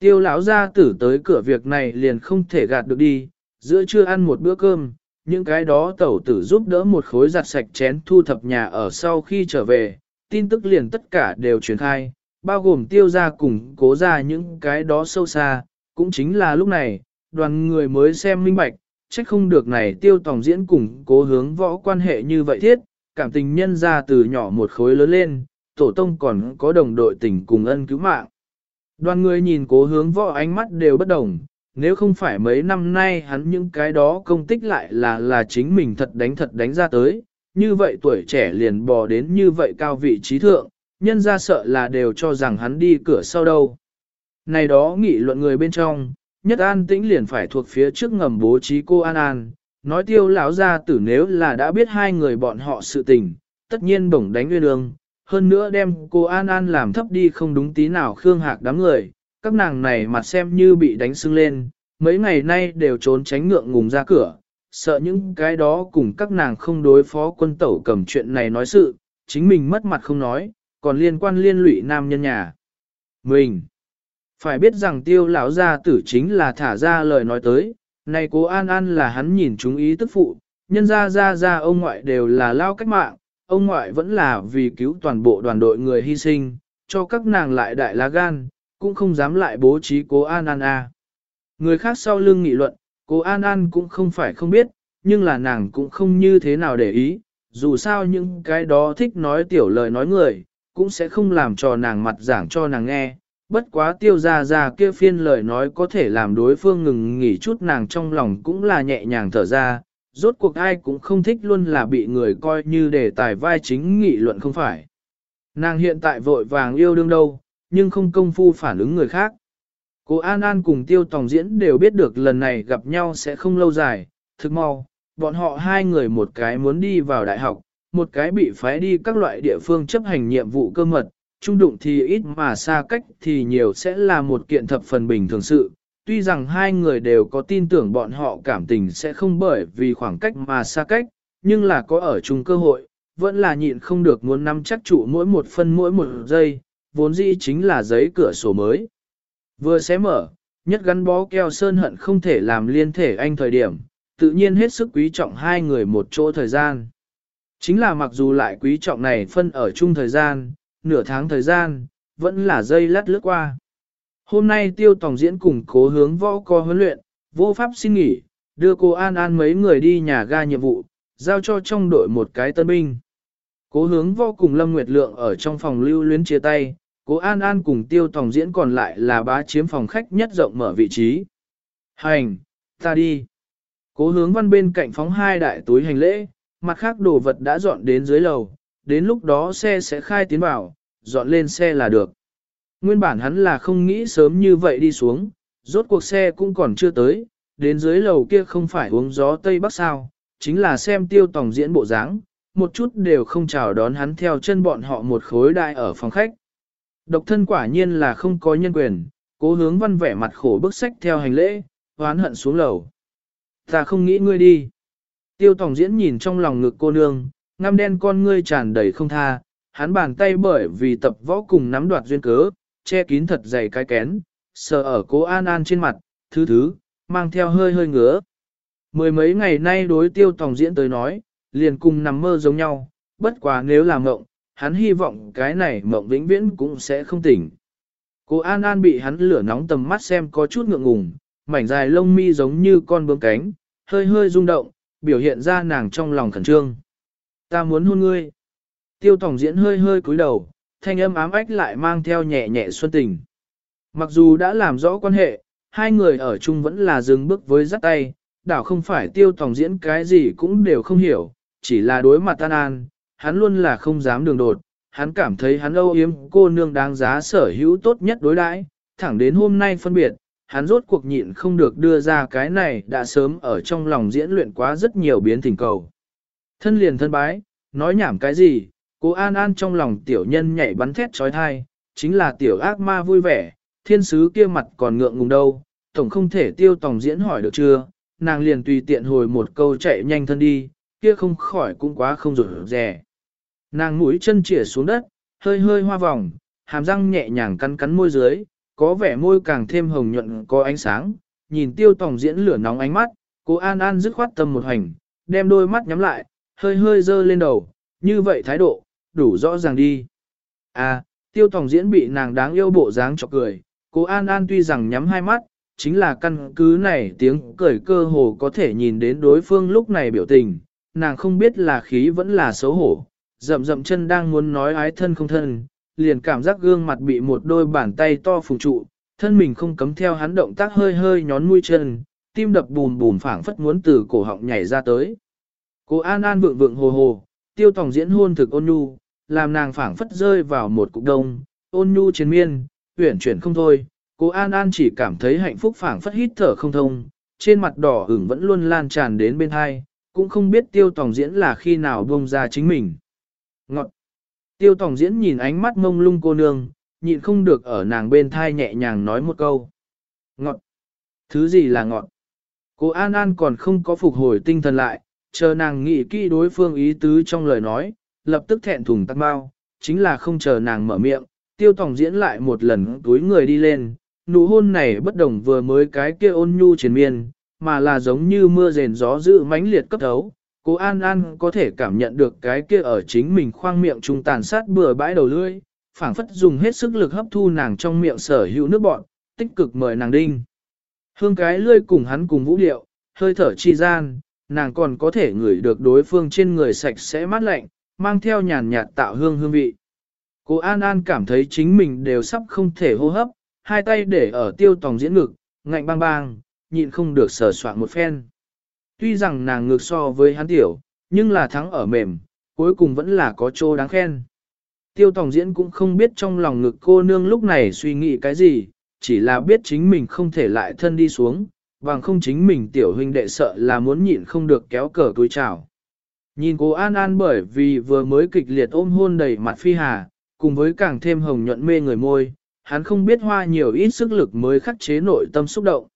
Tiêu lão gia tử tới cửa việc này liền không thể gạt được đi, giữa trưa ăn một bữa cơm, những cái đó tẩu tử giúp đỡ một khối giặt sạch chén thu thập nhà ở sau khi trở về, tin tức liền tất cả đều truyền khai, bao gồm tiêu ra cùng cố ra những cái đó sâu xa, cũng chính là lúc này, đoàn người mới xem minh bạch, trách không được này tiêu tòng diễn cùng cố hướng võ quan hệ như vậy thiết, cảm tình nhân ra từ nhỏ một khối lớn lên, tổ tông còn có đồng đội tình cùng ân cứu mạng. Đoàn người nhìn cố hướng võ ánh mắt đều bất đồng, nếu không phải mấy năm nay hắn những cái đó công tích lại là là chính mình thật đánh thật đánh ra tới, như vậy tuổi trẻ liền bò đến như vậy cao vị trí thượng, nhân ra sợ là đều cho rằng hắn đi cửa sau đâu. Này đó nghị luận người bên trong, nhất an tĩnh liền phải thuộc phía trước ngầm bố trí cô An An, nói tiêu lão ra tử nếu là đã biết hai người bọn họ sự tình, tất nhiên bổng đánh nguyên đường, hơn nữa đem cô An An làm thấp đi không đúng tí nào khương hạc đám người, các nàng này mặt xem như bị đánh sưng lên, mấy ngày nay đều trốn tránh ngượng ngùng ra cửa, sợ những cái đó cùng các nàng không đối phó quân tẩu cầm chuyện này nói sự, chính mình mất mặt không nói, còn liên quan liên lụy nam nhân nhà. Mình, phải biết rằng tiêu lão gia tử chính là thả ra lời nói tới, này cố An An là hắn nhìn chúng ý tức phụ, nhân ra ra ra ông ngoại đều là lao cách mạng, ông ngoại vẫn là vì cứu toàn bộ đoàn đội người hy sinh, cho các nàng lại đại lá gan, cũng không dám lại bố trí cố An An a. Người khác sau lưng nghị luận, cố An An cũng không phải không biết, nhưng là nàng cũng không như thế nào để ý, dù sao những cái đó thích nói tiểu lời nói người, cũng sẽ không làm cho nàng mặt giảng cho nàng nghe. Bất quá tiêu ra ra kia phiên lời nói có thể làm đối phương ngừng nghỉ chút nàng trong lòng cũng là nhẹ nhàng thở ra, rốt cuộc ai cũng không thích luôn là bị người coi như đề tài vai chính nghị luận không phải. Nàng hiện tại vội vàng yêu đương đâu, nhưng không công phu phản ứng người khác. Cô An An cùng Tiêu Tòng Diễn đều biết được lần này gặp nhau sẽ không lâu dài, thực mau, bọn họ hai người một cái muốn đi vào đại học, một cái bị phái đi các loại địa phương chấp hành nhiệm vụ cơ mật, trung đụng thì ít mà xa cách thì nhiều sẽ là một kiện thập phần bình thường sự. Tuy rằng hai người đều có tin tưởng bọn họ cảm tình sẽ không bởi vì khoảng cách mà xa cách, nhưng là có ở chung cơ hội, vẫn là nhịn không được muốn nắm chắc trụ mỗi một phân mỗi một giây, vốn dĩ chính là giấy cửa sổ mới. Vừa xé mở, nhất gắn bó keo sơn hận không thể làm liên thể anh thời điểm, tự nhiên hết sức quý trọng hai người một chỗ thời gian. Chính là mặc dù lại quý trọng này phân ở chung thời gian, nửa tháng thời gian, vẫn là dây lát lướt qua. Hôm nay tiêu tổng diễn cùng cố hướng võ co huấn luyện, vô pháp xin nghỉ, đưa cô An An mấy người đi nhà ga nhiệm vụ, giao cho trong đội một cái tân binh. Cố hướng võ cùng Lâm Nguyệt Lượng ở trong phòng lưu luyến chia tay, cố An An cùng tiêu tổng diễn còn lại là bá chiếm phòng khách nhất rộng mở vị trí. Hành, ta đi. Cố hướng văn bên cạnh phóng hai đại túi hành lễ, mặt khác đồ vật đã dọn đến dưới lầu, đến lúc đó xe sẽ khai tiến vào, dọn lên xe là được. Nguyên bản hắn là không nghĩ sớm như vậy đi xuống, rốt cuộc xe cũng còn chưa tới, đến dưới lầu kia không phải uống gió Tây Bắc sao, chính là xem tiêu tòng diễn bộ dáng, một chút đều không chào đón hắn theo chân bọn họ một khối đại ở phòng khách. Độc thân quả nhiên là không có nhân quyền, cố hướng văn vẻ mặt khổ bức sách theo hành lễ, hoán hận xuống lầu. Ta không nghĩ ngươi đi. Tiêu Tòng Diễn nhìn trong lòng ngực cô nương, ngăm đen con ngươi tràn đầy không tha, hắn bàn tay bởi vì tập võ cùng nắm đoạt duyên cớ, che kín thật dày cái kén, sờ ở cố An An trên mặt, thứ thứ, mang theo hơi hơi ngứa. Mười mấy ngày nay đối Tiêu Tòng Diễn tới nói, liền cùng nằm mơ giống nhau, bất quá nếu là mộng, hắn hy vọng cái này mộng vĩnh viễn cũng sẽ không tỉnh. Cô An An bị hắn lửa nóng tầm mắt xem có chút ngượng ngùng, mảnh dài lông mi giống như con bướm cánh, hơi hơi rung động, biểu hiện ra nàng trong lòng khẩn trương. Ta muốn hôn ngươi. Tiêu tổng diễn hơi hơi cúi đầu, thanh âm ám ách lại mang theo nhẹ nhẹ xuân tình. Mặc dù đã làm rõ quan hệ, hai người ở chung vẫn là dừng bước với dắt tay, đảo không phải tiêu tòng diễn cái gì cũng đều không hiểu, chỉ là đối mặt tan an, hắn luôn là không dám đường đột, hắn cảm thấy hắn âu yếm cô nương đáng giá sở hữu tốt nhất đối đãi, thẳng đến hôm nay phân biệt, hắn rốt cuộc nhịn không được đưa ra cái này đã sớm ở trong lòng diễn luyện quá rất nhiều biến thỉnh cầu. Thân liền thân bái, nói nhảm cái gì, cô An An trong lòng tiểu nhân nhảy bắn thét trói thai, chính là tiểu ác ma vui vẻ, thiên sứ kia mặt còn ngượng ngùng đâu, tổng không thể tiêu tòng diễn hỏi được chưa, nàng liền tùy tiện hồi một câu chạy nhanh thân đi, kia không khỏi cũng quá không rủi rẻ. Nàng mũi chân chỉa xuống đất, hơi hơi hoa vòng, hàm răng nhẹ nhàng cắn cắn môi dưới, có vẻ môi càng thêm hồng nhuận có ánh sáng, nhìn tiêu tòng diễn lửa nóng ánh mắt, cô An An dứt khoát tâm một hành, đem đôi mắt nhắm lại, hơi hơi dơ lên đầu, như vậy thái độ, đủ rõ ràng đi. À, tiêu tòng diễn bị nàng đáng yêu bộ dáng chọc cười, cô An An tuy rằng nhắm hai mắt, chính là căn cứ này tiếng cười cơ hồ có thể nhìn đến đối phương lúc này biểu tình, nàng không biết là khí vẫn là xấu hổ, rậm rậm chân đang muốn nói ái thân không thân, liền cảm giác gương mặt bị một đôi bàn tay to phùng trụ, thân mình không cấm theo hắn động tác hơi hơi nhón mũi chân, tim đập bùm bùm phảng phất muốn từ cổ họng nhảy ra tới. Cô An An vượng vượng hồ hồ, tiêu tòng diễn hôn thực ôn nhu, làm nàng phảng phất rơi vào một cục đông, ôn nhu chiến miên, uyển chuyển không thôi. Cô An An chỉ cảm thấy hạnh phúc phảng phất hít thở không thông, trên mặt đỏ ửng vẫn luôn lan tràn đến bên hai, cũng không biết tiêu tòng diễn là khi nào buông ra chính mình. Ngọt! Tiêu tòng diễn nhìn ánh mắt mông lung cô nương, nhịn không được ở nàng bên thai nhẹ nhàng nói một câu. Ngọt! Thứ gì là ngọt? Cô An An còn không có phục hồi tinh thần lại, chờ nàng nghĩ kỹ đối phương ý tứ trong lời nói, lập tức thẹn thùng tắt bao, chính là không chờ nàng mở miệng, tiêu tòng diễn lại một lần túi người đi lên, nụ hôn này bất đồng vừa mới cái kia ôn nhu triền miên, mà là giống như mưa rền gió dữ mãnh liệt cấp thấu. Cô An An có thể cảm nhận được cái kia ở chính mình khoang miệng trung tàn sát bừa bãi đầu lưỡi, phảng phất dùng hết sức lực hấp thu nàng trong miệng sở hữu nước bọn, tích cực mời nàng đinh. Hương cái lươi cùng hắn cùng vũ điệu, hơi thở chi gian, nàng còn có thể ngửi được đối phương trên người sạch sẽ mát lạnh, mang theo nhàn nhạt tạo hương hương vị. Cô An An cảm thấy chính mình đều sắp không thể hô hấp, hai tay để ở tiêu tòng diễn ngực, ngạnh bang bang, nhịn không được sờ soạn một phen. Tuy rằng nàng ngược so với hắn tiểu, nhưng là thắng ở mềm, cuối cùng vẫn là có chỗ đáng khen. Tiêu tòng diễn cũng không biết trong lòng ngực cô nương lúc này suy nghĩ cái gì, chỉ là biết chính mình không thể lại thân đi xuống, bằng không chính mình tiểu huynh đệ sợ là muốn nhịn không được kéo cờ túi chào. Nhìn cô An An bởi vì vừa mới kịch liệt ôm hôn đầy mặt phi hà, cùng với càng thêm hồng nhuận mê người môi, hắn không biết hoa nhiều ít sức lực mới khắc chế nội tâm xúc động.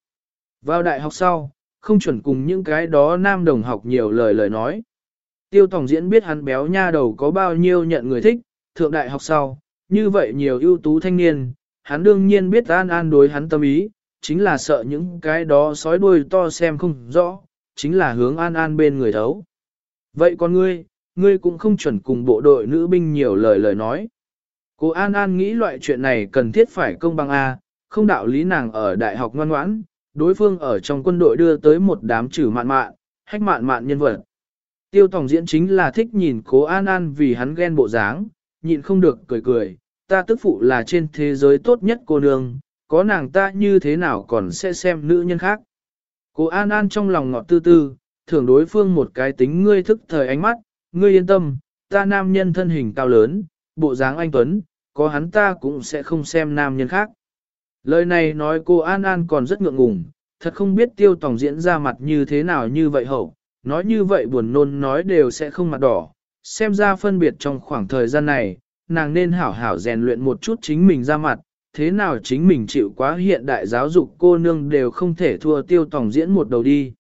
Vào đại học sau, không chuẩn cùng những cái đó nam đồng học nhiều lời lời nói. Tiêu tổng Diễn biết hắn béo nha đầu có bao nhiêu nhận người thích, thượng đại học sau, như vậy nhiều ưu tú thanh niên, hắn đương nhiên biết An An đối hắn tâm ý, chính là sợ những cái đó sói đuôi to xem không rõ, chính là hướng An An bên người thấu. Vậy còn ngươi, ngươi cũng không chuẩn cùng bộ đội nữ binh nhiều lời lời nói. Cô An An nghĩ loại chuyện này cần thiết phải công bằng A, không đạo lý nàng ở đại học ngoan ngoãn, đối phương ở trong quân đội đưa tới một đám trừ mạn mạn, hách mạn mạn nhân vật. Tiêu Tòng diễn chính là thích nhìn cố An An vì hắn ghen bộ dáng, nhịn không được cười cười, ta tức phụ là trên thế giới tốt nhất cô nương, có nàng ta như thế nào còn sẽ xem nữ nhân khác. cô An An trong lòng ngọt tư tư, thưởng đối phương một cái tính ngươi thức thời ánh mắt, ngươi yên tâm, ta nam nhân thân hình cao lớn, bộ dáng anh Tuấn, có hắn ta cũng sẽ không xem nam nhân khác. Lời này nói cô An An còn rất ngượng ngùng, thật không biết tiêu tổng diễn ra mặt như thế nào như vậy hậu, nói như vậy buồn nôn nói đều sẽ không mặt đỏ, xem ra phân biệt trong khoảng thời gian này, nàng nên hảo hảo rèn luyện một chút chính mình ra mặt, thế nào chính mình chịu quá hiện đại giáo dục cô nương đều không thể thua tiêu tổng diễn một đầu đi.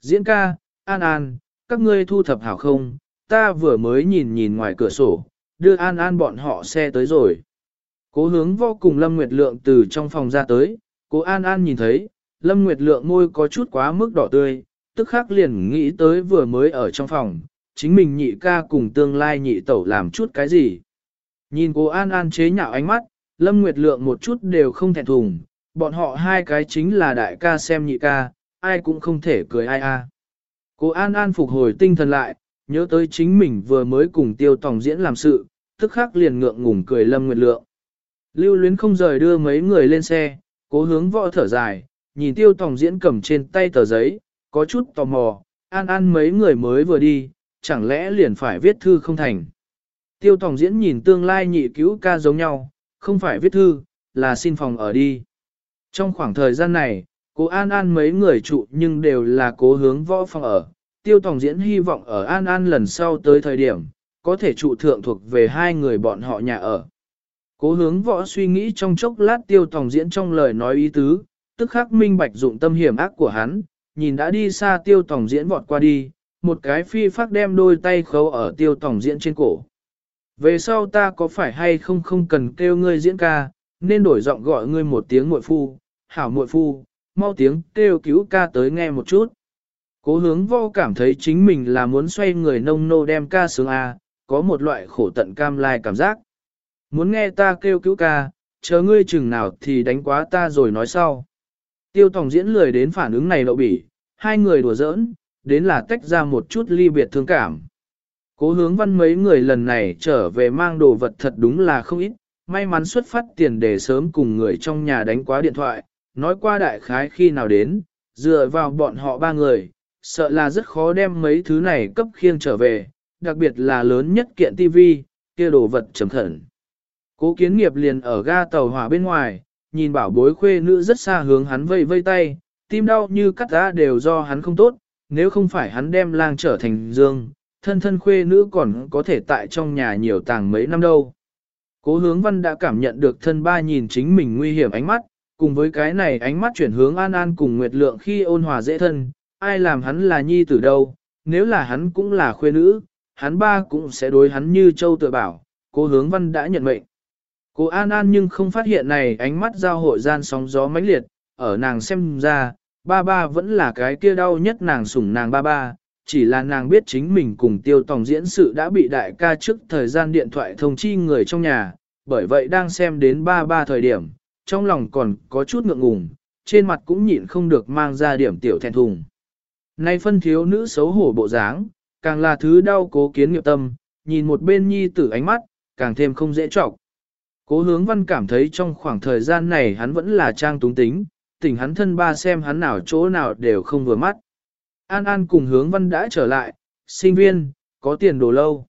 Diễn ca, An An, các ngươi thu thập hảo không, ta vừa mới nhìn nhìn ngoài cửa sổ, đưa An An bọn họ xe tới rồi. Cố hướng vô cùng Lâm Nguyệt Lượng từ trong phòng ra tới, cố An An nhìn thấy, Lâm Nguyệt Lượng môi có chút quá mức đỏ tươi, tức khắc liền nghĩ tới vừa mới ở trong phòng, chính mình nhị ca cùng tương lai nhị tẩu làm chút cái gì. Nhìn cố An An chế nhạo ánh mắt, Lâm Nguyệt Lượng một chút đều không thẹn thùng, bọn họ hai cái chính là đại ca xem nhị ca, ai cũng không thể cười ai a. À. Cô An An phục hồi tinh thần lại, nhớ tới chính mình vừa mới cùng tiêu tòng diễn làm sự, tức khắc liền ngượng ngùng cười Lâm Nguyệt Lượng. Lưu luyến không rời đưa mấy người lên xe, cố hướng võ thở dài, nhìn tiêu tòng diễn cầm trên tay tờ giấy, có chút tò mò, An An mấy người mới vừa đi, chẳng lẽ liền phải viết thư không thành. Tiêu tòng diễn nhìn tương lai nhị cứu ca giống nhau, không phải viết thư, là xin phòng ở đi. Trong khoảng thời gian này, cố An An mấy người trụ nhưng đều là cố hướng võ phòng ở. Tiêu Tòng Diễn hy vọng ở An An lần sau tới thời điểm, có thể trụ thượng thuộc về hai người bọn họ nhà ở. Cố hướng võ suy nghĩ trong chốc lát Tiêu Tòng Diễn trong lời nói ý tứ, tức khắc minh bạch dụng tâm hiểm ác của hắn, nhìn đã đi xa Tiêu Tòng Diễn vọt qua đi, một cái phi phát đem đôi tay khấu ở Tiêu Tòng Diễn trên cổ. Về sau ta có phải hay không không cần kêu ngươi diễn ca, nên đổi giọng gọi ngươi một tiếng muội phu, hảo muội phu, mau tiếng kêu cứu ca tới nghe một chút. Cố hướng vô cảm thấy chính mình là muốn xoay người nông nô đem ca sướng A, có một loại khổ tận cam lai cảm giác. Muốn nghe ta kêu cứu ca, chờ ngươi chừng nào thì đánh quá ta rồi nói sau. Tiêu Tòng diễn lười đến phản ứng này lộ bỉ, hai người đùa giỡn, đến là tách ra một chút ly biệt thương cảm. Cố hướng văn mấy người lần này trở về mang đồ vật thật đúng là không ít, may mắn xuất phát tiền để sớm cùng người trong nhà đánh quá điện thoại, nói qua đại khái khi nào đến, dựa vào bọn họ ba người, sợ là rất khó đem mấy thứ này cấp khiêng trở về, đặc biệt là lớn nhất kiện tivi, kia đồ vật trầm khẩn. Cố kiến nghiệp liền ở ga tàu hỏa bên ngoài, nhìn bảo bối khuê nữ rất xa hướng hắn vây vây tay, tim đau như cắt ra đều do hắn không tốt, nếu không phải hắn đem lang trở thành dương, thân thân khuê nữ còn có thể tại trong nhà nhiều tàng mấy năm đâu. Cố hướng văn đã cảm nhận được thân ba nhìn chính mình nguy hiểm ánh mắt, cùng với cái này ánh mắt chuyển hướng an an cùng nguyệt lượng khi ôn hòa dễ thân, ai làm hắn là nhi tử đâu, nếu là hắn cũng là khuê nữ, hắn ba cũng sẽ đối hắn như châu tự bảo, cố hướng văn đã nhận mệnh. Cô An An nhưng không phát hiện này ánh mắt giao hội gian sóng gió mãnh liệt, ở nàng xem ra, ba ba vẫn là cái kia đau nhất nàng sủng nàng ba ba, chỉ là nàng biết chính mình cùng tiêu tòng diễn sự đã bị đại ca trước thời gian điện thoại thông chi người trong nhà, bởi vậy đang xem đến ba ba thời điểm, trong lòng còn có chút ngượng ngùng, trên mặt cũng nhịn không được mang ra điểm tiểu thẹn thùng. Nay phân thiếu nữ xấu hổ bộ dáng, càng là thứ đau cố kiến nghiệp tâm, nhìn một bên nhi tử ánh mắt, càng thêm không dễ trọc. Cố hướng văn cảm thấy trong khoảng thời gian này hắn vẫn là trang túng tính, tỉnh hắn thân ba xem hắn nào chỗ nào đều không vừa mắt. An An cùng hướng văn đã trở lại, sinh viên, có tiền đồ lâu.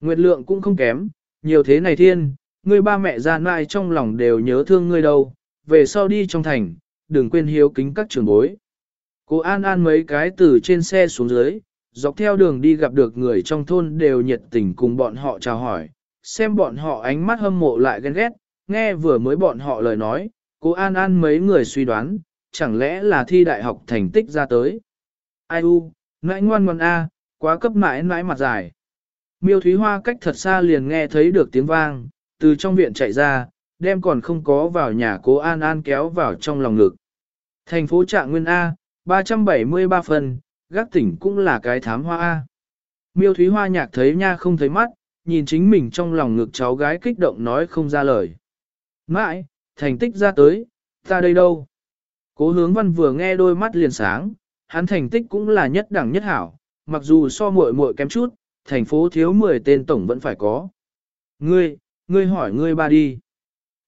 Nguyệt lượng cũng không kém, nhiều thế này thiên, người ba mẹ ra nại trong lòng đều nhớ thương ngươi đâu, về sau đi trong thành, đừng quên hiếu kính các trường bối. Cô An An mấy cái từ trên xe xuống dưới, dọc theo đường đi gặp được người trong thôn đều nhiệt tình cùng bọn họ chào hỏi, xem bọn họ ánh mắt hâm mộ lại ghen ghét, nghe vừa mới bọn họ lời nói, cô An An mấy người suy đoán, chẳng lẽ là thi đại học thành tích ra tới. Ai u, nãi ngoan ngoan A, quá cấp nãi nãi mặt dài. Miêu Thúy Hoa cách thật xa liền nghe thấy được tiếng vang, từ trong viện chạy ra, đem còn không có vào nhà cố An An kéo vào trong lòng ngực. Thành phố Trạng Nguyên A, 373 phần, gác tỉnh cũng là cái thám hoa A. Miêu Thúy Hoa nhạc thấy nha không thấy mắt, nhìn chính mình trong lòng ngực cháu gái kích động nói không ra lời. Mãi, thành tích ra tới, ta đây đâu? Cố hướng văn vừa nghe đôi mắt liền sáng, hắn thành tích cũng là nhất đẳng nhất hảo, mặc dù so muội muội kém chút, thành phố thiếu 10 tên tổng vẫn phải có. Ngươi, ngươi hỏi ngươi ba đi.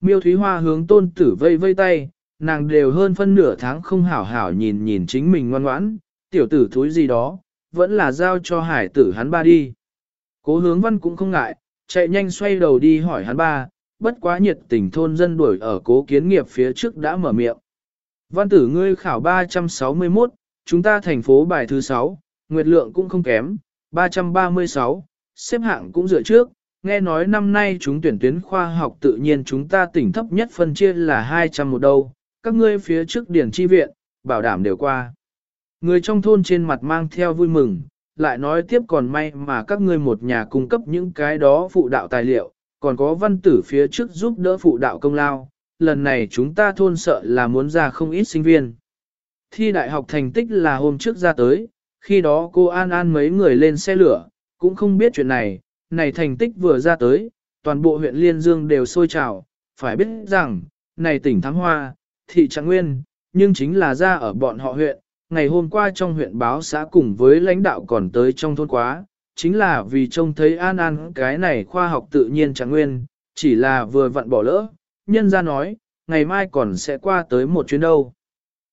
Miêu Thúy Hoa hướng tôn tử vây vây tay, nàng đều hơn phân nửa tháng không hảo hảo nhìn nhìn chính mình ngoan ngoãn, tiểu tử thúi gì đó, vẫn là giao cho hải tử hắn ba đi. Cố hướng văn cũng không ngại, chạy nhanh xoay đầu đi hỏi hắn ba, bất quá nhiệt tình thôn dân đuổi ở cố kiến nghiệp phía trước đã mở miệng. Văn tử ngươi khảo 361, chúng ta thành phố bài thứ 6, nguyệt lượng cũng không kém, 336, xếp hạng cũng dựa trước, nghe nói năm nay chúng tuyển tuyến khoa học tự nhiên chúng ta tỉnh thấp nhất phân chia là 200 một đâu, các ngươi phía trước điển chi viện, bảo đảm đều qua. Người trong thôn trên mặt mang theo vui mừng, lại nói tiếp còn may mà các ngươi một nhà cung cấp những cái đó phụ đạo tài liệu, còn có văn tử phía trước giúp đỡ phụ đạo công lao, lần này chúng ta thôn sợ là muốn ra không ít sinh viên. Thi đại học thành tích là hôm trước ra tới, khi đó cô An An mấy người lên xe lửa, cũng không biết chuyện này, này thành tích vừa ra tới, toàn bộ huyện Liên Dương đều sôi trào, phải biết rằng, này tỉnh Thắng Hoa, thị Trạng Nguyên, nhưng chính là ra ở bọn họ huyện, ngày hôm qua trong huyện báo xã cùng với lãnh đạo còn tới trong thôn quá, chính là vì trông thấy An An cái này khoa học tự nhiên Trạng Nguyên, chỉ là vừa vặn bỏ lỡ, nhân ra nói, ngày mai còn sẽ qua tới một chuyến đâu.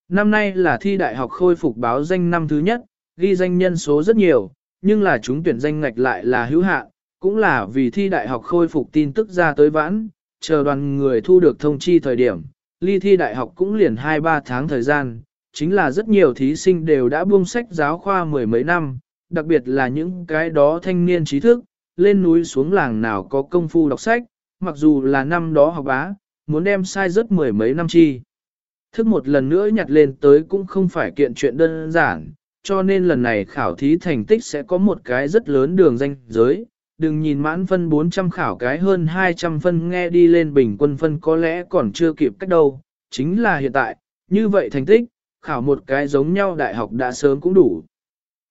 Năm nay là thi đại học khôi phục báo danh năm thứ nhất, ghi danh nhân số rất nhiều, nhưng là chúng tuyển danh ngạch lại là hữu hạn, cũng là vì thi đại học khôi phục tin tức ra tới vãn, chờ đoàn người thu được thông chi thời điểm, ly thi đại học cũng liền 2-3 tháng thời gian, chính là rất nhiều thí sinh đều đã buông sách giáo khoa mười mấy năm, đặc biệt là những cái đó thanh niên trí thức, lên núi xuống làng nào có công phu đọc sách, mặc dù là năm đó học bá, muốn đem sai rất mười mấy năm chi. Thức một lần nữa nhặt lên tới cũng không phải kiện chuyện đơn giản, cho nên lần này khảo thí thành tích sẽ có một cái rất lớn đường danh giới, đừng nhìn mãn phân 400 khảo cái hơn 200 phân nghe đi lên bình quân phân có lẽ còn chưa kịp cách đâu, chính là hiện tại, như vậy thành tích, khảo một cái giống nhau đại học đã sớm cũng đủ.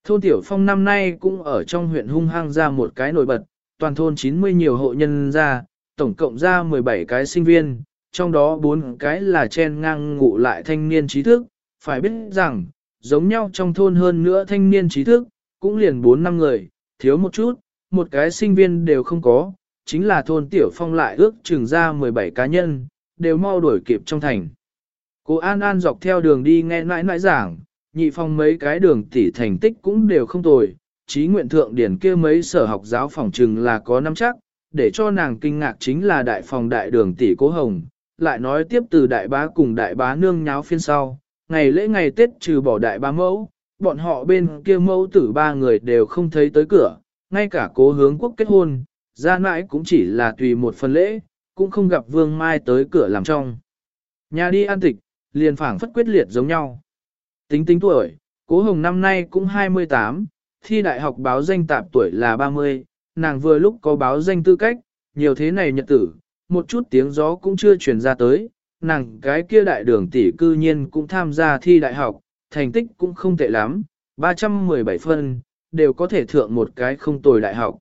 Thôn Tiểu Phong năm nay cũng ở trong huyện hung hăng ra một cái nổi bật, toàn thôn 90 nhiều hộ nhân ra, tổng cộng ra 17 cái sinh viên, trong đó bốn cái là chen ngang ngụ lại thanh niên trí thức, phải biết rằng, giống nhau trong thôn hơn nữa thanh niên trí thức, cũng liền bốn năm người, thiếu một chút, một cái sinh viên đều không có, chính là thôn Tiểu Phong lại ước chừng ra 17 cá nhân, đều mau đuổi kịp trong thành. Cô An An dọc theo đường đi nghe nãi nãi giảng, nhị phong mấy cái đường tỉ thành tích cũng đều không tồi, trí nguyện thượng điển kia mấy sở học giáo phòng trừng là có năm chắc, để cho nàng kinh ngạc chính là đại phòng đại đường tỷ cố hồng, lại nói tiếp từ đại bá cùng đại bá nương nháo phiên sau, ngày lễ ngày Tết trừ bỏ đại bá mẫu, bọn họ bên kia mẫu tử ba người đều không thấy tới cửa, ngay cả cố hướng quốc kết hôn, ra mãi cũng chỉ là tùy một phần lễ, cũng không gặp vương mai tới cửa làm trong. Nhà đi ăn tịch, liền phảng phất quyết liệt giống nhau. Tính tính tuổi, cố hồng năm nay cũng 28, thi đại học báo danh tạp tuổi là 30, nàng vừa lúc có báo danh tư cách, nhiều thế này nhật tử, một chút tiếng gió cũng chưa truyền ra tới, nàng cái kia đại đường tỷ cư nhiên cũng tham gia thi đại học, thành tích cũng không tệ lắm, 317 phân, đều có thể thượng một cái không tồi đại học.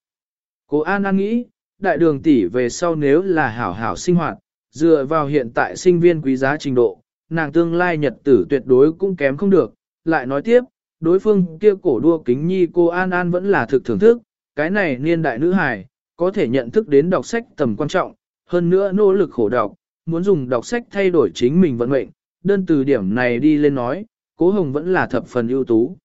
Cô An An nghĩ, đại đường tỷ về sau nếu là hảo hảo sinh hoạt, dựa vào hiện tại sinh viên quý giá trình độ, nàng tương lai nhật tử tuyệt đối cũng kém không được, lại nói tiếp, đối phương kia cổ đua kính nhi cô An An vẫn là thực thưởng thức, cái này niên đại nữ hài, có thể nhận thức đến đọc sách tầm quan trọng, hơn nữa nỗ lực khổ đọc, muốn dùng đọc sách thay đổi chính mình vận mệnh, đơn từ điểm này đi lên nói, cố hồng vẫn là thập phần ưu tú.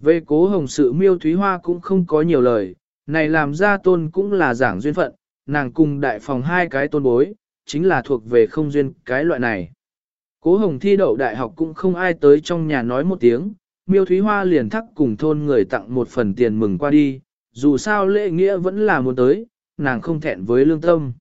Về cố hồng sự miêu thúy hoa cũng không có nhiều lời, này làm ra tôn cũng là giảng duyên phận, nàng cùng đại phòng hai cái tôn bối, chính là thuộc về không duyên cái loại này. Cố hồng thi đậu đại học cũng không ai tới trong nhà nói một tiếng, miêu thúy hoa liền thắc cùng thôn người tặng một phần tiền mừng qua đi, dù sao lễ nghĩa vẫn là muốn tới, nàng không thẹn với lương tâm.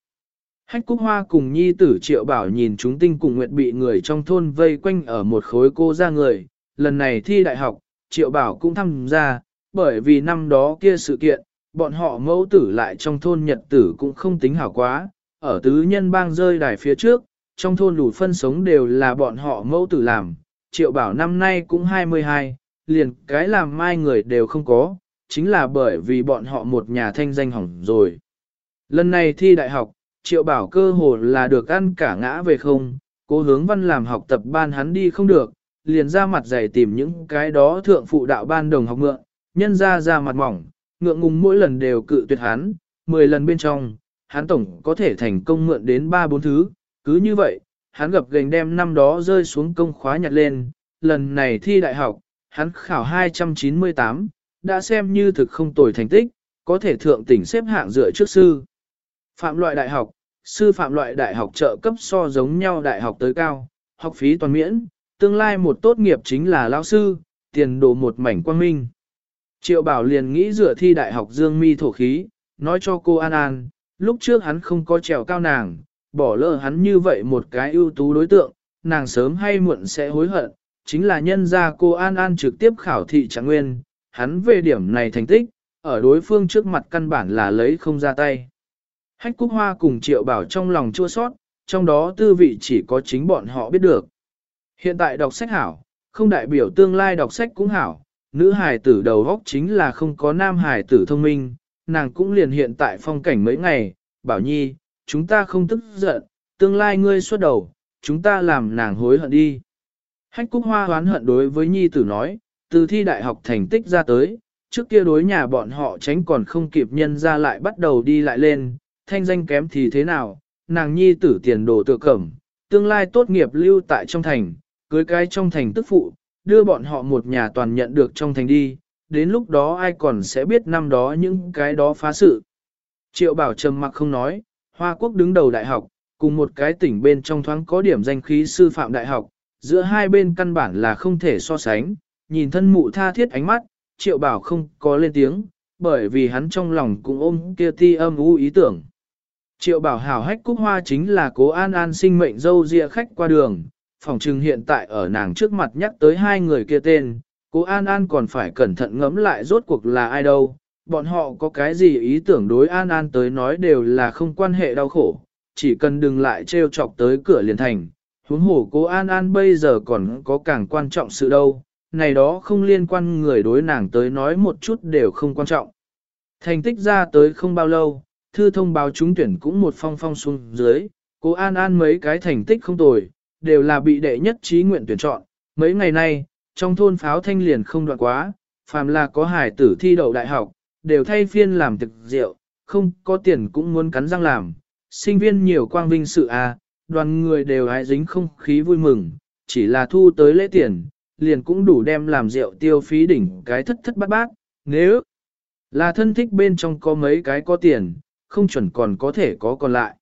Hách Cúc Hoa cùng nhi tử triệu bảo nhìn chúng tinh cùng nguyện bị người trong thôn vây quanh ở một khối cô ra người, lần này thi đại học, triệu bảo cũng tham gia, bởi vì năm đó kia sự kiện, bọn họ mẫu tử lại trong thôn nhật tử cũng không tính hảo quá, ở tứ nhân bang rơi đài phía trước, trong thôn đủ phân sống đều là bọn họ mẫu tử làm, triệu bảo năm nay cũng 22, liền cái làm mai người đều không có, chính là bởi vì bọn họ một nhà thanh danh hỏng rồi. Lần này thi đại học, triệu bảo cơ hồ là được ăn cả ngã về không, cố hướng văn làm học tập ban hắn đi không được, liền ra mặt dày tìm những cái đó thượng phụ đạo ban đồng học mượn, nhân ra ra mặt mỏng, ngượng ngùng mỗi lần đều cự tuyệt hắn, 10 lần bên trong, hắn tổng có thể thành công mượn đến 3-4 thứ, cứ như vậy, hắn gặp gành đem năm đó rơi xuống công khóa nhặt lên, lần này thi đại học, hắn khảo 298, đã xem như thực không tồi thành tích, có thể thượng tỉnh xếp hạng dựa trước sư. Phạm loại đại học, sư phạm loại đại học trợ cấp so giống nhau đại học tới cao, học phí toàn miễn, tương lai một tốt nghiệp chính là lao sư, tiền đồ một mảnh quang minh. Triệu bảo liền nghĩ dựa thi đại học dương mi thổ khí, nói cho cô An An, lúc trước hắn không có trèo cao nàng, bỏ lỡ hắn như vậy một cái ưu tú đối tượng, nàng sớm hay muộn sẽ hối hận, chính là nhân ra cô An An trực tiếp khảo thị trạng nguyên, hắn về điểm này thành tích, ở đối phương trước mặt căn bản là lấy không ra tay. Hách Cúc Hoa cùng Triệu Bảo trong lòng chua sót, trong đó tư vị chỉ có chính bọn họ biết được. Hiện tại đọc sách hảo, không đại biểu tương lai đọc sách cũng hảo, nữ hài tử đầu góc chính là không có nam hài tử thông minh, nàng cũng liền hiện tại phong cảnh mấy ngày, bảo nhi, chúng ta không tức giận, tương lai ngươi xuất đầu, chúng ta làm nàng hối hận đi. Hách Cúc Hoa hoán hận đối với nhi tử nói, từ thi đại học thành tích ra tới, trước kia đối nhà bọn họ tránh còn không kịp nhân ra lại bắt đầu đi lại lên, thanh danh kém thì thế nào, nàng nhi tử tiền đồ tự cẩm, tương lai tốt nghiệp lưu tại trong thành, cưới cái trong thành tức phụ, đưa bọn họ một nhà toàn nhận được trong thành đi, đến lúc đó ai còn sẽ biết năm đó những cái đó phá sự. Triệu bảo trầm mặc không nói, Hoa Quốc đứng đầu đại học, cùng một cái tỉnh bên trong thoáng có điểm danh khí sư phạm đại học, giữa hai bên căn bản là không thể so sánh, nhìn thân mụ tha thiết ánh mắt, triệu bảo không có lên tiếng, bởi vì hắn trong lòng cũng ôm kia ti âm u ý tưởng. Triệu bảo hảo hách cúc hoa chính là cố an an sinh mệnh dâu ria khách qua đường, phòng trừng hiện tại ở nàng trước mặt nhắc tới hai người kia tên, cố an an còn phải cẩn thận ngẫm lại rốt cuộc là ai đâu, bọn họ có cái gì ý tưởng đối An An tới nói đều là không quan hệ đau khổ, chỉ cần đừng lại trêu chọc tới cửa liền thành. Huống hồ cố An An bây giờ còn có càng quan trọng sự đâu, này đó không liên quan người đối nàng tới nói một chút đều không quan trọng. Thành tích ra tới không bao lâu, thư thông báo trúng tuyển cũng một phong phong xuống dưới, cố An An mấy cái thành tích không tồi, đều là bị đệ nhất trí nguyện tuyển chọn. Mấy ngày nay, trong thôn pháo thanh liền không đoạn quá, phàm là có hải tử thi đậu đại học, đều thay phiên làm thực rượu, không có tiền cũng muốn cắn răng làm. Sinh viên nhiều quang vinh sự à, đoàn người đều hãy dính không khí vui mừng, chỉ là thu tới lễ tiền, liền cũng đủ đem làm rượu tiêu phí đỉnh cái thất thất bát bát, nếu là thân thích bên trong có mấy cái có tiền, không chuẩn còn có thể có còn lại.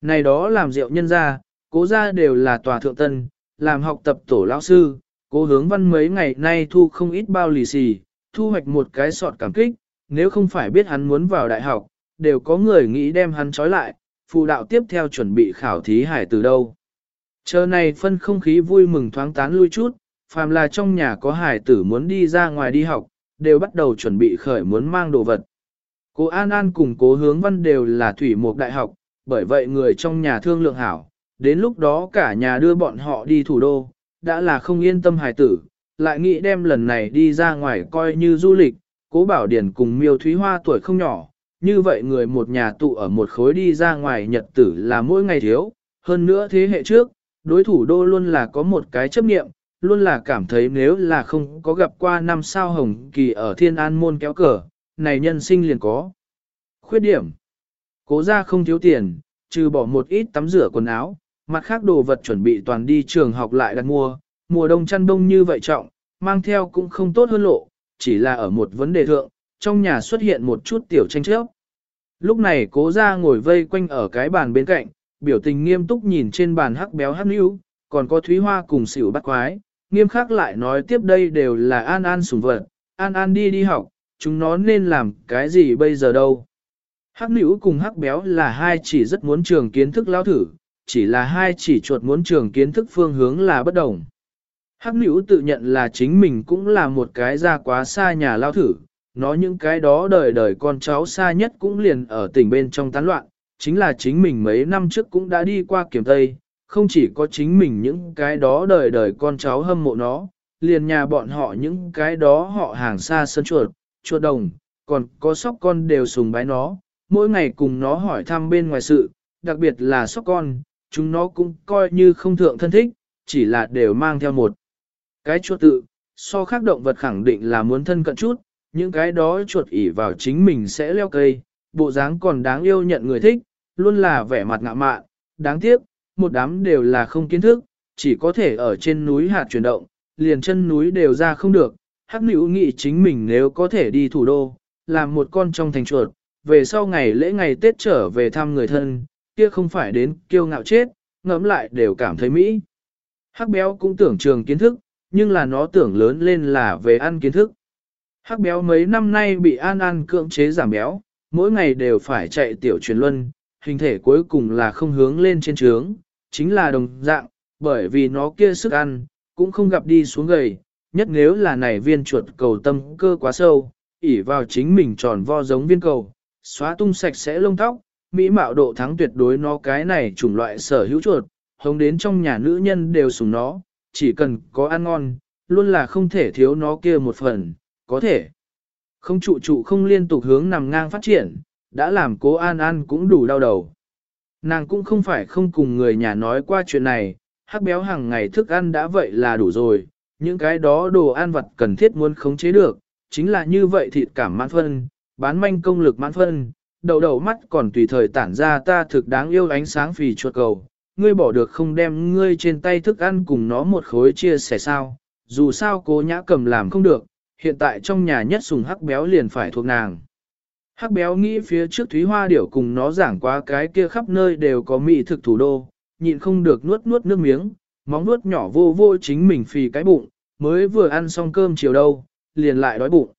Này đó làm rượu nhân ra, cố ra đều là tòa thượng tân, làm học tập tổ lão sư, cố hướng văn mấy ngày nay thu không ít bao lì xì, thu hoạch một cái sọt cảm kích, nếu không phải biết hắn muốn vào đại học, đều có người nghĩ đem hắn trói lại, phụ đạo tiếp theo chuẩn bị khảo thí hải từ đâu. Chờ này phân không khí vui mừng thoáng tán lui chút, phàm là trong nhà có hải tử muốn đi ra ngoài đi học, đều bắt đầu chuẩn bị khởi muốn mang đồ vật. Cố An An cùng cố hướng văn đều là thủy mục đại học, bởi vậy người trong nhà thương lượng hảo, đến lúc đó cả nhà đưa bọn họ đi thủ đô, đã là không yên tâm hài tử, lại nghĩ đem lần này đi ra ngoài coi như du lịch, cố bảo điển cùng miêu thúy hoa tuổi không nhỏ, như vậy người một nhà tụ ở một khối đi ra ngoài nhật tử là mỗi ngày thiếu, hơn nữa thế hệ trước, đối thủ đô luôn là có một cái chấp nghiệm, luôn là cảm thấy nếu là không có gặp qua năm sao hồng kỳ ở thiên an môn kéo cờ, này nhân sinh liền có. Khuyết điểm Cố ra không thiếu tiền, trừ bỏ một ít tắm rửa quần áo, mặt khác đồ vật chuẩn bị toàn đi trường học lại đặt mua, mùa đông chăn đông như vậy trọng, mang theo cũng không tốt hơn lộ, chỉ là ở một vấn đề thượng, trong nhà xuất hiện một chút tiểu tranh chấp. Lúc này cố ra ngồi vây quanh ở cái bàn bên cạnh, biểu tình nghiêm túc nhìn trên bàn hắc béo hắc níu, còn có thúy hoa cùng xỉu bắt quái, nghiêm khắc lại nói tiếp đây đều là an an sủng vật, an an đi đi học, chúng nó nên làm cái gì bây giờ đâu. Hắc nữ cùng hắc béo là hai chỉ rất muốn trường kiến thức lao thử, chỉ là hai chỉ chuột muốn trường kiến thức phương hướng là bất đồng. Hắc nữ tự nhận là chính mình cũng là một cái ra quá xa nhà lao thử, nó những cái đó đời đời con cháu xa nhất cũng liền ở tỉnh bên trong tán loạn, chính là chính mình mấy năm trước cũng đã đi qua kiểm tây, không chỉ có chính mình những cái đó đời đời con cháu hâm mộ nó, liền nhà bọn họ những cái đó họ hàng xa sân chuột, chuột đồng, còn có sóc con đều sùng bái nó, mỗi ngày cùng nó hỏi thăm bên ngoài sự, đặc biệt là sóc con, chúng nó cũng coi như không thượng thân thích, chỉ là đều mang theo một cái chuột tự, so khác động vật khẳng định là muốn thân cận chút, những cái đó chuột ỉ vào chính mình sẽ leo cây, bộ dáng còn đáng yêu nhận người thích, luôn là vẻ mặt ngạ mạn, đáng tiếc, một đám đều là không kiến thức, chỉ có thể ở trên núi hạt chuyển động, liền chân núi đều ra không được, hắc Nữu nghĩ chính mình nếu có thể đi thủ đô, làm một con trong thành chuột, về sau ngày lễ ngày Tết trở về thăm người thân, kia không phải đến kiêu ngạo chết, ngẫm lại đều cảm thấy mỹ. Hắc béo cũng tưởng trường kiến thức, nhưng là nó tưởng lớn lên là về ăn kiến thức. Hắc béo mấy năm nay bị An An cưỡng chế giảm béo, mỗi ngày đều phải chạy tiểu truyền luân, hình thể cuối cùng là không hướng lên trên trướng, chính là đồng dạng, bởi vì nó kia sức ăn, cũng không gặp đi xuống gầy, nhất nếu là này viên chuột cầu tâm cơ quá sâu, ỉ vào chính mình tròn vo giống viên cầu, xóa tung sạch sẽ lông tóc, mỹ mạo độ thắng tuyệt đối nó cái này chủng loại sở hữu chuột, hống đến trong nhà nữ nhân đều sủng nó, chỉ cần có ăn ngon, luôn là không thể thiếu nó kia một phần, có thể. Không trụ trụ không liên tục hướng nằm ngang phát triển, đã làm cố an an cũng đủ đau đầu. Nàng cũng không phải không cùng người nhà nói qua chuyện này, hắc béo hàng ngày thức ăn đã vậy là đủ rồi, những cái đó đồ ăn vật cần thiết muốn khống chế được, chính là như vậy thịt cảm mãn phân, bán manh công lực mãn phân, đầu đầu mắt còn tùy thời tản ra ta thực đáng yêu ánh sáng phì chuột cầu, ngươi bỏ được không đem ngươi trên tay thức ăn cùng nó một khối chia sẻ sao, dù sao cố nhã cầm làm không được, hiện tại trong nhà nhất sùng hắc béo liền phải thuộc nàng. Hắc béo nghĩ phía trước Thúy Hoa Điểu cùng nó giảng qua cái kia khắp nơi đều có mỹ thực thủ đô, nhịn không được nuốt nuốt nước miếng, móng nuốt nhỏ vô vô chính mình phì cái bụng, mới vừa ăn xong cơm chiều đâu, liền lại đói bụng.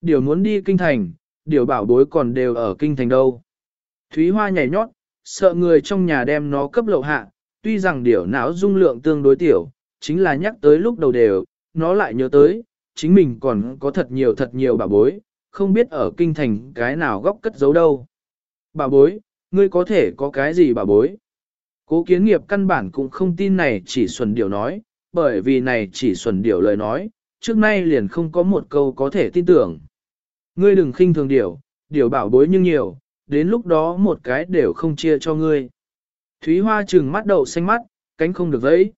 Điều muốn đi kinh thành, điều bảo bối còn đều ở kinh thành đâu. Thúy Hoa nhảy nhót, sợ người trong nhà đem nó cấp lậu hạ, tuy rằng điều não dung lượng tương đối tiểu, chính là nhắc tới lúc đầu đều, nó lại nhớ tới, chính mình còn có thật nhiều thật nhiều bảo bối, không biết ở kinh thành cái nào góc cất giấu đâu. Bà bối, ngươi có thể có cái gì bà bối? Cố kiến nghiệp căn bản cũng không tin này chỉ xuẩn điều nói, bởi vì này chỉ xuẩn điều lời nói, trước nay liền không có một câu có thể tin tưởng. Ngươi đừng khinh thường điều, điều bảo bối nhưng nhiều, đến lúc đó một cái đều không chia cho ngươi. Thúy Hoa trừng mắt đậu xanh mắt, cánh không được vẫy.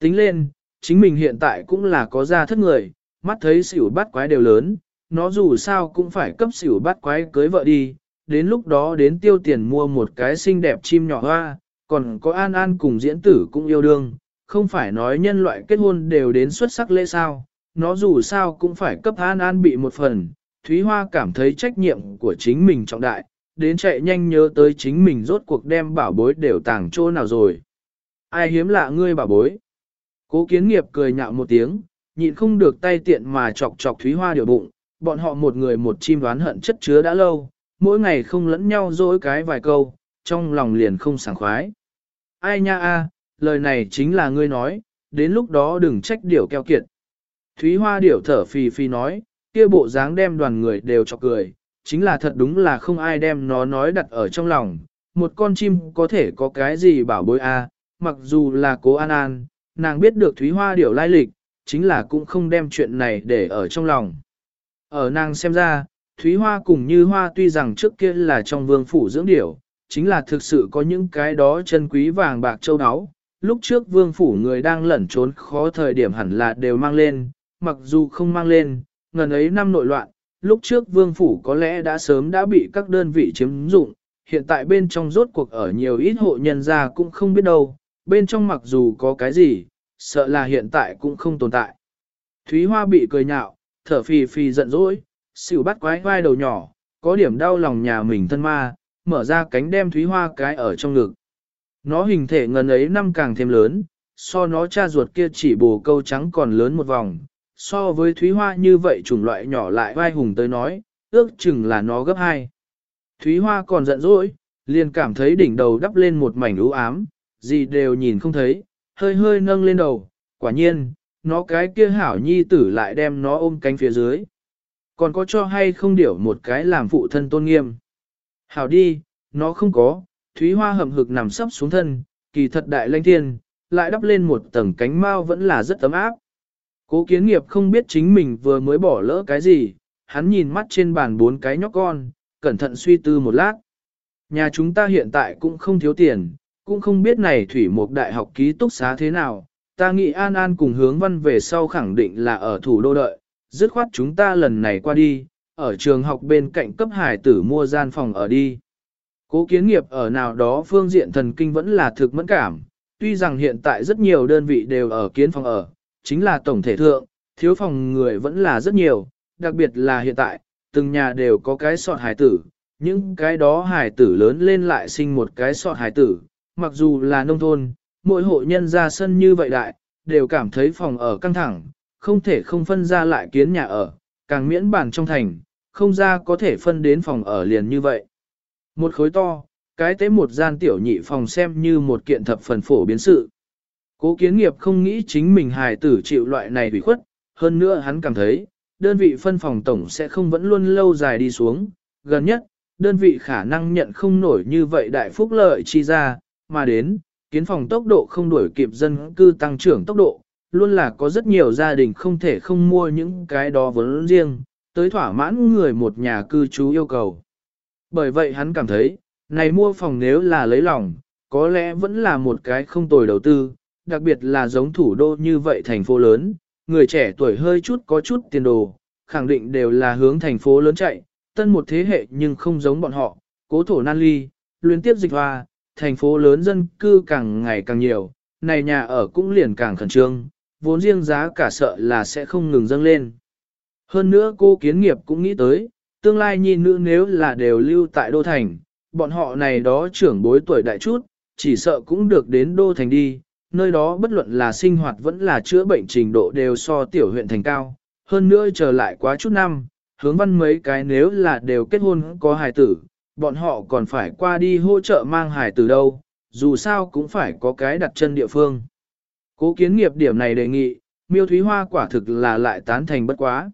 Tính lên, chính mình hiện tại cũng là có gia thất người, mắt thấy xỉu bắt quái đều lớn, nó dù sao cũng phải cấp xỉu bắt quái cưới vợ đi, đến lúc đó đến tiêu tiền mua một cái xinh đẹp chim nhỏ hoa, còn có An An cùng diễn tử cũng yêu đương, không phải nói nhân loại kết hôn đều đến xuất sắc lễ sao, nó dù sao cũng phải cấp An An bị một phần, Thúy Hoa cảm thấy trách nhiệm của chính mình trọng đại, đến chạy nhanh nhớ tới chính mình rốt cuộc đem bảo bối đều tàng chỗ nào rồi. Ai hiếm lạ ngươi bảo bối. Cố kiến nghiệp cười nhạo một tiếng, nhịn không được tay tiện mà chọc chọc Thúy Hoa điều bụng, bọn họ một người một chim đoán hận chất chứa đã lâu, mỗi ngày không lẫn nhau dối cái vài câu, trong lòng liền không sảng khoái. Ai nha a, lời này chính là ngươi nói, đến lúc đó đừng trách điểu keo kiệt. Thúy Hoa điểu thở phì phì nói, kia bộ dáng đem đoàn người đều chọc cười, chính là thật đúng là không ai đem nó nói đặt ở trong lòng. Một con chim có thể có cái gì bảo bối a, mặc dù là cố An An, nàng biết được Thúy Hoa điểu lai lịch, chính là cũng không đem chuyện này để ở trong lòng. Ở nàng xem ra, Thúy Hoa cùng Như Hoa tuy rằng trước kia là trong vương phủ dưỡng điểu, chính là thực sự có những cái đó chân quý vàng bạc châu áo. Lúc trước vương phủ người đang lẩn trốn khó thời điểm hẳn là đều mang lên, mặc dù không mang lên, ngần ấy năm nội loạn, lúc trước vương phủ có lẽ đã sớm đã bị các đơn vị chiếm dụng, hiện tại bên trong rốt cuộc ở nhiều ít hộ nhân gia cũng không biết đâu, bên trong mặc dù có cái gì, sợ là hiện tại cũng không tồn tại. Thúy Hoa bị cười nhạo, thở phì phì giận dỗi, xỉu bắt quái vai đầu nhỏ, có điểm đau lòng nhà mình thân ma, mở ra cánh đem Thúy Hoa cái ở trong ngực. Nó hình thể ngần ấy năm càng thêm lớn, so nó cha ruột kia chỉ bồ câu trắng còn lớn một vòng, so với Thúy Hoa như vậy chủng loại nhỏ lại vai hùng tới nói, ước chừng là nó gấp hai. Thúy Hoa còn giận dỗi, liền cảm thấy đỉnh đầu đắp lên một mảnh u ám, gì đều nhìn không thấy, hơi hơi nâng lên đầu, quả nhiên, nó cái kia hảo nhi tử lại đem nó ôm cánh phía dưới. Còn có cho hay không điểu một cái làm phụ thân tôn nghiêm. Hảo đi, nó không có, Thúy Hoa hầm hực nằm sấp xuống thân, kỳ thật đại lanh thiên, lại đắp lên một tầng cánh mao vẫn là rất ấm áp. Cố kiến nghiệp không biết chính mình vừa mới bỏ lỡ cái gì, hắn nhìn mắt trên bàn bốn cái nhóc con, cẩn thận suy tư một lát. Nhà chúng ta hiện tại cũng không thiếu tiền, cũng không biết này thủy một đại học ký túc xá thế nào, ta nghĩ An An cùng hướng văn về sau khẳng định là ở thủ đô đợi, dứt khoát chúng ta lần này qua đi, ở trường học bên cạnh cấp hải tử mua gian phòng ở đi. Cố kiến nghiệp ở nào đó phương diện thần kinh vẫn là thực mẫn cảm, tuy rằng hiện tại rất nhiều đơn vị đều ở kiến phòng ở, chính là tổng thể thượng, thiếu phòng người vẫn là rất nhiều, đặc biệt là hiện tại, từng nhà đều có cái sọt hải tử, những cái đó hải tử lớn lên lại sinh một cái sọt hải tử, mặc dù là nông thôn, mỗi hộ nhân ra sân như vậy đại, đều cảm thấy phòng ở căng thẳng, không thể không phân ra lại kiến nhà ở, càng miễn bản trong thành, không ra có thể phân đến phòng ở liền như vậy. Một khối to, cái tế một gian tiểu nhị phòng xem như một kiện thập phần phổ biến sự. Cố kiến nghiệp không nghĩ chính mình hài tử chịu loại này bị khuất, hơn nữa hắn cảm thấy, đơn vị phân phòng tổng sẽ không vẫn luôn lâu dài đi xuống, gần nhất, đơn vị khả năng nhận không nổi như vậy đại phúc lợi chi ra, mà đến, kiến phòng tốc độ không đuổi kịp dân cư tăng trưởng tốc độ, luôn là có rất nhiều gia đình không thể không mua những cái đó vốn riêng, tới thỏa mãn người một nhà cư trú yêu cầu. Bởi vậy hắn cảm thấy, này mua phòng nếu là lấy lòng, có lẽ vẫn là một cái không tồi đầu tư, đặc biệt là giống thủ đô như vậy thành phố lớn, người trẻ tuổi hơi chút có chút tiền đồ, khẳng định đều là hướng thành phố lớn chạy, tân một thế hệ nhưng không giống bọn họ, cố thổ nan ly, luyến tiếp dịch hoa, thành phố lớn dân cư càng ngày càng nhiều, này nhà ở cũng liền càng khẩn trương, vốn riêng giá cả sợ là sẽ không ngừng dâng lên. Hơn nữa cô kiến nghiệp cũng nghĩ tới, tương lai nhi nữ nếu là đều lưu tại đô thành, bọn họ này đó trưởng bối tuổi đại chút, chỉ sợ cũng được đến đô thành đi, nơi đó bất luận là sinh hoạt vẫn là chữa bệnh trình độ đều so tiểu huyện thành cao, hơn nữa trở lại quá chút năm, hướng văn mấy cái nếu là đều kết hôn có hài tử, bọn họ còn phải qua đi hỗ trợ mang hài tử đâu, dù sao cũng phải có cái đặt chân địa phương. Cố kiến nghiệp điểm này đề nghị, miêu thúy hoa quả thực là lại tán thành bất quá.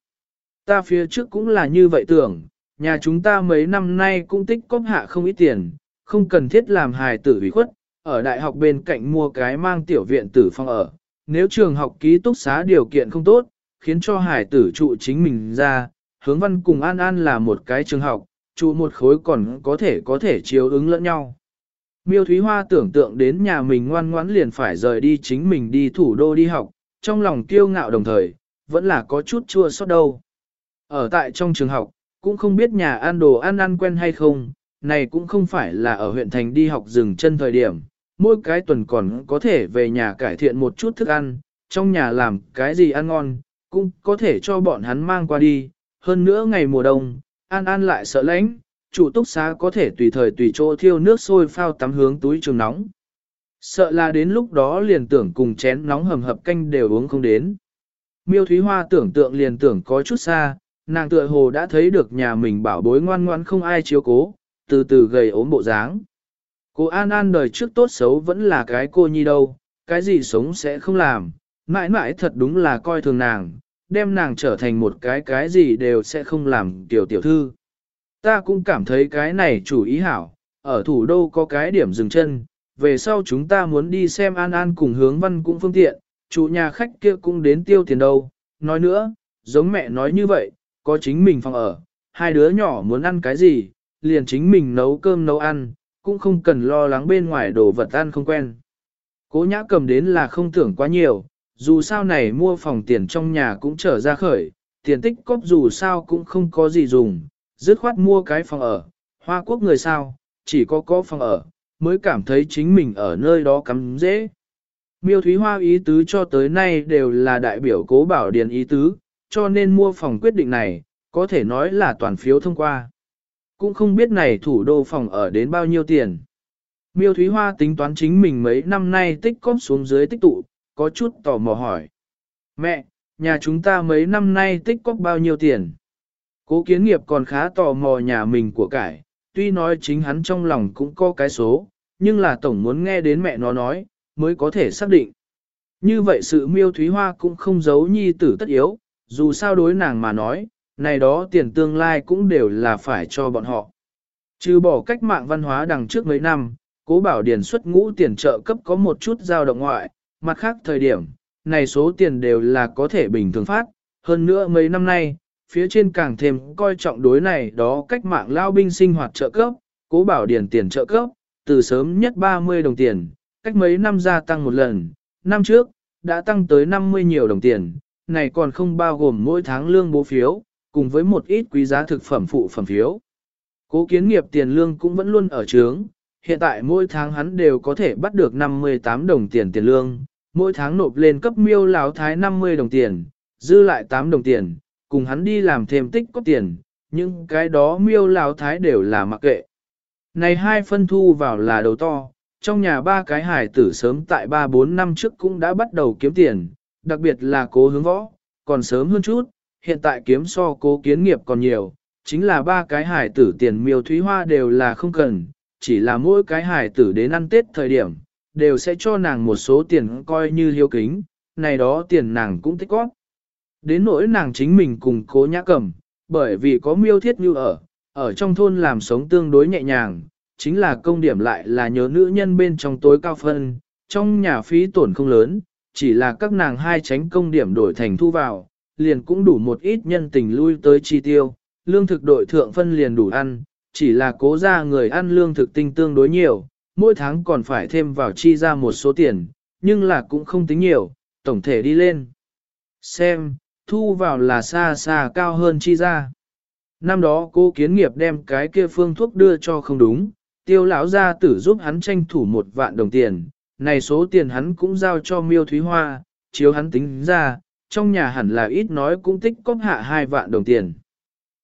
ta phía trước cũng là như vậy tưởng, nhà chúng ta mấy năm nay cũng tích cóp hạ không ít tiền, không cần thiết làm hài tử ủy khuất, ở đại học bên cạnh mua cái mang tiểu viện tử phong ở. Nếu trường học ký túc xá điều kiện không tốt, khiến cho hải tử trụ chính mình ra, hướng văn cùng an an là một cái trường học, trụ một khối còn có thể có thể chiếu ứng lẫn nhau. Miêu Thúy Hoa tưởng tượng đến nhà mình ngoan ngoãn liền phải rời đi chính mình đi thủ đô đi học, trong lòng kiêu ngạo đồng thời, vẫn là có chút chua xót đâu. Ở tại trong trường học, cũng không biết nhà ăn đồ ăn ăn quen hay không, này cũng không phải là ở huyện thành đi học dừng chân thời điểm, mỗi cái tuần còn có thể về nhà cải thiện một chút thức ăn, trong nhà làm cái gì ăn ngon, cũng có thể cho bọn hắn mang qua đi, hơn nữa ngày mùa đông, An An lại sợ lạnh, chủ túc xá có thể tùy thời tùy chỗ thiêu nước sôi phao tắm hướng túi trường nóng. Sợ là đến lúc đó liền tưởng cùng chén nóng hầm hập canh đều uống không đến. Miêu Thúy Hoa tưởng tượng liền tưởng có chút xa, nàng tựa hồ đã thấy được nhà mình bảo bối ngoan ngoan không ai chiếu cố, từ từ gầy ốm bộ dáng. Cô An An đời trước tốt xấu vẫn là cái cô nhi đâu, cái gì sống sẽ không làm, mãi mãi thật đúng là coi thường nàng, đem nàng trở thành một cái cái gì đều sẽ không làm tiểu tiểu thư. Ta cũng cảm thấy cái này chủ ý hảo, ở thủ đô có cái điểm dừng chân, về sau chúng ta muốn đi xem An An cùng hướng văn cũng phương tiện, chủ nhà khách kia cũng đến tiêu tiền đâu. Nói nữa, giống mẹ nói như vậy, có chính mình phòng ở, hai đứa nhỏ muốn ăn cái gì, liền chính mình nấu cơm nấu ăn, cũng không cần lo lắng bên ngoài đồ vật ăn không quen. Cố nhã cầm đến là không tưởng quá nhiều, dù sao này mua phòng tiền trong nhà cũng trở ra khởi, tiền tích cóp dù sao cũng không có gì dùng, dứt khoát mua cái phòng ở, hoa quốc người sao, chỉ có có phòng ở, mới cảm thấy chính mình ở nơi đó cắm dễ. Miêu Thúy Hoa ý tứ cho tới nay đều là đại biểu cố bảo điền ý tứ, cho nên mua phòng quyết định này, có thể nói là toàn phiếu thông qua. Cũng không biết này thủ đô phòng ở đến bao nhiêu tiền. Miêu Thúy Hoa tính toán chính mình mấy năm nay tích cóp xuống dưới tích tụ, có chút tò mò hỏi. Mẹ, nhà chúng ta mấy năm nay tích cóp bao nhiêu tiền? Cố kiến nghiệp còn khá tò mò nhà mình của cải, tuy nói chính hắn trong lòng cũng có cái số, nhưng là tổng muốn nghe đến mẹ nó nói, mới có thể xác định. Như vậy sự miêu thúy hoa cũng không giấu nhi tử tất yếu, dù sao đối nàng mà nói, này đó tiền tương lai cũng đều là phải cho bọn họ. Trừ bỏ cách mạng văn hóa đằng trước mấy năm, cố bảo điển xuất ngũ tiền trợ cấp có một chút dao động ngoại, mặt khác thời điểm, này số tiền đều là có thể bình thường phát, hơn nữa mấy năm nay, phía trên càng thêm coi trọng đối này đó cách mạng lao binh sinh hoạt trợ cấp, cố bảo điển tiền trợ cấp, từ sớm nhất 30 đồng tiền, cách mấy năm gia tăng một lần, năm trước, đã tăng tới 50 nhiều đồng tiền, này còn không bao gồm mỗi tháng lương bố phiếu, cùng với một ít quý giá thực phẩm phụ phẩm phiếu. Cố kiến nghiệp tiền lương cũng vẫn luôn ở trướng, hiện tại mỗi tháng hắn đều có thể bắt được 58 đồng tiền tiền lương, mỗi tháng nộp lên cấp miêu lão thái 50 đồng tiền, dư lại 8 đồng tiền, cùng hắn đi làm thêm tích có tiền, nhưng cái đó miêu lão thái đều là mặc kệ. Này hai phân thu vào là đầu to, trong nhà ba cái hải tử sớm tại 3-4 năm trước cũng đã bắt đầu kiếm tiền, đặc biệt là cố hướng võ, còn sớm hơn chút, hiện tại kiếm so cố kiến nghiệp còn nhiều, chính là ba cái hải tử tiền miêu thúy hoa đều là không cần, chỉ là mỗi cái hải tử đến ăn Tết thời điểm, đều sẽ cho nàng một số tiền coi như hiếu kính, này đó tiền nàng cũng thích góp. Đến nỗi nàng chính mình cùng cố nhã cầm, bởi vì có miêu thiết như ở, ở trong thôn làm sống tương đối nhẹ nhàng, chính là công điểm lại là nhớ nữ nhân bên trong tối cao phân, trong nhà phí tổn không lớn, chỉ là các nàng hai tránh công điểm đổi thành thu vào, liền cũng đủ một ít nhân tình lui tới chi tiêu, lương thực đội thượng phân liền đủ ăn, chỉ là cố ra người ăn lương thực tinh tương đối nhiều, mỗi tháng còn phải thêm vào chi ra một số tiền, nhưng là cũng không tính nhiều, tổng thể đi lên. Xem, thu vào là xa xa cao hơn chi ra. Năm đó cô kiến nghiệp đem cái kia phương thuốc đưa cho không đúng, tiêu lão gia tử giúp hắn tranh thủ một vạn đồng tiền, này số tiền hắn cũng giao cho miêu thúy hoa, chiếu hắn tính ra, trong nhà hẳn là ít nói cũng tích cóp hạ hai vạn đồng tiền.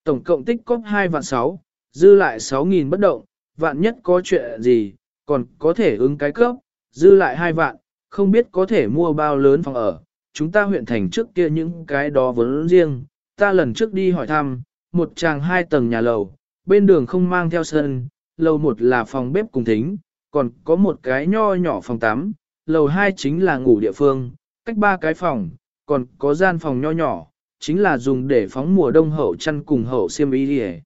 Tổng cộng tích cóp hai vạn sáu, dư lại sáu nghìn bất động, vạn nhất có chuyện gì, còn có thể ứng cái cấp, dư lại hai vạn, không biết có thể mua bao lớn phòng ở. Chúng ta huyện thành trước kia những cái đó vốn riêng, ta lần trước đi hỏi thăm, một chàng hai tầng nhà lầu, bên đường không mang theo sân, lầu một là phòng bếp cùng thính, còn có một cái nho nhỏ phòng tắm, lầu hai chính là ngủ địa phương, cách ba cái phòng, còn có gian phòng nho nhỏ, chính là dùng để phóng mùa đông hậu chăn cùng hậu xiêm y đi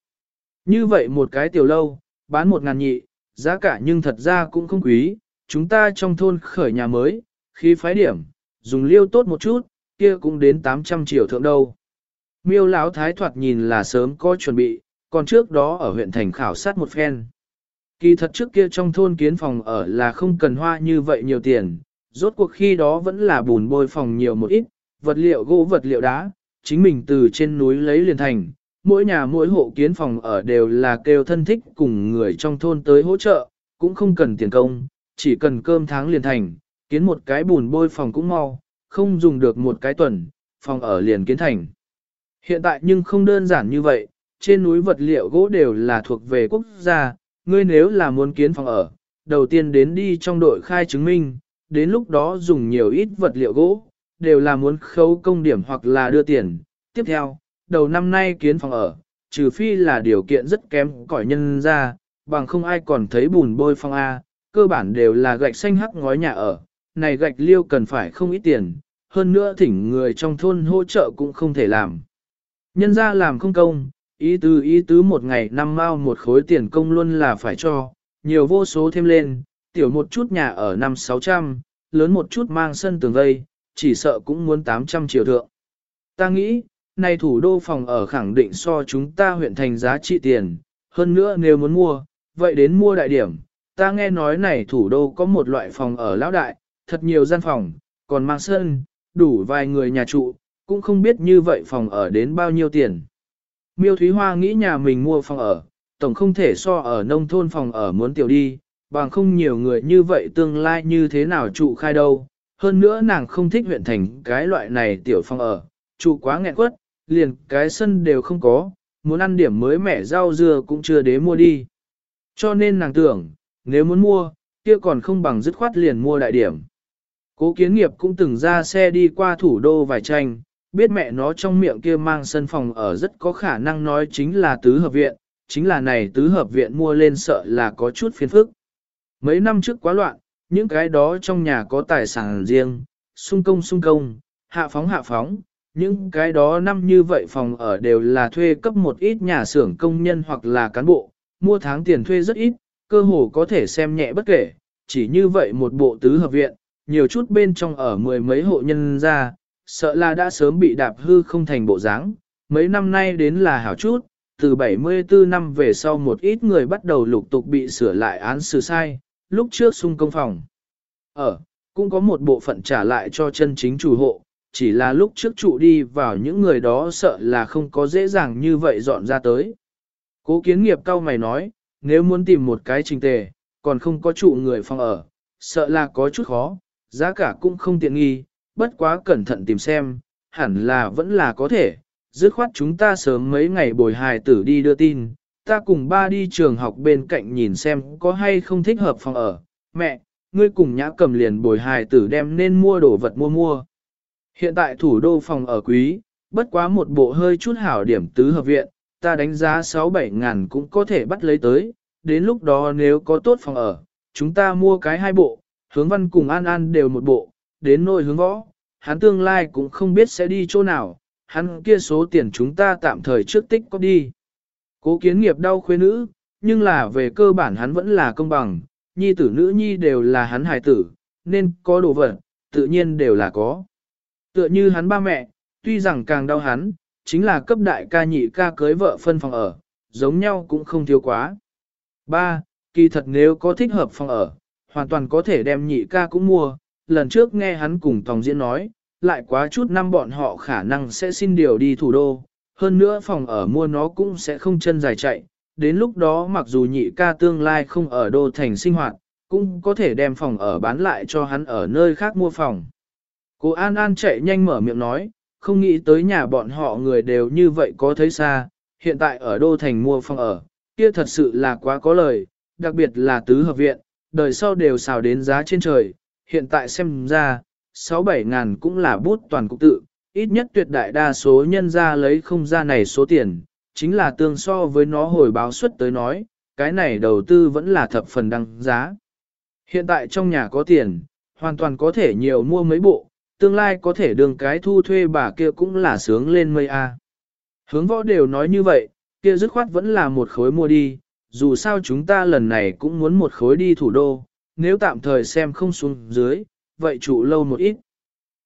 Như vậy một cái tiểu lâu, bán một ngàn nhị, giá cả nhưng thật ra cũng không quý, chúng ta trong thôn khởi nhà mới, khi phái điểm, dùng liêu tốt một chút, kia cũng đến 800 triệu thượng đâu. Miêu lão thái thoạt nhìn là sớm có chuẩn bị, còn trước đó ở huyện thành khảo sát một phen. Kỳ thật trước kia trong thôn kiến phòng ở là không cần hoa như vậy nhiều tiền, rốt cuộc khi đó vẫn là bùn bôi phòng nhiều một ít, vật liệu gỗ vật liệu đá, chính mình từ trên núi lấy liền thành, mỗi nhà mỗi hộ kiến phòng ở đều là kêu thân thích cùng người trong thôn tới hỗ trợ, cũng không cần tiền công, chỉ cần cơm tháng liền thành, kiến một cái bùn bôi phòng cũng mau, không dùng được một cái tuần, phòng ở liền kiến thành. Hiện tại nhưng không đơn giản như vậy, trên núi vật liệu gỗ đều là thuộc về quốc gia, ngươi nếu là muốn kiến phòng ở, đầu tiên đến đi trong đội khai chứng minh, đến lúc đó dùng nhiều ít vật liệu gỗ, đều là muốn khấu công điểm hoặc là đưa tiền. Tiếp theo, đầu năm nay kiến phòng ở, trừ phi là điều kiện rất kém cỏi nhân ra, bằng không ai còn thấy bùn bôi phong A, cơ bản đều là gạch xanh hắc ngói nhà ở, này gạch liêu cần phải không ít tiền, hơn nữa thỉnh người trong thôn hỗ trợ cũng không thể làm. Nhân ra làm không công, ý tứ ý tứ một ngày năm mao một khối tiền công luôn là phải cho, nhiều vô số thêm lên, tiểu một chút nhà ở năm sáu trăm, lớn một chút mang sân tường vây, chỉ sợ cũng muốn 800 triệu thượng. Ta nghĩ, này thủ đô phòng ở khẳng định so chúng ta huyện thành giá trị tiền, hơn nữa nếu muốn mua, vậy đến mua đại điểm. Ta nghe nói này thủ đô có một loại phòng ở lão đại, thật nhiều gian phòng, còn mang sân, đủ vài người nhà trụ, cũng không biết như vậy phòng ở đến bao nhiêu tiền. Miêu Thúy Hoa nghĩ nhà mình mua phòng ở, tổng không thể so ở nông thôn phòng ở muốn tiểu đi, bằng không nhiều người như vậy tương lai như thế nào trụ khai đâu. Hơn nữa nàng không thích huyện thành cái loại này tiểu phòng ở, trụ quá nghẹn quất, liền cái sân đều không có, muốn ăn điểm mới mẻ rau dưa cũng chưa đế mua đi. Cho nên nàng tưởng, nếu muốn mua, kia còn không bằng dứt khoát liền mua đại điểm. Cố kiến nghiệp cũng từng ra xe đi qua thủ đô vài tranh, biết mẹ nó trong miệng kia mang sân phòng ở rất có khả năng nói chính là tứ hợp viện, chính là này tứ hợp viện mua lên sợ là có chút phiền phức. Mấy năm trước quá loạn, những cái đó trong nhà có tài sản riêng, sung công sung công, hạ phóng hạ phóng, những cái đó năm như vậy phòng ở đều là thuê cấp một ít nhà xưởng công nhân hoặc là cán bộ, mua tháng tiền thuê rất ít, cơ hồ có thể xem nhẹ bất kể, chỉ như vậy một bộ tứ hợp viện, nhiều chút bên trong ở mười mấy hộ nhân ra, sợ là đã sớm bị đạp hư không thành bộ dáng. mấy năm nay đến là hảo chút, từ 74 năm về sau một ít người bắt đầu lục tục bị sửa lại án xử sai, lúc trước xung công phòng. Ở, cũng có một bộ phận trả lại cho chân chính chủ hộ, chỉ là lúc trước trụ đi vào những người đó sợ là không có dễ dàng như vậy dọn ra tới. Cố kiến nghiệp cao mày nói, nếu muốn tìm một cái trình tề, còn không có trụ người phòng ở, sợ là có chút khó, giá cả cũng không tiện nghi, bất quá cẩn thận tìm xem, hẳn là vẫn là có thể, dứt khoát chúng ta sớm mấy ngày bồi hài tử đi đưa tin, ta cùng ba đi trường học bên cạnh nhìn xem có hay không thích hợp phòng ở, mẹ, ngươi cùng nhã cầm liền bồi hài tử đem nên mua đồ vật mua mua. Hiện tại thủ đô phòng ở quý, bất quá một bộ hơi chút hảo điểm tứ hợp viện, ta đánh giá 6-7 ngàn cũng có thể bắt lấy tới, đến lúc đó nếu có tốt phòng ở, chúng ta mua cái hai bộ, hướng văn cùng an an đều một bộ, đến nỗi hướng võ, hắn tương lai cũng không biết sẽ đi chỗ nào, hắn kia số tiền chúng ta tạm thời trước tích có đi. Cố kiến nghiệp đau khuê nữ, nhưng là về cơ bản hắn vẫn là công bằng, nhi tử nữ nhi đều là hắn hài tử, nên có đồ vật, tự nhiên đều là có. Tựa như hắn ba mẹ, tuy rằng càng đau hắn, chính là cấp đại ca nhị ca cưới vợ phân phòng ở, giống nhau cũng không thiếu quá. Ba, kỳ thật nếu có thích hợp phòng ở, hoàn toàn có thể đem nhị ca cũng mua, lần trước nghe hắn cùng Tòng Diễn nói, lại quá chút năm bọn họ khả năng sẽ xin điều đi thủ đô, hơn nữa phòng ở mua nó cũng sẽ không chân dài chạy, đến lúc đó mặc dù nhị ca tương lai không ở đô thành sinh hoạt, cũng có thể đem phòng ở bán lại cho hắn ở nơi khác mua phòng. Cô An An chạy nhanh mở miệng nói, không nghĩ tới nhà bọn họ người đều như vậy có thấy xa, hiện tại ở đô thành mua phòng ở, kia thật sự là quá có lời, đặc biệt là tứ hợp viện, đời sau đều xào đến giá trên trời, hiện tại xem ra, 6-7 ngàn cũng là bút toàn cục tự, ít nhất tuyệt đại đa số nhân ra lấy không ra này số tiền, chính là tương so với nó hồi báo suất tới nói, cái này đầu tư vẫn là thập phần đăng giá. Hiện tại trong nhà có tiền, hoàn toàn có thể nhiều mua mấy bộ, tương lai có thể đường cái thu thuê bà kia cũng là sướng lên mây a. Hướng võ đều nói như vậy, kia dứt khoát vẫn là một khối mua đi, dù sao chúng ta lần này cũng muốn một khối đi thủ đô, nếu tạm thời xem không xuống dưới, vậy trụ lâu một ít.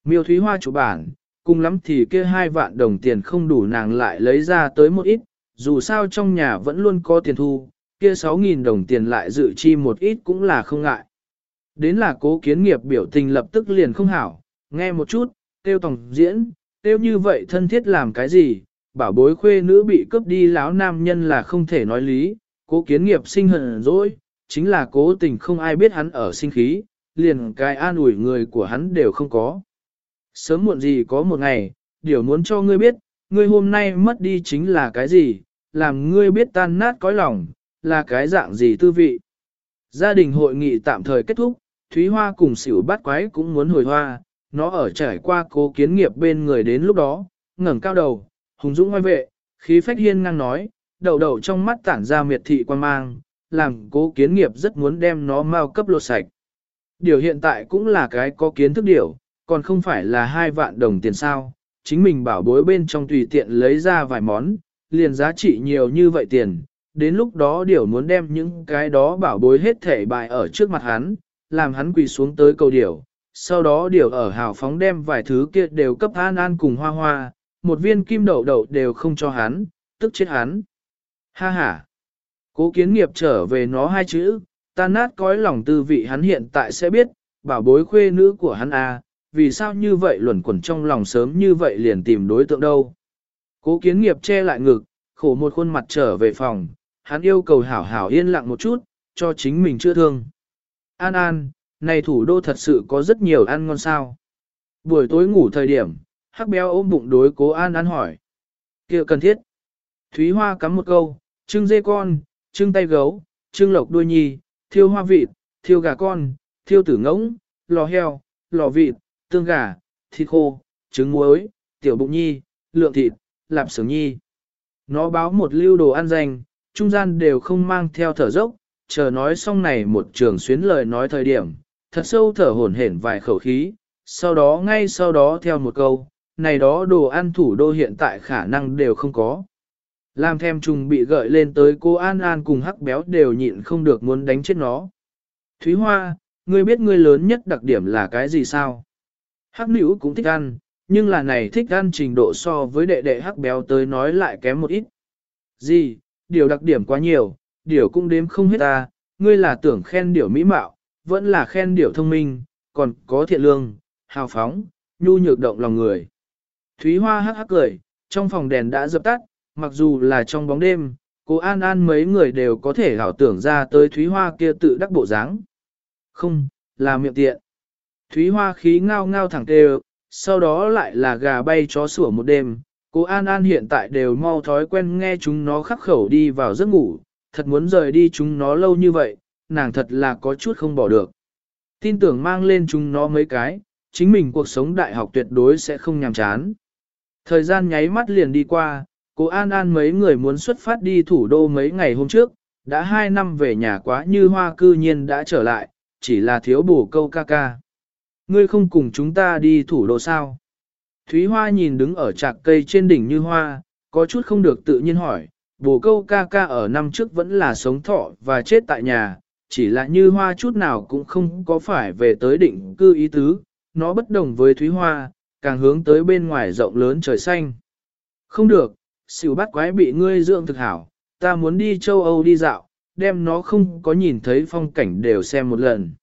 Miêu Thúy Hoa chủ bản, cùng lắm thì kia hai vạn đồng tiền không đủ nàng lại lấy ra tới một ít, dù sao trong nhà vẫn luôn có tiền thu, kia sáu nghìn đồng tiền lại dự chi một ít cũng là không ngại. Đến là cố kiến nghiệp biểu tình lập tức liền không hảo, nghe một chút, tiêu tổng diễn, tiêu như vậy thân thiết làm cái gì, bảo bối khuê nữ bị cướp đi lão nam nhân là không thể nói lý, cố kiến nghiệp sinh hận rồi, chính là cố tình không ai biết hắn ở sinh khí, liền cái an ủi người của hắn đều không có. Sớm muộn gì có một ngày, điều muốn cho ngươi biết, ngươi hôm nay mất đi chính là cái gì, làm ngươi biết tan nát cõi lòng, là cái dạng gì tư vị. Gia đình hội nghị tạm thời kết thúc, Thúy Hoa cùng xỉu Bát quái cũng muốn hồi hoa, nó ở trải qua cố kiến nghiệp bên người đến lúc đó, ngẩng cao đầu, hùng dũng ngoài vệ, khí phách hiên ngang nói, đầu đầu trong mắt tản ra miệt thị quan mang, làm cố kiến nghiệp rất muốn đem nó mau cấp lột sạch. Điều hiện tại cũng là cái có kiến thức điều, còn không phải là hai vạn đồng tiền sao, chính mình bảo bối bên trong tùy tiện lấy ra vài món, liền giá trị nhiều như vậy tiền, đến lúc đó điều muốn đem những cái đó bảo bối hết thể bại ở trước mặt hắn, làm hắn quỳ xuống tới cầu điều, sau đó điều ở hào phóng đem vài thứ kia đều cấp an an cùng hoa hoa, một viên kim đậu đậu đều không cho hắn, tức chết hắn. Ha ha! Cố kiến nghiệp trở về nó hai chữ, ta nát cõi lòng tư vị hắn hiện tại sẽ biết, bảo bối khuê nữ của hắn à, vì sao như vậy luẩn quẩn trong lòng sớm như vậy liền tìm đối tượng đâu. Cố kiến nghiệp che lại ngực, khổ một khuôn mặt trở về phòng, hắn yêu cầu hảo hảo yên lặng một chút, cho chính mình chưa thương. An An, này thủ đô thật sự có rất nhiều ăn ngon sao. Buổi tối ngủ thời điểm, hắc béo ôm bụng đối cố An An hỏi. kia cần thiết. Thúy Hoa cắm một câu, trưng dê con, trưng tay gấu, trưng lộc đuôi nhi, thiêu hoa vịt, thiêu gà con, thiêu tử ngỗng, lò heo, lò vịt, tương gà, thịt khô, trứng muối, tiểu bụng nhi, lượng thịt, lạp xưởng nhi. Nó báo một lưu đồ ăn dành, trung gian đều không mang theo thở dốc, chờ nói xong này một trường xuyến lời nói thời điểm, thật sâu thở hổn hển vài khẩu khí, sau đó ngay sau đó theo một câu, này đó đồ ăn thủ đô hiện tại khả năng đều không có. Làm thêm trùng bị gợi lên tới cô An An cùng hắc béo đều nhịn không được muốn đánh chết nó. Thúy Hoa, ngươi biết ngươi lớn nhất đặc điểm là cái gì sao? Hắc nữ cũng thích ăn, nhưng là này thích ăn trình độ so với đệ đệ hắc béo tới nói lại kém một ít. Gì, điều đặc điểm quá nhiều, điều cũng đếm không hết ta, ngươi là tưởng khen điều mỹ mạo, vẫn là khen điều thông minh, còn có thiện lương, hào phóng, nhu nhược động lòng người. Thúy Hoa hắc hắc cười, trong phòng đèn đã dập tắt, mặc dù là trong bóng đêm, cô An An mấy người đều có thể hảo tưởng ra tới Thúy Hoa kia tự đắc bộ dáng. Không, là miệng tiện. Thúy Hoa khí ngao ngao thẳng tê sau đó lại là gà bay chó sủa một đêm. Cô An An hiện tại đều mau thói quen nghe chúng nó khắc khẩu đi vào giấc ngủ, thật muốn rời đi chúng nó lâu như vậy, nàng thật là có chút không bỏ được. Tin tưởng mang lên chúng nó mấy cái, chính mình cuộc sống đại học tuyệt đối sẽ không nhàm chán. Thời gian nháy mắt liền đi qua, cô An An mấy người muốn xuất phát đi thủ đô mấy ngày hôm trước, đã hai năm về nhà quá như hoa cư nhiên đã trở lại, chỉ là thiếu bổ câu ca ca. Ngươi không cùng chúng ta đi thủ đô sao? Thúy Hoa nhìn đứng ở trạc cây trên đỉnh như hoa, có chút không được tự nhiên hỏi, bổ câu ca ca ở năm trước vẫn là sống thọ và chết tại nhà, chỉ là như hoa chút nào cũng không có phải về tới định cư ý tứ, nó bất đồng với Thúy Hoa, càng hướng tới bên ngoài rộng lớn trời xanh. Không được, xỉu bắt quái bị ngươi dưỡng thực hảo, ta muốn đi châu Âu đi dạo, đem nó không có nhìn thấy phong cảnh đều xem một lần.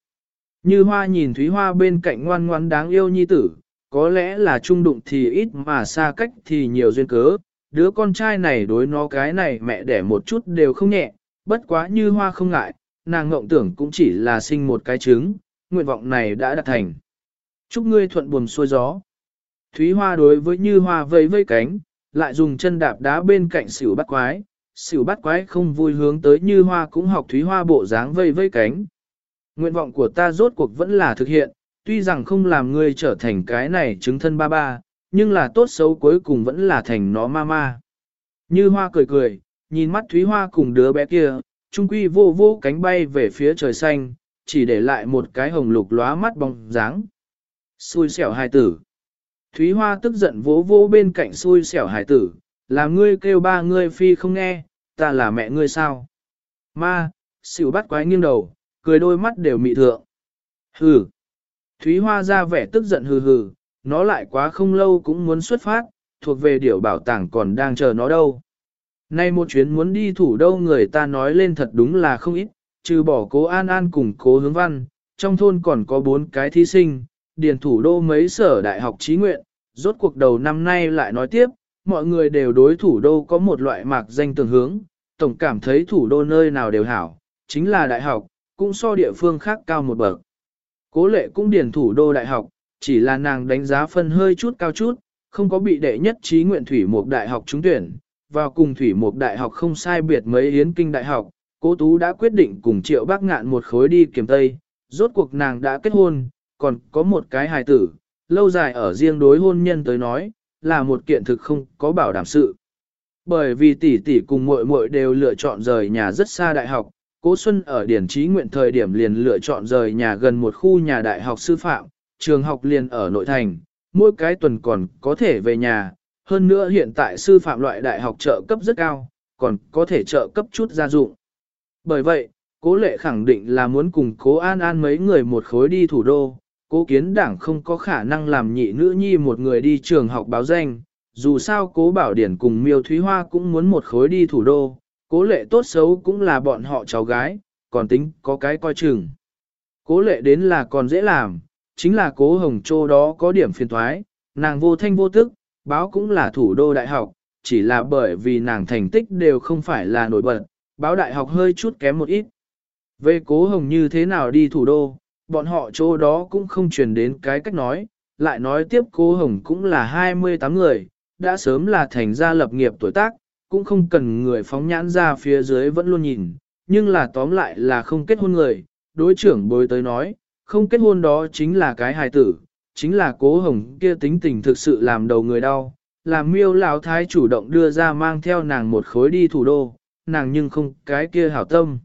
Như hoa nhìn Thúy Hoa bên cạnh ngoan ngoan đáng yêu nhi tử, có lẽ là trung đụng thì ít mà xa cách thì nhiều duyên cớ, đứa con trai này đối nó cái này mẹ đẻ một chút đều không nhẹ, bất quá như hoa không ngại, nàng ngộng tưởng cũng chỉ là sinh một cái trứng, nguyện vọng này đã đạt thành. Chúc ngươi thuận buồm xuôi gió. Thúy Hoa đối với Như Hoa vây vây cánh, lại dùng chân đạp đá bên cạnh xỉu bắt quái. Xỉu bắt quái không vui hướng tới Như Hoa cũng học Thúy Hoa bộ dáng vây vây cánh. Nguyện vọng của ta rốt cuộc vẫn là thực hiện, tuy rằng không làm ngươi trở thành cái này chứng thân ba ba, nhưng là tốt xấu cuối cùng vẫn là thành nó ma ma. Như Hoa cười cười, nhìn mắt Thúy Hoa cùng đứa bé kia, trung quy vô vô cánh bay về phía trời xanh, chỉ để lại một cái hồng lục lóa mắt bóng dáng. Xui xẻo hai tử. Thúy Hoa tức giận vỗ vỗ bên cạnh xui xẻo Hải tử, là ngươi kêu ba ngươi phi không nghe, ta là mẹ ngươi sao? Ma, xỉu bắt quái nghiêng đầu, cười đôi mắt đều mị thượng. Hừ. Thúy Hoa ra vẻ tức giận hừ hừ, nó lại quá không lâu cũng muốn xuất phát, thuộc về điểu bảo tàng còn đang chờ nó đâu. Nay một chuyến muốn đi thủ đâu người ta nói lên thật đúng là không ít, trừ bỏ cố An An cùng cố hướng văn, trong thôn còn có bốn cái thí sinh, điền thủ đô mấy sở đại học trí nguyện, rốt cuộc đầu năm nay lại nói tiếp, mọi người đều đối thủ đô có một loại mạc danh tương hướng, tổng cảm thấy thủ đô nơi nào đều hảo, chính là đại học, cũng so địa phương khác cao một bậc. Cố lệ cũng điền thủ đô đại học, chỉ là nàng đánh giá phân hơi chút cao chút, không có bị đệ nhất trí nguyện thủy một đại học trúng tuyển, vào cùng thủy một đại học không sai biệt mấy yến kinh đại học, cố tú đã quyết định cùng triệu bác ngạn một khối đi kiểm tây, rốt cuộc nàng đã kết hôn, còn có một cái hài tử, lâu dài ở riêng đối hôn nhân tới nói, là một kiện thực không có bảo đảm sự. Bởi vì tỷ tỷ cùng muội muội đều lựa chọn rời nhà rất xa đại học, Cố Xuân ở điển trí nguyện thời điểm liền lựa chọn rời nhà gần một khu nhà đại học sư phạm, trường học liền ở nội thành, mỗi cái tuần còn có thể về nhà, hơn nữa hiện tại sư phạm loại đại học trợ cấp rất cao, còn có thể trợ cấp chút gia dụng. Bởi vậy, cố lệ khẳng định là muốn cùng cố an an mấy người một khối đi thủ đô, cố kiến đảng không có khả năng làm nhị nữ nhi một người đi trường học báo danh, dù sao cố bảo điển cùng miêu thúy hoa cũng muốn một khối đi thủ đô, cố lệ tốt xấu cũng là bọn họ cháu gái, còn tính có cái coi chừng. Cố lệ đến là còn dễ làm, chính là cố hồng châu đó có điểm phiền thoái, nàng vô thanh vô tức, báo cũng là thủ đô đại học, chỉ là bởi vì nàng thành tích đều không phải là nổi bật, báo đại học hơi chút kém một ít. Về cố hồng như thế nào đi thủ đô, bọn họ chỗ đó cũng không truyền đến cái cách nói, lại nói tiếp cố hồng cũng là 28 người, đã sớm là thành gia lập nghiệp tuổi tác, cũng không cần người phóng nhãn ra phía dưới vẫn luôn nhìn, nhưng là tóm lại là không kết hôn người, đối trưởng bối tới nói, không kết hôn đó chính là cái hài tử, chính là cố hồng kia tính tình thực sự làm đầu người đau, làm miêu lão thái chủ động đưa ra mang theo nàng một khối đi thủ đô, nàng nhưng không cái kia hảo tâm.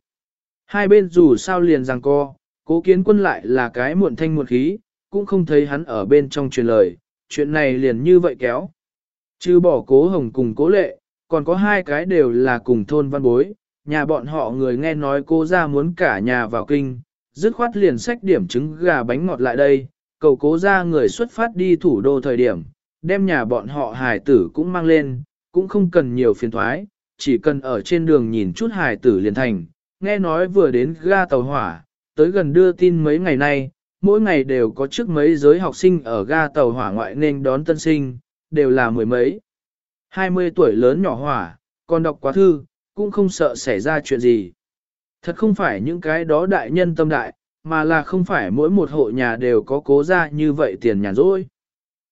Hai bên dù sao liền rằng co, cố kiến quân lại là cái muộn thanh muộn khí, cũng không thấy hắn ở bên trong truyền lời, chuyện này liền như vậy kéo. Chứ bỏ cố hồng cùng cố lệ, còn có hai cái đều là cùng thôn văn bối, nhà bọn họ người nghe nói cô ra muốn cả nhà vào kinh, dứt khoát liền sách điểm trứng gà bánh ngọt lại đây, cầu cố ra người xuất phát đi thủ đô thời điểm, đem nhà bọn họ hài tử cũng mang lên, cũng không cần nhiều phiền thoái, chỉ cần ở trên đường nhìn chút hài tử liền thành, nghe nói vừa đến ga tàu hỏa, tới gần đưa tin mấy ngày nay, mỗi ngày đều có trước mấy giới học sinh ở ga tàu hỏa ngoại nên đón tân sinh, đều là mười mấy. 20 tuổi lớn nhỏ hỏa, còn đọc quá thư, cũng không sợ xảy ra chuyện gì. Thật không phải những cái đó đại nhân tâm đại, mà là không phải mỗi một hộ nhà đều có cố ra như vậy tiền nhàn rỗi.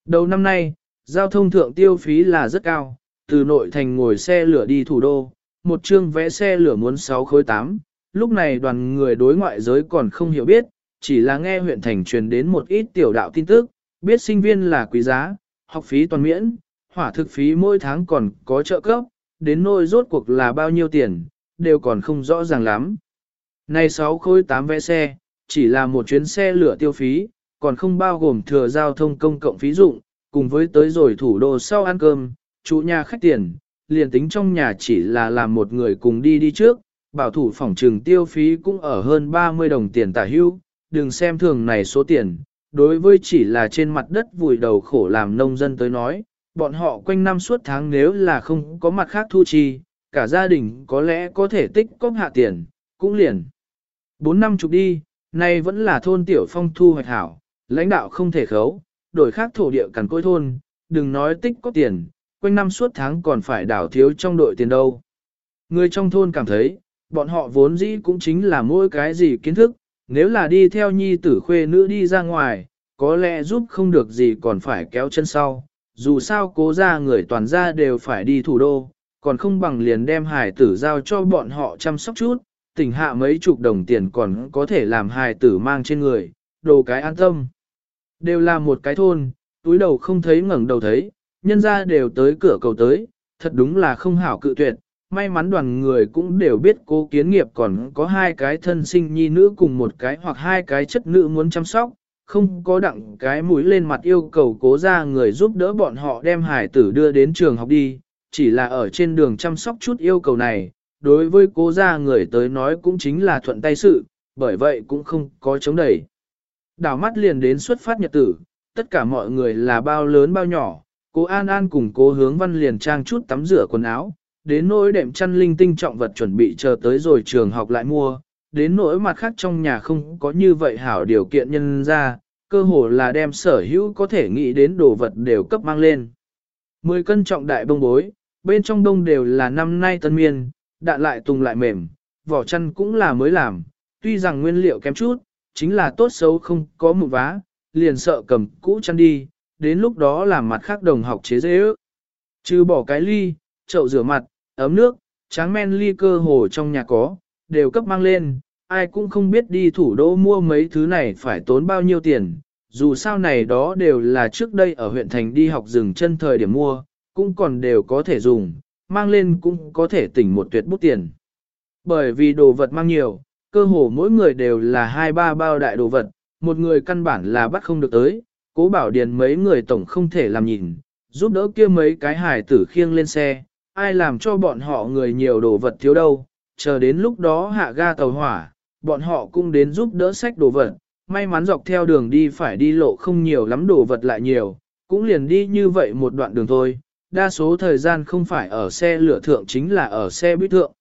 Đầu năm nay, giao thông thượng tiêu phí là rất cao, từ nội thành ngồi xe lửa đi thủ đô, một chương vé xe lửa muốn 6 khối 8, lúc này đoàn người đối ngoại giới còn không hiểu biết, chỉ là nghe huyện thành truyền đến một ít tiểu đạo tin tức, biết sinh viên là quý giá, học phí toàn miễn, hỏa thực phí mỗi tháng còn có trợ cấp, đến nôi rốt cuộc là bao nhiêu tiền, đều còn không rõ ràng lắm. Này 6 khối 8 vé xe, chỉ là một chuyến xe lửa tiêu phí, còn không bao gồm thừa giao thông công cộng phí dụng, cùng với tới rồi thủ đô sau ăn cơm, chủ nhà khách tiền, liền tính trong nhà chỉ là làm một người cùng đi đi trước, bảo thủ phòng trừng tiêu phí cũng ở hơn 30 đồng tiền tả hưu, đừng xem thường này số tiền, đối với chỉ là trên mặt đất vùi đầu khổ làm nông dân tới nói, bọn họ quanh năm suốt tháng nếu là không có mặt khác thu chi, cả gia đình có lẽ có thể tích cóp hạ tiền, cũng liền. Bốn năm chục đi, nay vẫn là thôn tiểu phong thu hoạch hảo, lãnh đạo không thể khấu, đổi khác thổ địa cằn côi thôn, đừng nói tích cóp tiền, quanh năm suốt tháng còn phải đảo thiếu trong đội tiền đâu. Người trong thôn cảm thấy, bọn họ vốn dĩ cũng chính là mỗi cái gì kiến thức, nếu là đi theo nhi tử khuê nữ đi ra ngoài, có lẽ giúp không được gì còn phải kéo chân sau, dù sao cố ra người toàn gia đều phải đi thủ đô, còn không bằng liền đem hài tử giao cho bọn họ chăm sóc chút, tỉnh hạ mấy chục đồng tiền còn có thể làm hài tử mang trên người, đồ cái an tâm. Đều là một cái thôn, túi đầu không thấy ngẩng đầu thấy, nhân ra đều tới cửa cầu tới, thật đúng là không hảo cự tuyệt. May mắn đoàn người cũng đều biết cố kiến nghiệp còn có hai cái thân sinh nhi nữ cùng một cái hoặc hai cái chất nữ muốn chăm sóc, không có đặng cái mũi lên mặt yêu cầu cố ra người giúp đỡ bọn họ đem hải tử đưa đến trường học đi, chỉ là ở trên đường chăm sóc chút yêu cầu này, đối với cố ra người tới nói cũng chính là thuận tay sự, bởi vậy cũng không có chống đẩy. Đảo mắt liền đến xuất phát nhật tử, tất cả mọi người là bao lớn bao nhỏ, cố An An cùng cố hướng văn liền trang chút tắm rửa quần áo, đến nỗi đệm chăn linh tinh trọng vật chuẩn bị chờ tới rồi trường học lại mua, đến nỗi mặt khác trong nhà không có như vậy hảo điều kiện nhân ra, cơ hồ là đem sở hữu có thể nghĩ đến đồ vật đều cấp mang lên. Mười cân trọng đại bông bối, bên trong đông đều là năm nay tân miên, đạn lại tùng lại mềm, vỏ chăn cũng là mới làm, tuy rằng nguyên liệu kém chút, chính là tốt xấu không có một vá, liền sợ cầm cũ chăn đi, đến lúc đó làm mặt khác đồng học chế dễ ước. Trừ bỏ cái ly, chậu rửa mặt, ấm nước, tráng men ly cơ hồ trong nhà có, đều cấp mang lên, ai cũng không biết đi thủ đô mua mấy thứ này phải tốn bao nhiêu tiền, dù sao này đó đều là trước đây ở huyện thành đi học rừng chân thời điểm mua, cũng còn đều có thể dùng, mang lên cũng có thể tỉnh một tuyệt bút tiền. Bởi vì đồ vật mang nhiều, cơ hồ mỗi người đều là hai ba bao đại đồ vật, một người căn bản là bắt không được tới, cố bảo điền mấy người tổng không thể làm nhìn, giúp đỡ kia mấy cái hải tử khiêng lên xe, ai làm cho bọn họ người nhiều đồ vật thiếu đâu, chờ đến lúc đó hạ ga tàu hỏa, bọn họ cũng đến giúp đỡ sách đồ vật, may mắn dọc theo đường đi phải đi lộ không nhiều lắm đồ vật lại nhiều, cũng liền đi như vậy một đoạn đường thôi, đa số thời gian không phải ở xe lửa thượng chính là ở xe buýt thượng.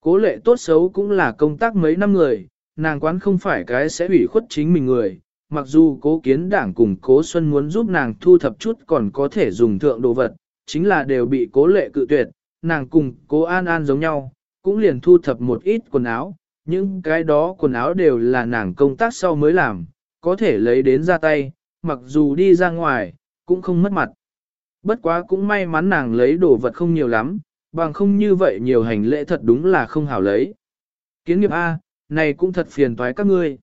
Cố lệ tốt xấu cũng là công tác mấy năm người, nàng quán không phải cái sẽ ủy khuất chính mình người, mặc dù cố kiến đảng cùng cố xuân muốn giúp nàng thu thập chút còn có thể dùng thượng đồ vật, chính là đều bị cố lệ cự tuyệt, nàng cùng cố an an giống nhau, cũng liền thu thập một ít quần áo, những cái đó quần áo đều là nàng công tác sau mới làm, có thể lấy đến ra tay, mặc dù đi ra ngoài, cũng không mất mặt. Bất quá cũng may mắn nàng lấy đồ vật không nhiều lắm, bằng không như vậy nhiều hành lễ thật đúng là không hảo lấy. Kiến nghiệp A, này cũng thật phiền toái các ngươi.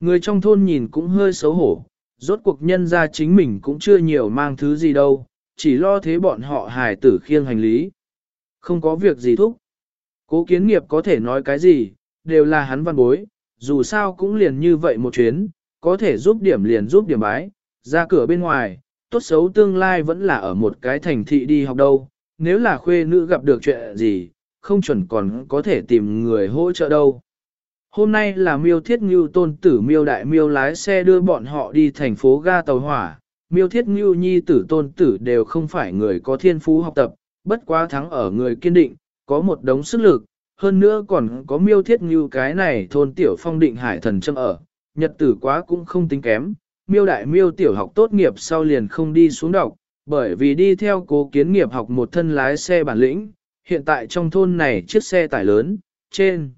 Người trong thôn nhìn cũng hơi xấu hổ, rốt cuộc nhân ra chính mình cũng chưa nhiều mang thứ gì đâu, chỉ lo thế bọn họ hài tử khiêng hành lý. Không có việc gì thúc. Cố kiến nghiệp có thể nói cái gì, đều là hắn văn bối, dù sao cũng liền như vậy một chuyến, có thể giúp điểm liền giúp điểm bái, ra cửa bên ngoài, tốt xấu tương lai vẫn là ở một cái thành thị đi học đâu, nếu là khuê nữ gặp được chuyện gì, không chuẩn còn có thể tìm người hỗ trợ đâu. Hôm nay là miêu thiết ngưu tôn tử miêu đại miêu lái xe đưa bọn họ đi thành phố ga tàu hỏa, miêu thiết ngưu nhi tử tôn tử đều không phải người có thiên phú học tập, bất quá thắng ở người kiên định, có một đống sức lực, hơn nữa còn có miêu thiết ngưu cái này thôn tiểu phong định hải thần châm ở, nhật tử quá cũng không tính kém, miêu đại miêu tiểu học tốt nghiệp sau liền không đi xuống đọc, bởi vì đi theo cố kiến nghiệp học một thân lái xe bản lĩnh, hiện tại trong thôn này chiếc xe tải lớn, trên.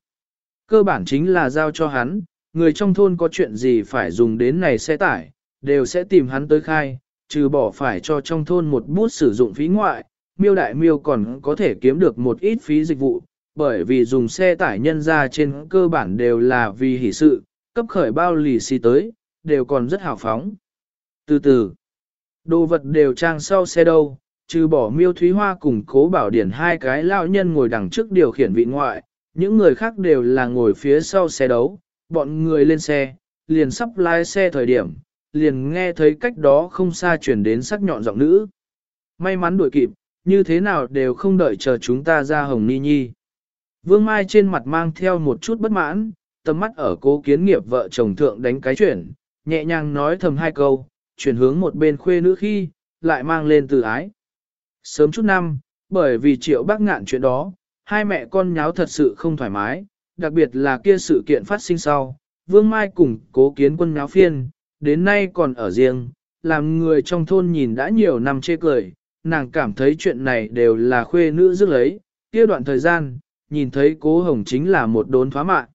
Cơ bản chính là giao cho hắn, người trong thôn có chuyện gì phải dùng đến này xe tải, đều sẽ tìm hắn tới khai, trừ bỏ phải cho trong thôn một bút sử dụng phí ngoại, miêu đại miêu còn có thể kiếm được một ít phí dịch vụ, bởi vì dùng xe tải nhân ra trên cơ bản đều là vì hỷ sự, cấp khởi bao lì xì tới, đều còn rất hào phóng. Từ từ, đồ vật đều trang sau xe đâu, trừ bỏ miêu thúy hoa cùng cố bảo điển hai cái lao nhân ngồi đằng trước điều khiển vị ngoại, những người khác đều là ngồi phía sau xe đấu, bọn người lên xe, liền sắp lái xe thời điểm, liền nghe thấy cách đó không xa chuyển đến sắc nhọn giọng nữ. May mắn đuổi kịp, như thế nào đều không đợi chờ chúng ta ra hồng ni nhi. Vương Mai trên mặt mang theo một chút bất mãn, tầm mắt ở cố kiến nghiệp vợ chồng thượng đánh cái chuyển, nhẹ nhàng nói thầm hai câu, chuyển hướng một bên khuê nữ khi, lại mang lên từ ái. Sớm chút năm, bởi vì triệu bác ngạn chuyện đó, hai mẹ con nháo thật sự không thoải mái, đặc biệt là kia sự kiện phát sinh sau, Vương Mai cùng cố kiến quân nháo phiên, đến nay còn ở riêng, làm người trong thôn nhìn đã nhiều năm chê cười, nàng cảm thấy chuyện này đều là khuê nữ dứt lấy, kia đoạn thời gian, nhìn thấy cố hồng chính là một đốn thoá mạng.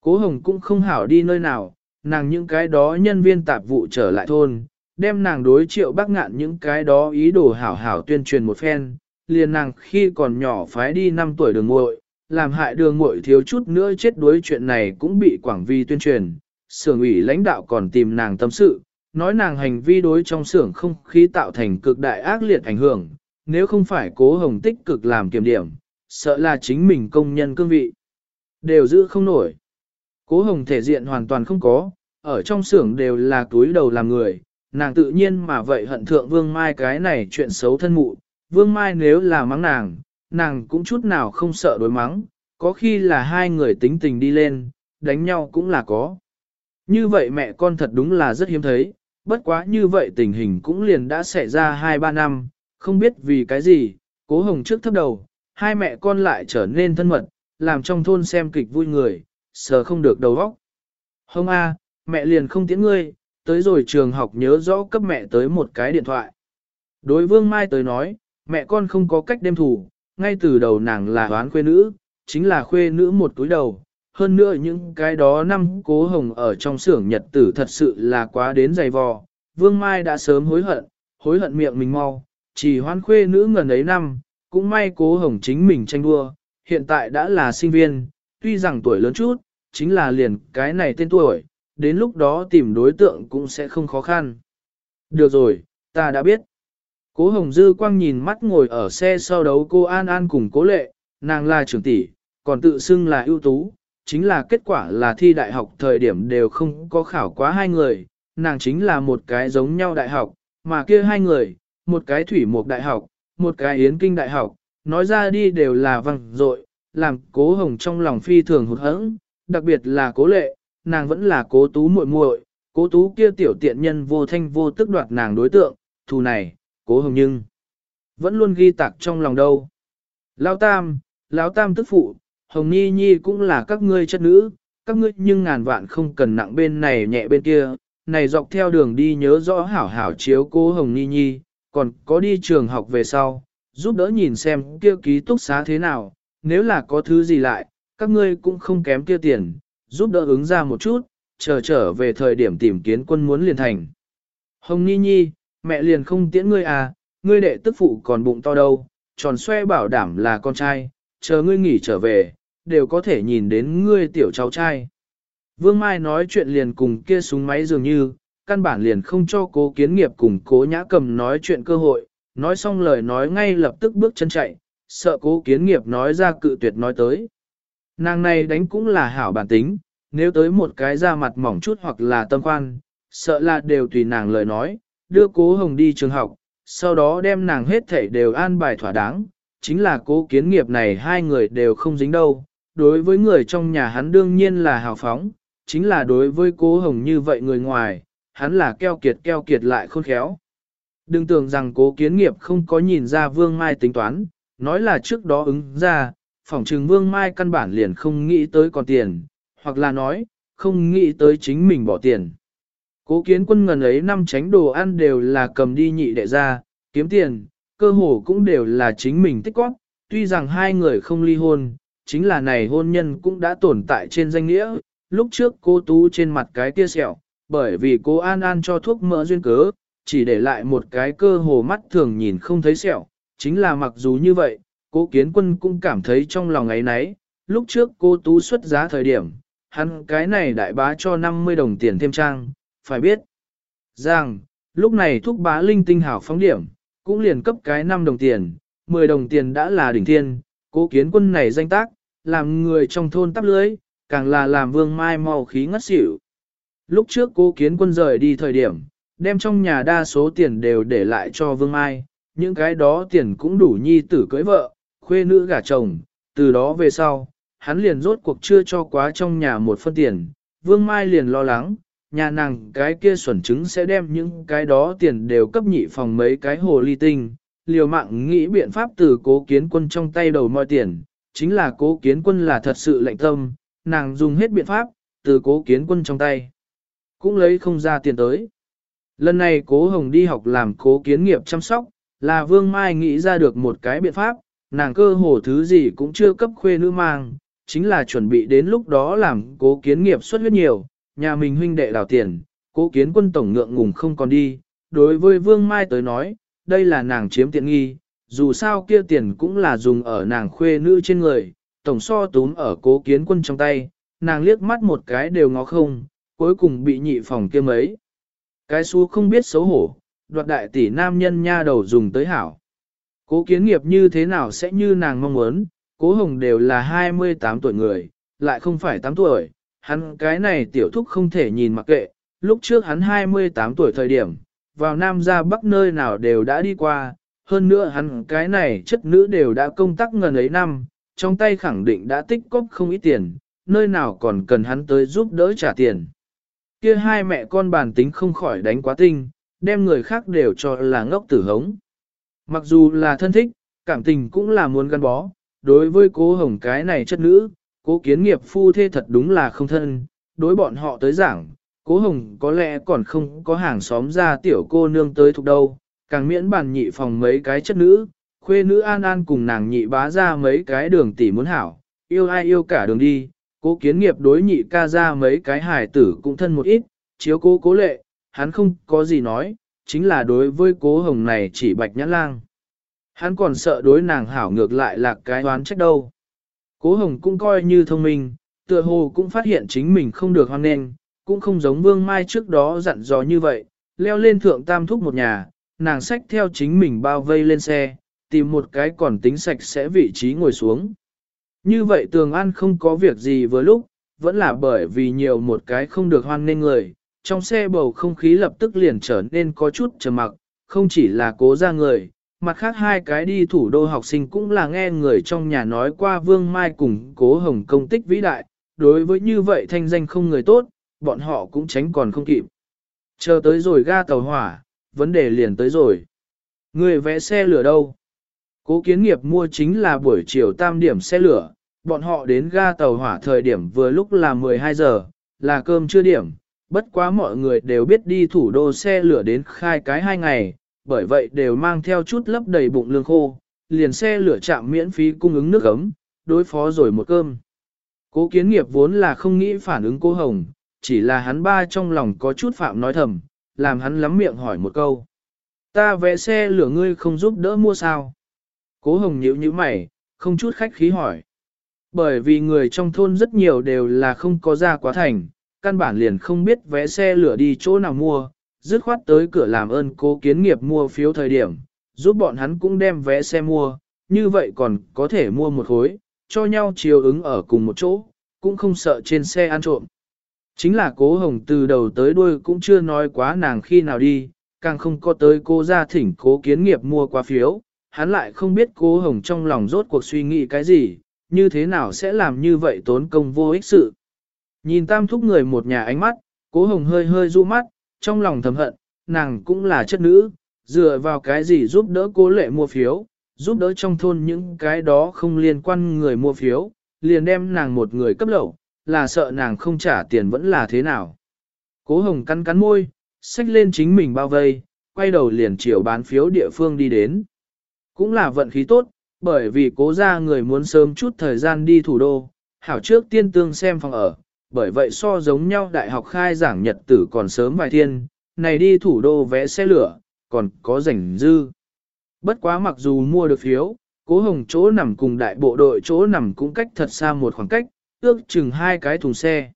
Cố hồng cũng không hảo đi nơi nào, nàng những cái đó nhân viên tạp vụ trở lại thôn, đem nàng đối triệu bác ngạn những cái đó ý đồ hảo hảo tuyên truyền một phen, liền nàng khi còn nhỏ phái đi 5 tuổi đường muội làm hại đường muội thiếu chút nữa chết đuối chuyện này cũng bị quảng vi tuyên truyền, xưởng ủy lãnh đạo còn tìm nàng tâm sự, nói nàng hành vi đối trong xưởng không khí tạo thành cực đại ác liệt ảnh hưởng, nếu không phải cố hồng tích cực làm kiểm điểm, sợ là chính mình công nhân cương vị. Đều giữ không nổi. Cố hồng thể diện hoàn toàn không có, ở trong xưởng đều là túi đầu làm người, nàng tự nhiên mà vậy hận thượng Vương Mai cái này chuyện xấu thân mụ, Vương Mai nếu là mắng nàng, nàng cũng chút nào không sợ đối mắng, có khi là hai người tính tình đi lên, đánh nhau cũng là có. Như vậy mẹ con thật đúng là rất hiếm thấy, bất quá như vậy tình hình cũng liền đã xảy ra 2-3 năm, không biết vì cái gì, cố hồng trước thấp đầu, hai mẹ con lại trở nên thân mật, làm trong thôn xem kịch vui người, sờ không được đầu óc. Hồng A, mẹ liền không tiễn ngươi, tới rồi trường học nhớ rõ cấp mẹ tới một cái điện thoại. Đối vương Mai tới nói, mẹ con không có cách đem thủ, ngay từ đầu nàng là hoán khuê nữ, chính là khuê nữ một túi đầu. Hơn nữa những cái đó năm cố hồng ở trong xưởng nhật tử thật sự là quá đến dày vò. Vương Mai đã sớm hối hận, hối hận miệng mình mau, chỉ hoan khuê nữ ngần ấy năm, cũng may cố hồng chính mình tranh đua, hiện tại đã là sinh viên, tuy rằng tuổi lớn chút, chính là liền cái này tên tuổi, đến lúc đó tìm đối tượng cũng sẽ không khó khăn. Được rồi, ta đã biết. Cố Hồng Dư quang nhìn mắt ngồi ở xe sau đấu cô An An cùng cố lệ, nàng là trưởng tỷ, còn tự xưng là ưu tú, chính là kết quả là thi đại học thời điểm đều không có khảo quá hai người, nàng chính là một cái giống nhau đại học, mà kia hai người, một cái thủy mục đại học, một cái yến kinh đại học, nói ra đi đều là văng dội, làm cố hồng trong lòng phi thường hụt hẫng, đặc biệt là cố lệ, nàng vẫn là cố tú muội muội, cố tú kia tiểu tiện nhân vô thanh vô tức đoạt nàng đối tượng, thù này, cố hồng nhưng vẫn luôn ghi tạc trong lòng đâu. Lão tam, lão tam tức phụ, hồng nhi nhi cũng là các ngươi chất nữ, các ngươi nhưng ngàn vạn không cần nặng bên này nhẹ bên kia, này dọc theo đường đi nhớ rõ hảo hảo chiếu cố hồng nhi nhi, còn có đi trường học về sau, giúp đỡ nhìn xem kia ký túc xá thế nào, nếu là có thứ gì lại, các ngươi cũng không kém kia tiền, giúp đỡ ứng ra một chút, chờ trở về thời điểm tìm kiến quân muốn liền thành. Hồng Nhi Nhi, mẹ liền không tiễn ngươi à, ngươi đệ tức phụ còn bụng to đâu, tròn xoe bảo đảm là con trai, chờ ngươi nghỉ trở về, đều có thể nhìn đến ngươi tiểu cháu trai. Vương Mai nói chuyện liền cùng kia súng máy dường như, căn bản liền không cho cố kiến nghiệp cùng cố nhã cầm nói chuyện cơ hội, nói xong lời nói ngay lập tức bước chân chạy, sợ cố kiến nghiệp nói ra cự tuyệt nói tới. Nàng này đánh cũng là hảo bản tính, nếu tới một cái da mặt mỏng chút hoặc là tâm khoan, sợ là đều tùy nàng lời nói, đưa cố hồng đi trường học, sau đó đem nàng hết thảy đều an bài thỏa đáng, chính là cố kiến nghiệp này hai người đều không dính đâu. Đối với người trong nhà hắn đương nhiên là hào phóng, chính là đối với cố hồng như vậy người ngoài, hắn là keo kiệt keo kiệt lại khôn khéo. Đừng tưởng rằng cố kiến nghiệp không có nhìn ra vương mai tính toán, nói là trước đó ứng ra, phỏng trừng vương mai căn bản liền không nghĩ tới còn tiền, hoặc là nói, không nghĩ tới chính mình bỏ tiền. Cố kiến quân ngần ấy năm tránh đồ ăn đều là cầm đi nhị đệ ra, kiếm tiền, cơ hồ cũng đều là chính mình tích góp, tuy rằng hai người không ly hôn, chính là này hôn nhân cũng đã tồn tại trên danh nghĩa, lúc trước cô tú trên mặt cái kia sẹo, bởi vì cô An An cho thuốc mỡ duyên cớ, chỉ để lại một cái cơ hồ mắt thường nhìn không thấy sẹo, chính là mặc dù như vậy, cô kiến quân cũng cảm thấy trong lòng ấy nấy, lúc trước cô tú xuất giá thời điểm, hắn cái này đại bá cho 50 đồng tiền thêm trang, phải biết rằng, lúc này thuốc bá linh tinh hảo phóng điểm, cũng liền cấp cái 5 đồng tiền, 10 đồng tiền đã là đỉnh thiên, cố kiến quân này danh tác, làm người trong thôn tắp lưới, càng là làm vương mai màu khí ngất xỉu. Lúc trước cố kiến quân rời đi thời điểm, đem trong nhà đa số tiền đều để lại cho vương mai, những cái đó tiền cũng đủ nhi tử cưới vợ, khuê nữ gả chồng, từ đó về sau, hắn liền rốt cuộc chưa cho quá trong nhà một phân tiền, vương mai liền lo lắng, nhà nàng cái kia xuẩn chứng sẽ đem những cái đó tiền đều cấp nhị phòng mấy cái hồ ly tinh, liều mạng nghĩ biện pháp từ cố kiến quân trong tay đầu mọi tiền, chính là cố kiến quân là thật sự lạnh tâm, nàng dùng hết biện pháp, từ cố kiến quân trong tay, cũng lấy không ra tiền tới. Lần này cố hồng đi học làm cố kiến nghiệp chăm sóc, là vương mai nghĩ ra được một cái biện pháp, nàng cơ hồ thứ gì cũng chưa cấp khuê nữ mang, chính là chuẩn bị đến lúc đó làm cố kiến nghiệp xuất huyết nhiều, nhà mình huynh đệ đào tiền, cố kiến quân tổng ngượng ngùng không còn đi. Đối với Vương Mai tới nói, đây là nàng chiếm tiện nghi, dù sao kia tiền cũng là dùng ở nàng khuê nữ trên người, tổng so túm ở cố kiến quân trong tay, nàng liếc mắt một cái đều ngó không, cuối cùng bị nhị phòng kia mấy. Cái xú không biết xấu hổ, đoạt đại tỷ nam nhân nha đầu dùng tới hảo. Cố kiến nghiệp như thế nào sẽ như nàng mong muốn, cố hồng đều là 28 tuổi người, lại không phải 8 tuổi, hắn cái này tiểu thúc không thể nhìn mặc kệ, lúc trước hắn 28 tuổi thời điểm, vào Nam ra Bắc nơi nào đều đã đi qua, hơn nữa hắn cái này chất nữ đều đã công tác ngần ấy năm, trong tay khẳng định đã tích cóp không ít tiền, nơi nào còn cần hắn tới giúp đỡ trả tiền. Kia hai mẹ con bản tính không khỏi đánh quá tinh, đem người khác đều cho là ngốc tử hống. Mặc dù là thân thích, cảm tình cũng là muốn gắn bó, đối với cố hồng cái này chất nữ, cố kiến nghiệp phu thê thật đúng là không thân, đối bọn họ tới giảng, cố hồng có lẽ còn không có hàng xóm ra tiểu cô nương tới thuộc đâu, càng miễn bàn nhị phòng mấy cái chất nữ, khuê nữ an an cùng nàng nhị bá ra mấy cái đường tỷ muốn hảo, yêu ai yêu cả đường đi, cố kiến nghiệp đối nhị ca ra mấy cái hài tử cũng thân một ít, chiếu cố cố lệ, hắn không có gì nói, chính là đối với cố hồng này chỉ bạch nhãn lang. Hắn còn sợ đối nàng hảo ngược lại là cái đoán trách đâu. Cố hồng cũng coi như thông minh, tựa hồ cũng phát hiện chính mình không được hoan nghênh, cũng không giống vương mai trước đó dặn dò như vậy, leo lên thượng tam thúc một nhà, nàng xách theo chính mình bao vây lên xe, tìm một cái còn tính sạch sẽ vị trí ngồi xuống. Như vậy tường an không có việc gì với lúc, vẫn là bởi vì nhiều một cái không được hoan nghênh người, trong xe bầu không khí lập tức liền trở nên có chút trầm mặc, không chỉ là cố ra người, mặt khác hai cái đi thủ đô học sinh cũng là nghe người trong nhà nói qua Vương Mai cùng cố hồng công tích vĩ đại, đối với như vậy thanh danh không người tốt, bọn họ cũng tránh còn không kịp. Chờ tới rồi ga tàu hỏa, vấn đề liền tới rồi. Người vẽ xe lửa đâu? Cố kiến nghiệp mua chính là buổi chiều tam điểm xe lửa, bọn họ đến ga tàu hỏa thời điểm vừa lúc là 12 giờ, là cơm chưa điểm, bất quá mọi người đều biết đi thủ đô xe lửa đến khai cái hai ngày, bởi vậy đều mang theo chút lấp đầy bụng lương khô, liền xe lửa chạm miễn phí cung ứng nước ấm, đối phó rồi một cơm. Cố kiến nghiệp vốn là không nghĩ phản ứng cô Hồng, chỉ là hắn ba trong lòng có chút phạm nói thầm, làm hắn lắm miệng hỏi một câu. Ta vẽ xe lửa ngươi không giúp đỡ mua sao? Cố Hồng nhíu như mày, không chút khách khí hỏi. Bởi vì người trong thôn rất nhiều đều là không có ra quá thành, căn bản liền không biết vẽ xe lửa đi chỗ nào mua, dứt khoát tới cửa làm ơn cố kiến nghiệp mua phiếu thời điểm, giúp bọn hắn cũng đem vé xe mua, như vậy còn có thể mua một khối, cho nhau chiều ứng ở cùng một chỗ, cũng không sợ trên xe ăn trộm. Chính là cố hồng từ đầu tới đuôi cũng chưa nói quá nàng khi nào đi, càng không có tới cô ra thỉnh cố kiến nghiệp mua qua phiếu, hắn lại không biết cố hồng trong lòng rốt cuộc suy nghĩ cái gì, như thế nào sẽ làm như vậy tốn công vô ích sự. Nhìn tam thúc người một nhà ánh mắt, cố hồng hơi hơi du mắt, trong lòng thầm hận, nàng cũng là chất nữ, dựa vào cái gì giúp đỡ cố lệ mua phiếu, giúp đỡ trong thôn những cái đó không liên quan người mua phiếu, liền đem nàng một người cấp lẩu, là sợ nàng không trả tiền vẫn là thế nào. Cố hồng cắn cắn môi, xách lên chính mình bao vây, quay đầu liền chiều bán phiếu địa phương đi đến. Cũng là vận khí tốt, bởi vì cố ra người muốn sớm chút thời gian đi thủ đô, hảo trước tiên tương xem phòng ở, bởi vậy so giống nhau đại học khai giảng nhật tử còn sớm vài thiên, này đi thủ đô vẽ xe lửa, còn có rảnh dư. Bất quá mặc dù mua được phiếu, cố hồng chỗ nằm cùng đại bộ đội chỗ nằm cũng cách thật xa một khoảng cách, ước chừng hai cái thùng xe.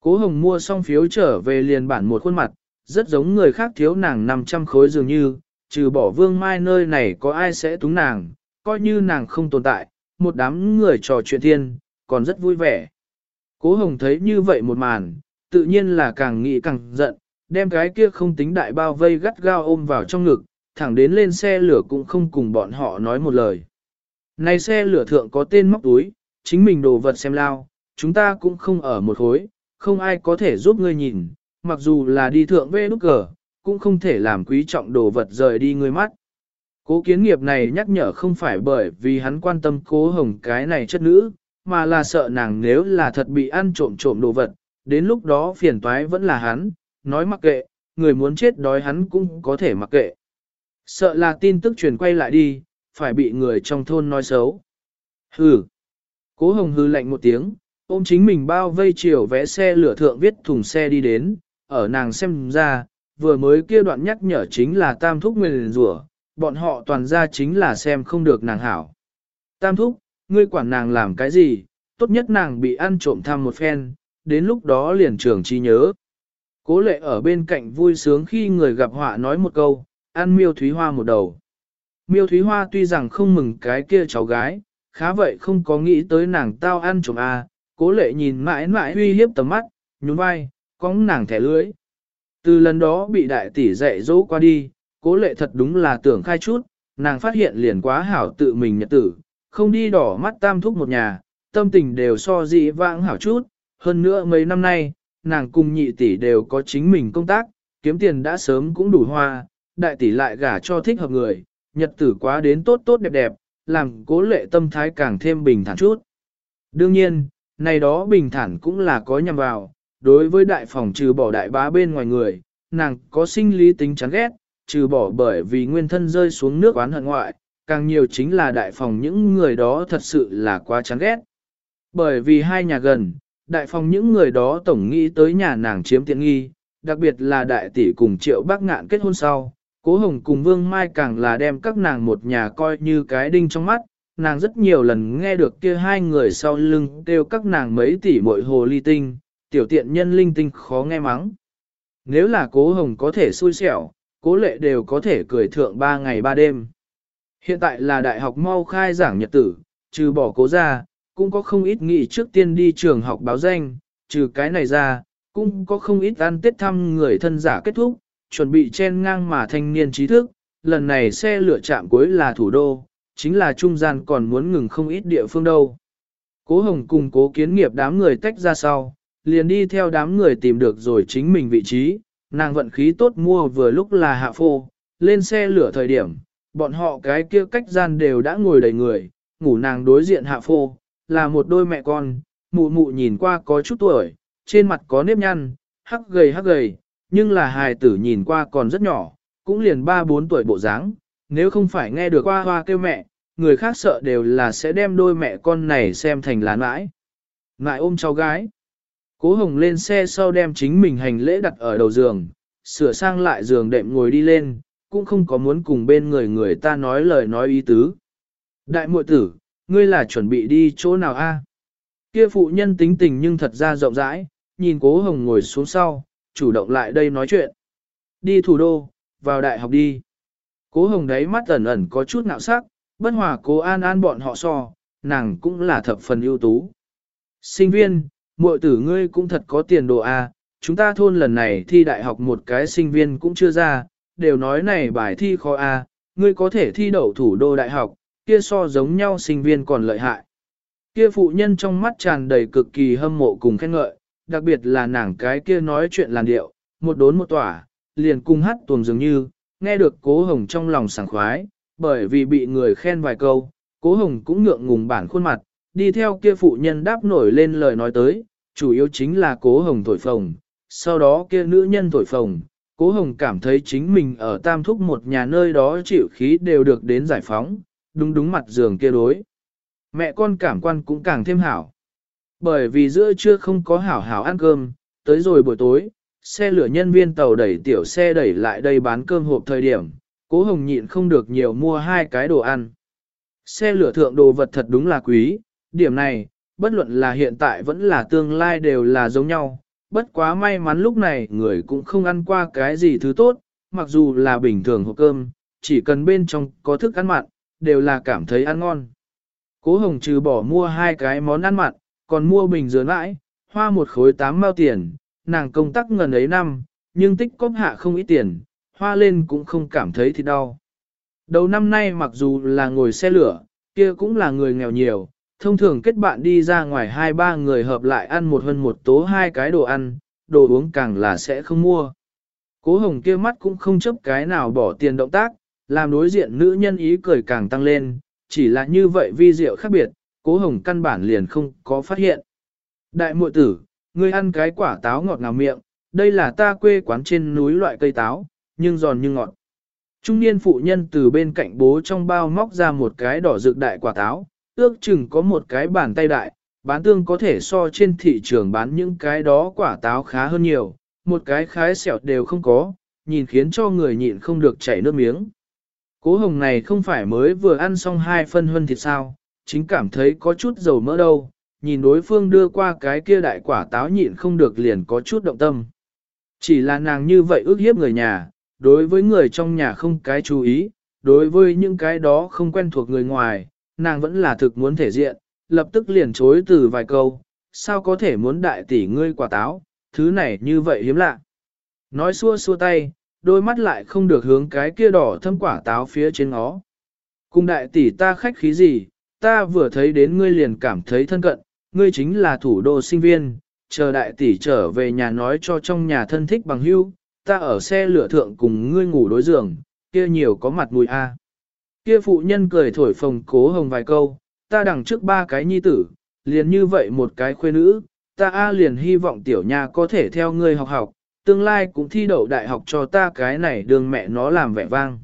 Cố hồng mua xong phiếu trở về liền bản một khuôn mặt, rất giống người khác thiếu nàng 500 khối dường như, trừ bỏ vương mai nơi này có ai sẽ túng nàng, coi như nàng không tồn tại, một đám người trò chuyện thiên, còn rất vui vẻ. Cố hồng thấy như vậy một màn, tự nhiên là càng nghĩ càng giận, đem cái kia không tính đại bao vây gắt gao ôm vào trong ngực, thẳng đến lên xe lửa cũng không cùng bọn họ nói một lời. Này xe lửa thượng có tên móc túi, chính mình đồ vật xem lao, chúng ta cũng không ở một khối, không ai có thể giúp ngươi nhìn, mặc dù là đi thượng về nút cờ, cũng không thể làm quý trọng đồ vật rời đi ngươi mắt. Cố kiến nghiệp này nhắc nhở không phải bởi vì hắn quan tâm cố hồng cái này chất nữ, mà là sợ nàng nếu là thật bị ăn trộm trộm đồ vật, đến lúc đó phiền toái vẫn là hắn, nói mặc kệ, người muốn chết đói hắn cũng có thể mặc kệ. Sợ là tin tức truyền quay lại đi, phải bị người trong thôn nói xấu. Hừ. Cố hồng hư lạnh một tiếng, ôm chính mình bao vây chiều vẽ xe lửa thượng viết thùng xe đi đến, ở nàng xem ra, vừa mới kia đoạn nhắc nhở chính là tam thúc nguyền rủa bọn họ toàn ra chính là xem không được nàng hảo. Tam thúc, ngươi quản nàng làm cái gì, tốt nhất nàng bị ăn trộm thăm một phen, đến lúc đó liền trường chi nhớ. Cố lệ ở bên cạnh vui sướng khi người gặp họa nói một câu, ăn miêu thúy hoa một đầu. Miêu thúy hoa tuy rằng không mừng cái kia cháu gái, khá vậy không có nghĩ tới nàng tao ăn trộm a, à, cố lệ nhìn mãi mãi uy hiếp tầm mắt, nhún vai, cóng nàng thẻ lưới. Từ lần đó bị đại tỷ dạy dỗ qua đi, cố lệ thật đúng là tưởng khai chút, nàng phát hiện liền quá hảo tự mình nhật tử, không đi đỏ mắt tam thúc một nhà, tâm tình đều so dị vãng hảo chút, hơn nữa mấy năm nay, nàng cùng nhị tỷ đều có chính mình công tác, kiếm tiền đã sớm cũng đủ hoa, đại tỷ lại gả cho thích hợp người, nhật tử quá đến tốt tốt đẹp đẹp, làm cố lệ tâm thái càng thêm bình thản chút. Đương nhiên, này đó bình thản cũng là có nhằm vào, đối với đại phòng trừ bỏ đại bá bên ngoài người, nàng có sinh lý tính chán ghét, trừ bỏ bởi vì nguyên thân rơi xuống nước oán hận ngoại, càng nhiều chính là đại phòng những người đó thật sự là quá chán ghét. Bởi vì hai nhà gần, đại phòng những người đó tổng nghĩ tới nhà nàng chiếm tiện nghi, đặc biệt là đại tỷ cùng triệu bác ngạn kết hôn sau. Cố Hồng cùng Vương Mai càng là đem các nàng một nhà coi như cái đinh trong mắt, nàng rất nhiều lần nghe được kia hai người sau lưng kêu các nàng mấy tỷ muội hồ ly tinh, tiểu tiện nhân linh tinh khó nghe mắng. Nếu là cố Hồng có thể xui xẻo, cố lệ đều có thể cười thượng ba ngày ba đêm. Hiện tại là đại học mau khai giảng nhật tử, trừ bỏ cố ra, cũng có không ít nghị trước tiên đi trường học báo danh, trừ cái này ra, cũng có không ít ăn tết thăm người thân giả kết thúc, chuẩn bị chen ngang mà thanh niên trí thức, lần này xe lửa chạm cuối là thủ đô, chính là trung gian còn muốn ngừng không ít địa phương đâu. Cố Hồng cùng cố kiến nghiệp đám người tách ra sau, liền đi theo đám người tìm được rồi chính mình vị trí, nàng vận khí tốt mua vừa lúc là hạ phô, lên xe lửa thời điểm, bọn họ cái kia cách gian đều đã ngồi đầy người, ngủ nàng đối diện hạ phô, là một đôi mẹ con, mụ mụ nhìn qua có chút tuổi, trên mặt có nếp nhăn, hắc gầy hắc gầy, nhưng là hài tử nhìn qua còn rất nhỏ, cũng liền 3-4 tuổi bộ dáng nếu không phải nghe được qua hoa kêu mẹ, người khác sợ đều là sẽ đem đôi mẹ con này xem thành lán mãi. Ngại ôm cháu gái. Cố Hồng lên xe sau đem chính mình hành lễ đặt ở đầu giường, sửa sang lại giường đệm ngồi đi lên, cũng không có muốn cùng bên người người ta nói lời nói ý tứ. Đại muội tử, ngươi là chuẩn bị đi chỗ nào a? Kia phụ nhân tính tình nhưng thật ra rộng rãi, nhìn cố hồng ngồi xuống sau, chủ động lại đây nói chuyện. Đi thủ đô, vào đại học đi. Cố hồng đấy mắt ẩn ẩn có chút ngạo sắc, bất hòa cố an an bọn họ so, nàng cũng là thập phần ưu tú. Sinh viên, muội tử ngươi cũng thật có tiền đồ a, chúng ta thôn lần này thi đại học một cái sinh viên cũng chưa ra, đều nói này bài thi khó a, ngươi có thể thi đậu thủ đô đại học, kia so giống nhau sinh viên còn lợi hại. Kia phụ nhân trong mắt tràn đầy cực kỳ hâm mộ cùng khen ngợi, đặc biệt là nàng cái kia nói chuyện làn điệu, một đốn một tỏa, liền cung hát tuồng dường như, nghe được cố hồng trong lòng sảng khoái, bởi vì bị người khen vài câu, cố hồng cũng ngượng ngùng bản khuôn mặt, đi theo kia phụ nhân đáp nổi lên lời nói tới, chủ yếu chính là cố hồng thổi phồng, sau đó kia nữ nhân thổi phồng, cố hồng cảm thấy chính mình ở tam thúc một nhà nơi đó chịu khí đều được đến giải phóng, đúng đúng mặt giường kia đối. Mẹ con cảm quan cũng càng thêm hảo. Bởi vì giữa trưa không có hảo hảo ăn cơm, tới rồi buổi tối, xe lửa nhân viên tàu đẩy tiểu xe đẩy lại đây bán cơm hộp thời điểm, cố hồng nhịn không được nhiều mua hai cái đồ ăn. Xe lửa thượng đồ vật thật đúng là quý, điểm này, bất luận là hiện tại vẫn là tương lai đều là giống nhau, bất quá may mắn lúc này người cũng không ăn qua cái gì thứ tốt, mặc dù là bình thường hộp cơm, chỉ cần bên trong có thức ăn mặn, đều là cảm thấy ăn ngon. Cố Hồng trừ bỏ mua hai cái món ăn mặn, còn mua bình dứa mãi, hoa một khối tám mao tiền, nàng công tác ngần ấy năm, nhưng tích cóp hạ không ít tiền, hoa lên cũng không cảm thấy thì đau. Đầu năm nay mặc dù là ngồi xe lửa, kia cũng là người nghèo nhiều, thông thường kết bạn đi ra ngoài hai ba người hợp lại ăn một hơn một tố hai cái đồ ăn, đồ uống càng là sẽ không mua. Cố hồng kia mắt cũng không chấp cái nào bỏ tiền động tác, làm đối diện nữ nhân ý cười càng tăng lên, chỉ là như vậy vi diệu khác biệt, cố hồng căn bản liền không có phát hiện. Đại muội tử, ngươi ăn cái quả táo ngọt ngào miệng, đây là ta quê quán trên núi loại cây táo, nhưng giòn như ngọt. Trung niên phụ nhân từ bên cạnh bố trong bao móc ra một cái đỏ rực đại quả táo, ước chừng có một cái bàn tay đại, bán tương có thể so trên thị trường bán những cái đó quả táo khá hơn nhiều, một cái khái sẹo đều không có, nhìn khiến cho người nhịn không được chảy nước miếng. Cố hồng này không phải mới vừa ăn xong hai phân huân thịt sao, chính cảm thấy có chút dầu mỡ đâu, nhìn đối phương đưa qua cái kia đại quả táo nhịn không được liền có chút động tâm. Chỉ là nàng như vậy ước hiếp người nhà, đối với người trong nhà không cái chú ý, đối với những cái đó không quen thuộc người ngoài, nàng vẫn là thực muốn thể diện, lập tức liền chối từ vài câu, sao có thể muốn đại tỷ ngươi quả táo, thứ này như vậy hiếm lạ. Nói xua xua tay, đôi mắt lại không được hướng cái kia đỏ thâm quả táo phía trên nó. Cùng đại tỷ ta khách khí gì, ta vừa thấy đến ngươi liền cảm thấy thân cận, ngươi chính là thủ đô sinh viên, chờ đại tỷ trở về nhà nói cho trong nhà thân thích bằng hữu, ta ở xe lửa thượng cùng ngươi ngủ đối giường, kia nhiều có mặt mùi a. Kia phụ nhân cười thổi phồng cố hồng vài câu, ta đằng trước ba cái nhi tử, liền như vậy một cái khuê nữ, ta a liền hy vọng tiểu nha có thể theo ngươi học học, tương lai cũng thi đậu đại học cho ta cái này đường mẹ nó làm vẻ vang.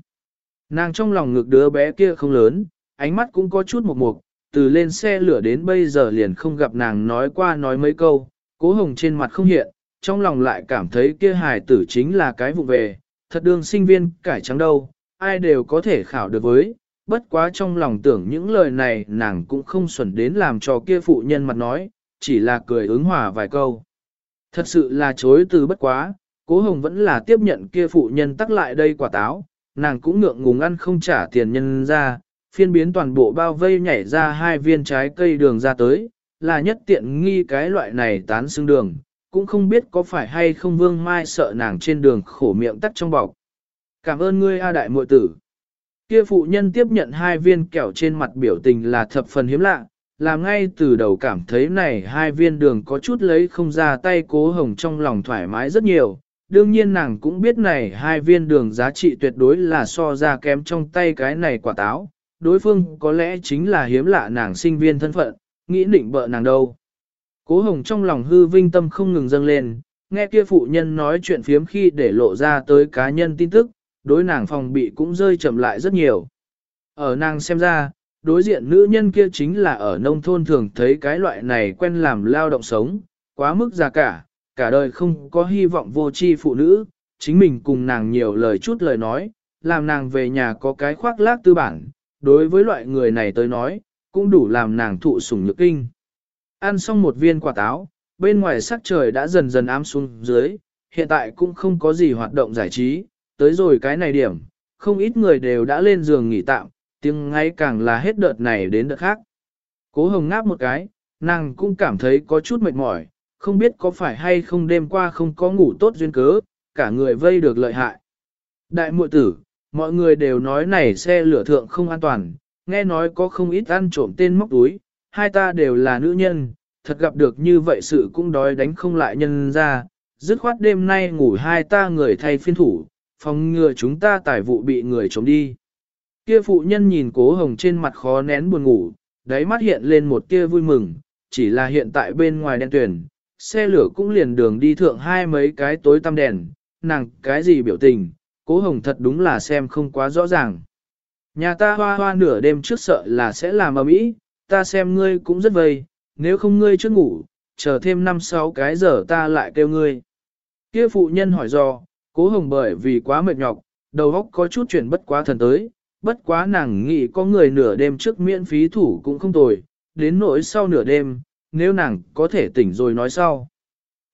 Nàng trong lòng ngực đứa bé kia không lớn, ánh mắt cũng có chút mộc mục, từ lên xe lửa đến bây giờ liền không gặp nàng nói qua nói mấy câu, cố hồng trên mặt không hiện, trong lòng lại cảm thấy kia hài tử chính là cái vụ về, thật đương sinh viên cải trắng đâu, ai đều có thể khảo được với, bất quá trong lòng tưởng những lời này nàng cũng không xuẩn đến làm cho kia phụ nhân mặt nói, chỉ là cười ứng hòa vài câu. Thật sự là chối từ bất quá, cố hồng vẫn là tiếp nhận kia phụ nhân tắc lại đây quả táo, nàng cũng ngượng ngùng ăn không trả tiền nhân ra, phiên biến toàn bộ bao vây nhảy ra hai viên trái cây đường ra tới, là nhất tiện nghi cái loại này tán xương đường, cũng không biết có phải hay không vương mai sợ nàng trên đường khổ miệng tắt trong bọc. Cảm ơn ngươi A đại muội tử. Kia phụ nhân tiếp nhận hai viên kẹo trên mặt biểu tình là thập phần hiếm lạ, làm ngay từ đầu cảm thấy này hai viên đường có chút lấy không ra tay cố hồng trong lòng thoải mái rất nhiều. Đương nhiên nàng cũng biết này hai viên đường giá trị tuyệt đối là so ra kém trong tay cái này quả táo. Đối phương có lẽ chính là hiếm lạ nàng sinh viên thân phận, nghĩ định bợ nàng đâu. Cố hồng trong lòng hư vinh tâm không ngừng dâng lên, nghe kia phụ nhân nói chuyện phiếm khi để lộ ra tới cá nhân tin tức, đối nàng phòng bị cũng rơi chậm lại rất nhiều. Ở nàng xem ra, đối diện nữ nhân kia chính là ở nông thôn thường thấy cái loại này quen làm lao động sống, quá mức già cả, cả đời không có hy vọng vô tri phụ nữ, chính mình cùng nàng nhiều lời chút lời nói, làm nàng về nhà có cái khoác lác tư bản, đối với loại người này tới nói, cũng đủ làm nàng thụ sủng nhược kinh. Ăn xong một viên quả táo, bên ngoài sắc trời đã dần dần ám xuống dưới, hiện tại cũng không có gì hoạt động giải trí, tới rồi cái này điểm, không ít người đều đã lên giường nghỉ tạm, tiếng ngay càng là hết đợt này đến đợt khác. Cố hồng ngáp một cái, nàng cũng cảm thấy có chút mệt mỏi, không biết có phải hay không đêm qua không có ngủ tốt duyên cớ, cả người vây được lợi hại. Đại muội tử, mọi người đều nói này xe lửa thượng không an toàn, nghe nói có không ít ăn trộm tên móc túi, hai ta đều là nữ nhân, thật gặp được như vậy sự cũng đói đánh không lại nhân ra, dứt khoát đêm nay ngủ hai ta người thay phiên thủ, phòng ngừa chúng ta tài vụ bị người chống đi. Kia phụ nhân nhìn cố hồng trên mặt khó nén buồn ngủ, đáy mắt hiện lên một tia vui mừng, chỉ là hiện tại bên ngoài đen tuyển, xe lửa cũng liền đường đi thượng hai mấy cái tối tăm đèn, nàng cái gì biểu tình, cố hồng thật đúng là xem không quá rõ ràng. Nhà ta hoa hoa nửa đêm trước sợ là sẽ làm ầm ĩ, ta xem ngươi cũng rất vây, nếu không ngươi trước ngủ, chờ thêm 5-6 cái giờ ta lại kêu ngươi. Kia phụ nhân hỏi do, cố hồng bởi vì quá mệt nhọc, đầu óc có chút chuyển bất quá thần tới, bất quá nàng nghĩ có người nửa đêm trước miễn phí thủ cũng không tồi, đến nỗi sau nửa đêm, nếu nàng có thể tỉnh rồi nói sau.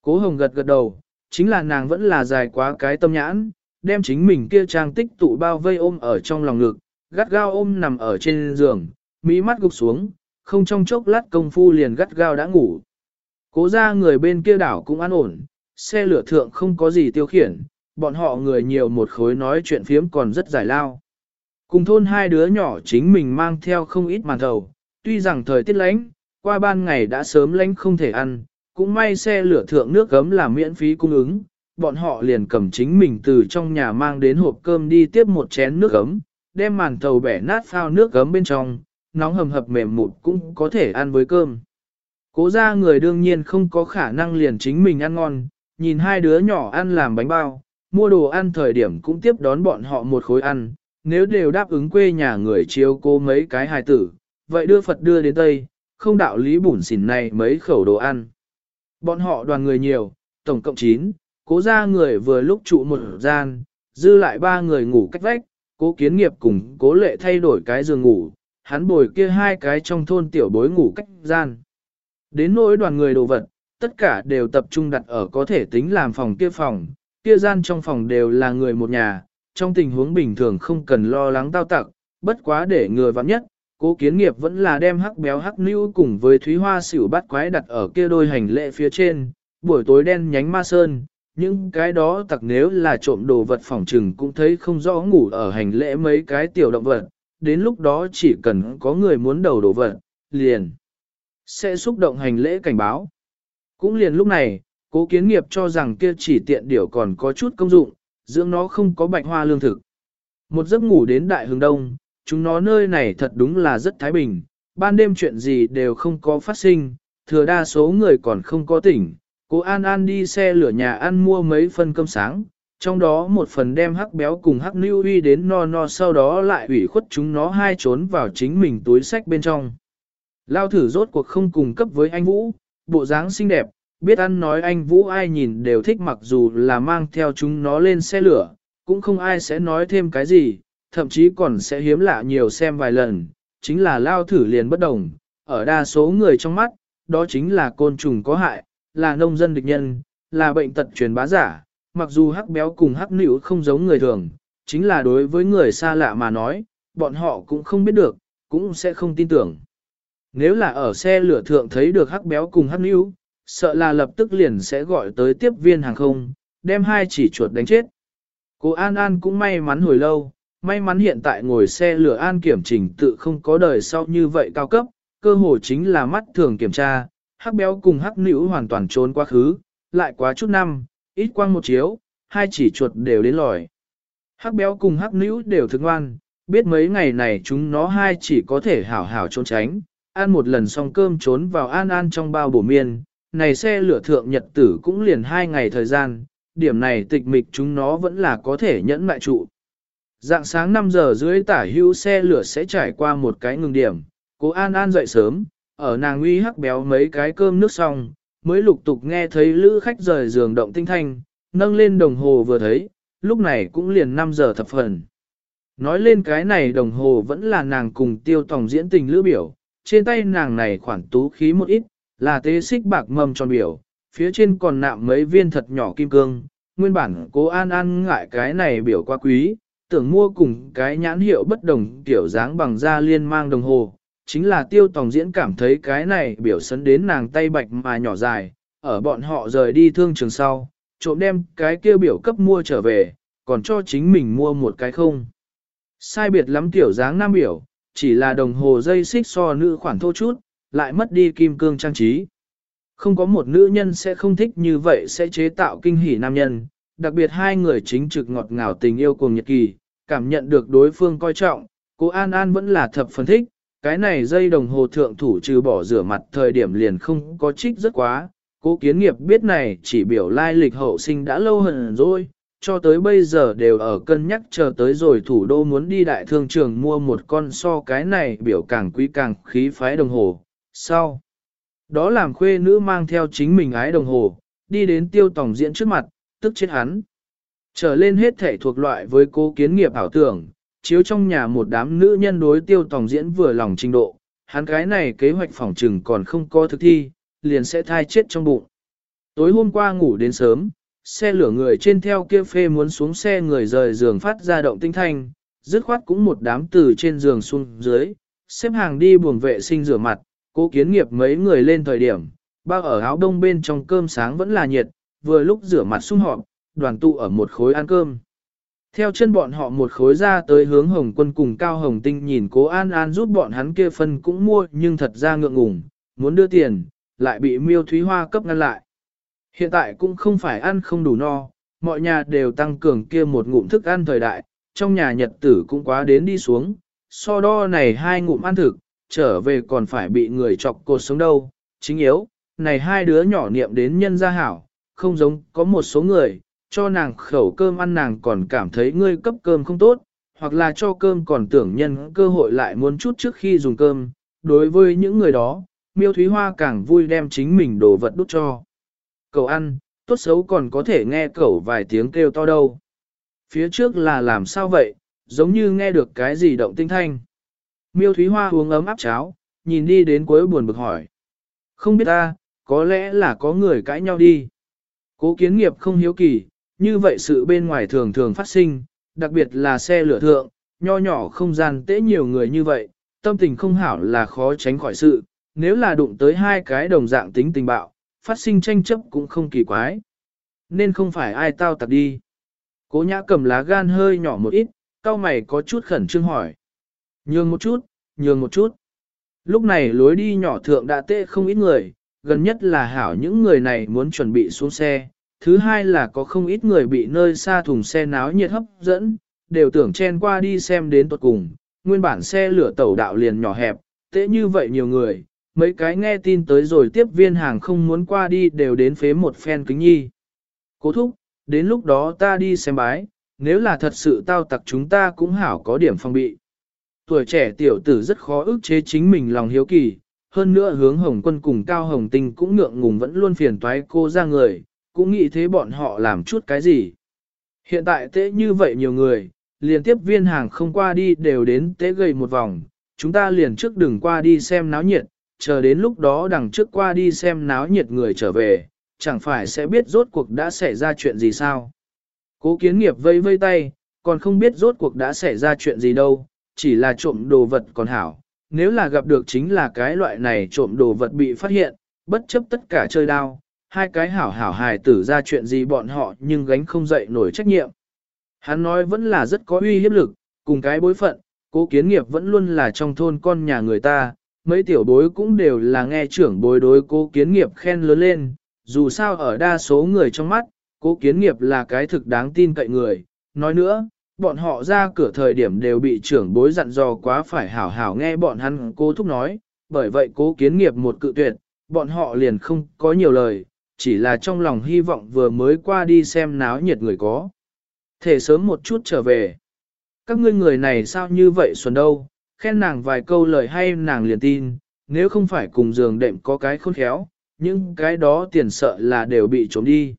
Cố hồng gật gật đầu, chính là nàng vẫn là dài quá cái tâm nhãn, đem chính mình kia trang tích tụ bao vây ôm ở trong lòng ngực, gắt gao ôm nằm ở trên giường, mỹ mắt gục xuống, không trong chốc lát công phu liền gắt gao đã ngủ. Cố ra người bên kia đảo cũng an ổn, xe lửa thượng không có gì tiêu khiển, bọn họ người nhiều một khối nói chuyện phiếm còn rất giải lao. Cùng thôn hai đứa nhỏ chính mình mang theo không ít màn thầu, tuy rằng thời tiết lánh, qua ban ngày đã sớm lánh không thể ăn, cũng may xe lửa thượng nước gấm là miễn phí cung ứng, bọn họ liền cầm chính mình từ trong nhà mang đến hộp cơm đi tiếp một chén nước gấm, đem màn thầu bẻ nát phao nước gấm bên trong, nóng hầm hập mềm mụt cũng có thể ăn với cơm. Cố ra người đương nhiên không có khả năng liền chính mình ăn ngon, nhìn hai đứa nhỏ ăn làm bánh bao, mua đồ ăn thời điểm cũng tiếp đón bọn họ một khối ăn, nếu đều đáp ứng quê nhà người chiếu cô mấy cái hài tử, vậy đưa Phật đưa đến Tây, không đạo lý bủn xỉn này mấy khẩu đồ ăn. Bọn họ đoàn người nhiều, tổng cộng 9, cố ra người vừa lúc trụ một gian, dư lại ba người ngủ cách vách, cố kiến nghiệp cùng cố lệ thay đổi cái giường ngủ, hắn bồi kia hai cái trong thôn tiểu bối ngủ cách gian. Đến nỗi đoàn người đồ vật, tất cả đều tập trung đặt ở có thể tính làm phòng kia phòng, kia gian trong phòng đều là người một nhà, trong tình huống bình thường không cần lo lắng tao tặc, bất quá để người vắng nhất, Cố kiến nghiệp vẫn là đem hắc béo hắc nữ cùng với thúy hoa xỉu bắt quái đặt ở kia đôi hành lệ phía trên, buổi tối đen nhánh ma sơn, những cái đó tặc nếu là trộm đồ vật phòng trừng cũng thấy không rõ ngủ ở hành lễ mấy cái tiểu động vật, đến lúc đó chỉ cần có người muốn đầu đồ vật, liền sẽ xúc động hành lễ cảnh báo. Cũng liền lúc này, cố kiến nghiệp cho rằng kia chỉ tiện điểu còn có chút công dụng, dưỡng nó không có bạch hoa lương thực. Một giấc ngủ đến đại hướng đông, chúng nó nơi này thật đúng là rất thái bình, ban đêm chuyện gì đều không có phát sinh, thừa đa số người còn không có tỉnh. Cô An An đi xe lửa nhà ăn mua mấy phần cơm sáng, trong đó một phần đem hắc béo cùng hắc lưu uy đến no no sau đó lại ủy khuất chúng nó hai trốn vào chính mình túi sách bên trong. Lao thử rốt cuộc không cùng cấp với anh Vũ, bộ dáng xinh đẹp, biết ăn nói anh Vũ ai nhìn đều thích mặc dù là mang theo chúng nó lên xe lửa, cũng không ai sẽ nói thêm cái gì, thậm chí còn sẽ hiếm lạ nhiều xem vài lần, chính là lao thử liền bất đồng, ở đa số người trong mắt, đó chính là côn trùng có hại, là nông dân địch nhân, là bệnh tật truyền bá giả, mặc dù hắc béo cùng hắc nữ không giống người thường, chính là đối với người xa lạ mà nói, bọn họ cũng không biết được, cũng sẽ không tin tưởng. Nếu là ở xe lửa thượng thấy được hắc béo cùng hắc nữ, sợ là lập tức liền sẽ gọi tới tiếp viên hàng không, đem hai chỉ chuột đánh chết. Cô An An cũng may mắn hồi lâu, may mắn hiện tại ngồi xe lửa an kiểm trình tự không có đời sau như vậy cao cấp, cơ hồ chính là mắt thường kiểm tra, hắc béo cùng hắc nữ hoàn toàn trốn quá khứ, lại quá chút năm, ít quang một chiếu, hai chỉ chuột đều đến lòi. Hắc béo cùng hắc nữ đều thức ngoan, biết mấy ngày này chúng nó hai chỉ có thể hảo hảo trốn tránh, ăn một lần xong cơm trốn vào an an trong bao bổ miên, này xe lửa thượng nhật tử cũng liền hai ngày thời gian, điểm này tịch mịch chúng nó vẫn là có thể nhẫn mại trụ. Dạng sáng 5 giờ dưới tả hữu xe lửa sẽ trải qua một cái ngừng điểm, cố An An dậy sớm, ở nàng uy hắc béo mấy cái cơm nước xong, mới lục tục nghe thấy lữ khách rời giường động tinh thanh, nâng lên đồng hồ vừa thấy, lúc này cũng liền 5 giờ thập phần. Nói lên cái này đồng hồ vẫn là nàng cùng tiêu tổng diễn tình lữ biểu, trên tay nàng này khoản tú khí một ít, là tế xích bạc mầm tròn biểu, phía trên còn nạm mấy viên thật nhỏ kim cương, nguyên bản cố an an ngại cái này biểu quá quý, tưởng mua cùng cái nhãn hiệu bất đồng tiểu dáng bằng da liên mang đồng hồ, chính là tiêu tòng diễn cảm thấy cái này biểu sấn đến nàng tay bạch mà nhỏ dài, ở bọn họ rời đi thương trường sau, trộm đem cái kia biểu cấp mua trở về, còn cho chính mình mua một cái không. Sai biệt lắm tiểu dáng nam biểu, chỉ là đồng hồ dây xích so nữ khoản thô chút, lại mất đi kim cương trang trí. Không có một nữ nhân sẽ không thích như vậy sẽ chế tạo kinh hỉ nam nhân, đặc biệt hai người chính trực ngọt ngào tình yêu cùng nhật kỳ, cảm nhận được đối phương coi trọng, cô An An vẫn là thập phân thích, cái này dây đồng hồ thượng thủ trừ bỏ rửa mặt thời điểm liền không có trích rất quá, cố kiến nghiệp biết này chỉ biểu lai lịch hậu sinh đã lâu hơn rồi, cho tới bây giờ đều ở cân nhắc chờ tới rồi thủ đô muốn đi đại thương trường mua một con so cái này biểu càng quý càng khí phái đồng hồ, sau. Đó làm khuê nữ mang theo chính mình ái đồng hồ, đi đến tiêu tổng diễn trước mặt, tức chết hắn. Trở lên hết thể thuộc loại với cố kiến nghiệp ảo tưởng, chiếu trong nhà một đám nữ nhân đối tiêu tòng diễn vừa lòng trình độ, hắn cái này kế hoạch phòng trừng còn không có thực thi, liền sẽ thai chết trong bụng. Tối hôm qua ngủ đến sớm, xe lửa người trên theo kia phê muốn xuống xe người rời giường phát ra động tinh thanh, dứt khoát cũng một đám từ trên giường xuống dưới, xếp hàng đi buồng vệ sinh rửa mặt, cố kiến nghiệp mấy người lên thời điểm, bao ở áo đông bên trong cơm sáng vẫn là nhiệt, vừa lúc rửa mặt sung họp, đoàn tụ ở một khối ăn cơm. Theo chân bọn họ một khối ra tới hướng Hồng Quân cùng Cao Hồng Tinh nhìn cố An An giúp bọn hắn kia phân cũng mua nhưng thật ra ngượng ngùng, muốn đưa tiền, lại bị miêu thúy hoa cấp ngăn lại. Hiện tại cũng không phải ăn không đủ no, mọi nhà đều tăng cường kia một ngụm thức ăn thời đại, trong nhà nhật tử cũng quá đến đi xuống, so đo này hai ngụm ăn thực, trở về còn phải bị người chọc cột sống đâu, chính yếu, này hai đứa nhỏ niệm đến nhân gia hảo, không giống có một số người, cho nàng khẩu cơm ăn nàng còn cảm thấy ngươi cấp cơm không tốt, hoặc là cho cơm còn tưởng nhân cơ hội lại muốn chút trước khi dùng cơm, đối với những người đó, miêu thúy hoa càng vui đem chính mình đồ vật đút cho. Cậu ăn, tốt xấu còn có thể nghe cậu vài tiếng kêu to đâu. Phía trước là làm sao vậy, giống như nghe được cái gì động tinh thanh. Miêu Thúy Hoa uống ấm áp cháo, nhìn đi đến cuối buồn bực hỏi. Không biết ta, có lẽ là có người cãi nhau đi. Cố kiến nghiệp không hiếu kỳ, như vậy sự bên ngoài thường thường phát sinh, đặc biệt là xe lửa thượng, nho nhỏ không gian tễ nhiều người như vậy, tâm tình không hảo là khó tránh khỏi sự, nếu là đụng tới hai cái đồng dạng tính tình bạo, phát sinh tranh chấp cũng không kỳ quái. Nên không phải ai tao tặc đi. Cố nhã cầm lá gan hơi nhỏ một ít, cao mày có chút khẩn trương hỏi. Nhường một chút, nhường một chút. Lúc này lối đi nhỏ thượng đã tệ không ít người, gần nhất là hảo những người này muốn chuẩn bị xuống xe. Thứ hai là có không ít người bị nơi xa thùng xe náo nhiệt hấp dẫn, đều tưởng chen qua đi xem đến tuột cùng. Nguyên bản xe lửa tàu đạo liền nhỏ hẹp, tệ như vậy nhiều người, mấy cái nghe tin tới rồi tiếp viên hàng không muốn qua đi đều đến phế một phen kính nhi. Cố thúc, đến lúc đó ta đi xem bái, nếu là thật sự tao tặc chúng ta cũng hảo có điểm phong bị. Tuổi trẻ tiểu tử rất khó ức chế chính mình lòng hiếu kỳ, hơn nữa hướng hồng quân cùng cao hồng tinh cũng ngượng ngùng vẫn luôn phiền toái cô ra người, cũng nghĩ thế bọn họ làm chút cái gì. Hiện tại tế như vậy nhiều người, liên tiếp viên hàng không qua đi đều đến tế gầy một vòng, chúng ta liền trước đừng qua đi xem náo nhiệt, chờ đến lúc đó đằng trước qua đi xem náo nhiệt người trở về, chẳng phải sẽ biết rốt cuộc đã xảy ra chuyện gì sao. Cố kiến nghiệp vây vây tay, còn không biết rốt cuộc đã xảy ra chuyện gì đâu, chỉ là trộm đồ vật còn hảo. Nếu là gặp được chính là cái loại này trộm đồ vật bị phát hiện, bất chấp tất cả chơi đao, hai cái hảo hảo hài tử ra chuyện gì bọn họ nhưng gánh không dậy nổi trách nhiệm. Hắn nói vẫn là rất có uy hiếp lực, cùng cái bối phận, cố kiến nghiệp vẫn luôn là trong thôn con nhà người ta, mấy tiểu bối cũng đều là nghe trưởng bối đối cố kiến nghiệp khen lớn lên, dù sao ở đa số người trong mắt, cố kiến nghiệp là cái thực đáng tin cậy người. Nói nữa, bọn họ ra cửa thời điểm đều bị trưởng bối dặn dò quá phải hảo hảo nghe bọn hắn cố thúc nói, bởi vậy cố kiến nghiệp một cự tuyệt, bọn họ liền không có nhiều lời, chỉ là trong lòng hy vọng vừa mới qua đi xem náo nhiệt người có. Thể sớm một chút trở về. Các ngươi người này sao như vậy xuân đâu, khen nàng vài câu lời hay nàng liền tin, nếu không phải cùng giường đệm có cái khôn khéo, những cái đó tiền sợ là đều bị trốn đi.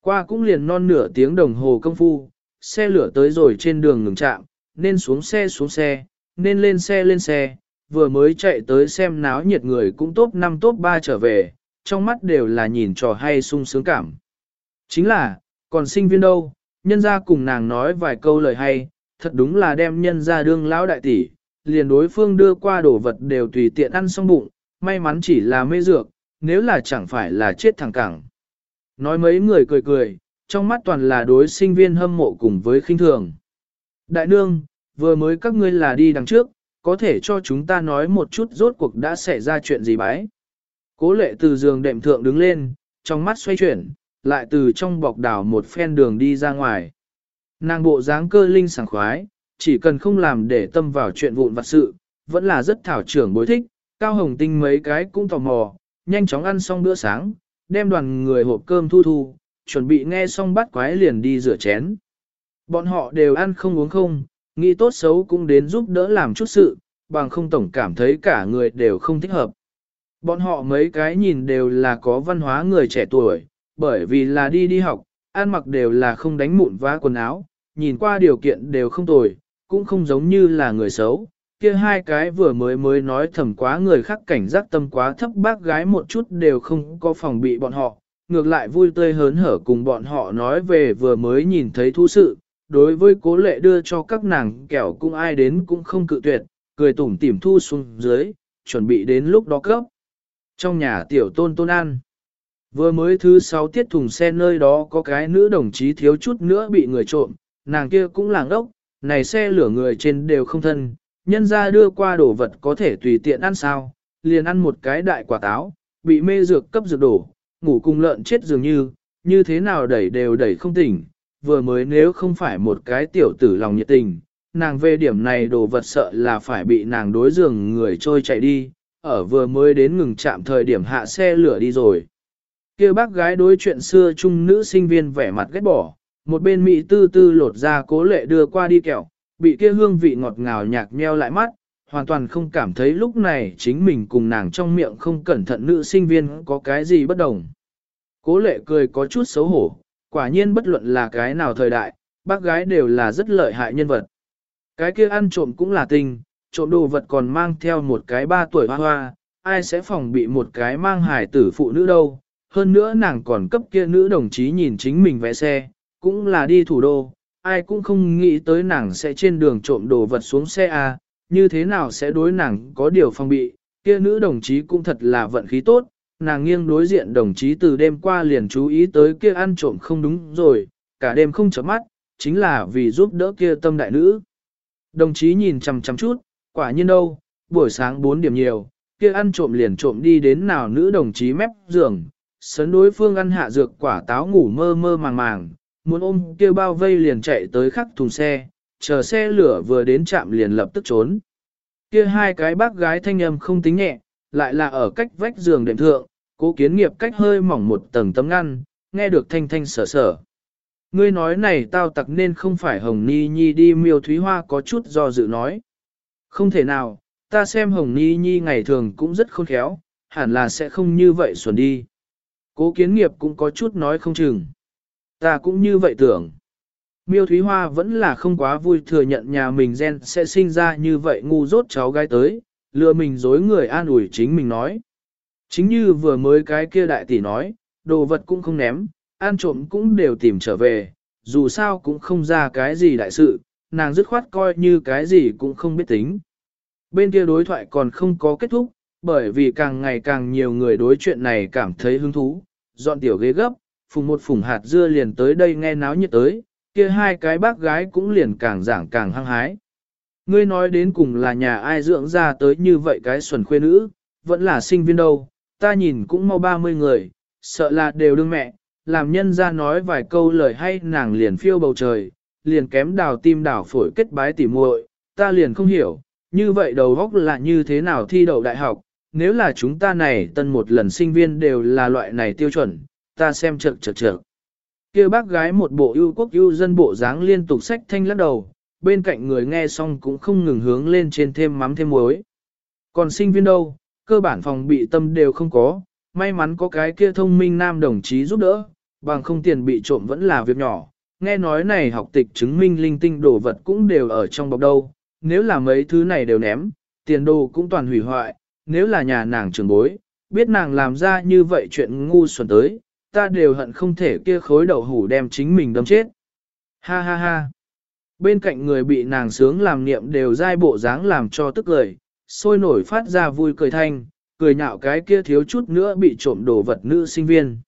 Qua cũng liền non nửa tiếng đồng hồ công phu, xe lửa tới rồi trên đường ngừng trạm nên xuống xe xuống xe, nên lên xe lên xe, vừa mới chạy tới xem náo nhiệt người cũng tốt 5 tốt 3 trở về, trong mắt đều là nhìn trò hay sung sướng cảm. Chính là, còn sinh viên đâu, nhân ra cùng nàng nói vài câu lời hay, thật đúng là đem nhân ra đương lão đại tỷ, liền đối phương đưa qua đồ vật đều tùy tiện ăn xong bụng, may mắn chỉ là mê dược, nếu là chẳng phải là chết thẳng cẳng. Nói mấy người cười cười, trong mắt toàn là đối sinh viên hâm mộ cùng với khinh thường. Đại nương, vừa mới các ngươi là đi đằng trước, có thể cho chúng ta nói một chút rốt cuộc đã xảy ra chuyện gì bái. Cố lệ từ giường đệm thượng đứng lên, trong mắt xoay chuyển, lại từ trong bọc đảo một phen đường đi ra ngoài. Nàng bộ dáng cơ linh sảng khoái, chỉ cần không làm để tâm vào chuyện vụn vặt sự, vẫn là rất thảo trưởng bối thích, cao hồng tinh mấy cái cũng tò mò, nhanh chóng ăn xong bữa sáng, đem đoàn người hộp cơm thu thu, chuẩn bị nghe xong bắt quái liền đi rửa chén. Bọn họ đều ăn không uống không, nghĩ tốt xấu cũng đến giúp đỡ làm chút sự, bằng không tổng cảm thấy cả người đều không thích hợp. Bọn họ mấy cái nhìn đều là có văn hóa người trẻ tuổi, bởi vì là đi đi học, ăn mặc đều là không đánh mụn vá quần áo, nhìn qua điều kiện đều không tồi, cũng không giống như là người xấu. Kia hai cái vừa mới mới nói thầm quá người khác cảnh giác tâm quá thấp bác gái một chút đều không có phòng bị bọn họ, ngược lại vui tươi hớn hở cùng bọn họ nói về vừa mới nhìn thấy thú sự, đối với cố lệ đưa cho các nàng kẻo cũng ai đến cũng không cự tuyệt, cười tủm tỉm thu xuống dưới, chuẩn bị đến lúc đó cấp. Trong nhà tiểu tôn tôn ăn, vừa mới thứ sáu tiết thùng xe nơi đó có cái nữ đồng chí thiếu chút nữa bị người trộm, nàng kia cũng làng ốc, này xe lửa người trên đều không thân, nhân ra đưa qua đồ vật có thể tùy tiện ăn sao, liền ăn một cái đại quả táo, bị mê dược cấp dược đổ, ngủ cùng lợn chết dường như, như thế nào đẩy đều đẩy không tỉnh, vừa mới nếu không phải một cái tiểu tử lòng nhiệt tình, nàng về điểm này đồ vật sợ là phải bị nàng đối giường người trôi chạy đi, ở vừa mới đến ngừng chạm thời điểm hạ xe lửa đi rồi. kia bác gái đối chuyện xưa chung nữ sinh viên vẻ mặt ghét bỏ, một bên Mỹ tư tư lột ra cố lệ đưa qua đi kẹo, bị kia hương vị ngọt ngào nhạc nheo lại mắt, hoàn toàn không cảm thấy lúc này chính mình cùng nàng trong miệng không cẩn thận nữ sinh viên có cái gì bất đồng. Cố lệ cười có chút xấu hổ, quả nhiên bất luận là cái nào thời đại, bác gái đều là rất lợi hại nhân vật. Cái kia ăn trộm cũng là tình, trộm đồ vật còn mang theo một cái ba tuổi hoa hoa, ai sẽ phòng bị một cái mang hài tử phụ nữ đâu. Hơn nữa nàng còn cấp kia nữ đồng chí nhìn chính mình vẽ xe, cũng là đi thủ đô, ai cũng không nghĩ tới nàng sẽ trên đường trộm đồ vật xuống xe à? như thế nào sẽ đối nàng có điều phòng bị, kia nữ đồng chí cũng thật là vận khí tốt, nàng nghiêng đối diện đồng chí từ đêm qua liền chú ý tới kia ăn trộm không đúng rồi, cả đêm không chớp mắt, chính là vì giúp đỡ kia tâm đại nữ. Đồng chí nhìn chằm chằm chút, quả nhiên đâu, buổi sáng 4 điểm nhiều, kia ăn trộm liền trộm đi đến nào nữ đồng chí mép giường, sấn đối phương ăn hạ dược quả táo ngủ mơ mơ màng màng, muốn ôm kia bao vây liền chạy tới khắc thùng xe, chờ xe lửa vừa đến trạm liền lập tức trốn. Kia hai cái bác gái thanh âm không tính nhẹ, lại là ở cách vách giường đệm thượng, cố kiến nghiệp cách hơi mỏng một tầng tấm ngăn, nghe được thanh thanh sở sở. Ngươi nói này tao tặc nên không phải Hồng Ni Nhi đi miêu Thúy Hoa có chút do dự nói. Không thể nào, ta xem Hồng Ni Nhi ngày thường cũng rất khôn khéo, hẳn là sẽ không như vậy xuẩn đi. Cố kiến nghiệp cũng có chút nói không chừng. Ta cũng như vậy tưởng. Miêu Thúy Hoa vẫn là không quá vui thừa nhận nhà mình gen sẽ sinh ra như vậy ngu dốt cháu gái tới, lừa mình dối người an ủi chính mình nói. Chính như vừa mới cái kia đại tỷ nói, đồ vật cũng không ném, ăn trộm cũng đều tìm trở về, dù sao cũng không ra cái gì đại sự, nàng dứt khoát coi như cái gì cũng không biết tính. Bên kia đối thoại còn không có kết thúc, bởi vì càng ngày càng nhiều người đối chuyện này cảm thấy hứng thú, dọn tiểu ghế gấp, phùng một phùng hạt dưa liền tới đây nghe náo nhiệt tới, kia hai cái bác gái cũng liền càng giảng càng hăng hái. Ngươi nói đến cùng là nhà ai dưỡng ra tới như vậy cái xuẩn khuê nữ, vẫn là sinh viên đâu, ta nhìn cũng mau 30 người, sợ là đều đương mẹ, làm nhân ra nói vài câu lời hay nàng liền phiêu bầu trời, liền kém đào tim đào phổi kết bái tỉ muội, ta liền không hiểu, như vậy đầu góc là như thế nào thi đậu đại học, nếu là chúng ta này tân một lần sinh viên đều là loại này tiêu chuẩn, ta xem chật chật chật. kia bác gái một bộ ưu quốc ưu dân bộ dáng liên tục sách thanh lắc đầu, bên cạnh người nghe xong cũng không ngừng hướng lên trên thêm mắm thêm muối. Còn sinh viên đâu, cơ bản phòng bị tâm đều không có, may mắn có cái kia thông minh nam đồng chí giúp đỡ, bằng không tiền bị trộm vẫn là việc nhỏ. Nghe nói này học tịch chứng minh linh tinh đồ vật cũng đều ở trong bọc đâu, nếu là mấy thứ này đều ném, tiền đồ cũng toàn hủy hoại, nếu là nhà nàng trường bối, biết nàng làm ra như vậy chuyện ngu xuẩn tới, ta đều hận không thể kia khối đậu hủ đem chính mình đâm chết. Ha ha ha. Bên cạnh người bị nàng sướng làm niệm đều dai bộ dáng làm cho tức lời, sôi nổi phát ra vui cười thanh, cười nhạo cái kia thiếu chút nữa bị trộm đồ vật nữ sinh viên.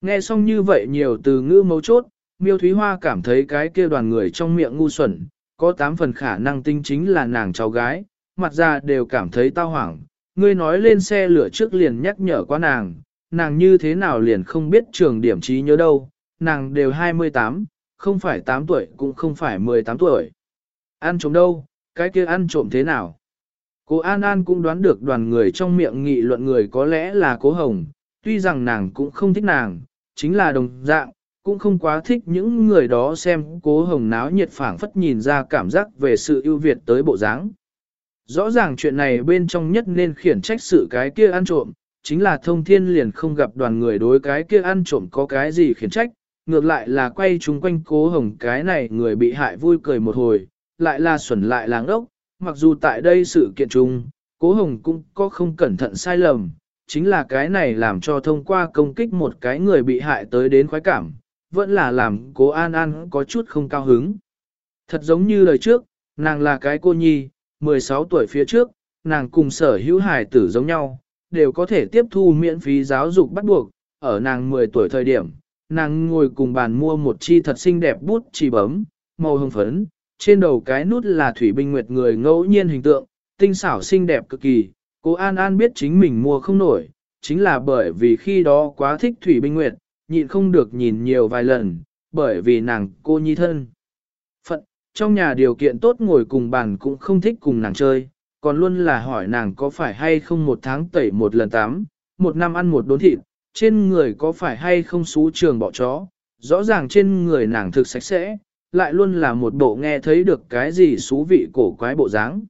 Nghe xong như vậy nhiều từ ngữ mấu chốt, miêu Thúy Hoa cảm thấy cái kia đoàn người trong miệng ngu xuẩn, có tám phần khả năng tinh chính là nàng cháu gái, mặt ra đều cảm thấy tao hoảng. Ngươi nói lên xe lửa trước liền nhắc nhở qua nàng, nàng như thế nào liền không biết trường điểm trí nhớ đâu, nàng đều 28, không phải 8 tuổi cũng không phải 18 tuổi. Ăn trộm đâu, cái kia ăn trộm thế nào? Cô An An cũng đoán được đoàn người trong miệng nghị luận người có lẽ là cố hồng, tuy rằng nàng cũng không thích nàng, chính là đồng dạng, cũng không quá thích những người đó xem cố hồng náo nhiệt phảng phất nhìn ra cảm giác về sự ưu việt tới bộ dáng. Rõ ràng chuyện này bên trong nhất nên khiển trách sự cái kia ăn trộm, chính là thông thiên liền không gặp đoàn người đối cái kia ăn trộm có cái gì khiển trách, ngược lại là quay chung quanh cố hồng cái này người bị hại vui cười một hồi, lại là xuẩn lại làng ốc, mặc dù tại đây sự kiện chung, cố hồng cũng có không cẩn thận sai lầm, chính là cái này làm cho thông qua công kích một cái người bị hại tới đến khoái cảm, vẫn là làm cố An An có chút không cao hứng. Thật giống như lời trước, nàng là cái cô nhi, 16 tuổi phía trước, nàng cùng sở hữu hải tử giống nhau, đều có thể tiếp thu miễn phí giáo dục bắt buộc, ở nàng 10 tuổi thời điểm, nàng ngồi cùng bàn mua một chi thật xinh đẹp bút chỉ bấm, màu hồng phấn, trên đầu cái nút là thủy binh nguyệt người ngẫu nhiên hình tượng, tinh xảo xinh đẹp cực kỳ, cô An An biết chính mình mua không nổi, chính là bởi vì khi đó quá thích thủy binh nguyệt, nhịn không được nhìn nhiều vài lần, bởi vì nàng cô nhi thân. Phận, trong nhà điều kiện tốt ngồi cùng bàn cũng không thích cùng nàng chơi, còn luôn là hỏi nàng có phải hay không một tháng tẩy một lần tắm, một năm ăn một đốn thịt, trên người có phải hay không xú trường bỏ chó, rõ ràng trên người nàng thực sạch sẽ, lại luôn là một bộ nghe thấy được cái gì xú vị cổ quái bộ dáng.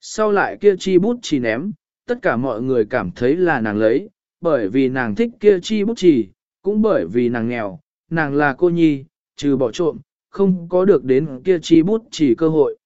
Sau lại kia chi bút chỉ ném, tất cả mọi người cảm thấy là nàng lấy, bởi vì nàng thích kia chi bút chỉ, cũng bởi vì nàng nghèo, nàng là cô nhi, trừ bỏ trộm, không có được đến kia chi bút chỉ cơ hội.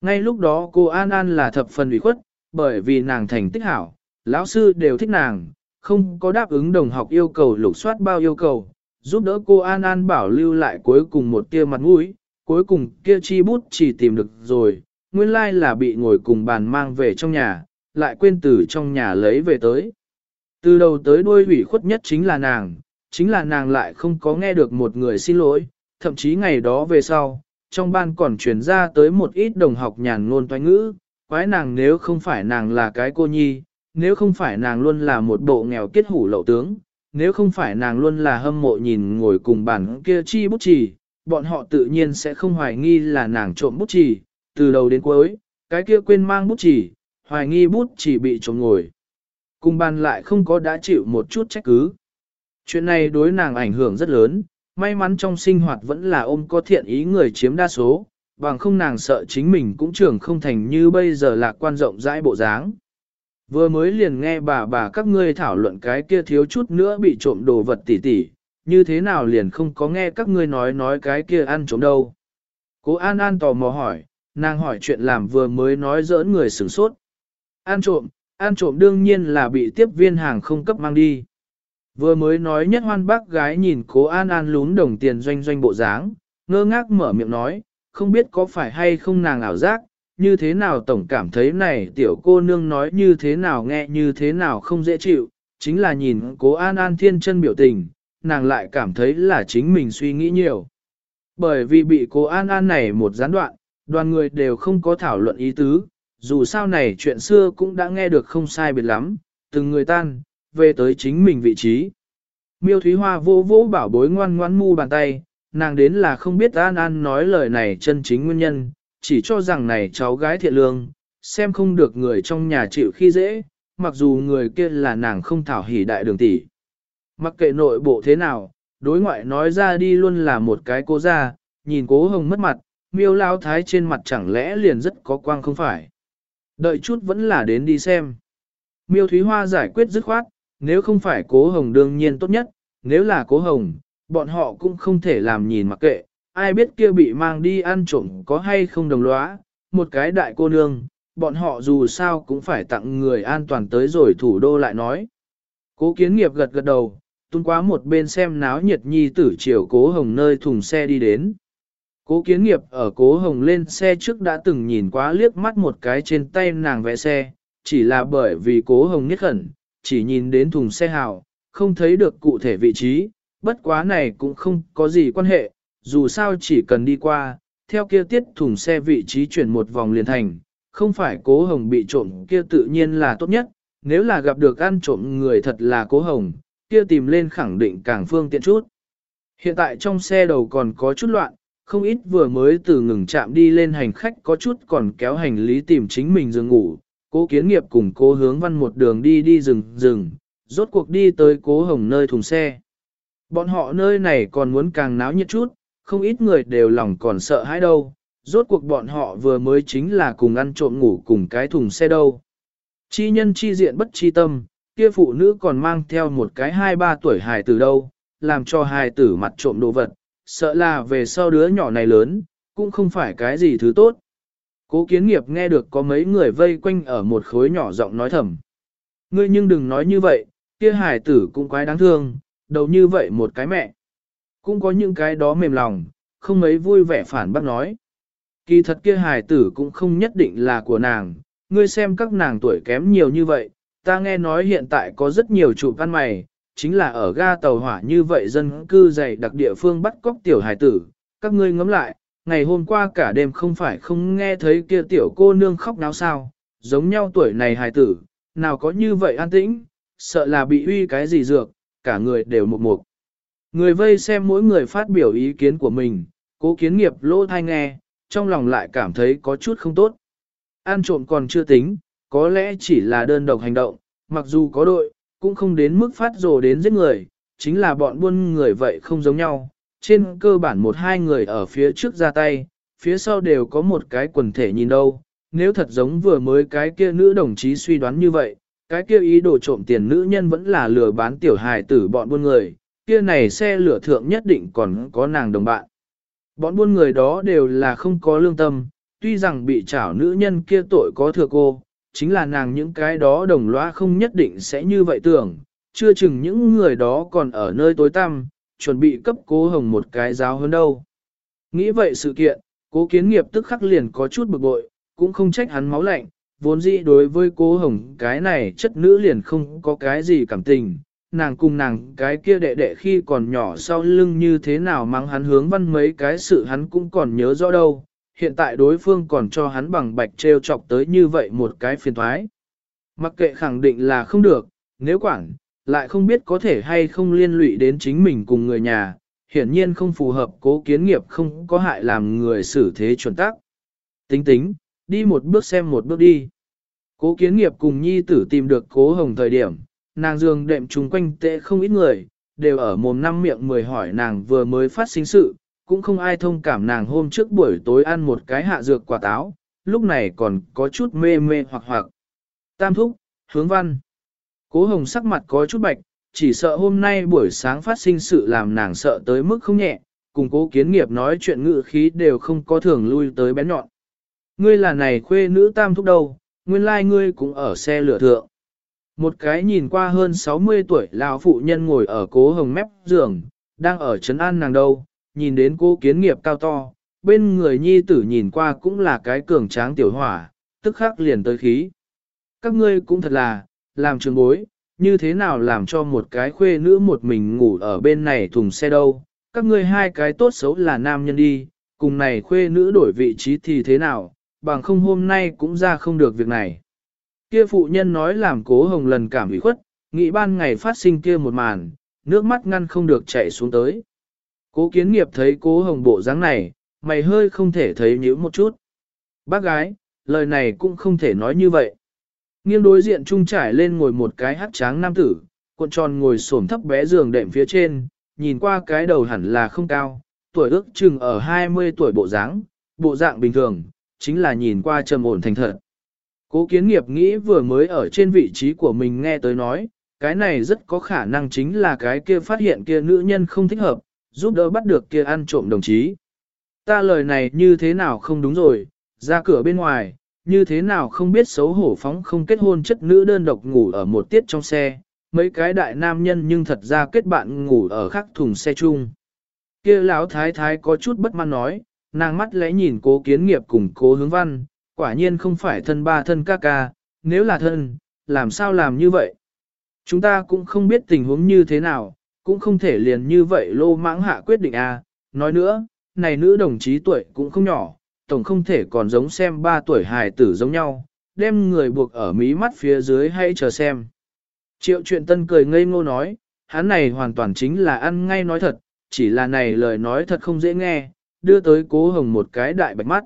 Ngay lúc đó cô An An là thập phần ủy khuất, bởi vì nàng thành tích hảo, lão sư đều thích nàng, không có đáp ứng đồng học yêu cầu lục soát bao yêu cầu, giúp đỡ cô An An bảo lưu lại cuối cùng một tia mặt mũi, cuối cùng kia chi bút chỉ tìm được rồi, nguyên lai là bị ngồi cùng bàn mang về trong nhà, lại quên từ trong nhà lấy về tới. Từ đầu tới đuôi ủy khuất nhất chính là nàng, chính là nàng lại không có nghe được một người xin lỗi, thậm chí ngày đó về sau, trong ban còn truyền ra tới một ít đồng học nhàn ngôn toán ngữ, quái nàng nếu không phải nàng là cái cô nhi, nếu không phải nàng luôn là một bộ nghèo kết hủ lậu tướng, nếu không phải nàng luôn là hâm mộ nhìn ngồi cùng bản kia chi bút chỉ, bọn họ tự nhiên sẽ không hoài nghi là nàng trộm bút chỉ, từ đầu đến cuối, cái kia quên mang bút chỉ, hoài nghi bút chỉ bị trộm ngồi. Cùng bàn lại không có đã chịu một chút trách cứ. Chuyện này đối nàng ảnh hưởng rất lớn, may mắn trong sinh hoạt vẫn là ôm có thiện ý người chiếm đa số, bằng không nàng sợ chính mình cũng trưởng không thành như bây giờ là quan rộng rãi bộ dáng. Vừa mới liền nghe bà bà các ngươi thảo luận cái kia thiếu chút nữa bị trộm đồ vật tỉ tỉ, như thế nào liền không có nghe các ngươi nói nói cái kia ăn trộm đâu. Cố An An tò mò hỏi, nàng hỏi chuyện làm vừa mới nói giỡn người sửng sốt. Ăn trộm, ăn trộm đương nhiên là bị tiếp viên hàng không cấp mang đi. Vừa mới nói nhất hoan bác gái nhìn cố An An lún đồng tiền doanh doanh bộ dáng, ngơ ngác mở miệng nói, không biết có phải hay không nàng ảo giác, như thế nào tổng cảm thấy này tiểu cô nương nói như thế nào nghe như thế nào không dễ chịu, chính là nhìn cố An An thiên chân biểu tình, nàng lại cảm thấy là chính mình suy nghĩ nhiều. Bởi vì bị cố An An này một gián đoạn, đoàn người đều không có thảo luận ý tứ, dù sao này chuyện xưa cũng đã nghe được không sai biệt lắm, từng người tan, về tới chính mình vị trí. Miêu Thúy Hoa vô vô bảo bối ngoan ngoãn mu bàn tay, nàng đến là không biết An An nói lời này chân chính nguyên nhân, chỉ cho rằng này cháu gái thiện lương, xem không được người trong nhà chịu khi dễ, mặc dù người kia là nàng không thảo hỉ đại đường tỷ. Mặc kệ nội bộ thế nào, đối ngoại nói ra đi luôn là một cái cố ra, nhìn cố hồng mất mặt, miêu lao thái trên mặt chẳng lẽ liền rất có quang không phải. Đợi chút vẫn là đến đi xem. Miêu Thúy Hoa giải quyết dứt khoát, nếu không phải cố hồng đương nhiên tốt nhất, nếu là cố hồng, bọn họ cũng không thể làm nhìn mặc kệ, ai biết kia bị mang đi ăn trộm có hay không đồng lõa, một cái đại cô nương, bọn họ dù sao cũng phải tặng người an toàn tới rồi thủ đô lại nói. Cố kiến nghiệp gật gật đầu, tung quá một bên xem náo nhiệt nhi tử chiều cố hồng nơi thùng xe đi đến. Cố kiến nghiệp ở cố hồng lên xe trước đã từng nhìn quá liếc mắt một cái trên tay nàng vẽ xe, chỉ là bởi vì cố hồng nhất khẩn, chỉ nhìn đến thùng xe hào, không thấy được cụ thể vị trí, bất quá này cũng không có gì quan hệ, dù sao chỉ cần đi qua, theo kia tiết thùng xe vị trí chuyển một vòng liền thành, không phải cố hồng bị trộm kia tự nhiên là tốt nhất, nếu là gặp được ăn trộm người thật là cố hồng, kia tìm lên khẳng định càng phương tiện chút. Hiện tại trong xe đầu còn có chút loạn, không ít vừa mới từ ngừng chạm đi lên hành khách có chút còn kéo hành lý tìm chính mình giường ngủ, cố kiến nghiệp cùng cố hướng văn một đường đi đi rừng rừng, rốt cuộc đi tới cố hồng nơi thùng xe. Bọn họ nơi này còn muốn càng náo nhiệt chút, không ít người đều lòng còn sợ hãi đâu, rốt cuộc bọn họ vừa mới chính là cùng ăn trộm ngủ cùng cái thùng xe đâu. Chi nhân chi diện bất chi tâm, kia phụ nữ còn mang theo một cái hai ba tuổi hài tử đâu, làm cho hài tử mặt trộm đồ vật, sợ là về sau đứa nhỏ này lớn, cũng không phải cái gì thứ tốt. Cố kiến nghiệp nghe được có mấy người vây quanh ở một khối nhỏ giọng nói thầm. Ngươi nhưng đừng nói như vậy, kia hải tử cũng quái đáng thương, đầu như vậy một cái mẹ. Cũng có những cái đó mềm lòng, không mấy vui vẻ phản bác nói. Kỳ thật kia hài tử cũng không nhất định là của nàng, ngươi xem các nàng tuổi kém nhiều như vậy, ta nghe nói hiện tại có rất nhiều chủ văn mày, chính là ở ga tàu hỏa như vậy dân cư dày đặc địa phương bắt cóc tiểu hài tử, các ngươi ngẫm lại, ngày hôm qua cả đêm không phải không nghe thấy kia tiểu cô nương khóc náo sao, giống nhau tuổi này hài tử, nào có như vậy an tĩnh, sợ là bị uy cái gì dược, cả người đều một mục. Người vây xem mỗi người phát biểu ý kiến của mình, cố kiến nghiệp lỗ thai nghe, trong lòng lại cảm thấy có chút không tốt. An trộm còn chưa tính, có lẽ chỉ là đơn độc hành động, mặc dù có đội, cũng không đến mức phát rồ đến giết người, chính là bọn buôn người vậy không giống nhau. Trên cơ bản một hai người ở phía trước ra tay, phía sau đều có một cái quần thể nhìn đâu. Nếu thật giống vừa mới cái kia nữ đồng chí suy đoán như vậy, cái kia ý đồ trộm tiền nữ nhân vẫn là lừa bán tiểu hài tử bọn buôn người, kia này xe lửa thượng nhất định còn có nàng đồng bạn. Bọn buôn người đó đều là không có lương tâm, tuy rằng bị trảo nữ nhân kia tội có thừa cô, chính là nàng những cái đó đồng loa không nhất định sẽ như vậy tưởng, chưa chừng những người đó còn ở nơi tối tăm, chuẩn bị cấp cố hồng một cái giáo hơn đâu. Nghĩ vậy sự kiện, cố kiến nghiệp tức khắc liền có chút bực bội, cũng không trách hắn máu lạnh, vốn dĩ đối với cố hồng cái này chất nữ liền không có cái gì cảm tình, nàng cùng nàng cái kia đệ đệ khi còn nhỏ sau lưng như thế nào mang hắn hướng văn mấy cái sự hắn cũng còn nhớ rõ đâu, hiện tại đối phương còn cho hắn bằng bạch treo chọc tới như vậy một cái phiền thoái. Mặc kệ khẳng định là không được, nếu quản, lại không biết có thể hay không liên lụy đến chính mình cùng người nhà, hiển nhiên không phù hợp cố kiến nghiệp không có hại làm người xử thế chuẩn tắc. Tính tính, đi một bước xem một bước đi. Cố kiến nghiệp cùng nhi tử tìm được cố hồng thời điểm, nàng dương đệm chung quanh tệ không ít người, đều ở mồm năm miệng mười hỏi nàng vừa mới phát sinh sự, cũng không ai thông cảm nàng hôm trước buổi tối ăn một cái hạ dược quả táo, lúc này còn có chút mê mê hoặc hoặc. Tam thúc, hướng văn. Cố hồng sắc mặt có chút bạch, chỉ sợ hôm nay buổi sáng phát sinh sự làm nàng sợ tới mức không nhẹ, cùng cố kiến nghiệp nói chuyện ngự khí đều không có thường lui tới bén nhọn. Ngươi là này khuê nữ tam thúc đâu, nguyên lai like ngươi cũng ở xe lửa thượng. Một cái nhìn qua hơn 60 tuổi lão phụ nhân ngồi ở cố hồng mép giường, đang ở trấn an nàng đâu, nhìn đến cố kiến nghiệp cao to, bên người nhi tử nhìn qua cũng là cái cường tráng tiểu hỏa, tức khắc liền tới khí. Các ngươi cũng thật là, làm trường bối, như thế nào làm cho một cái khuê nữ một mình ngủ ở bên này thùng xe đâu, các ngươi hai cái tốt xấu là nam nhân đi, cùng này khuê nữ đổi vị trí thì thế nào, bằng không hôm nay cũng ra không được việc này. Kia phụ nhân nói làm cố hồng lần cảm ủy khuất, nghĩ ban ngày phát sinh kia một màn, nước mắt ngăn không được chảy xuống tới. Cố kiến nghiệp thấy cố hồng bộ dáng này, mày hơi không thể thấy nhữ một chút. Bác gái, lời này cũng không thể nói như vậy. Nghiêng đối diện trung trải lên ngồi một cái hát tráng nam tử, cuộn tròn ngồi xổm thấp bé giường đệm phía trên, nhìn qua cái đầu hẳn là không cao, tuổi ước chừng ở 20 tuổi bộ dáng, bộ dạng bình thường, chính là nhìn qua trầm ổn thành thật. Cố kiến nghiệp nghĩ vừa mới ở trên vị trí của mình nghe tới nói, cái này rất có khả năng chính là cái kia phát hiện kia nữ nhân không thích hợp, giúp đỡ bắt được kia ăn trộm đồng chí. Ta lời này như thế nào không đúng rồi, ra cửa bên ngoài, như thế nào không biết xấu hổ phóng không kết hôn chất nữ đơn độc ngủ ở một tiết trong xe, mấy cái đại nam nhân nhưng thật ra kết bạn ngủ ở khắc thùng xe chung. Kia lão thái thái có chút bất mãn nói, nàng mắt lẽ nhìn cố kiến nghiệp cùng cố hướng văn, quả nhiên không phải thân ba thân ca ca, nếu là thân, làm sao làm như vậy? Chúng ta cũng không biết tình huống như thế nào, cũng không thể liền như vậy lô mãng hạ quyết định. À. Nói nữa, này nữ đồng chí tuổi cũng không nhỏ, tổng không thể còn giống xem ba tuổi hài tử giống nhau, đem người buộc ở mí mắt phía dưới hay chờ xem. Triệu chuyện tân cười ngây ngô nói, hắn này hoàn toàn chính là ăn ngay nói thật, chỉ là này lời nói thật không dễ nghe, đưa tới cố hồng một cái đại bạch mắt.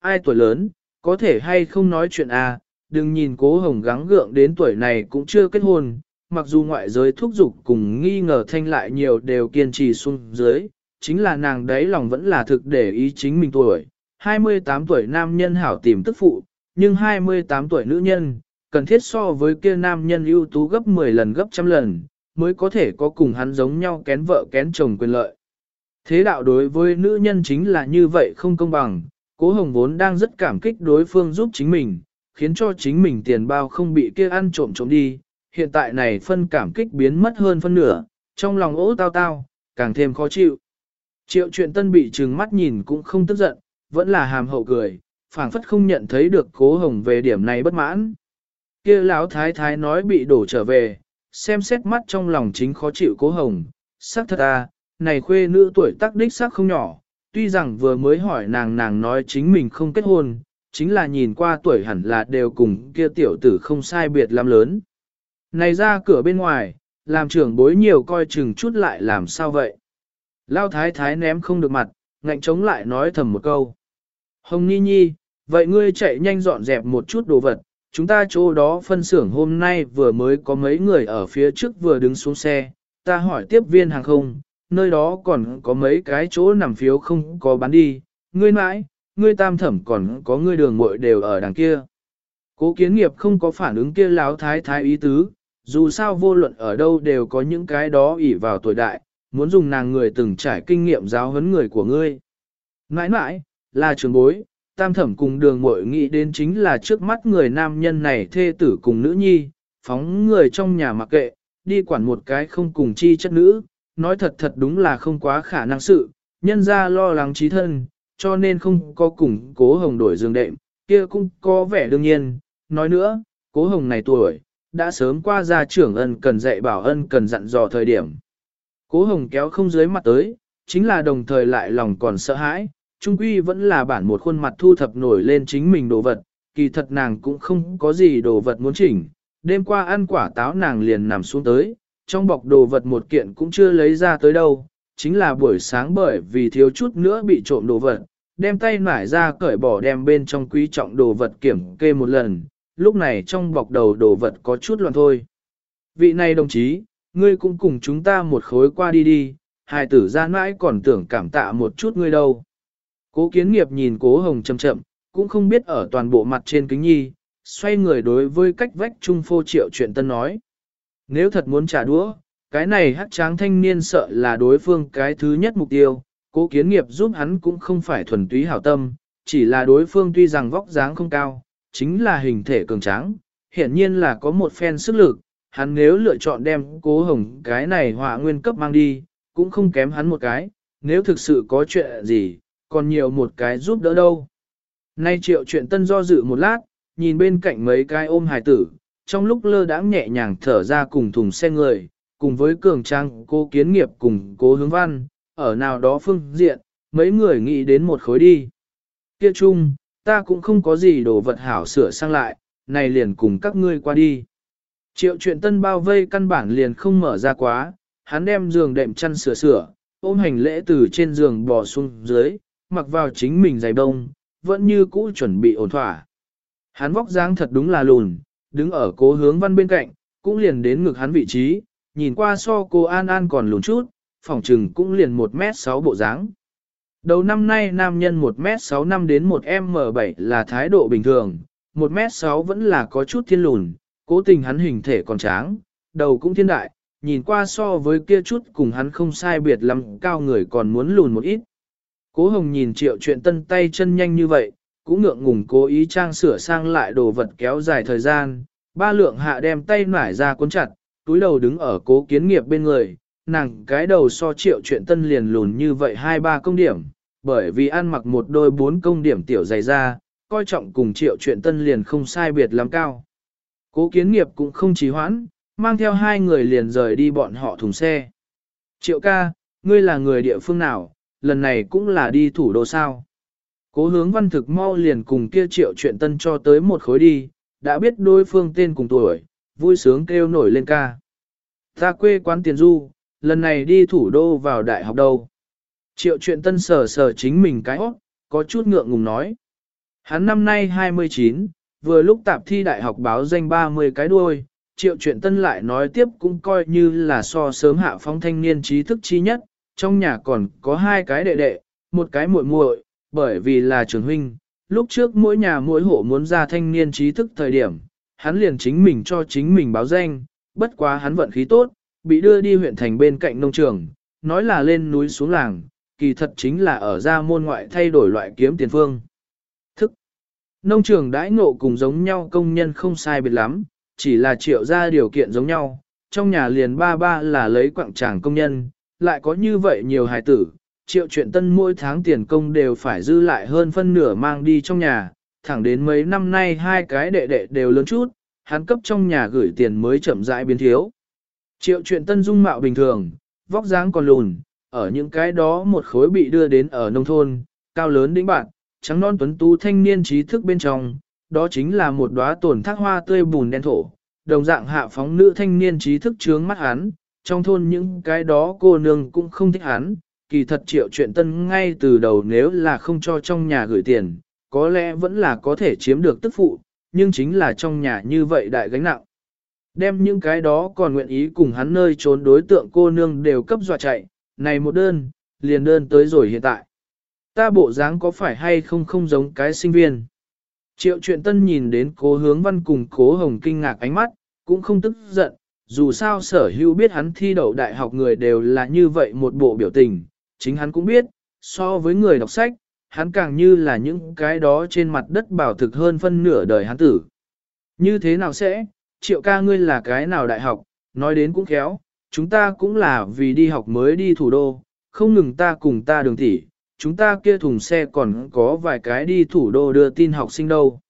Ai tuổi lớn, có thể hay không nói chuyện à, đừng nhìn cố hồng gắng gượng đến tuổi này cũng chưa kết hôn, mặc dù ngoại giới thúc giục cùng nghi ngờ thanh lại nhiều đều kiên trì xuống dưới, chính là nàng đấy lòng vẫn là thực để ý chính mình tuổi. 28 tuổi nam nhân hảo tìm tức phụ, nhưng 28 tuổi nữ nhân, cần thiết so với kia nam nhân ưu tú gấp 10 lần gấp trăm lần, mới có thể có cùng hắn giống nhau kén vợ kén chồng quyền lợi. Thế đạo đối với nữ nhân chính là như vậy không công bằng, cố hồng vốn đang rất cảm kích đối phương giúp chính mình, khiến cho chính mình tiền bao không bị kia ăn trộm trộm đi, hiện tại này phân cảm kích biến mất hơn phân nửa, trong lòng ố tao tao, càng thêm khó chịu. Triệu chuyện tân bị trừng mắt nhìn cũng không tức giận, vẫn là hàm hậu cười, phảng phất không nhận thấy được cố hồng về điểm này bất mãn. kia lão thái thái nói bị đổ trở về, xem xét mắt trong lòng chính khó chịu cố hồng, sắc thật à, này khuê nữ tuổi tác đích sắc không nhỏ, tuy rằng vừa mới hỏi nàng nàng nói chính mình không kết hôn, chính là nhìn qua tuổi hẳn là đều cùng kia tiểu tử không sai biệt lắm lớn. Này ra cửa bên ngoài, làm trưởng bối nhiều coi chừng chút lại làm sao vậy. Lao thái thái ném không được mặt, ngạnh chống lại nói thầm một câu. Hồng Ni Nhi, vậy ngươi chạy nhanh dọn dẹp một chút đồ vật, chúng ta chỗ đó phân xưởng hôm nay vừa mới có mấy người ở phía trước vừa đứng xuống xe, ta hỏi tiếp viên hàng không, nơi đó còn có mấy cái chỗ nằm phiếu không có bán đi, ngươi mãi, ngươi tam thẩm còn có ngươi đường muội đều ở đằng kia. Cố kiến nghiệp không có phản ứng kia láo thái thái ý tứ, dù sao vô luận ở đâu đều có những cái đó ỷ vào tuổi đại, muốn dùng nàng người từng trải kinh nghiệm giáo huấn người của ngươi. Mãi mãi, là trường bối, tam thẩm cùng đường muội nghĩ đến chính là trước mắt người nam nhân này thê tử cùng nữ nhi, phóng người trong nhà mặc kệ, đi quản một cái không cùng chi chất nữ, nói thật thật đúng là không quá khả năng sự, nhân ra lo lắng trí thân, cho nên không có cùng cố hồng đổi giường đệm, kia cũng có vẻ đương nhiên, nói nữa, cố hồng này tuổi, đã sớm qua ra trưởng ân cần dạy bảo ân cần dặn dò thời điểm. Cố hồng kéo không dưới mặt tới, chính là đồng thời lại lòng còn sợ hãi, trung quy vẫn là bản một khuôn mặt thu thập nổi lên chính mình đồ vật, kỳ thật nàng cũng không có gì đồ vật muốn chỉnh, đêm qua ăn quả táo nàng liền nằm xuống tới, trong bọc đồ vật một kiện cũng chưa lấy ra tới đâu, chính là buổi sáng bởi vì thiếu chút nữa bị trộm đồ vật, đem tay nải ra cởi bỏ đem bên trong quý trọng đồ vật kiểm kê một lần, lúc này trong bọc đầu đồ vật có chút loạn thôi. Vị này đồng chí, ngươi cũng cùng chúng ta một khối qua đi đi, hài tử ra mãi còn tưởng cảm tạ một chút ngươi đâu. Cố kiến nghiệp nhìn cố hồng chậm chậm, cũng không biết ở toàn bộ mặt trên kính nhi, xoay người đối với cách vách trung phô triệu chuyện tân nói. Nếu thật muốn trả đũa, cái này hát tráng thanh niên sợ là đối phương cái thứ nhất mục tiêu, cố kiến nghiệp giúp hắn cũng không phải thuần túy hảo tâm, chỉ là đối phương tuy rằng vóc dáng không cao, chính là hình thể cường tráng, hiển nhiên là có một phen sức lực, hắn nếu lựa chọn đem cố hồng cái này họa nguyên cấp mang đi, cũng không kém hắn một cái, nếu thực sự có chuyện gì, còn nhiều một cái giúp đỡ đâu. Nay triệu chuyện tân do dự một lát, nhìn bên cạnh mấy cái ôm hài tử, trong lúc lơ đãng nhẹ nhàng thở ra cùng thùng xe người, cùng với cường trang cô kiến nghiệp cùng cố hướng văn, ở nào đó phương diện, mấy người nghĩ đến một khối đi. Kia chung, ta cũng không có gì đồ vật hảo sửa sang lại, này liền cùng các ngươi qua đi. Triệu chuyện tân bao vây căn bản liền không mở ra quá, hắn đem giường đệm chăn sửa sửa, ôm hành lễ từ trên giường bò xuống dưới, mặc vào chính mình giày bông, vẫn như cũ chuẩn bị ổn thỏa. Hắn vóc dáng thật đúng là lùn, đứng ở cố hướng văn bên cạnh, cũng liền đến ngực hắn vị trí, nhìn qua so cô An An còn lùn chút, phòng trừng cũng liền 1m6 bộ dáng. Đầu năm nay nam nhân 1m65 đến 1m7 là thái độ bình thường, 1m6 vẫn là có chút thiên lùn, cố tình hắn hình thể còn tráng, đầu cũng thiên đại, nhìn qua so với kia chút cùng hắn không sai biệt lắm cao người còn muốn lùn một ít. Cố hồng nhìn triệu chuyện tân tay chân nhanh như vậy, cũng ngượng ngùng cố ý trang sửa sang lại đồ vật kéo dài thời gian, ba lượng hạ đem tay nải ra cuốn chặt, túi đầu đứng ở cố kiến nghiệp bên người, nàng cái đầu so triệu chuyện tân liền lùn như vậy hai ba công điểm, bởi vì ăn mặc một đôi bốn công điểm tiểu dày ra, coi trọng cùng triệu chuyện tân liền không sai biệt lắm cao. Cố kiến nghiệp cũng không trì hoãn, mang theo hai người liền rời đi bọn họ thùng xe. Triệu ca, ngươi là người địa phương nào, lần này cũng là đi thủ đô sao. Cố hướng văn thực mau liền cùng kia triệu chuyện tân cho tới một khối đi, đã biết đối phương tên cùng tuổi, vui sướng kêu nổi lên ca. Ta quê quán tiền du, lần này đi thủ đô vào đại học đâu. Triệu chuyện tân sờ sờ chính mình cái óc, có chút ngượng ngùng nói. Hắn năm nay 29, vừa lúc tạp thi đại học báo danh 30 cái đuôi, triệu chuyện tân lại nói tiếp cũng coi như là so sớm hạ phong thanh niên trí thức chi nhất, trong nhà còn có hai cái đệ đệ, một cái muội muội, bởi vì là trường huynh, lúc trước mỗi nhà mỗi hộ muốn ra thanh niên trí thức thời điểm, hắn liền chính mình cho chính mình báo danh, bất quá hắn vận khí tốt, bị đưa đi huyện thành bên cạnh nông trường, nói là lên núi xuống làng, kỳ thật chính là ở ra môn ngoại thay đổi loại kiếm tiền phương. Thức Nông trường đãi ngộ cùng giống nhau công nhân không sai biệt lắm, chỉ là triệu ra điều kiện giống nhau, trong nhà liền ba ba là lấy quặng tràng công nhân, lại có như vậy nhiều hài tử, triệu chuyện tân mỗi tháng tiền công đều phải dư lại hơn phân nửa mang đi trong nhà, thẳng đến mấy năm nay hai cái đệ đệ đều lớn chút, hắn cấp trong nhà gửi tiền mới chậm rãi biến thiếu. Triệu chuyện tân dung mạo bình thường, vóc dáng còn lùn, ở những cái đó một khối bị đưa đến ở nông thôn, cao lớn đỉnh bạn, trắng non tuấn tú thanh niên trí thức bên trong, đó chính là một đóa tổn thác hoa tươi bùn đen thổ, đồng dạng hạ phóng nữ thanh niên trí thức trướng mắt hắn, trong thôn những cái đó cô nương cũng không thích hắn, kỳ thật triệu chuyện tân ngay từ đầu nếu là không cho trong nhà gửi tiền, có lẽ vẫn là có thể chiếm được tức phụ, nhưng chính là trong nhà như vậy đại gánh nặng. Đem những cái đó còn nguyện ý cùng hắn nơi trốn đối tượng cô nương đều cấp dọa chạy, này một đơn, liền đơn tới rồi hiện tại. Ta bộ dáng có phải hay không không giống cái sinh viên. Triệu chuyện tân nhìn đến cố hướng văn cùng cố hồng kinh ngạc ánh mắt, cũng không tức giận, dù sao sở hữu biết hắn thi đậu đại học người đều là như vậy một bộ biểu tình, chính hắn cũng biết, so với người đọc sách, hắn càng như là những cái đó trên mặt đất bảo thực hơn phân nửa đời hắn tử. Như thế nào sẽ, triệu ca ngươi là cái nào đại học, nói đến cũng khéo, chúng ta cũng là vì đi học mới đi thủ đô, không ngừng ta cùng ta đường tỉ, chúng ta kia thùng xe còn có vài cái đi thủ đô đưa tin học sinh đâu.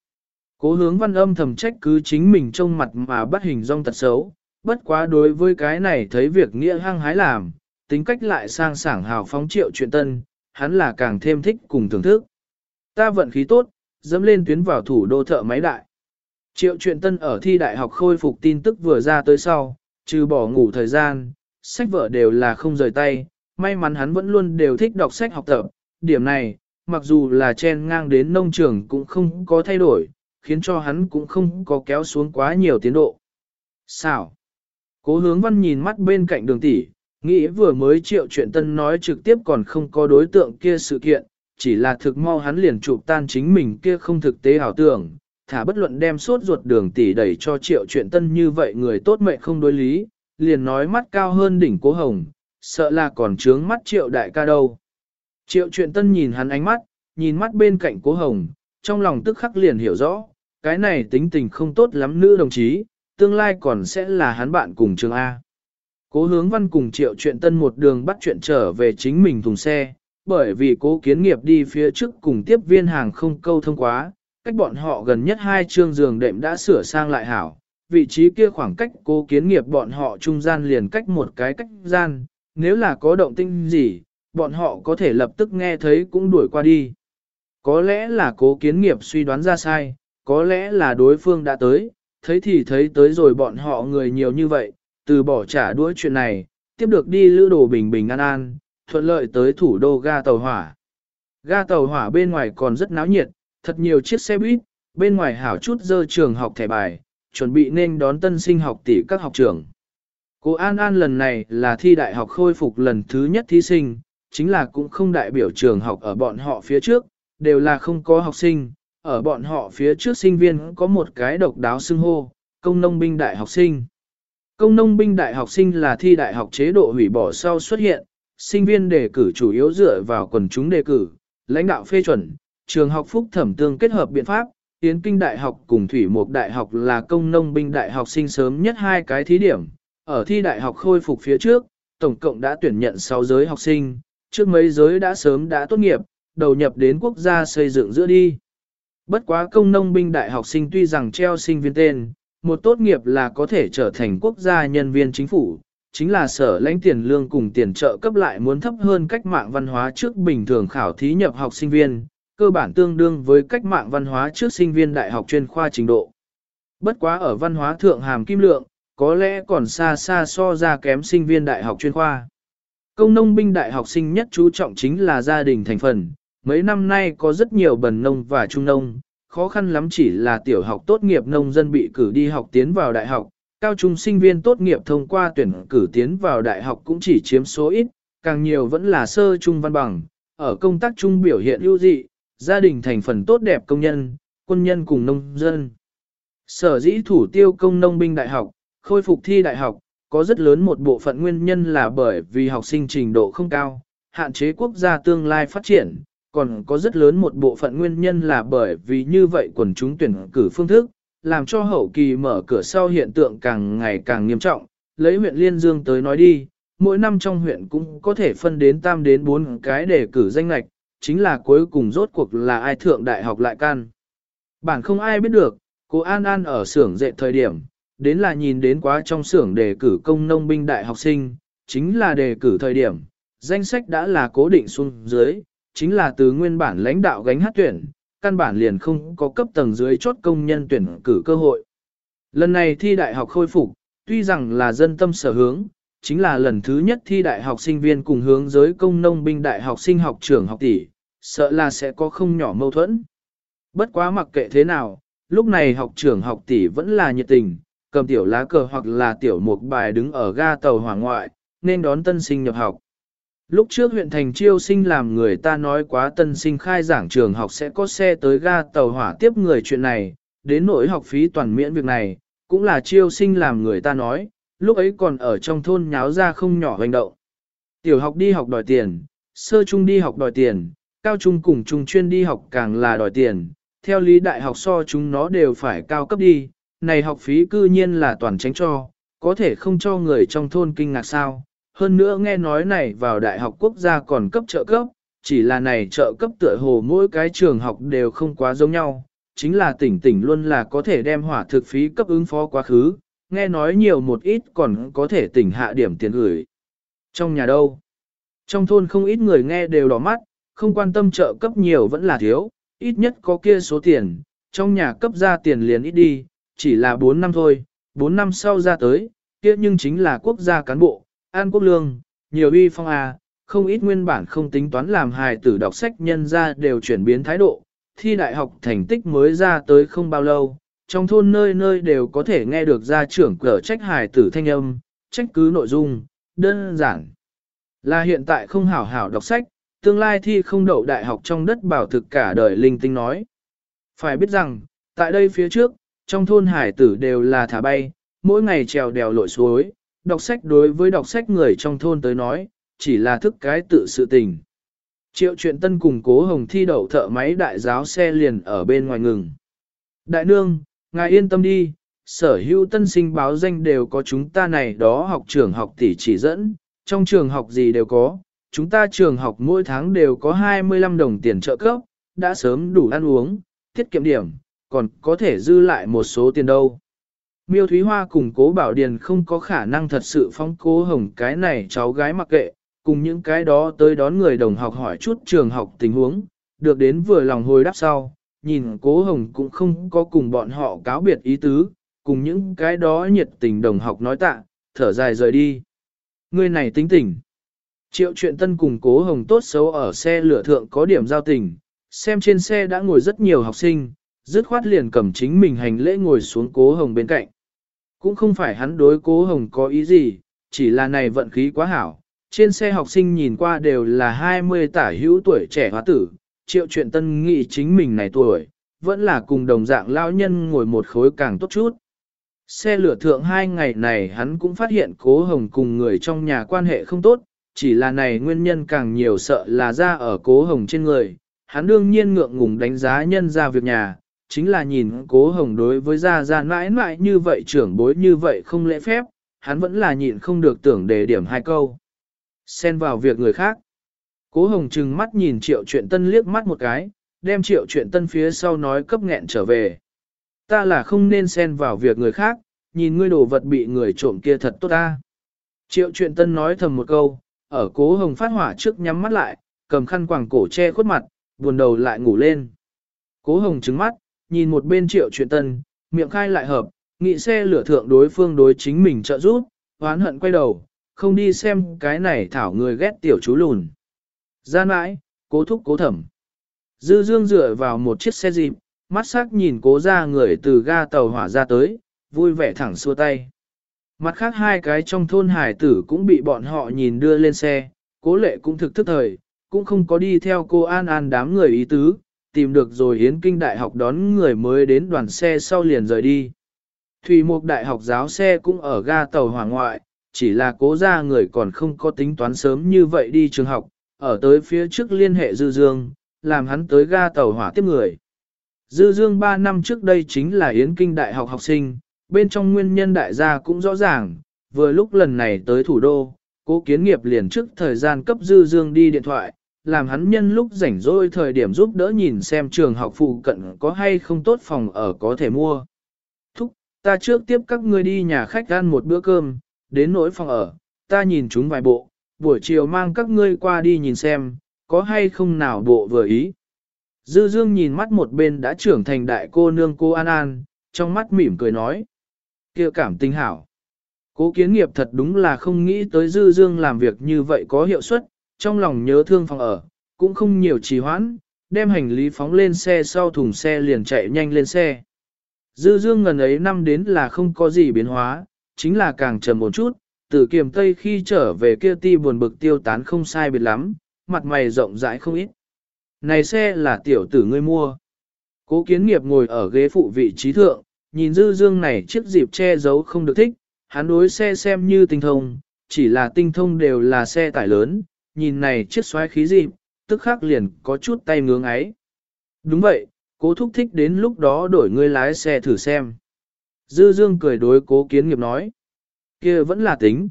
Cố hướng văn âm thầm trách cứ chính mình trong mặt mà bắt hình dong tật xấu, bất quá đối với cái này thấy việc nghĩa hăng hái làm, tính cách lại sang sảng hào phóng triệu chuyện tân, hắn là càng thêm thích cùng thưởng thức. Ta vận khí tốt, dẫm lên tuyến vào thủ đô thợ máy đại. Triệu chuyện tân ở thi đại học khôi phục tin tức vừa ra tới sau, trừ bỏ ngủ thời gian, sách vở đều là không rời tay, may mắn hắn vẫn luôn đều thích đọc sách học tập, điểm này, mặc dù là chen ngang đến nông trường cũng không có thay đổi, khiến cho hắn cũng không có kéo xuống quá nhiều tiến độ. Sao? Cố hướng văn nhìn mắt bên cạnh đường tỷ, nghĩ vừa mới triệu chuyện tân nói trực tiếp còn không có đối tượng kia sự kiện, chỉ là thực mau hắn liền chụp tan chính mình kia không thực tế ảo tưởng, thả bất luận đem suốt ruột đường tỷ đẩy cho triệu chuyện tân như vậy người tốt mệnh không đối lý, liền nói mắt cao hơn đỉnh cố hồng, sợ là còn trướng mắt triệu đại ca đâu. Triệu chuyện tân nhìn hắn ánh mắt, nhìn mắt bên cạnh cố hồng, trong lòng tức khắc liền hiểu rõ, cái này tính tình không tốt lắm nữ đồng chí, tương lai còn sẽ là hắn bạn cùng trường A. Cố hướng văn cùng triệu chuyện tân một đường bắt chuyện trở về chính mình thùng xe, bởi vì cố kiến nghiệp đi phía trước cùng tiếp viên hàng không câu thông quá, cách bọn họ gần nhất hai chương giường đệm đã sửa sang lại hảo, vị trí kia khoảng cách cố kiến nghiệp bọn họ trung gian liền cách một cái cách gian, nếu là có động tinh gì, bọn họ có thể lập tức nghe thấy cũng đuổi qua đi. Có lẽ là cố kiến nghiệp suy đoán ra sai, có lẽ là đối phương đã tới, thấy thì thấy tới rồi bọn họ người nhiều như vậy, từ bỏ trả đuổi chuyện này, tiếp được đi lữ đồ bình bình an an, thuận lợi tới thủ đô ga tàu hỏa. Ga tàu hỏa bên ngoài còn rất náo nhiệt, thật nhiều chiếc xe buýt, bên ngoài hảo chút dơ trường học thẻ bài, chuẩn bị nên đón tân sinh học tỷ các học trường. Cô An An lần này là thi đại học khôi phục lần thứ nhất thí sinh, chính là cũng không đại biểu trường học ở bọn họ phía trước, đều là không có học sinh, ở bọn họ phía trước sinh viên có một cái độc đáo xưng hô, công nông binh đại học sinh. Công nông binh đại học sinh là thi đại học chế độ hủy bỏ sau xuất hiện, sinh viên đề cử chủ yếu dựa vào quần chúng đề cử, lãnh đạo phê chuẩn, trường học phúc thẩm tương kết hợp biện pháp, tiến Kinh Đại học cùng Thủy Mục Đại học là công nông binh đại học sinh sớm nhất hai cái thí điểm. Ở thi đại học khôi phục phía trước, tổng cộng đã tuyển nhận 6 giới học sinh, trước mấy giới đã sớm đã tốt nghiệp, đầu nhập đến quốc gia xây dựng giữa đi. Bất quá công nông binh đại học sinh tuy rằng treo sinh viên tên, một tốt nghiệp là có thể trở thành quốc gia nhân viên chính phủ, chính là sở lãnh tiền lương cùng tiền trợ cấp lại muốn thấp hơn cách mạng văn hóa trước bình thường khảo thí nhập học sinh viên, cơ bản tương đương với cách mạng văn hóa trước sinh viên đại học chuyên khoa trình độ. Bất quá ở văn hóa thượng hàm kim lượng, có lẽ còn xa xa so ra kém sinh viên đại học chuyên khoa. Công nông binh đại học sinh nhất chú trọng chính là gia đình thành phần, mấy năm nay có rất nhiều bần nông và trung nông, khó khăn lắm chỉ là tiểu học tốt nghiệp nông dân bị cử đi học tiến vào đại học, cao trung sinh viên tốt nghiệp thông qua tuyển cử tiến vào đại học cũng chỉ chiếm số ít, càng nhiều vẫn là sơ trung văn bằng, ở công tác trung biểu hiện ưu dị, gia đình thành phần tốt đẹp công nhân, quân nhân cùng nông dân. Sở dĩ thủ tiêu công nông binh đại học, khôi phục thi đại học, có rất lớn một bộ phận nguyên nhân là bởi vì học sinh trình độ không cao, hạn chế quốc gia tương lai phát triển, còn có rất lớn một bộ phận nguyên nhân là bởi vì như vậy quần chúng tuyển cử phương thức, làm cho hậu kỳ mở cửa sau hiện tượng càng ngày càng nghiêm trọng. Lấy huyện Liên Dương tới nói đi, mỗi năm trong huyện cũng có thể phân đến tam đến 4 cái để cử danh lạch, chính là cuối cùng rốt cuộc là ai thượng đại học lại can. Bản không ai biết được, cô An An ở xưởng dệt thời điểm, đến là nhìn đến quá trong xưởng đề cử công nông binh đại học sinh, chính là đề cử thời điểm, danh sách đã là cố định xuống dưới, chính là từ nguyên bản lãnh đạo gánh hát tuyển, căn bản liền không có cấp tầng dưới chốt công nhân tuyển cử cơ hội. Lần này thi đại học khôi phục, tuy rằng là dân tâm sở hướng, chính là lần thứ nhất thi đại học sinh viên cùng hướng giới công nông binh đại học sinh học trưởng học tỷ, sợ là sẽ có không nhỏ mâu thuẫn. Bất quá mặc kệ thế nào, lúc này học trưởng học tỷ vẫn là nhiệt tình, cầm tiểu lá cờ hoặc là tiểu mục bài đứng ở ga tàu hỏa ngoại, nên đón tân sinh nhập học. Lúc trước huyện thành chiêu sinh làm người ta nói quá tân sinh khai giảng trường học sẽ có xe tới ga tàu hỏa tiếp người chuyện này, đến nỗi học phí toàn miễn việc này, cũng là chiêu sinh làm người ta nói, lúc ấy còn ở trong thôn nháo ra không nhỏ hành động. Tiểu học đi học đòi tiền, sơ trung đi học đòi tiền, cao trung cùng trung chuyên đi học càng là đòi tiền, theo lý đại học so chúng nó đều phải cao cấp đi, này học phí cư nhiên là toàn tránh cho, có thể không cho người trong thôn kinh ngạc sao. Hơn nữa nghe nói này vào đại học quốc gia còn cấp trợ cấp, chỉ là này trợ cấp tựa hồ mỗi cái trường học đều không quá giống nhau, chính là tỉnh tỉnh luôn là có thể đem hỏa thực phí cấp ứng phó quá khứ, nghe nói nhiều một ít còn có thể tỉnh hạ điểm tiền gửi. Trong nhà đâu? Trong thôn không ít người nghe đều đỏ mắt, không quan tâm trợ cấp nhiều vẫn là thiếu, ít nhất có kia số tiền, trong nhà cấp ra tiền liền ít đi, chỉ là 4 năm thôi, 4 năm sau ra tới, kia nhưng chính là quốc gia cán bộ, an quốc lương, nhiều uy phong à, không ít nguyên bản không tính toán làm hài tử đọc sách nhân ra đều chuyển biến thái độ, thi đại học thành tích mới ra tới không bao lâu, trong thôn nơi nơi đều có thể nghe được gia trưởng cờ trách hài tử thanh âm, trách cứ nội dung, đơn giản. Là hiện tại không hảo hảo đọc sách, tương lai thi không đậu đại học trong đất bảo thực cả đời linh tinh nói. Phải biết rằng, tại đây phía trước, trong thôn hải tử đều là thả bay, mỗi ngày trèo đèo lội suối, đọc sách đối với đọc sách người trong thôn tới nói, chỉ là thức cái tự sự tình. Triệu chuyện tân cùng cố hồng thi đậu thợ máy đại giáo xe liền ở bên ngoài ngừng. Đại nương, ngài yên tâm đi, sở hữu tân sinh báo danh đều có chúng ta này đó học trường học tỷ chỉ dẫn, trong trường học gì đều có, chúng ta trường học mỗi tháng đều có 25 đồng tiền trợ cấp, đã sớm đủ ăn uống, tiết kiệm điểm, còn có thể dư lại một số tiền đâu. Miêu Thúy Hoa cùng cố Bảo Điền không có khả năng thật sự phong cố hồng cái này cháu gái mặc kệ, cùng những cái đó tới đón người đồng học hỏi chút trường học tình huống, được đến vừa lòng hồi đáp sau, nhìn cố hồng cũng không có cùng bọn họ cáo biệt ý tứ, cùng những cái đó nhiệt tình đồng học nói tạ, thở dài rời đi. Người này tính tình. Triệu chuyện tân cùng cố hồng tốt xấu ở xe lửa thượng có điểm giao tình, xem trên xe đã ngồi rất nhiều học sinh, dứt khoát liền cầm chính mình hành lễ ngồi xuống cố hồng bên cạnh. Cũng không phải hắn đối cố hồng có ý gì, chỉ là này vận khí quá hảo. Trên xe học sinh nhìn qua đều là 20 tả hữu tuổi trẻ hóa tử, triệu chuyện tân nghị chính mình này tuổi, vẫn là cùng đồng dạng lao nhân ngồi một khối càng tốt chút. Xe lửa thượng hai ngày này hắn cũng phát hiện cố hồng cùng người trong nhà quan hệ không tốt, chỉ là này nguyên nhân càng nhiều sợ là ra ở cố hồng trên người. Hắn đương nhiên ngượng ngùng đánh giá nhân ra việc nhà, chính là nhìn cố hồng đối với gia gia mãi mãi như vậy trưởng bối như vậy không lễ phép, hắn vẫn là nhịn không được tưởng đề điểm hai câu. Xen vào việc người khác. Cố hồng trừng mắt nhìn triệu chuyện tân liếc mắt một cái, đem triệu chuyện tân phía sau nói cấp nghẹn trở về. Ta là không nên xen vào việc người khác, nhìn ngươi đồ vật bị người trộm kia thật tốt ta. Triệu chuyện tân nói thầm một câu, ở cố hồng phát hỏa trước nhắm mắt lại, cầm khăn quàng cổ che khuất mặt, buồn đầu lại ngủ lên. Cố hồng trứng mắt, nhìn một bên triệu chuyện tân, miệng khai lại hợp, nghị xe lửa thượng đối phương đối chính mình trợ giúp, oán hận quay đầu, không đi xem cái này thảo người ghét tiểu chú lùn. Gian mãi, cố thúc cố thẩm. Dư dương dựa vào một chiếc xe dịp, mắt sắc nhìn cố ra người từ ga tàu hỏa ra tới, vui vẻ thẳng xua tay. Mặt khác hai cái trong thôn hải tử cũng bị bọn họ nhìn đưa lên xe, cố lệ cũng thực thức thời, cũng không có đi theo cô An An đám người ý tứ, tìm được rồi hiến kinh đại học đón người mới đến đoàn xe sau liền rời đi. Thủy Mục đại học giáo xe cũng ở ga tàu hỏa ngoại, chỉ là cố ra người còn không có tính toán sớm như vậy đi trường học, ở tới phía trước liên hệ Dư Dương, làm hắn tới ga tàu hỏa tiếp người. Dư Dương 3 năm trước đây chính là Yến Kinh Đại học học sinh, bên trong nguyên nhân đại gia cũng rõ ràng, vừa lúc lần này tới thủ đô, cố kiến nghiệp liền trước thời gian cấp Dư Dương đi điện thoại, làm hắn nhân lúc rảnh rỗi thời điểm giúp đỡ nhìn xem trường học phụ cận có hay không tốt phòng ở có thể mua. Thúc, ta trước tiếp các ngươi đi nhà khách ăn một bữa cơm, đến nỗi phòng ở, ta nhìn chúng vài bộ, buổi chiều mang các ngươi qua đi nhìn xem, có hay không nào bộ vừa ý. Dư Dương nhìn mắt một bên đã trưởng thành đại cô nương cô An An, trong mắt mỉm cười nói. kia cảm tinh hảo. Cố kiến nghiệp thật đúng là không nghĩ tới Dư Dương làm việc như vậy có hiệu suất, trong lòng nhớ thương phòng ở, cũng không nhiều trì hoãn, đem hành lý phóng lên xe sau thùng xe liền chạy nhanh lên xe. Dư dương ngần ấy năm đến là không có gì biến hóa, chính là càng trầm một chút, từ kiềm tây khi trở về kia ti buồn bực tiêu tán không sai biệt lắm, mặt mày rộng rãi không ít. Này xe là tiểu tử ngươi mua. Cố kiến nghiệp ngồi ở ghế phụ vị trí thượng, nhìn dư dương này chiếc dịp che giấu không được thích, hắn đối xe xem như tinh thông, chỉ là tinh thông đều là xe tải lớn, nhìn này chiếc xoáy khí gì, tức khắc liền có chút tay ngưỡng ấy. Đúng vậy, cố thúc thích đến lúc đó đổi ngươi lái xe thử xem. Dư dương cười đối cố kiến nghiệp nói. kia vẫn là tính.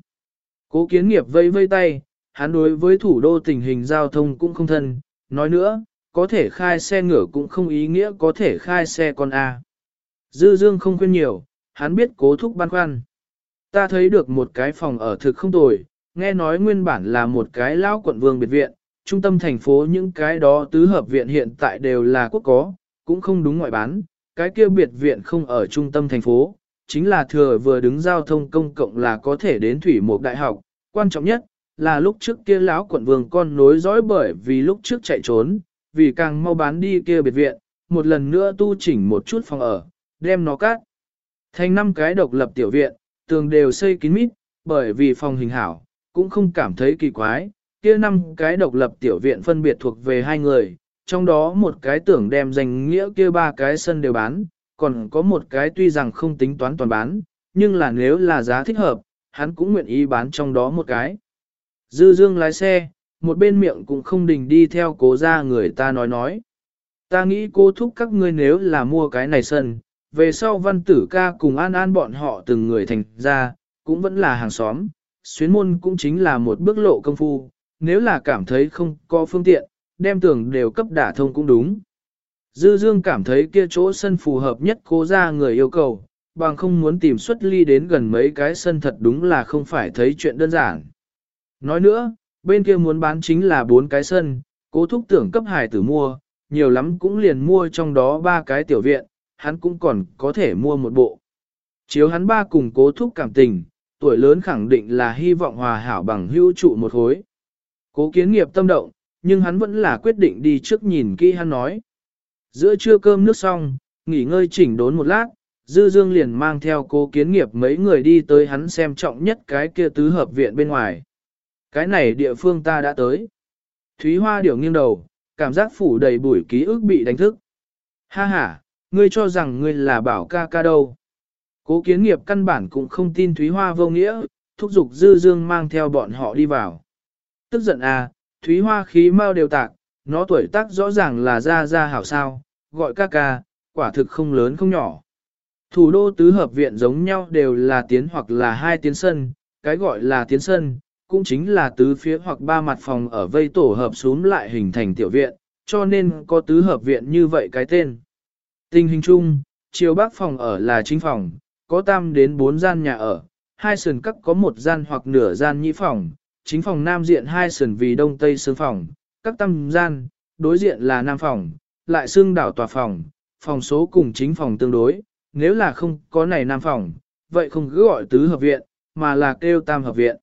Cố kiến nghiệp vây vây tay, hắn đối với thủ đô tình hình giao thông cũng không thân, nói nữa, có thể khai xe ngựa cũng không ý nghĩa có thể khai xe con A. Dư Dương không khuyên nhiều, hắn biết cố thúc băn khoăn. Ta thấy được một cái phòng ở thực không tồi, nghe nói nguyên bản là một cái lão quận vương biệt viện, trung tâm thành phố những cái đó tứ hợp viện hiện tại đều là quốc có, cũng không đúng ngoại bán, cái kia biệt viện không ở trung tâm thành phố, chính là thừa vừa đứng giao thông công cộng là có thể đến thủy một đại học, quan trọng nhất là lúc trước kia lão quận vương con nối dõi bởi vì lúc trước chạy trốn, vì càng mau bán đi kia biệt viện, một lần nữa tu chỉnh một chút phòng ở, đem nó cắt. Thành năm cái độc lập tiểu viện, tường đều xây kín mít, bởi vì phòng hình hảo, cũng không cảm thấy kỳ quái, kia năm cái độc lập tiểu viện phân biệt thuộc về hai người, trong đó một cái tưởng đem danh nghĩa kia ba cái sân đều bán, còn có một cái tuy rằng không tính toán toàn bán, nhưng là nếu là giá thích hợp, hắn cũng nguyện ý bán trong đó một cái. Dư dương lái xe, một bên miệng cũng không đình đi theo cố ra người ta nói nói. Ta nghĩ cô thúc các ngươi nếu là mua cái này sân, về sau văn tử ca cùng an an bọn họ từng người thành ra, cũng vẫn là hàng xóm, xuyến môn cũng chính là một bước lộ công phu, nếu là cảm thấy không có phương tiện, đem tường đều cấp đả thông cũng đúng. Dư Dương cảm thấy kia chỗ sân phù hợp nhất cố ra người yêu cầu, bằng không muốn tìm xuất ly đến gần mấy cái sân thật đúng là không phải thấy chuyện đơn giản. Nói nữa, bên kia muốn bán chính là bốn cái sân, cố thúc tưởng cấp hải tử mua, nhiều lắm cũng liền mua trong đó ba cái tiểu viện, hắn cũng còn có thể mua một bộ. Chiếu hắn ba cùng cố thúc cảm tình, tuổi lớn khẳng định là hy vọng hòa hảo bằng hữu trụ một hối. Cố kiến nghiệp tâm động, nhưng hắn vẫn là quyết định đi trước nhìn kỹ hắn nói. Giữa trưa cơm nước xong, nghỉ ngơi chỉnh đốn một lát, Dư Dương liền mang theo cố kiến nghiệp mấy người đi tới hắn xem trọng nhất cái kia tứ hợp viện bên ngoài. Cái này địa phương ta đã tới. Thúy Hoa điểu nghiêng đầu, cảm giác phủ đầy bụi ký ức bị đánh thức. Ha ha, ngươi cho rằng ngươi là bảo ca ca đâu. Cố kiến nghiệp căn bản cũng không tin Thúy Hoa vô nghĩa, thúc giục Dư Dương mang theo bọn họ đi vào. Tức giận à, Thúy Hoa khí mau đều tạc, nó tuổi tác rõ ràng là ra ra hảo sao, gọi ca ca, quả thực không lớn không nhỏ. Thủ đô tứ hợp viện giống nhau đều là tiến hoặc là hai tiến sân, cái gọi là tiến sân, cũng chính là tứ phía hoặc ba mặt phòng ở vây tổ hợp xuống lại hình thành tiểu viện, cho nên có tứ hợp viện như vậy cái tên. Tình hình chung, chiều bắc phòng ở là chính phòng, có tam đến bốn gian nhà ở, hai sườn các có một gian hoặc nửa gian nhĩ phòng, chính phòng nam diện hai sườn vì đông tây sương phòng, các tam gian, đối diện là nam phòng, lại xương đảo tòa phòng, phòng số cùng chính phòng tương đối, nếu là không có này nam phòng, vậy không cứ gọi tứ hợp viện, mà là kêu tam hợp viện.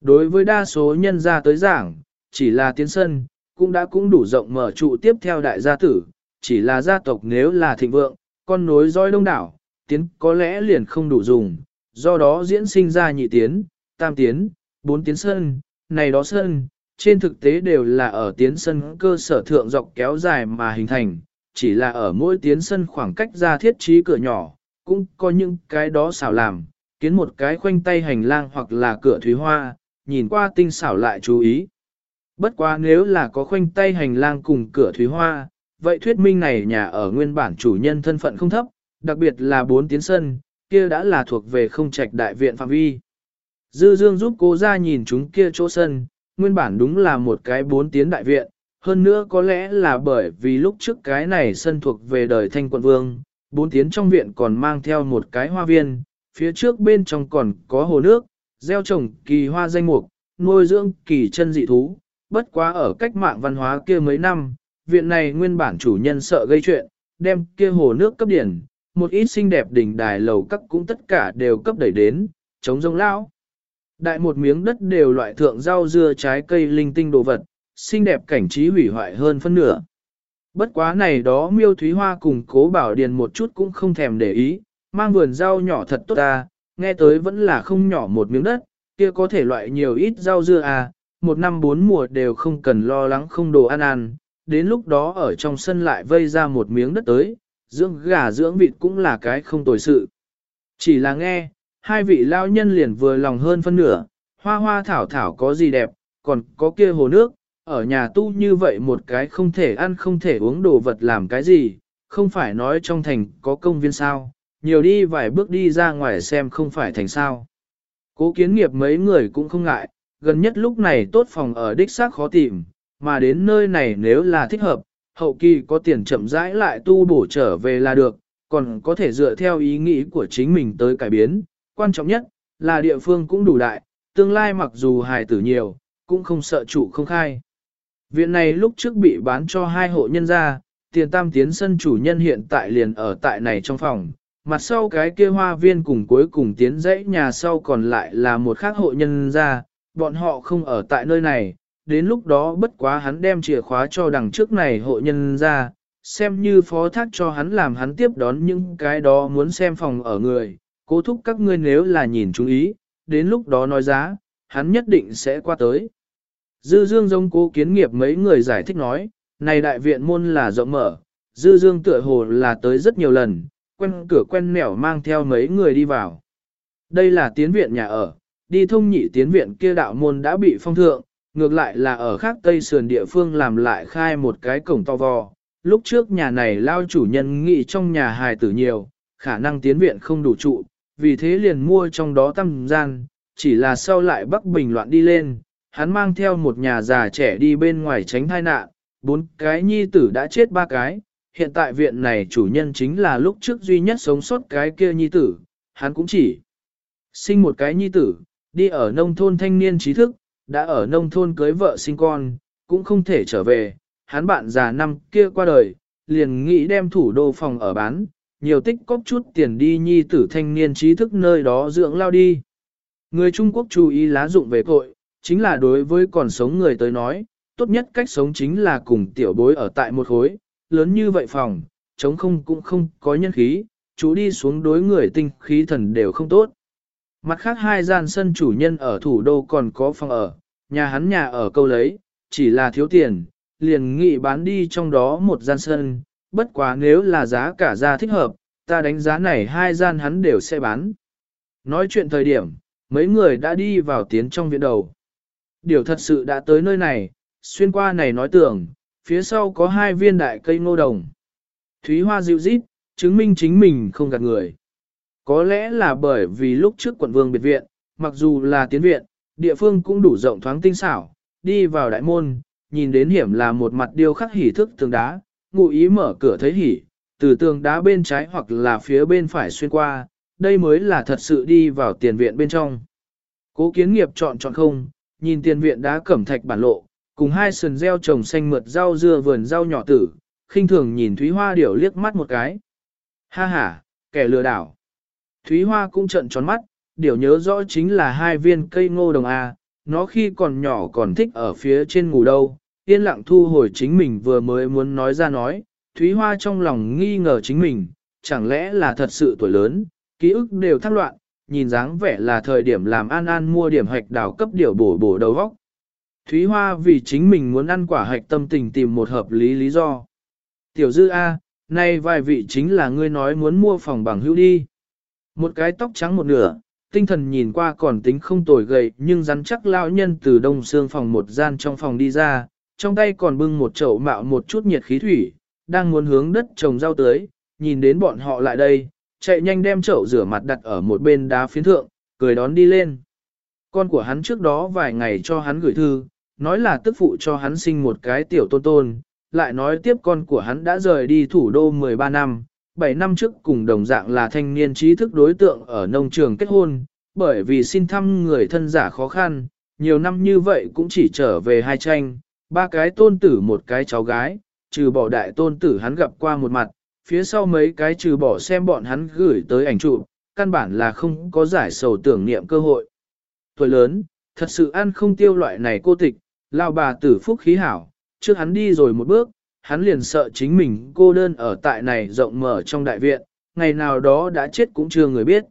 Đối với đa số nhân gia tới giảng, chỉ là tiến sân, cũng đã cũng đủ rộng mở trụ tiếp theo đại gia tử, chỉ là gia tộc nếu là thịnh vượng, con nối dõi đông đảo, tiến có lẽ liền không đủ dùng, do đó diễn sinh ra nhị tiến, tam tiến, bốn tiến sân, này đó sân, trên thực tế đều là ở tiến sân cơ sở thượng dọc kéo dài mà hình thành, chỉ là ở mỗi tiến sân khoảng cách ra thiết trí cửa nhỏ, cũng có những cái đó xảo làm, kiến một cái khoanh tay hành lang hoặc là cửa thúy hoa, nhìn qua tinh xảo lại chú ý. Bất quá nếu là có khoanh tay hành lang cùng cửa thúy hoa, vậy thuyết minh này nhà ở nguyên bản chủ nhân thân phận không thấp, đặc biệt là bốn tiến sân, kia đã là thuộc về không trạch đại viện phạm vi. Dư Dương giúp cô ra nhìn chúng kia chỗ sân, nguyên bản đúng là một cái bốn tiến đại viện, hơn nữa có lẽ là bởi vì lúc trước cái này sân thuộc về đời thanh quận vương, bốn tiến trong viện còn mang theo một cái hoa viên, phía trước bên trong còn có hồ nước, gieo trồng kỳ hoa danh mục, nuôi dưỡng kỳ chân dị thú, bất quá ở cách mạng văn hóa kia mấy năm, viện này nguyên bản chủ nhân sợ gây chuyện, đem kia hồ nước cấp điển, một ít xinh đẹp đỉnh đài lầu các cũng tất cả đều cấp đẩy đến, chống rông lão. Đại một miếng đất đều loại thượng rau dưa trái cây linh tinh đồ vật, xinh đẹp cảnh trí hủy hoại hơn phân nửa. Bất quá này đó miêu thúy hoa cùng cố bảo điền một chút cũng không thèm để ý, mang vườn rau nhỏ thật tốt ta, nghe tới vẫn là không nhỏ một miếng đất, kia có thể loại nhiều ít rau dưa à, một năm bốn mùa đều không cần lo lắng không đồ ăn ăn, đến lúc đó ở trong sân lại vây ra một miếng đất tới, dưỡng gà dưỡng vịt cũng là cái không tồi sự. Chỉ là nghe, hai vị lao nhân liền vừa lòng hơn phân nửa, hoa hoa thảo thảo có gì đẹp, còn có kia hồ nước, ở nhà tu như vậy một cái không thể ăn không thể uống đồ vật làm cái gì, không phải nói trong thành có công viên sao, nhiều đi vài bước đi ra ngoài xem không phải thành sao. Cố kiến nghiệp mấy người cũng không ngại, gần nhất lúc này tốt phòng ở đích xác khó tìm, mà đến nơi này nếu là thích hợp, hậu kỳ có tiền chậm rãi lại tu bổ trở về là được, còn có thể dựa theo ý nghĩ của chính mình tới cải biến. Quan trọng nhất là địa phương cũng đủ đại, tương lai mặc dù hài tử nhiều, cũng không sợ chủ không khai. Viện này lúc trước bị bán cho hai hộ nhân gia, tiền tam tiến sân chủ nhân hiện tại liền ở tại này trong phòng, mặt sau cái kia hoa viên cùng cuối cùng tiến dãy nhà sau còn lại là một khác hộ nhân gia, bọn họ không ở tại nơi này, đến lúc đó bất quá hắn đem chìa khóa cho đằng trước này hộ nhân ra, xem như phó thác cho hắn làm hắn tiếp đón những cái đó muốn xem phòng ở người, cố thúc các ngươi nếu là nhìn chú ý, đến lúc đó nói giá, hắn nhất định sẽ qua tới. Dư Dương giống cố kiến nghiệp mấy người giải thích nói, này đại viện môn là rộng mở, Dư Dương tựa hồ là tới rất nhiều lần, quen cửa quen nẻo mang theo mấy người đi vào. Đây là tiến viện nhà ở, đi thông nhị tiến viện kia đạo môn đã bị phong thượng, ngược lại là ở khác tây sườn địa phương làm lại khai một cái cổng to vò. Lúc trước nhà này lao chủ nhân nghị trong nhà hài tử nhiều, khả năng tiến viện không đủ trụ, vì thế liền mua trong đó tăm gian, chỉ là sau lại Bắc Bình loạn đi lên, hắn mang theo một nhà già trẻ đi bên ngoài tránh thai nạn, bốn cái nhi tử đã chết ba cái, hiện tại viện này chủ nhân chính là lúc trước duy nhất sống sót cái kia nhi tử, hắn cũng chỉ sinh một cái nhi tử, đi ở nông thôn thanh niên trí thức, đã ở nông thôn cưới vợ sinh con, cũng không thể trở về, hắn bạn già năm kia qua đời, liền nghĩ đem thủ đô phòng ở bán, nhiều tích cóp chút tiền đi nhi tử thanh niên trí thức nơi đó dưỡng lao đi. Người Trung Quốc chú ý lá dụng về cội, chính là đối với còn sống người tới nói, tốt nhất cách sống chính là cùng tiểu bối ở tại một khối, lớn như vậy phòng, chống không cũng không có nhân khí, chú đi xuống đối người tinh khí thần đều không tốt. Mặt khác hai gian sân chủ nhân ở thủ đô còn có phòng ở, nhà hắn nhà ở câu lấy, chỉ là thiếu tiền, liền nghị bán đi trong đó một gian sân, bất quá nếu là giá cả ra thích hợp, ta đánh giá này hai gian hắn đều sẽ bán. Nói chuyện thời điểm, mấy người đã đi vào tiến trong viện đầu. Điều thật sự đã tới nơi này, xuyên qua này nói tưởng, phía sau có hai viên đại cây ngô đồng. Thúy Hoa dịu rít, chứng minh chính mình không gạt người. Có lẽ là bởi vì lúc trước quận vương biệt viện, mặc dù là tiến viện, địa phương cũng đủ rộng thoáng tinh xảo, đi vào đại môn, nhìn đến hiểm là một mặt điêu khắc hỉ thức tường đá, ngụ ý mở cửa thấy hỉ, từ tường đá bên trái hoặc là phía bên phải xuyên qua, đây mới là thật sự đi vào tiền viện bên trong. Cố kiến nghiệp chọn chọn không, nhìn tiền viện đá cẩm thạch bản lộ, cùng hai sườn gieo trồng xanh mượt rau dưa vườn rau nhỏ tử, khinh thường nhìn Thúy Hoa điểu liếc mắt một cái. Ha ha, kẻ lừa đảo. Thúy Hoa cũng trợn tròn mắt, điều nhớ rõ chính là hai viên cây ngô đồng A, nó khi còn nhỏ còn thích ở phía trên ngủ đâu, yên lặng thu hồi chính mình vừa mới muốn nói ra nói, Thúy Hoa trong lòng nghi ngờ chính mình, chẳng lẽ là thật sự tuổi lớn, ký ức đều thắc loạn, nhìn dáng vẻ là thời điểm làm An An mua điểm hạch đào cấp điều bổ bổ đầu vóc. Thúy Hoa vì chính mình muốn ăn quả hạch tâm tình tìm một hợp lý lý do. Tiểu Dư A, nay vài vị chính là ngươi nói muốn mua phòng bằng hữu đi. Một cái tóc trắng một nửa, tinh thần nhìn qua còn tính không tồi gầy nhưng rắn chắc lão nhân từ đông xương phòng một gian trong phòng đi ra, trong tay còn bưng một chậu mạo một chút nhiệt khí thủy, đang muốn hướng đất trồng rau tới, nhìn đến bọn họ lại đây, chạy nhanh đem chậu rửa mặt đặt ở một bên đá phiến thượng, cười đón đi lên. Con của hắn trước đó vài ngày cho hắn gửi thư, nói là tức phụ cho hắn sinh một cái tiểu tôn tôn, lại nói tiếp con của hắn đã rời đi thủ đô 13 năm, 7 năm trước cùng đồng dạng là thanh niên trí thức đối tượng ở nông trường kết hôn, bởi vì xin thăm người thân giả khó khăn, nhiều năm như vậy cũng chỉ trở về hai tranh, ba cái tôn tử một cái cháu gái, trừ bỏ đại tôn tử hắn gặp qua một mặt, phía sau mấy cái trừ bỏ xem bọn hắn gửi tới ảnh chụp, căn bản là không có giải sầu tưởng niệm cơ hội. Tuổi lớn, thật sự ăn không tiêu loại này cô tịch, lao bà tử phúc khí hảo, trước hắn đi rồi một bước, hắn liền sợ chính mình cô đơn ở tại này rộng mở trong đại viện, ngày nào đó đã chết cũng chưa người biết.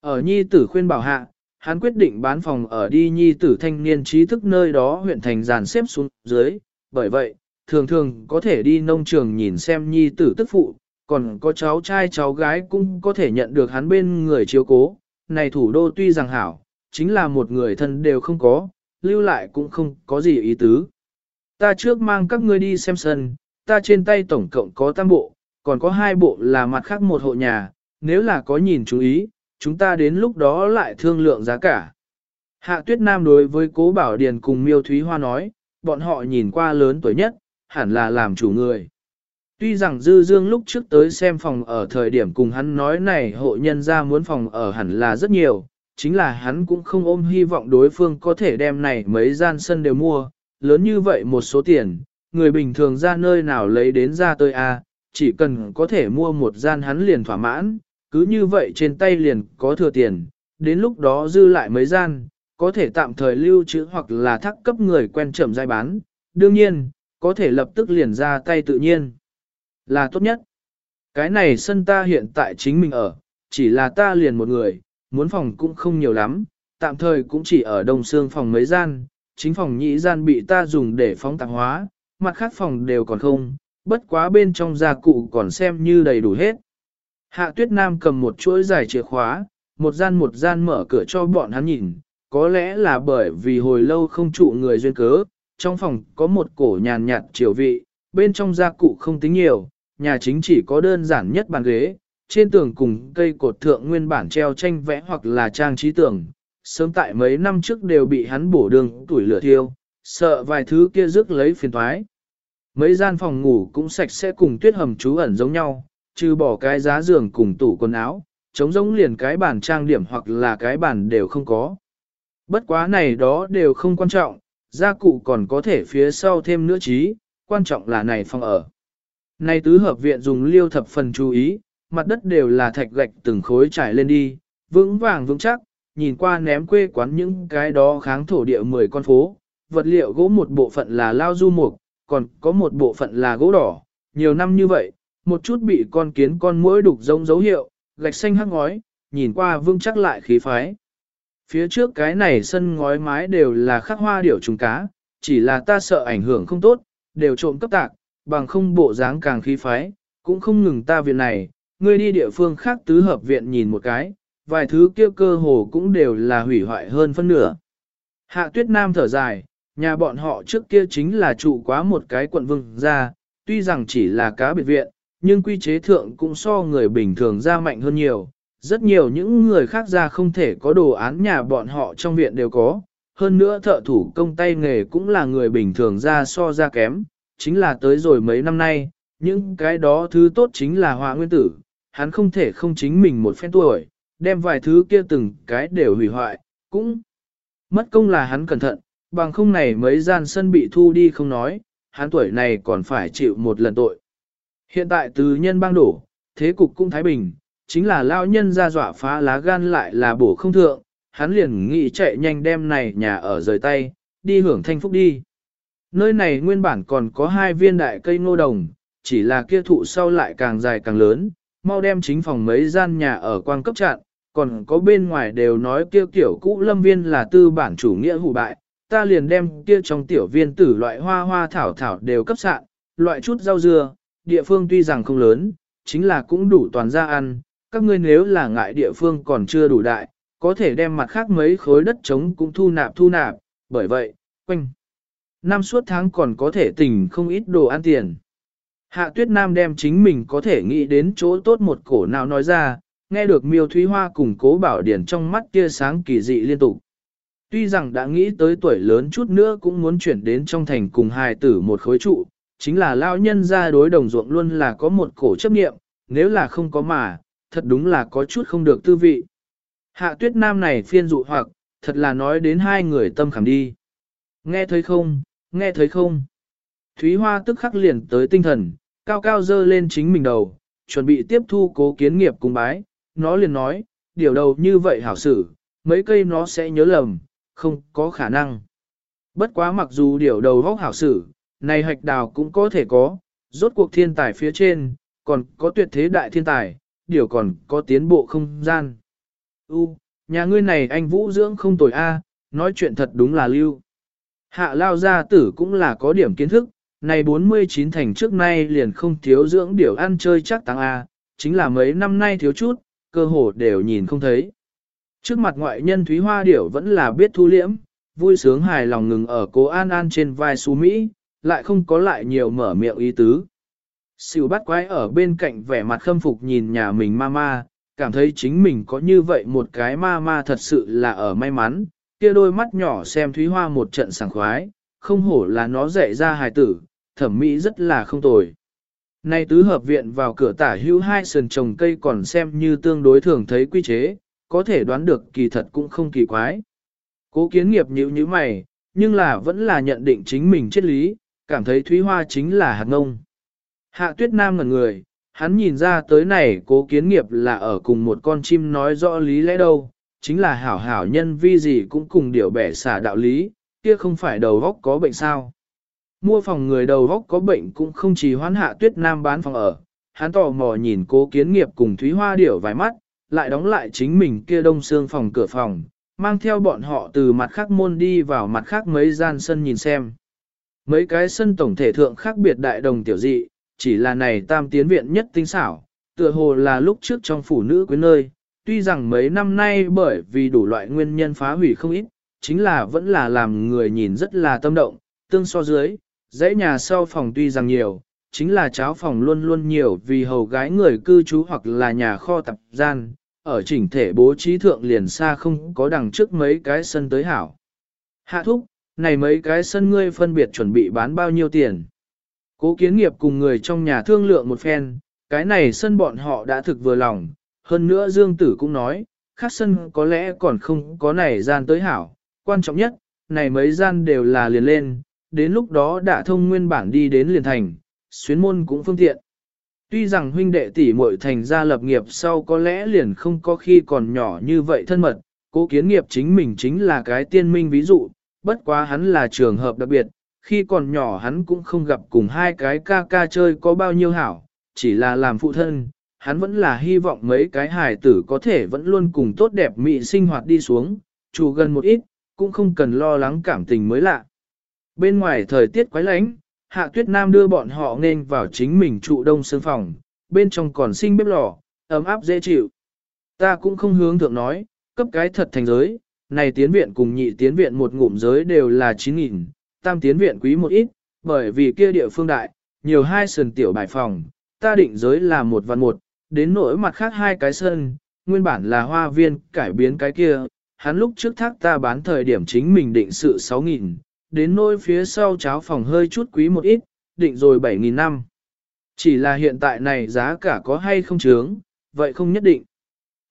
Ở nhi tử khuyên bảo hạ, hắn quyết định bán phòng ở đi nhi tử thanh niên trí thức nơi đó huyện thành giàn xếp xuống dưới, bởi vậy, thường thường có thể đi nông trường nhìn xem nhi tử tức phụ, còn có cháu trai cháu gái cũng có thể nhận được hắn bên người chiếu cố. Này thủ đô tuy rằng hảo, chính là một người thân đều không có, lưu lại cũng không có gì ý tứ. Ta trước mang các ngươi đi xem sân, ta trên tay tổng cộng có tam bộ, còn có hai bộ là mặt khác một hộ nhà, nếu là có nhìn chú ý, chúng ta đến lúc đó lại thương lượng giá cả. Hạ tuyết nam đối với cố bảo điền cùng miêu thúy hoa nói, bọn họ nhìn qua lớn tuổi nhất, hẳn là làm chủ người. Tuy rằng Dư Dương lúc trước tới xem phòng ở thời điểm cùng hắn nói này hộ nhân ra muốn phòng ở hẳn là rất nhiều, chính là hắn cũng không ôm hy vọng đối phương có thể đem này mấy gian sân đều mua, lớn như vậy một số tiền, người bình thường ra nơi nào lấy đến ra tôi a, à, chỉ cần có thể mua một gian hắn liền thỏa mãn, cứ như vậy trên tay liền có thừa tiền, đến lúc đó dư lại mấy gian, có thể tạm thời lưu trữ hoặc là thắc cấp người quen chậm giai bán, đương nhiên, có thể lập tức liền ra tay tự nhiên, là tốt nhất. Cái này sân ta hiện tại chính mình ở, chỉ là ta liền một người, muốn phòng cũng không nhiều lắm, tạm thời cũng chỉ ở đông xương phòng mấy gian, chính phòng nhị gian bị ta dùng để phóng tạp hóa, mặt khác phòng đều còn không, bất quá bên trong gia cụ còn xem như đầy đủ hết. Hạ tuyết nam cầm một chuỗi dài chìa khóa, một gian một gian mở cửa cho bọn hắn nhìn, có lẽ là bởi vì hồi lâu không trụ người duyên cớ, trong phòng có một cổ nhàn nhạt chiều vị, bên trong gia cụ không tính nhiều, nhà chính chỉ có đơn giản nhất bàn ghế, trên tường cùng cây cột thượng nguyên bản treo tranh vẽ hoặc là trang trí tường, sớm tại mấy năm trước đều bị hắn bổ đường tuổi lửa thiêu, sợ vài thứ kia rước lấy phiền thoái. Mấy gian phòng ngủ cũng sạch sẽ cùng tuyết hầm trú ẩn giống nhau, trừ bỏ cái giá giường cùng tủ quần áo, chống giống liền cái bàn trang điểm hoặc là cái bàn đều không có. Bất quá này đó đều không quan trọng, gia cụ còn có thể phía sau thêm nữa trí, quan trọng là này phòng ở. Này tứ hợp viện dùng liêu thập phần chú ý, mặt đất đều là thạch gạch từng khối trải lên đi, vững vàng vững chắc, nhìn qua ném quê quán những cái đó kháng thổ địa 10 con phố, vật liệu gỗ một bộ phận là lao du mục, còn có một bộ phận là gỗ đỏ, nhiều năm như vậy, một chút bị con kiến con muỗi đục giống dấu hiệu, gạch xanh hắc ngói, nhìn qua vững chắc lại khí phái. Phía trước cái này sân ngói mái đều là khắc hoa điểu trùng cá, chỉ là ta sợ ảnh hưởng không tốt, đều trộm cấp tạc, bằng không bộ dáng càng khí phái, cũng không ngừng ta viện này, ngươi đi địa phương khác tứ hợp viện nhìn một cái, vài thứ kia cơ hồ cũng đều là hủy hoại hơn phân nửa. Hạ tuyết nam thở dài, nhà bọn họ trước kia chính là trụ quá một cái quận vương ra, tuy rằng chỉ là cá biệt viện, nhưng quy chế thượng cũng so người bình thường ra mạnh hơn nhiều. Rất nhiều những người khác ra không thể có đồ án nhà bọn họ trong viện đều có, hơn nữa thợ thủ công tay nghề cũng là người bình thường ra so ra kém, chính là tới rồi mấy năm nay, những cái đó thứ tốt chính là họa nguyên tử, hắn không thể không chính mình một phen tuổi, đem vài thứ kia từng cái đều hủy hoại, cũng mất công là hắn cẩn thận, bằng không này mấy gian sân bị thu đi không nói, hắn tuổi này còn phải chịu một lần tội. Hiện tại từ nhân bang đổ, thế cục cũng thái bình, chính là lao nhân ra dọa phá lá gan lại là bổ không thượng, hắn liền nghĩ chạy nhanh đem này nhà ở rời tay, đi hưởng thanh phúc đi. Nơi này nguyên bản còn có hai viên đại cây ngô đồng, chỉ là kia thụ sau lại càng dài càng lớn, mau đem chính phòng mấy gian nhà ở quang cấp chặn còn có bên ngoài đều nói kia kiểu cũ lâm viên là tư bản chủ nghĩa hủ bại, ta liền đem kia trong tiểu viên tử loại hoa hoa thảo thảo đều cấp sạn, loại chút rau dưa, địa phương tuy rằng không lớn, chính là cũng đủ toàn ra ăn, các ngươi nếu là ngại địa phương còn chưa đủ đại, có thể đem mặt khác mấy khối đất trống cũng thu nạp thu nạp, bởi vậy, quanh. Năm suốt tháng còn có thể tỉnh không ít đồ ăn tiền. Hạ tuyết nam đem chính mình có thể nghĩ đến chỗ tốt một cổ nào nói ra, nghe được miêu thúy hoa cùng cố bảo điển trong mắt kia sáng kỳ dị liên tục. Tuy rằng đã nghĩ tới tuổi lớn chút nữa cũng muốn chuyển đến trong thành cùng hài tử một khối trụ, chính là lao nhân ra đối đồng ruộng luôn là có một cổ chấp niệm, nếu là không có mà, thật đúng là có chút không được tư vị. Hạ tuyết nam này phiên dụ hoặc, thật là nói đến hai người tâm khảm đi. Nghe thấy không, nghe thấy không. Thúy Hoa tức khắc liền tới tinh thần, cao cao dơ lên chính mình đầu, chuẩn bị tiếp thu cố kiến nghiệp cùng bái, nó liền nói, điều đầu như vậy hảo xử, mấy cây nó sẽ nhớ lầm, không có khả năng. Bất quá mặc dù điều đầu vóc hảo xử, này hạch đào cũng có thể có, rốt cuộc thiên tài phía trên, còn có tuyệt thế đại thiên tài, điều còn có tiến bộ không gian. U, nhà ngươi này anh vũ dưỡng không tồi a, nói chuyện thật đúng là lưu. Hạ lao gia tử cũng là có điểm kiến thức, này 49 thành trước nay liền không thiếu dưỡng điều ăn chơi chắc tăng A, chính là mấy năm nay thiếu chút, cơ hồ đều nhìn không thấy. Trước mặt ngoại nhân Thúy Hoa Điểu vẫn là biết thu liễm, vui sướng hài lòng ngừng ở cố An An trên vai xú Mỹ, lại không có lại nhiều mở miệng ý tứ. Sỉu bắt quái ở bên cạnh vẻ mặt khâm phục nhìn nhà mình mama, cảm thấy chính mình có như vậy một cái mama thật sự là ở may mắn, kia đôi mắt nhỏ xem Thúy Hoa một trận sảng khoái, không hổ là nó dạy ra hài tử, thẩm mỹ rất là không tồi. Nay tứ hợp viện vào cửa tả hữu hai sườn trồng cây còn xem như tương đối thường thấy quy chế, có thể đoán được kỳ thật cũng không kỳ quái. Cố kiến nghiệp nhíu như mày, nhưng là vẫn là nhận định chính mình triết lý, cảm thấy Thúy Hoa chính là hạt ngông. Hạ tuyết nam ngần người, hắn nhìn ra tới này cố kiến nghiệp là ở cùng một con chim nói rõ lý lẽ đâu, chính là hảo hảo nhân vi gì cũng cùng điều bẻ xả đạo lý, kia không phải đầu góc có bệnh sao. Mua phòng người đầu góc có bệnh cũng không chỉ hoán hạ tuyết nam bán phòng ở, hắn tò mò nhìn cố kiến nghiệp cùng Thúy Hoa điểu vài mắt, lại đóng lại chính mình kia đông xương phòng cửa phòng, mang theo bọn họ từ mặt khác môn đi vào mặt khác mấy gian sân nhìn xem. Mấy cái sân tổng thể thượng khác biệt đại đồng tiểu dị, chỉ là này tam tiến viện nhất tinh xảo, tựa hồ là lúc trước trong phủ nữ quyến nơi, tuy rằng mấy năm nay bởi vì đủ loại nguyên nhân phá hủy không ít, chính là vẫn là làm người nhìn rất là tâm động, tương so dưới, dãy nhà sau phòng tuy rằng nhiều, chính là cháo phòng luôn luôn nhiều vì hầu gái người cư trú hoặc là nhà kho tập gian, ở chỉnh thể bố trí thượng liền xa không có đằng trước mấy cái sân tới hảo. Hạ thúc, này mấy cái sân ngươi phân biệt chuẩn bị bán bao nhiêu tiền. Cố kiến nghiệp cùng người trong nhà thương lượng một phen, cái này sân bọn họ đã thực vừa lòng, hơn nữa Dương Tử cũng nói, khác sân có lẽ còn không có này gian tới hảo, quan trọng nhất, này mấy gian đều là liền lên, đến lúc đó đã thông nguyên bản đi đến liền thành, xuyến môn cũng phương tiện. Tuy rằng huynh đệ tỷ muội thành gia lập nghiệp sau có lẽ liền không có khi còn nhỏ như vậy thân mật, cố kiến nghiệp chính mình chính là cái tiên minh ví dụ, bất quá hắn là trường hợp đặc biệt, khi còn nhỏ hắn cũng không gặp cùng hai cái ca ca chơi có bao nhiêu hảo, chỉ là làm phụ thân, hắn vẫn là hy vọng mấy cái hài tử có thể vẫn luôn cùng tốt đẹp mị sinh hoạt đi xuống, chủ gần một ít, cũng không cần lo lắng cảm tình mới lạ. Bên ngoài thời tiết quái lánh, Hạ Tuyết Nam đưa bọn họ nên vào chính mình trụ đông sương phòng, bên trong còn sinh bếp lò, ấm áp dễ chịu. Ta cũng không hướng thượng nói, cấp cái thật thành giới, này tiến viện cùng nhị tiến viện một ngụm giới đều là 9.000, tam tiến viện quý một ít, bởi vì kia địa phương đại, nhiều hai sườn tiểu bài phòng, ta định giới là một vạn một, đến nỗi mặt khác hai cái sân, nguyên bản là hoa viên cải biến cái kia, hắn lúc trước thác ta bán thời điểm chính mình định sự 6.000, đến nỗi phía sau cháo phòng hơi chút quý một ít, định rồi 7.000 năm. Chỉ là hiện tại này giá cả có hay không chướng, vậy không nhất định.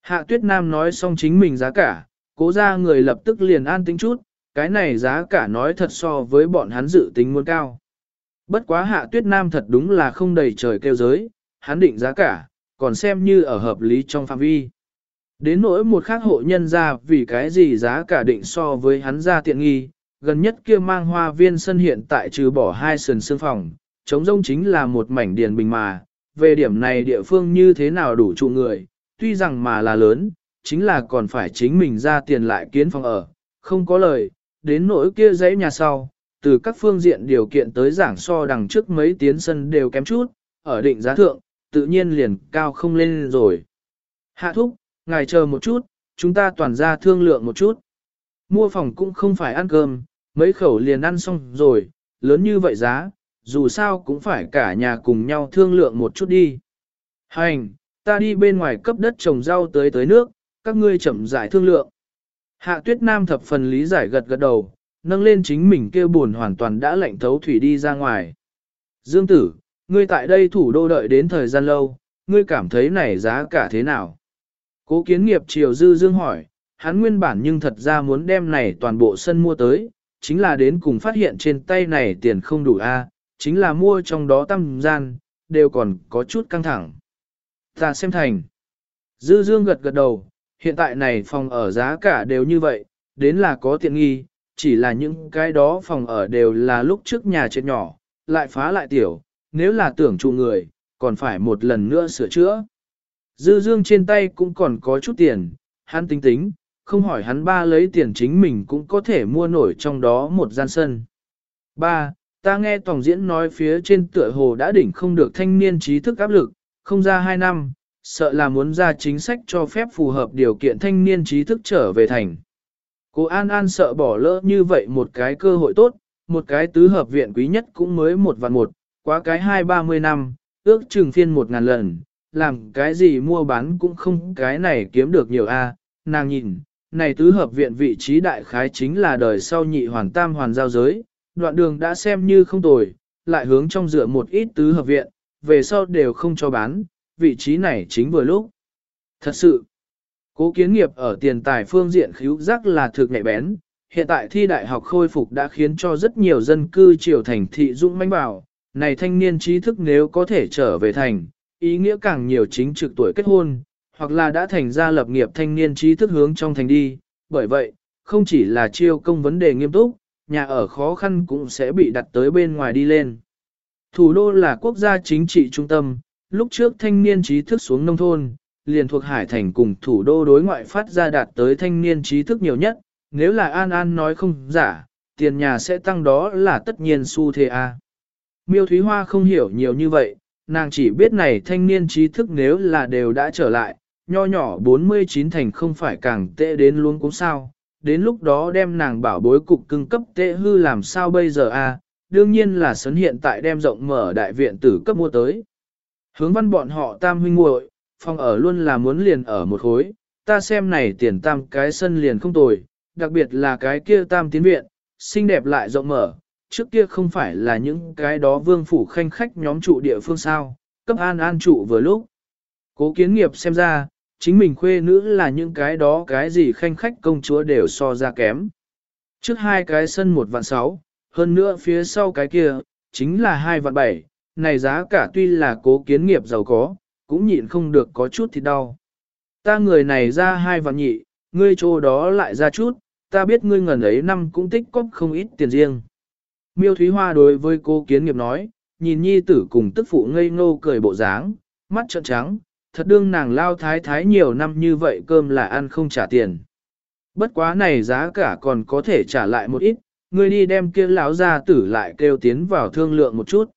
Hạ Tuyết Nam nói xong chính mình giá cả, cố ra người lập tức liền an tính chút, cái này giá cả nói thật so với bọn hắn dự tính muốn cao. Bất quá Hạ Tuyết Nam thật đúng là không đầy trời kêu giới, hắn định giá cả, còn xem như ở hợp lý trong phạm vi. Đến nỗi một khác hộ nhân ra vì cái gì giá cả định so với hắn ra tiện nghi, gần nhất kia mang hoa viên sân hiện tại trừ bỏ hai sườn sương phòng, chống rông chính là một mảnh điền bình mà, về điểm này địa phương như thế nào đủ trụ người, tuy rằng mà là lớn, chính là còn phải chính mình ra tiền lại kiến phòng ở, không có lời, đến nỗi kia dãy nhà sau, từ các phương diện điều kiện tới giảng so đằng trước mấy tiến sân đều kém chút, ở định giá thượng, tự nhiên liền cao không lên rồi. Hạ thúc, ngài chờ một chút, chúng ta toàn ra thương lượng một chút. Mua phòng cũng không phải ăn cơm, mấy khẩu liền ăn xong rồi, lớn như vậy giá, dù sao cũng phải cả nhà cùng nhau thương lượng một chút đi. Hành, ta đi bên ngoài cấp đất trồng rau tới tới nước, các ngươi chậm giải thương lượng. Hạ tuyết nam thập phần lý giải gật gật đầu, nâng lên chính mình kêu buồn hoàn toàn đã lạnh thấu thủy đi ra ngoài. Dương tử, ngươi tại đây thủ đô đợi đến thời gian lâu, ngươi cảm thấy này giá cả thế nào? Cố kiến nghiệp triều dư dương hỏi, hắn nguyên bản nhưng thật ra muốn đem này toàn bộ sân mua tới, chính là đến cùng phát hiện trên tay này tiền không đủ a, chính là mua trong đó tâm gian, đều còn có chút căng thẳng. Ta xem thành. Dư dương gật gật đầu, hiện tại này phòng ở giá cả đều như vậy, đến là có tiện nghi, chỉ là những cái đó phòng ở đều là lúc trước nhà chết nhỏ, lại phá lại tiểu, nếu là tưởng trụ người, còn phải một lần nữa sửa chữa. Dư dương trên tay cũng còn có chút tiền, hắn tính tính, không hỏi hắn ba lấy tiền chính mình cũng có thể mua nổi trong đó một gian sân. Ba, ta nghe Tổng diễn nói phía trên tựa hồ đã đỉnh không được thanh niên trí thức áp lực, không ra hai năm, sợ là muốn ra chính sách cho phép phù hợp điều kiện thanh niên trí thức trở về thành. Cô An An sợ bỏ lỡ như vậy một cái cơ hội tốt, một cái tứ hợp viện quý nhất cũng mới một vạn một, quá cái hai ba mươi năm, ước chừng phiên một ngàn lần, làm cái gì mua bán cũng không cái này kiếm được nhiều a. nàng nhìn, này tứ hợp viện vị trí đại khái chính là đời sau nhị hoàn tam hoàn giao giới, đoạn đường đã xem như không tồi, lại hướng trong dựa một ít tứ hợp viện, về sau đều không cho bán, vị trí này chính vừa lúc. Thật sự, cố kiến nghiệp ở tiền tài phương diện khíu giác là thực nhạy bén, hiện tại thi đại học khôi phục đã khiến cho rất nhiều dân cư triều thành thị dũng manh bảo, này thanh niên trí thức nếu có thể trở về thành, ý nghĩa càng nhiều chính trực tuổi kết hôn, hoặc là đã thành ra lập nghiệp thanh niên trí thức hướng trong thành đi, bởi vậy, không chỉ là chiêu công vấn đề nghiêm túc, nhà ở khó khăn cũng sẽ bị đặt tới bên ngoài đi lên. Thủ đô là quốc gia chính trị trung tâm, lúc trước thanh niên trí thức xuống nông thôn, liền thuộc Hải Thành cùng thủ đô đối ngoại phát ra đạt tới thanh niên trí thức nhiều nhất, nếu là An An nói không giả, tiền nhà sẽ tăng đó là tất nhiên su thế a. Miêu Thúy Hoa không hiểu nhiều như vậy, nàng chỉ biết này thanh niên trí thức nếu là đều đã trở lại, nho nhỏ 49 thành không phải càng tệ đến luôn cũng sao, đến lúc đó đem nàng bảo bối cục cưng cấp tệ hư làm sao bây giờ a? đương nhiên là sấn hiện tại đem rộng mở đại viện tử cấp mua tới. Hướng văn bọn họ tam huynh muội phòng ở luôn là muốn liền ở một khối, ta xem này tiền tam cái sân liền không tồi, đặc biệt là cái kia tam tiến viện, xinh đẹp lại rộng mở, trước kia không phải là những cái đó vương phủ khanh khách nhóm trụ địa phương sao, cấp an an trụ vừa lúc. Cố kiến nghiệp xem ra, chính mình khuê nữ là những cái đó cái gì khanh khách công chúa đều so ra kém. Trước hai cái sân một vạn sáu, hơn nữa phía sau cái kia, chính là hai vạn bảy, này giá cả tuy là cố kiến nghiệp giàu có, cũng nhịn không được có chút thì đau. Ta người này ra hai vạn nhị, ngươi chỗ đó lại ra chút, ta biết ngươi ngần ấy năm cũng tích cóp không ít tiền riêng. Miêu Thúy Hoa đối với cô kiến nghiệp nói, nhìn nhi tử cùng tức phụ ngây ngô cười bộ dáng, mắt trợn trắng, thật đương nàng lao thái thái nhiều năm như vậy cơm là ăn không trả tiền. Bất quá này giá cả còn có thể trả lại một ít, ngươi đi đem kia lão gia tử lại kêu tiến vào thương lượng một chút.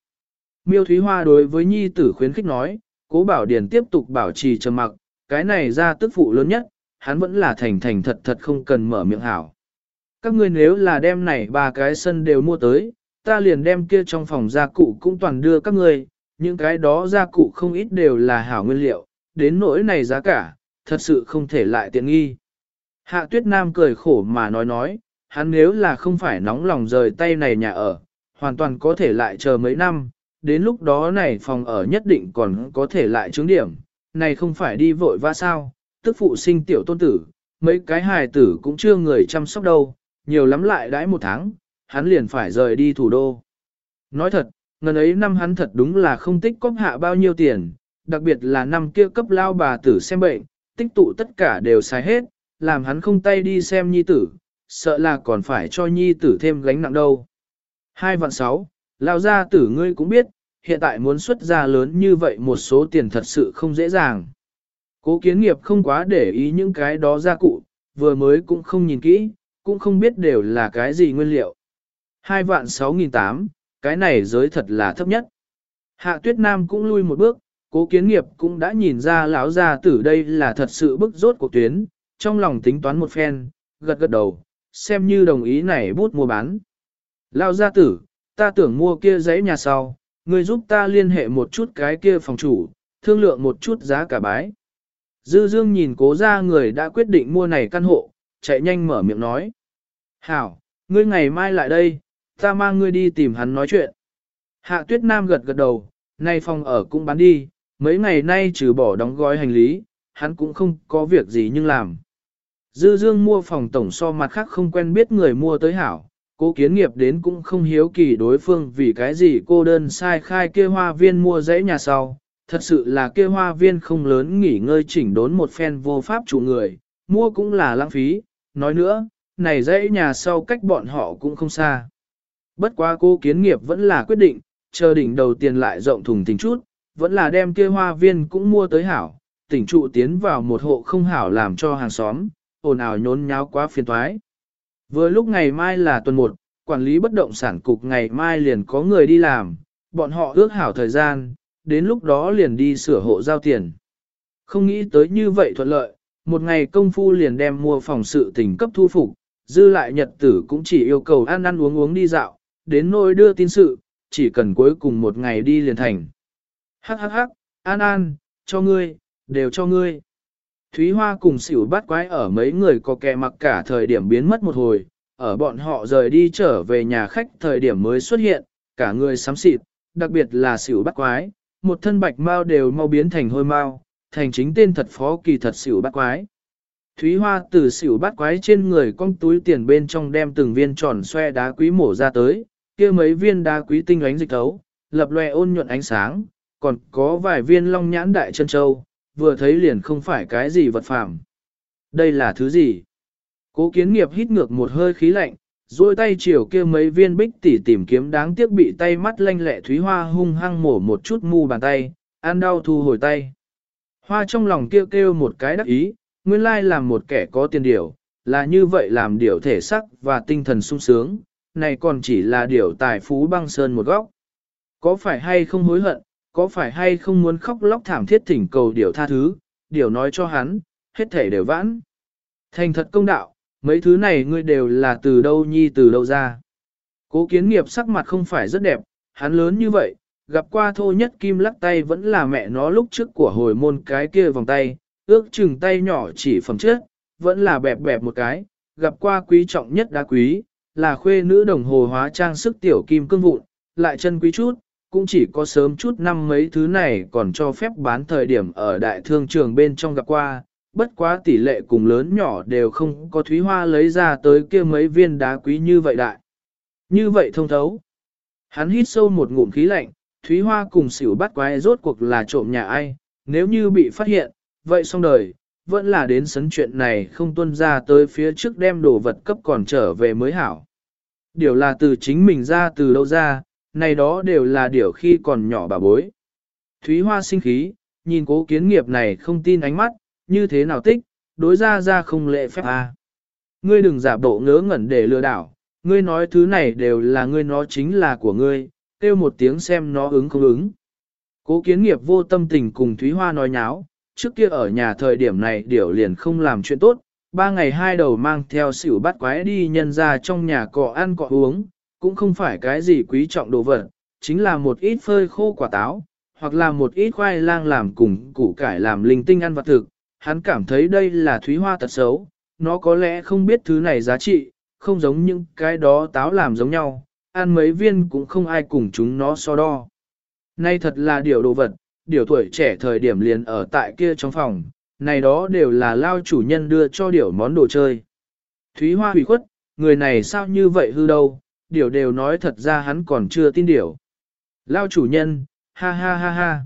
Miêu Thúy Hoa đối với nhi tử khuyến khích nói, cố bảo điền tiếp tục bảo trì trầm mặc, cái này ra tức phụ lớn nhất, hắn vẫn là thành thành thật thật không cần mở miệng hảo. Các ngươi nếu là đem này ba cái sân đều mua tới, ta liền đem kia trong phòng gia cụ cũng toàn đưa các ngươi, những cái đó gia cụ không ít đều là hảo nguyên liệu, đến nỗi này giá cả, thật sự không thể lại tiện nghi. Hạ tuyết nam cười khổ mà nói nói, hắn nếu là không phải nóng lòng rời tay này nhà ở, hoàn toàn có thể lại chờ mấy năm, đến lúc đó này phòng ở nhất định còn có thể lại chứng điểm, này không phải đi vội vã sao, tức phụ sinh tiểu tôn tử, mấy cái hài tử cũng chưa người chăm sóc đâu, nhiều lắm lại đãi một tháng, hắn liền phải rời đi thủ đô. Nói thật, ngần ấy năm hắn thật đúng là không tích cóp hạ bao nhiêu tiền, đặc biệt là năm kia cấp lao bà tử xem bệnh, tích tụ tất cả đều xài hết, làm hắn không tay đi xem nhi tử, sợ là còn phải cho nhi tử thêm gánh nặng đâu. Hai vạn sáu, lao gia tử ngươi cũng biết, hiện tại muốn xuất ra lớn như vậy một số tiền thật sự không dễ dàng. Cố kiến nghiệp không quá để ý những cái đó gia cụ, vừa mới cũng không nhìn kỹ, cũng không biết đều là cái gì nguyên liệu. Hai vạn sáu nghìn tám, cái này giới thật là thấp nhất. Hạ tuyết nam cũng lui một bước, cố kiến nghiệp cũng đã nhìn ra lão gia tử đây là thật sự bức rốt của tuyến, trong lòng tính toán một phen, gật gật đầu, xem như đồng ý này bút mua bán. Lão gia tử, ta tưởng mua kia giấy nhà sau, người giúp ta liên hệ một chút cái kia phòng chủ, thương lượng một chút giá cả bái. Dư Dương nhìn cố ra người đã quyết định mua này căn hộ, chạy nhanh mở miệng nói. Hảo, ngươi ngày mai lại đây, ta mang ngươi đi tìm hắn nói chuyện. Hạ tuyết nam gật gật đầu, nay phòng ở cũng bán đi, mấy ngày nay trừ bỏ đóng gói hành lý, hắn cũng không có việc gì nhưng làm. Dư dương mua phòng tổng so mặt khác không quen biết người mua tới hảo, cô kiến nghiệp đến cũng không hiếu kỳ đối phương vì cái gì cô đơn sai khai kia hoa viên mua dãy nhà sau. Thật sự là kia hoa viên không lớn nghỉ ngơi chỉnh đốn một phen vô pháp chủ người, mua cũng là lãng phí, nói nữa, này dãy nhà sau cách bọn họ cũng không xa. Bất quá cô kiến nghiệp vẫn là quyết định, chờ đỉnh đầu tiền lại rộng thùng tình chút, vẫn là đem kia hoa viên cũng mua tới hảo, tỉnh trụ tiến vào một hộ không hảo làm cho hàng xóm, ồn ào nhốn nháo quá phiền toái. Vừa lúc ngày mai là tuần 1, quản lý bất động sản cục ngày mai liền có người đi làm, bọn họ ước hảo thời gian, đến lúc đó liền đi sửa hộ giao tiền. Không nghĩ tới như vậy thuận lợi, một ngày công phu liền đem mua phòng sự tình cấp thu phục, dư lại nhật tử cũng chỉ yêu cầu ăn ăn uống uống đi dạo, đến nỗi đưa tin sự, chỉ cần cuối cùng một ngày đi liền thành. Hắc hắc hắc, an an, cho ngươi, đều cho ngươi. Thúy Hoa cùng xỉu bắt quái ở mấy người có kẻ mặc cả thời điểm biến mất một hồi, ở bọn họ rời đi trở về nhà khách thời điểm mới xuất hiện, cả người sám xịt, đặc biệt là xỉu bắt quái, một thân bạch mau đều mau biến thành hôi mau, thành chính tên thật phó kỳ thật xỉu bắt quái. Thúy Hoa từ xỉu bắt quái trên người con túi tiền bên trong đem từng viên tròn xoe đá quý mổ ra tới, kia mấy viên đá quý tinh ánh dịch thấu, lập loè ôn nhuận ánh sáng, còn có vài viên long nhãn đại chân châu, vừa thấy liền không phải cái gì vật phàm. Đây là thứ gì? Cố kiến nghiệp hít ngược một hơi khí lạnh, duỗi tay chiều kia mấy viên bích tỉ tìm kiếm đáng tiếc bị tay mắt lanh lẹ Thúy Hoa hung hăng mổ một chút mu bàn tay, ăn đau thu hồi tay. Hoa trong lòng kêu kêu một cái đắc ý, nguyên lai làm một kẻ có tiền điểu, là như vậy làm điểu thể sắc và tinh thần sung sướng, này còn chỉ là điểu tài phú băng sơn một góc. Có phải hay không hối hận, có phải hay không muốn khóc lóc thảm thiết thỉnh cầu điều tha thứ, điều nói cho hắn, hết thể đều vãn. Thành thật công đạo, mấy thứ này ngươi đều là từ đâu nhi từ đâu ra. Cố kiến nghiệp sắc mặt không phải rất đẹp, hắn lớn như vậy, gặp qua thô nhất kim lắc tay vẫn là mẹ nó lúc trước của hồi môn cái kia vòng tay, ước chừng tay nhỏ chỉ phẩm trước, vẫn là bẹp bẹp một cái, gặp qua quý trọng nhất đá quý, là khuê nữ đồng hồ hóa trang sức tiểu kim cương vụn, lại chân quý chút, cũng chỉ có sớm chút năm mấy thứ này còn cho phép bán thời điểm ở đại thương trường bên trong gặp qua, bất quá tỷ lệ cùng lớn nhỏ đều không có thúy hoa lấy ra tới kia mấy viên đá quý như vậy đại. Như vậy thông thấu. Hắn hít sâu một ngụm khí lạnh, thúy hoa cùng xỉu bắt quái rốt cuộc là trộm nhà ai, nếu như bị phát hiện, vậy xong đời, vẫn là đến sấn chuyện này không tuân ra tới phía trước đem đồ vật cấp còn trở về mới hảo. Điều là từ chính mình ra từ đâu ra, này đó đều là điều khi còn nhỏ bà bối. Thúy Hoa sinh khí, nhìn cố kiến nghiệp này không tin ánh mắt, như thế nào tích, đối ra ra không lệ phép à. Ngươi đừng giả bộ ngớ ngẩn để lừa đảo, ngươi nói thứ này đều là ngươi nó chính là của ngươi, kêu một tiếng xem nó ứng không ứng. Cố kiến nghiệp vô tâm tình cùng Thúy Hoa nói nháo, trước kia ở nhà thời điểm này điểu liền không làm chuyện tốt, ba ngày hai đầu mang theo xỉu bắt quái đi nhân ra trong nhà cọ ăn cọ uống, cũng không phải cái gì quý trọng đồ vật, chính là một ít phơi khô quả táo, hoặc là một ít khoai lang làm cùng củ cải làm linh tinh ăn vật thực. Hắn cảm thấy đây là thúy hoa tật xấu, nó có lẽ không biết thứ này giá trị, không giống những cái đó táo làm giống nhau, ăn mấy viên cũng không ai cùng chúng nó so đo. Nay thật là điều đồ vật, điều tuổi trẻ thời điểm liền ở tại kia trong phòng, này đó đều là lao chủ nhân đưa cho điều món đồ chơi. Thúy Hoa hủy khuất, người này sao như vậy hư đâu, điều đều nói thật ra hắn còn chưa tin điều. Lao chủ nhân, ha ha ha ha.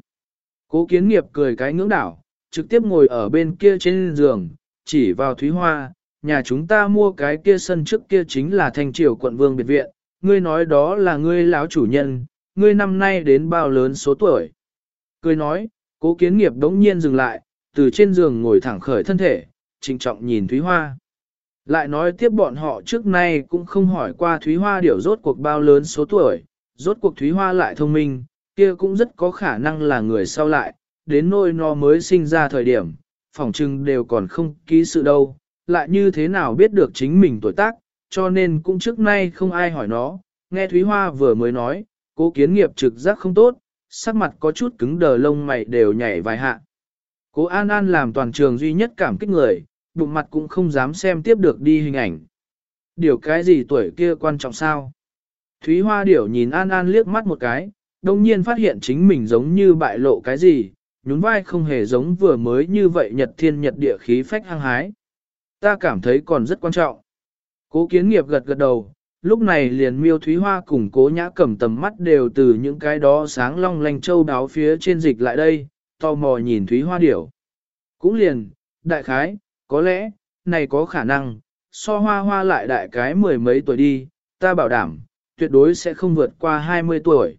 Cố kiến nghiệp cười cái ngưỡng đảo, trực tiếp ngồi ở bên kia trên giường, chỉ vào Thúy Hoa, nhà chúng ta mua cái kia sân trước kia chính là thành triều quận vương biệt viện, ngươi nói đó là ngươi lão chủ nhân, ngươi năm nay đến bao lớn số tuổi. Cười nói, cố kiến nghiệp đống nhiên dừng lại, từ trên giường ngồi thẳng khởi thân thể, trịnh trọng nhìn Thúy Hoa. Lại nói tiếp bọn họ trước nay cũng không hỏi qua Thúy Hoa điểu rốt cuộc bao lớn số tuổi, rốt cuộc Thúy Hoa lại thông minh, kia cũng rất có khả năng là người sau lại, đến nôi nó mới sinh ra thời điểm, phỏng chừng đều còn không ký sự đâu, lại như thế nào biết được chính mình tuổi tác, cho nên cũng trước nay không ai hỏi nó, nghe Thúy Hoa vừa mới nói, cố kiến nghiệp trực giác không tốt, sắc mặt có chút cứng đờ lông mày đều nhảy vài hạ. Cố An An làm toàn trường duy nhất cảm kích người, bụng mặt cũng không dám xem tiếp được đi hình ảnh. Điều cái gì tuổi kia quan trọng sao? Thúy Hoa Điểu nhìn An An liếc mắt một cái, đồng nhiên phát hiện chính mình giống như bại lộ cái gì, nhún vai không hề giống vừa mới như vậy nhật thiên nhật địa khí phách hăng hái. Ta cảm thấy còn rất quan trọng. Cố kiến nghiệp gật gật đầu, lúc này liền miêu Thúy Hoa cùng cố nhã cầm tầm mắt đều từ những cái đó sáng long lanh châu đáo phía trên dịch lại đây, tò mò nhìn Thúy Hoa Điểu. Cũng liền, đại khái, có lẽ, này có khả năng, so hoa hoa lại đại cái mười mấy tuổi đi, ta bảo đảm, tuyệt đối sẽ không vượt qua 20 tuổi.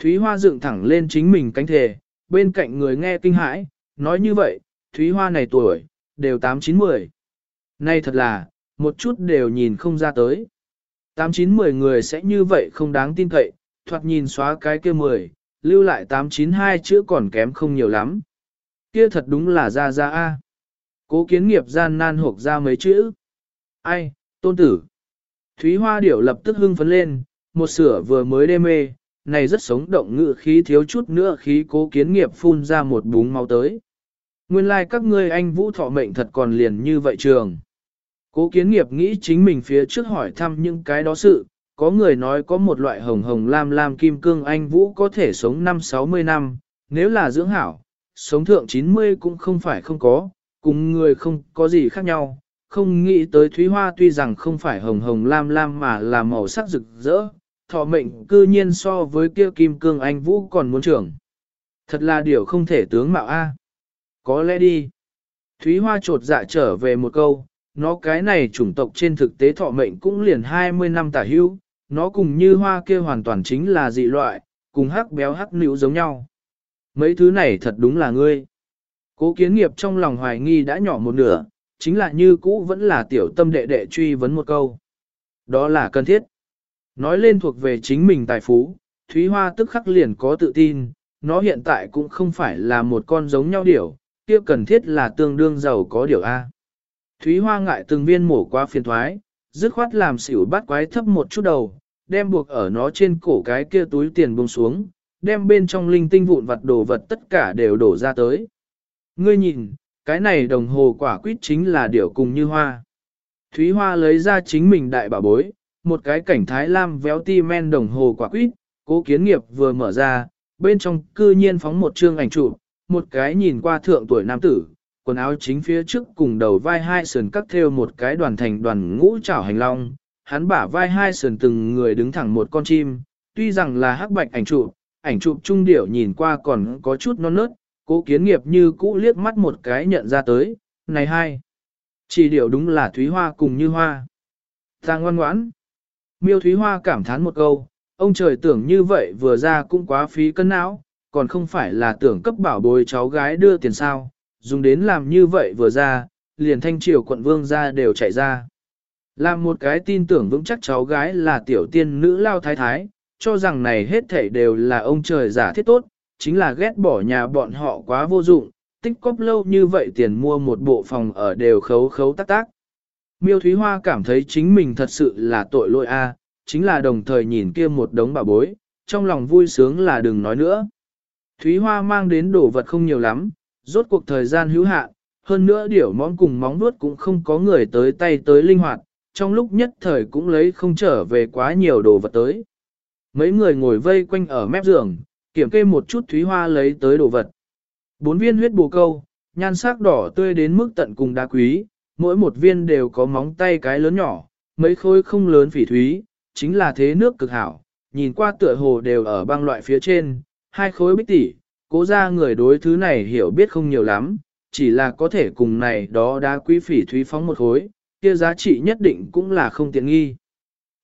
Thúy Hoa dựng thẳng lên chính mình cánh thề, bên cạnh người nghe kinh hãi, nói như vậy, Thúy Hoa này tuổi, đều 8-9-10. Nay thật là, một chút đều nhìn không ra tới. 8-9-10 người sẽ như vậy không đáng tin cậy, thoạt nhìn xóa cái kia 10, lưu lại 8-9-2 chữ còn kém không nhiều lắm. Kia thật đúng là ra ra A. Cố kiến nghiệp gian nan hộp ra mấy chữ. Ai, tôn tử. Thúy Hoa Điểu lập tức hưng phấn lên, một sửa vừa mới đê mê, này rất sống động ngự khí thiếu chút nữa khí cố kiến nghiệp phun ra một búng máu tới. Nguyên lai like các ngươi anh vũ thọ mệnh thật còn liền như vậy trường. Cố kiến nghiệp nghĩ chính mình phía trước hỏi thăm những cái đó sự, có người nói có một loại hồng hồng lam lam kim cương anh vũ có thể sống năm 60 năm, nếu là dưỡng hảo, sống thượng 90 cũng không phải không có, cùng người không có gì khác nhau, không nghĩ tới thúy hoa tuy rằng không phải hồng hồng lam lam mà là màu sắc rực rỡ, thọ mệnh cư nhiên so với kia kim cương anh vũ còn muốn trưởng. Thật là điều không thể tướng mạo A. Có lẽ đi. Thúy hoa trột dạ trở về một câu, nó cái này chủng tộc trên thực tế thọ mệnh cũng liền 20 năm tả hữu, nó cùng như hoa kia hoàn toàn chính là dị loại, cùng hắc béo hắc nữ giống nhau. Mấy thứ này thật đúng là ngươi. Cố kiến nghiệp trong lòng hoài nghi đã nhỏ một nửa, chính là như cũ vẫn là tiểu tâm đệ đệ truy vấn một câu. Đó là cần thiết. Nói lên thuộc về chính mình tài phú, Thúy Hoa tức khắc liền có tự tin, nó hiện tại cũng không phải là một con giống nhau điểu, kia cần thiết là tương đương giàu có điều A. Thúy Hoa ngại từng viên mổ qua phiền thoái, dứt khoát làm xỉu bắt quái thấp một chút đầu, đem buộc ở nó trên cổ cái kia túi tiền buông xuống, đem bên trong linh tinh vụn vặt đồ vật tất cả đều đổ ra tới. Ngươi nhìn, cái này đồng hồ quả quýt chính là điểu cùng như hoa. Thúy Hoa lấy ra chính mình đại bảo bối, một cái cảnh thái lam véo ti men đồng hồ quả quýt, cố kiến nghiệp vừa mở ra, bên trong cư nhiên phóng một chương ảnh chụp, một cái nhìn qua thượng tuổi nam tử, quần áo chính phía trước cùng đầu vai hai sườn cắt theo một cái đoàn thành đoàn ngũ trảo hành long, hắn bả vai hai sườn từng người đứng thẳng một con chim, tuy rằng là hắc bạch ảnh chụp, ảnh chụp trung điểu nhìn qua còn có chút non nớt, cố kiến nghiệp như cũ liếc mắt một cái nhận ra tới, này hai. Chỉ điều đúng là Thúy Hoa cùng như hoa. Ta ngoan ngoãn. Miêu Thúy Hoa cảm thán một câu, ông trời tưởng như vậy vừa ra cũng quá phí cân não, còn không phải là tưởng cấp bảo bồi cháu gái đưa tiền sao, dùng đến làm như vậy vừa ra, liền thanh triều quận vương ra đều chạy ra. Làm một cái tin tưởng vững chắc cháu gái là tiểu tiên nữ lao thái thái, cho rằng này hết thảy đều là ông trời giả thiết tốt, chính là ghét bỏ nhà bọn họ quá vô dụng, tích cóp lâu như vậy tiền mua một bộ phòng ở đều khấu khấu tác tác. Miêu Thúy Hoa cảm thấy chính mình thật sự là tội lỗi a, chính là đồng thời nhìn kia một đống bà bối, trong lòng vui sướng là đừng nói nữa. Thúy Hoa mang đến đồ vật không nhiều lắm, rốt cuộc thời gian hữu hạn, hơn nữa điểu món cùng móng vuốt cũng không có người tới tay tới linh hoạt, trong lúc nhất thời cũng lấy không trở về quá nhiều đồ vật tới. Mấy người ngồi vây quanh ở mép giường, kiểm kê một chút Thúy Hoa lấy tới đồ vật. Bốn viên huyết bồ câu, nhan sắc đỏ tươi đến mức tận cùng đá quý, mỗi một viên đều có móng tay cái lớn nhỏ, mấy khối không lớn phỉ thúy, chính là thế nước cực hảo, nhìn qua tựa hồ đều ở băng loại phía trên, hai khối bích tỷ, cố ra người đối thứ này hiểu biết không nhiều lắm, chỉ là có thể cùng này đó đá quý phỉ thúy phóng một khối, kia giá trị nhất định cũng là không tiện nghi.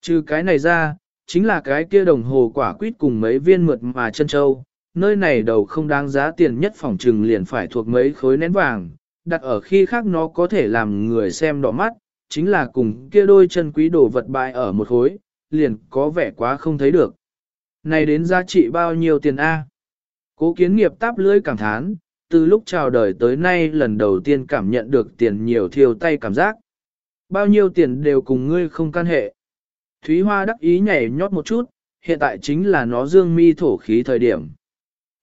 Trừ cái này ra, chính là cái kia đồng hồ quả quýt cùng mấy viên mượt mà chân châu, nơi này đầu không đáng giá tiền nhất phòng trừng liền phải thuộc mấy khối nén vàng, đặt ở khi khác nó có thể làm người xem đỏ mắt, chính là cùng kia đôi chân quý đồ vật bại ở một khối, liền có vẻ quá không thấy được. Này đến giá trị bao nhiêu tiền A? Cố kiến nghiệp táp lưỡi cảm thán, từ lúc chào đời tới nay lần đầu tiên cảm nhận được tiền nhiều thiêu tay cảm giác. Bao nhiêu tiền đều cùng ngươi không can hệ. Thúy Hoa đắc ý nhảy nhót một chút, hiện tại chính là nó dương mi thổ khí thời điểm.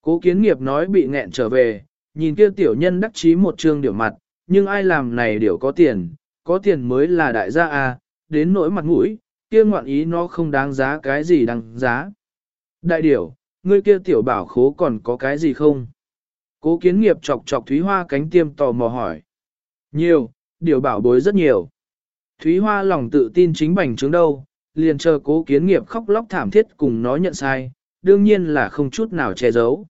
Cố kiến nghiệp nói bị nghẹn trở về, nhìn kia tiểu nhân đắc chí một trương điểu mặt, nhưng ai làm này điểu có tiền, có tiền mới là đại gia à, đến nỗi mặt mũi, kia ngoạn ý nó không đáng giá cái gì đáng giá. Đại điểu, ngươi kia tiểu bảo khố còn có cái gì không? Cố kiến nghiệp chọc chọc Thúy Hoa cánh tiêm tò mò hỏi. Nhiều, điều bảo bối rất nhiều. Thúy Hoa lòng tự tin chính bành trướng đâu, liền chờ cố kiến nghiệp khóc lóc thảm thiết cùng nó nhận sai, đương nhiên là không chút nào che giấu.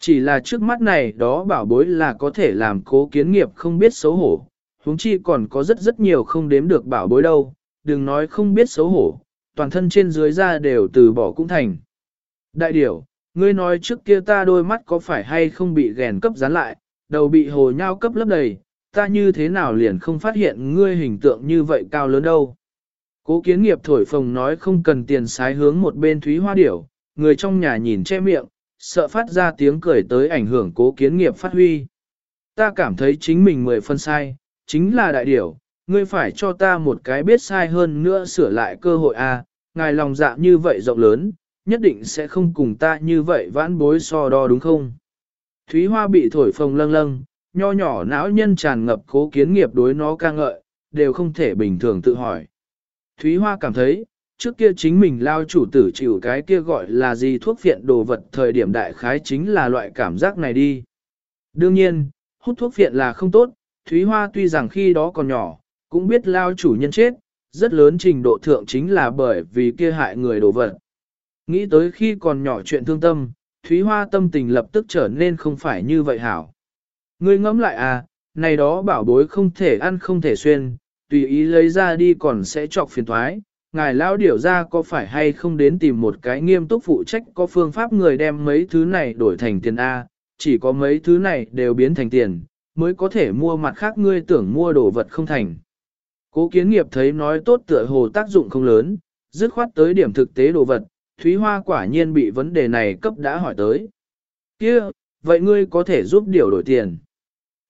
Chỉ là trước mắt này đó bảo bối là có thể làm cố kiến nghiệp không biết xấu hổ, huống chi còn có rất rất nhiều không đếm được bảo bối đâu, đừng nói không biết xấu hổ, toàn thân trên dưới da đều từ bỏ cũng thành. Đại điểu, ngươi nói trước kia ta đôi mắt có phải hay không bị ghèn cấp dán lại, đầu bị hồ nhau cấp lấp đầy, ta như thế nào liền không phát hiện ngươi hình tượng như vậy cao lớn đâu. Cố kiến nghiệp thổi phồng nói không cần tiền sái hướng một bên thúy hoa điểu, người trong nhà nhìn che miệng, sợ phát ra tiếng cười tới ảnh hưởng cố kiến nghiệp phát huy. Ta cảm thấy chính mình mười phân sai, chính là đại điểu, ngươi phải cho ta một cái biết sai hơn nữa sửa lại cơ hội a. À, ngài lòng dạ như vậy rộng lớn, nhất định sẽ không cùng ta như vậy vãn bối so đo đúng không? Thúy Hoa bị thổi phồng lâng lâng, nho nhỏ não nhân tràn ngập cố kiến nghiệp đối nó ca ngợi, đều không thể bình thường tự hỏi. Thúy Hoa cảm thấy, trước kia chính mình lao chủ tử chịu cái kia gọi là gì thuốc viện đồ vật thời điểm đại khái chính là loại cảm giác này đi. Đương nhiên, hút thuốc viện là không tốt, Thúy Hoa tuy rằng khi đó còn nhỏ, cũng biết lao chủ nhân chết, rất lớn trình độ thượng chính là bởi vì kia hại người đồ vật. Nghĩ tới khi còn nhỏ chuyện thương tâm, Thúy Hoa tâm tình lập tức trở nên không phải như vậy hảo. Ngươi ngẫm lại à, này đó bảo bối không thể ăn không thể xuyên, tùy ý lấy ra đi còn sẽ chọc phiền thoái. Ngài lão điểu ra có phải hay không đến tìm một cái nghiêm túc phụ trách có phương pháp người đem mấy thứ này đổi thành tiền A, chỉ có mấy thứ này đều biến thành tiền, mới có thể mua mặt khác ngươi tưởng mua đồ vật không thành. Cố kiến nghiệp thấy nói tốt tựa hồ tác dụng không lớn, dứt khoát tới điểm thực tế đồ vật, Thúy Hoa quả nhiên bị vấn đề này cấp đã hỏi tới. kia vậy ngươi có thể giúp điều đổi tiền.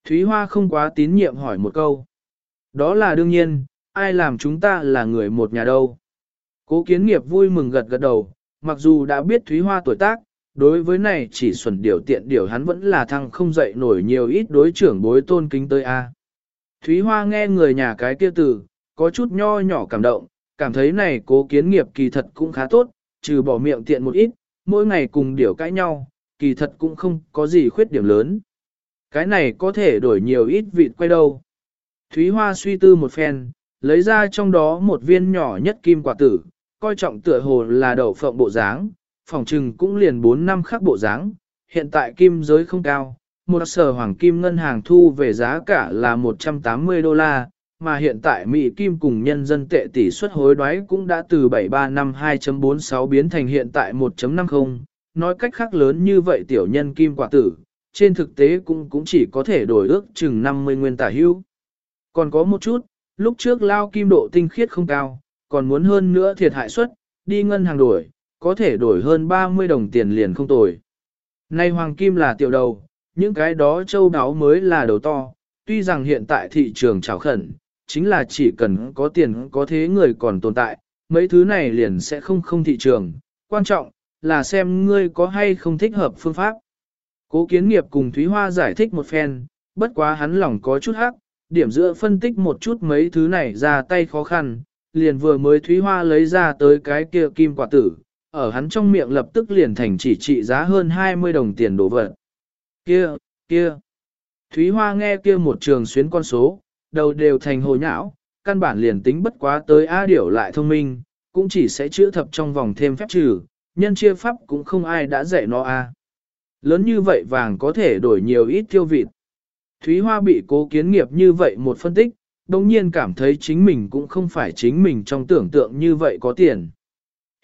Thúy Hoa không quá tín nhiệm hỏi một câu. Đó là đương nhiên, ai làm chúng ta là người một nhà đâu. Cố kiến nghiệp vui mừng gật gật đầu, mặc dù đã biết Thúy Hoa tuổi tác, đối với này chỉ xuẩn điều tiện điều hắn vẫn là thăng không dậy nổi nhiều ít đối trưởng bối tôn kính tới A. Thúy Hoa nghe người nhà cái kia từ, có chút nho nhỏ cảm động, cảm thấy này cố kiến nghiệp kỳ thật cũng khá tốt, trừ bỏ miệng tiện một ít, mỗi ngày cùng điều cãi nhau, kỳ thật cũng không có gì khuyết điểm lớn. Cái này có thể đổi nhiều ít vịt quay đâu. Thúy Hoa suy tư một phen, lấy ra trong đó một viên nhỏ nhất kim quả tử, coi trọng tựa hồ là đậu phộng bộ dáng, phòng trừng cũng liền 4 năm khắc bộ dáng, hiện tại kim giới không cao, một sở hoàng kim ngân hàng thu về giá cả là 180 đô la, mà hiện tại Mỹ Kim cùng nhân dân tệ tỷ suất hối đoái cũng đã từ 73 năm 2.46 biến thành hiện tại 1.50, nói cách khác lớn như vậy tiểu nhân kim quả tử, trên thực tế cũng cũng chỉ có thể đổi ước chừng 50 nguyên tả hưu. Còn có một chút, lúc trước lao kim độ tinh khiết không cao, còn muốn hơn nữa thiệt hại suất, đi ngân hàng đổi, có thể đổi hơn 30 đồng tiền liền không tồi. Nay hoàng kim là tiểu đầu, những cái đó châu đáo mới là đầu to, tuy rằng hiện tại thị trường trào khẩn, chính là chỉ cần có tiền có thế người còn tồn tại, mấy thứ này liền sẽ không không thị trường, quan trọng là xem ngươi có hay không thích hợp phương pháp. Cố kiến nghiệp cùng Thúy Hoa giải thích một phen, bất quá hắn lòng có chút hắc, điểm giữa phân tích một chút mấy thứ này ra tay khó khăn, liền vừa mới Thúy Hoa lấy ra tới cái kia kim quả tử, ở hắn trong miệng lập tức liền thành chỉ trị giá hơn 20 đồng tiền đổ vật. Kia, kia. Thúy Hoa nghe kia một trường xuyến con số, đầu đều thành hồ nhão, căn bản liền tính bất quá tới A điểu lại thông minh, cũng chỉ sẽ chữa thập trong vòng thêm phép trừ, nhân chia pháp cũng không ai đã dạy nó A. Lớn như vậy vàng có thể đổi nhiều ít tiêu vịt. Thúy Hoa bị cố kiến nghiệp như vậy một phân tích, đồng nhiên cảm thấy chính mình cũng không phải chính mình trong tưởng tượng như vậy có tiền.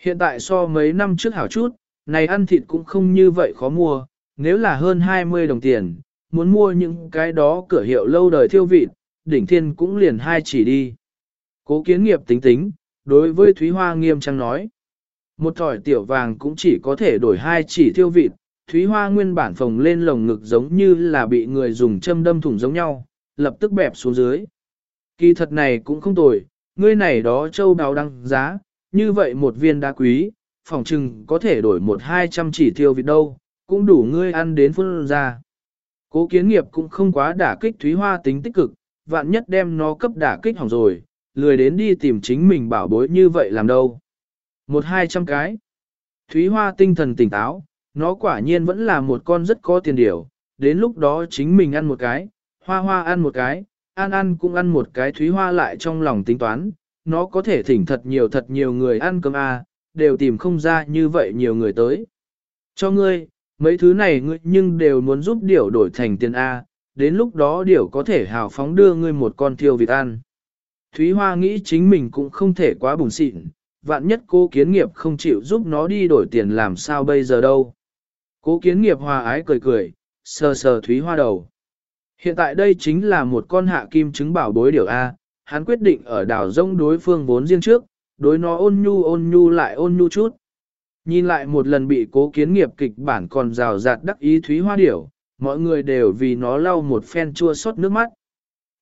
Hiện tại so mấy năm trước hảo chút, này ăn thịt cũng không như vậy khó mua, nếu là hơn 20 đồng tiền, muốn mua những cái đó cửa hiệu lâu đời thiêu vịt, đỉnh thiên cũng liền hai chỉ đi. Cố kiến nghiệp tính tính, đối với Thúy Hoa nghiêm trang nói. Một thỏi tiểu vàng cũng chỉ có thể đổi hai chỉ thiêu vịt, Thúy Hoa nguyên bản phồng lên lồng ngực giống như là bị người dùng châm đâm thủng giống nhau, lập tức bẹp xuống dưới. Kỳ thật này cũng không tồi, ngươi này đó châu đào đăng giá, như vậy một viên đá quý, phòng trừng có thể đổi một hai trăm chỉ thiêu vịt đâu, cũng đủ ngươi ăn đến phương ra. Cố kiến nghiệp cũng không quá đả kích Thúy Hoa tính tích cực, vạn nhất đem nó cấp đả kích hỏng rồi, lười đến đi tìm chính mình bảo bối như vậy làm đâu. Một hai trăm cái. Thúy Hoa tinh thần tỉnh táo, nó quả nhiên vẫn là một con rất có tiền điểu, đến lúc đó chính mình ăn một cái, hoa hoa ăn một cái, an ăn cũng ăn một cái Thúy Hoa lại trong lòng tính toán, nó có thể thỉnh thật nhiều thật nhiều người ăn cơm à, đều tìm không ra như vậy nhiều người tới. Cho ngươi, mấy thứ này ngươi nhưng đều muốn giúp điểu đổi thành tiền A, đến lúc đó điểu có thể hào phóng đưa ngươi một con thiêu vịt ăn. Thúy Hoa nghĩ chính mình cũng không thể quá bùng xịn, vạn nhất cô kiến nghiệp không chịu giúp nó đi đổi tiền làm sao bây giờ đâu. Cố kiến nghiệp hòa ái cười cười, sờ sờ Thúy Hoa đầu. Hiện tại đây chính là một con hạ kim chứng bảo bối điều A, hắn quyết định ở đảo rông đối phương vốn riêng trước, đối nó ôn nhu ôn nhu lại ôn nhu chút. Nhìn lại một lần bị cố kiến nghiệp kịch bản còn rào rạt đắc ý Thúy Hoa điểu, mọi người đều vì nó lau một phen chua xót nước mắt.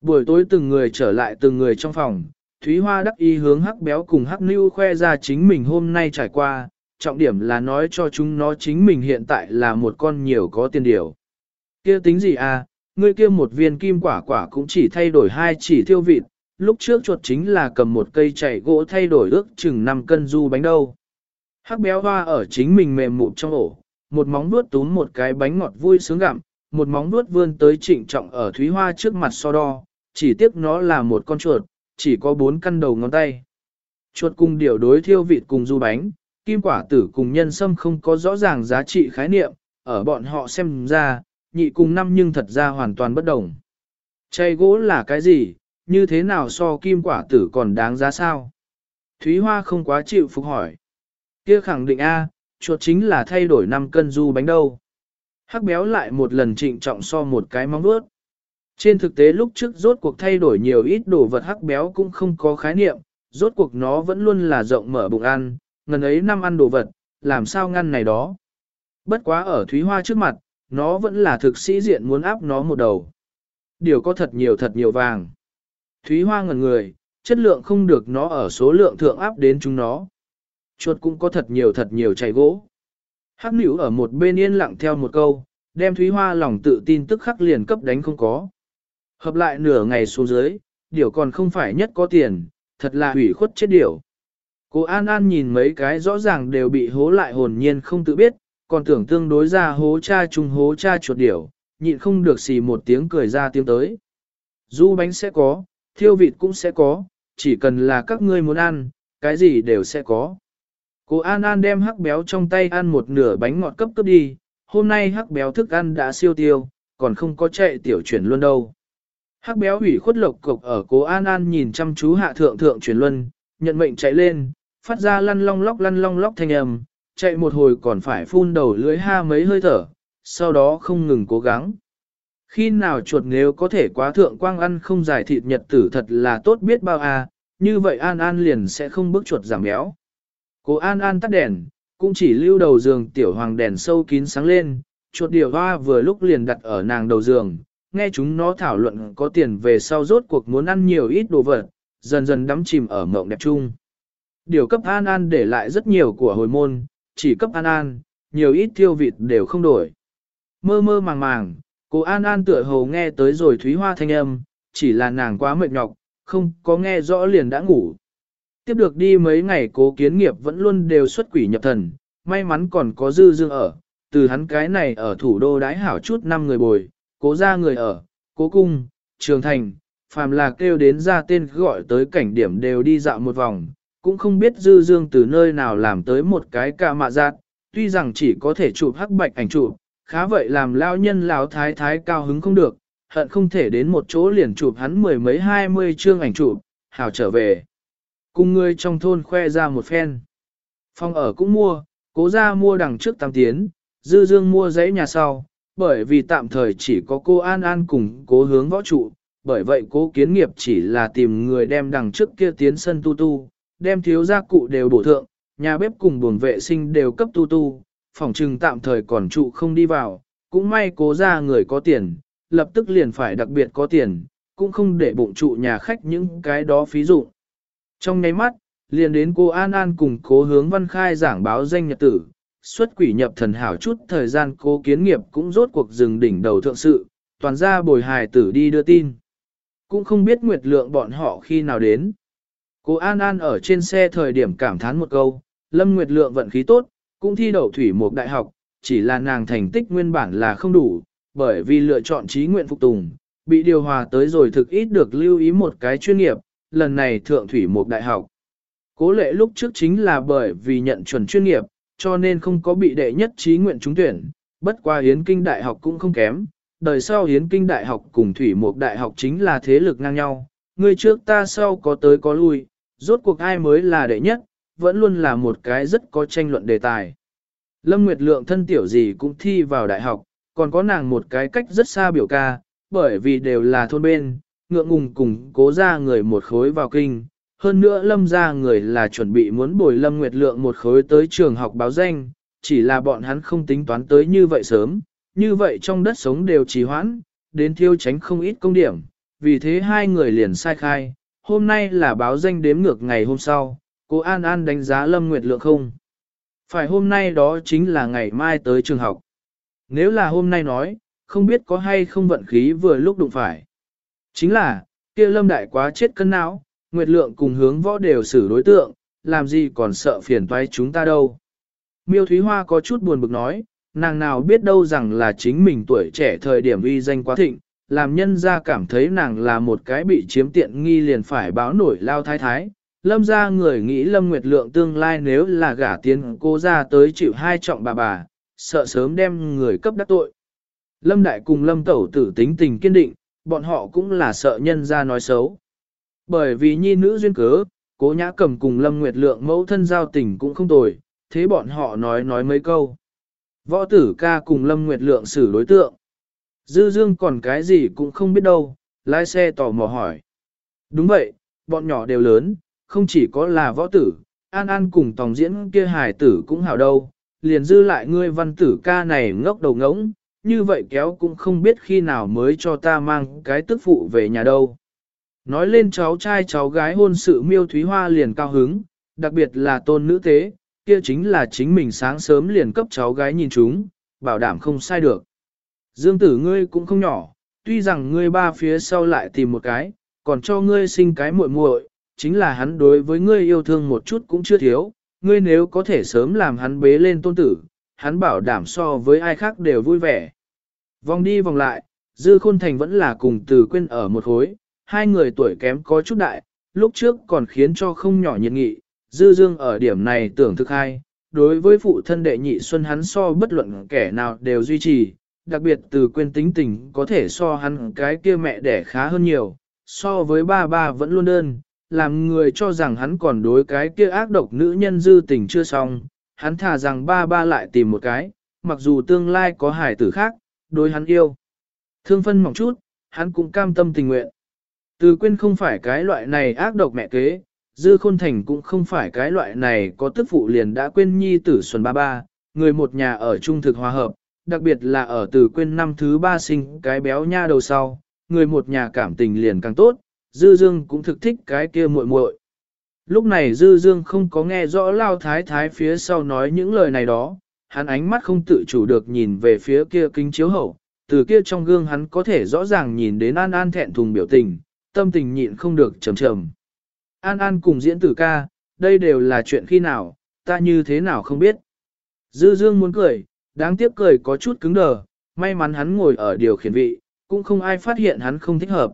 Buổi tối từng người trở lại từng người trong phòng, Thúy Hoa đắc ý hướng hắc béo cùng hắc nưu khoe ra chính mình hôm nay trải qua, trọng điểm là nói cho chúng nó chính mình hiện tại là một con nhiều có tiền điều. kia tính gì à, ngươi kia một viên kim quả quả cũng chỉ thay đổi hai chỉ thiêu vịt, lúc trước chuột chính là cầm một cây chảy gỗ thay đổi ước chừng 5 cân du bánh đâu. Hắc béo hoa ở chính mình mềm mụn trong ổ, một móng vuốt túm một cái bánh ngọt vui sướng gặm, một móng vuốt vươn tới trịnh trọng ở thúy hoa trước mặt so đo, chỉ tiếc nó là một con chuột, chỉ có bốn căn đầu ngón tay. Chuột cùng điều đối thiêu vịt cùng du bánh, kim quả tử cùng nhân sâm không có rõ ràng giá trị khái niệm, ở bọn họ xem ra, nhị cùng năm nhưng thật ra hoàn toàn bất đồng. Chay gỗ là cái gì, như thế nào so kim quả tử còn đáng giá sao? Thúy Hoa không quá chịu phục hỏi. Kia khẳng định A, chuột chính là thay đổi 5 cân du bánh đâu. Hắc béo lại một lần trịnh trọng so một cái mong vuốt. Trên thực tế lúc trước rốt cuộc thay đổi nhiều ít đồ vật hắc béo cũng không có khái niệm, rốt cuộc nó vẫn luôn là rộng mở bụng ăn, ngần ấy năm ăn đồ vật, làm sao ngăn này đó. Bất quá ở Thúy Hoa trước mặt, nó vẫn là thực sĩ diện muốn áp nó một đầu. Điều có thật nhiều thật nhiều vàng. Thúy Hoa ngần người, chất lượng không được nó ở số lượng thượng áp đến chúng nó. Chuột cũng có thật nhiều thật nhiều chảy gỗ. Hắc nữ ở một bên yên lặng theo một câu, đem Thúy Hoa lòng tự tin tức khắc liền cấp đánh không có. Hợp lại nửa ngày xuống dưới, điều còn không phải nhất có tiền, thật là hủy khuất chết điều. Cô An An nhìn mấy cái rõ ràng đều bị hố lại hồn nhiên không tự biết, còn tưởng tương đối ra hố cha chung hố cha chuột điểu, nhịn không được xì một tiếng cười ra tiếng tới. Du bánh sẽ có, thiêu vịt cũng sẽ có, chỉ cần là các ngươi muốn ăn, cái gì đều sẽ có. Cô An An đem hắc béo trong tay ăn một nửa bánh ngọt cấp cấp đi, hôm nay hắc béo thức ăn đã siêu tiêu, còn không có chạy tiểu chuyển luôn đâu. Hắc béo ủy khuất lộc cục ở cố An An nhìn chăm chú hạ thượng thượng chuyển luân, nhận mệnh chạy lên, phát ra lăn long lóc lăn long lóc thanh âm, chạy một hồi còn phải phun đầu lưới ha mấy hơi thở, sau đó không ngừng cố gắng. Khi nào chuột nếu có thể quá thượng quang ăn không giải thịt nhật tử thật là tốt biết bao à, như vậy An An liền sẽ không bước chuột giảm béo. Cô An An tắt đèn, cũng chỉ lưu đầu giường tiểu hoàng đèn sâu kín sáng lên, chuột điều hoa vừa lúc liền đặt ở nàng đầu giường, nghe chúng nó thảo luận có tiền về sau rốt cuộc muốn ăn nhiều ít đồ vật, dần dần đắm chìm ở mộng đẹp chung. Điều cấp An An để lại rất nhiều của hồi môn, chỉ cấp An An, nhiều ít tiêu vịt đều không đổi. Mơ mơ màng màng, cô An An tựa hồ nghe tới rồi Thúy Hoa thanh âm, chỉ là nàng quá mệt nhọc, không có nghe rõ liền đã ngủ. Tiếp được đi mấy ngày cố kiến nghiệp vẫn luôn đều xuất quỷ nhập thần, may mắn còn có dư dương ở, từ hắn cái này ở thủ đô đái hảo chút năm người bồi, cố ra người ở, cố cung, trường thành, phàm là kêu đến ra tên gọi tới cảnh điểm đều đi dạo một vòng, cũng không biết dư dương từ nơi nào làm tới một cái ca mạ giác, tuy rằng chỉ có thể chụp hắc bạch ảnh chụp, khá vậy làm lao nhân lão thái thái cao hứng không được, hận không thể đến một chỗ liền chụp hắn mười mấy hai mươi chương ảnh chụp, hào trở về. Cùng người trong thôn khoe ra một phen. Phong ở cũng mua, cố ra mua đằng trước tam tiến, dư dương mua giấy nhà sau, bởi vì tạm thời chỉ có cô An An cùng cố hướng võ trụ, bởi vậy cố kiến nghiệp chỉ là tìm người đem đằng trước kia tiến sân tu tu, đem thiếu gia cụ đều bổ thượng, nhà bếp cùng buồng vệ sinh đều cấp tu tu, phòng trừng tạm thời còn trụ không đi vào, cũng may cố ra người có tiền, lập tức liền phải đặc biệt có tiền, cũng không để bụng trụ nhà khách những cái đó phí dụ. Trong nháy mắt, liền đến cô An An cùng cố hướng văn khai giảng báo danh nhật tử, xuất quỷ nhập thần hảo chút thời gian cố kiến nghiệp cũng rốt cuộc dừng đỉnh đầu thượng sự, toàn ra bồi hài tử đi đưa tin. Cũng không biết nguyệt lượng bọn họ khi nào đến. Cô An An ở trên xe thời điểm cảm thán một câu, Lâm Nguyệt Lượng vận khí tốt, cũng thi đậu thủy một đại học, chỉ là nàng thành tích nguyên bản là không đủ, bởi vì lựa chọn trí nguyện phục tùng, bị điều hòa tới rồi thực ít được lưu ý một cái chuyên nghiệp, lần này thượng thủy một đại học. Cố lệ lúc trước chính là bởi vì nhận chuẩn chuyên nghiệp, cho nên không có bị đệ nhất trí nguyện trúng tuyển, bất qua hiến kinh đại học cũng không kém, đời sau hiến kinh đại học cùng thủy một đại học chính là thế lực ngang nhau, người trước ta sau có tới có lui, rốt cuộc ai mới là đệ nhất, vẫn luôn là một cái rất có tranh luận đề tài. Lâm Nguyệt Lượng thân tiểu gì cũng thi vào đại học, còn có nàng một cái cách rất xa biểu ca, bởi vì đều là thôn bên, ngượng ngùng cùng cố ra người một khối vào kinh. Hơn nữa Lâm ra người là chuẩn bị muốn bồi Lâm Nguyệt Lượng một khối tới trường học báo danh, chỉ là bọn hắn không tính toán tới như vậy sớm, như vậy trong đất sống đều trì hoãn, đến thiêu tránh không ít công điểm, vì thế hai người liền sai khai, hôm nay là báo danh đếm ngược ngày hôm sau, cô An An đánh giá Lâm Nguyệt Lượng không? Phải hôm nay đó chính là ngày mai tới trường học. Nếu là hôm nay nói, không biết có hay không vận khí vừa lúc đụng phải. Chính là, kia lâm đại quá chết cân não, nguyệt lượng cùng hướng võ đều xử đối tượng, làm gì còn sợ phiền toái chúng ta đâu. Miêu Thúy Hoa có chút buồn bực nói, nàng nào biết đâu rằng là chính mình tuổi trẻ thời điểm uy danh quá thịnh, làm nhân ra cảm thấy nàng là một cái bị chiếm tiện nghi liền phải báo nổi lao thái thái. Lâm ra người nghĩ Lâm Nguyệt Lượng tương lai nếu là gả tiến cô ra tới chịu hai trọng bà bà, sợ sớm đem người cấp đắc tội. Lâm Đại cùng Lâm Tẩu tử tính tình kiên định, bọn họ cũng là sợ nhân ra nói xấu. Bởi vì nhi nữ duyên cớ, cố nhã cầm cùng Lâm Nguyệt Lượng mẫu thân giao tình cũng không tồi, thế bọn họ nói nói mấy câu. Võ tử ca cùng Lâm Nguyệt Lượng xử đối tượng. Dư Dương còn cái gì cũng không biết đâu, lái xe tò mò hỏi. Đúng vậy, bọn nhỏ đều lớn, không chỉ có là võ tử, An An cùng tòng diễn kia hài tử cũng hảo đâu, liền dư lại ngươi văn tử ca này ngốc đầu ngỗng, như vậy kéo cũng không biết khi nào mới cho ta mang cái tức phụ về nhà đâu. Nói lên cháu trai cháu gái hôn sự miêu thúy hoa liền cao hứng, đặc biệt là tôn nữ tế, kia chính là chính mình sáng sớm liền cấp cháu gái nhìn chúng, bảo đảm không sai được. Dương tử ngươi cũng không nhỏ, tuy rằng ngươi ba phía sau lại tìm một cái, còn cho ngươi sinh cái muội muội, chính là hắn đối với ngươi yêu thương một chút cũng chưa thiếu, ngươi nếu có thể sớm làm hắn bế lên tôn tử, hắn bảo đảm so với ai khác đều vui vẻ. Vòng đi vòng lại, Dư Khôn Thành vẫn là cùng Từ Quyên ở một khối, hai người tuổi kém có chút đại, lúc trước còn khiến cho không nhỏ nhiệt nghị, Dư Dương ở điểm này tưởng thực hay, đối với phụ thân đệ nhị xuân hắn so bất luận kẻ nào đều duy trì, đặc biệt từ quên tính tình có thể so hắn cái kia mẹ đẻ khá hơn nhiều, so với ba ba vẫn luôn đơn, làm người cho rằng hắn còn đối cái kia ác độc nữ nhân dư tình chưa xong, hắn thà rằng ba ba lại tìm một cái, mặc dù tương lai có hải tử khác, đối hắn yêu. Thương phân mỏng chút, hắn cũng cam tâm tình nguyện. Từ quên không phải cái loại này ác độc mẹ kế, dư khôn thành cũng không phải cái loại này có tức phụ liền đã quên nhi tử xuân ba ba, người một nhà ở trung thực hòa hợp, đặc biệt là ở từ quên năm thứ ba sinh cái béo nha đầu sau, người một nhà cảm tình liền càng tốt, dư dương cũng thực thích cái kia muội muội. Lúc này dư dương không có nghe rõ lao thái thái phía sau nói những lời này đó, hắn ánh mắt không tự chủ được nhìn về phía kia kính chiếu hậu, từ kia trong gương hắn có thể rõ ràng nhìn đến an an thẹn thùng biểu tình, tâm tình nhịn không được trầm trầm. An An cùng diễn tử ca, đây đều là chuyện khi nào, ta như thế nào không biết. Dư Dương muốn cười, đáng tiếc cười có chút cứng đờ, may mắn hắn ngồi ở điều khiển vị, cũng không ai phát hiện hắn không thích hợp.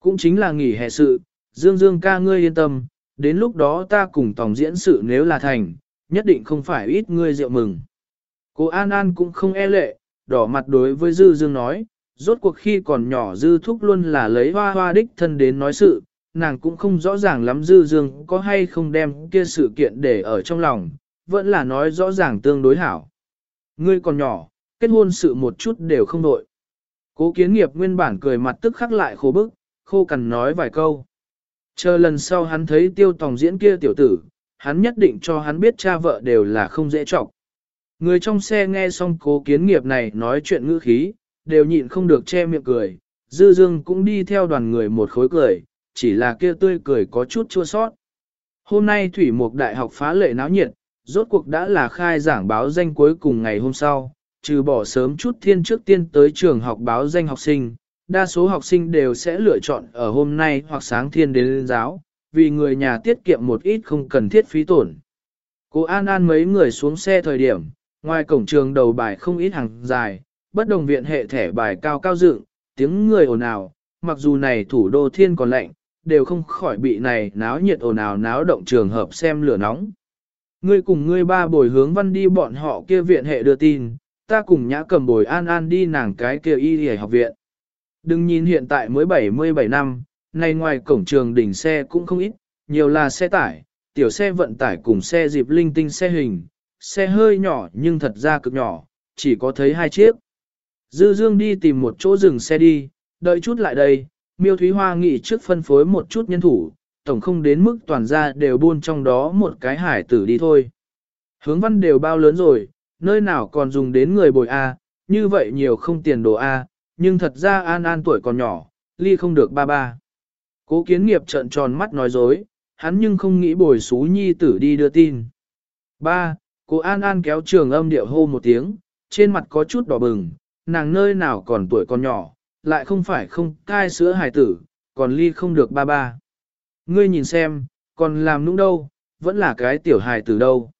Cũng chính là nghỉ hè sự, Dương Dương ca ngươi yên tâm, đến lúc đó ta cùng tổng diễn sự nếu là thành, nhất định không phải ít ngươi rượu mừng. Cô An An cũng không e lệ, đỏ mặt đối với Dư Dương nói, rốt cuộc khi còn nhỏ Dư Thúc luôn là lấy hoa hoa đích thân đến nói sự, nàng cũng không rõ ràng lắm Dư Dương có hay không đem kia sự kiện để ở trong lòng, vẫn là nói rõ ràng tương đối hảo. Ngươi còn nhỏ, kết hôn sự một chút đều không đội. Cố kiến nghiệp nguyên bản cười mặt tức khắc lại khô bức, khô cằn nói vài câu. Chờ lần sau hắn thấy tiêu tòng diễn kia tiểu tử, hắn nhất định cho hắn biết cha vợ đều là không dễ trọng. Người trong xe nghe xong cố kiến nghiệp này nói chuyện ngữ khí, đều nhịn không được che miệng cười, dư dương cũng đi theo đoàn người một khối cười, chỉ là kia tươi cười có chút chua sót. Hôm nay Thủy Mục Đại học phá lệ náo nhiệt, rốt cuộc đã là khai giảng báo danh cuối cùng ngày hôm sau, trừ bỏ sớm chút thiên trước tiên tới trường học báo danh học sinh, đa số học sinh đều sẽ lựa chọn ở hôm nay hoặc sáng thiên đến lên giáo, vì người nhà tiết kiệm một ít không cần thiết phí tổn. Cô An An mấy người xuống xe thời điểm, ngoài cổng trường đầu bài không ít hàng dài, bất đồng viện hệ thẻ bài cao cao dựng, tiếng người ồn ào, mặc dù này thủ đô thiên còn lạnh, đều không khỏi bị này náo nhiệt ồn ào náo động trường hợp xem lửa nóng. Ngươi cùng ngươi ba bồi hướng văn đi bọn họ kia viện hệ đưa tin, ta cùng nhã cầm bồi an an đi nàng cái kia y hề học viện. Đừng nhìn hiện tại mới 77 năm, nay ngoài cổng trường đỉnh xe cũng không ít, nhiều là xe tải, tiểu xe vận tải cùng xe dịp linh tinh xe hình, xe hơi nhỏ nhưng thật ra cực nhỏ, chỉ có thấy hai chiếc. Dư Dương đi tìm một chỗ dừng xe đi, đợi chút lại đây, miêu thúy hoa nghị trước phân phối một chút nhân thủ, tổng không đến mức toàn ra đều buôn trong đó một cái hải tử đi thôi. Hướng văn đều bao lớn rồi, nơi nào còn dùng đến người bồi A, như vậy nhiều không tiền đồ A, nhưng thật ra An An tuổi còn nhỏ, ly không được ba ba. Cố kiến nghiệp trợn tròn mắt nói dối, hắn nhưng không nghĩ bồi xú nhi tử đi đưa tin. Ba, cố An An kéo trường âm điệu hô một tiếng, trên mặt có chút đỏ bừng, nàng nơi nào còn tuổi còn nhỏ, lại không phải không cai sữa hài tử, còn ly không được ba ba. Ngươi nhìn xem, còn làm nũng đâu, vẫn là cái tiểu hài từ đâu.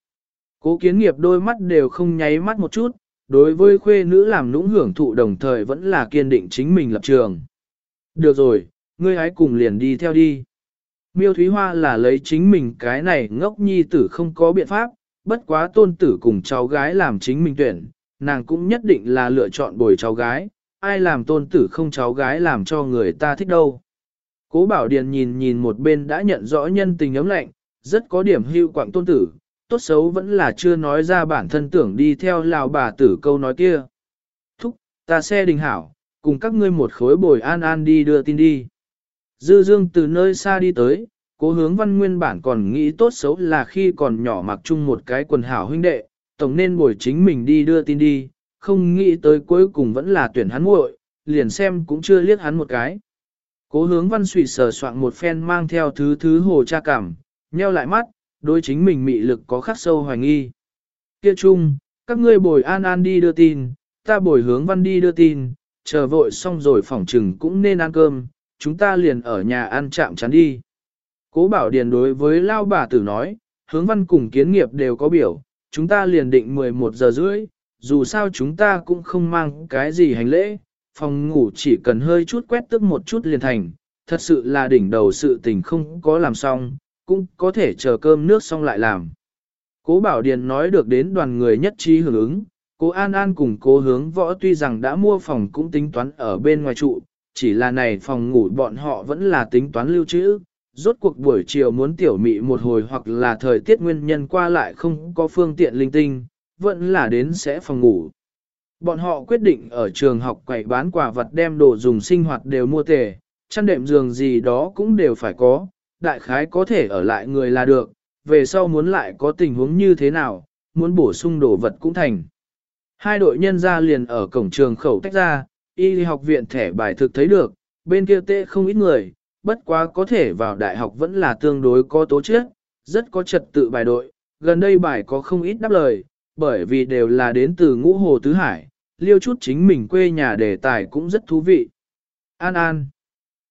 Cố kiến nghiệp đôi mắt đều không nháy mắt một chút, đối với khuê nữ làm nũng hưởng thụ đồng thời vẫn là kiên định chính mình lập trường. Được rồi, ngươi hãy cùng liền đi theo đi. Miêu Thúy Hoa là lấy chính mình cái này ngốc nhi tử không có biện pháp, bất quá tôn tử cùng cháu gái làm chính mình tuyển, nàng cũng nhất định là lựa chọn bồi cháu gái, ai làm tôn tử không cháu gái làm cho người ta thích đâu. Cố Bảo Điền nhìn nhìn một bên đã nhận rõ nhân tình ấm lạnh, rất có điểm hưu quảng tôn tử, tốt xấu vẫn là chưa nói ra bản thân tưởng đi theo lào bà tử câu nói kia. Thúc, ta xe đình hảo, cùng các ngươi một khối bồi an an đi đưa tin đi. Dư dương từ nơi xa đi tới, cố hướng văn nguyên bản còn nghĩ tốt xấu là khi còn nhỏ mặc chung một cái quần hảo huynh đệ, tổng nên bồi chính mình đi đưa tin đi, không nghĩ tới cuối cùng vẫn là tuyển hắn muội, liền xem cũng chưa liếc hắn một cái. Cố hướng văn suy sờ soạn một phen mang theo thứ thứ hồ cha cảm, nheo lại mắt, đối chính mình mị lực có khắc sâu hoài nghi. Kia chung, các ngươi bồi an an đi đưa tin, ta bồi hướng văn đi đưa tin, chờ vội xong rồi phỏng trừng cũng nên ăn cơm, chúng ta liền ở nhà ăn chạm chắn đi. Cố bảo điền đối với lao bà tử nói, hướng văn cùng kiến nghiệp đều có biểu, chúng ta liền định 11 giờ rưỡi, dù sao chúng ta cũng không mang cái gì hành lễ, phòng ngủ chỉ cần hơi chút quét tức một chút liền thành, thật sự là đỉnh đầu sự tình không có làm xong, cũng có thể chờ cơm nước xong lại làm. Cố Bảo Điền nói được đến đoàn người nhất trí hưởng ứng, cố An An cùng cố hướng võ tuy rằng đã mua phòng cũng tính toán ở bên ngoài trụ, chỉ là này phòng ngủ bọn họ vẫn là tính toán lưu trữ. Rốt cuộc buổi chiều muốn tiểu mị một hồi hoặc là thời tiết nguyên nhân qua lại không có phương tiện linh tinh, vẫn là đến sẽ phòng ngủ. Bọn họ quyết định ở trường học quậy bán quả vật đem đồ dùng sinh hoạt đều mua tề, chăn đệm giường gì đó cũng đều phải có, đại khái có thể ở lại người là được, về sau muốn lại có tình huống như thế nào, muốn bổ sung đồ vật cũng thành. Hai đội nhân ra liền ở cổng trường khẩu tách ra, y học viện thẻ bài thực thấy được, bên kia tệ không ít người, bất quá có thể vào đại học vẫn là tương đối có tố chất, rất có trật tự bài đội, gần đây bài có không ít đáp lời, bởi vì đều là đến từ ngũ hồ tứ hải, liêu chút chính mình quê nhà đề tài cũng rất thú vị. An An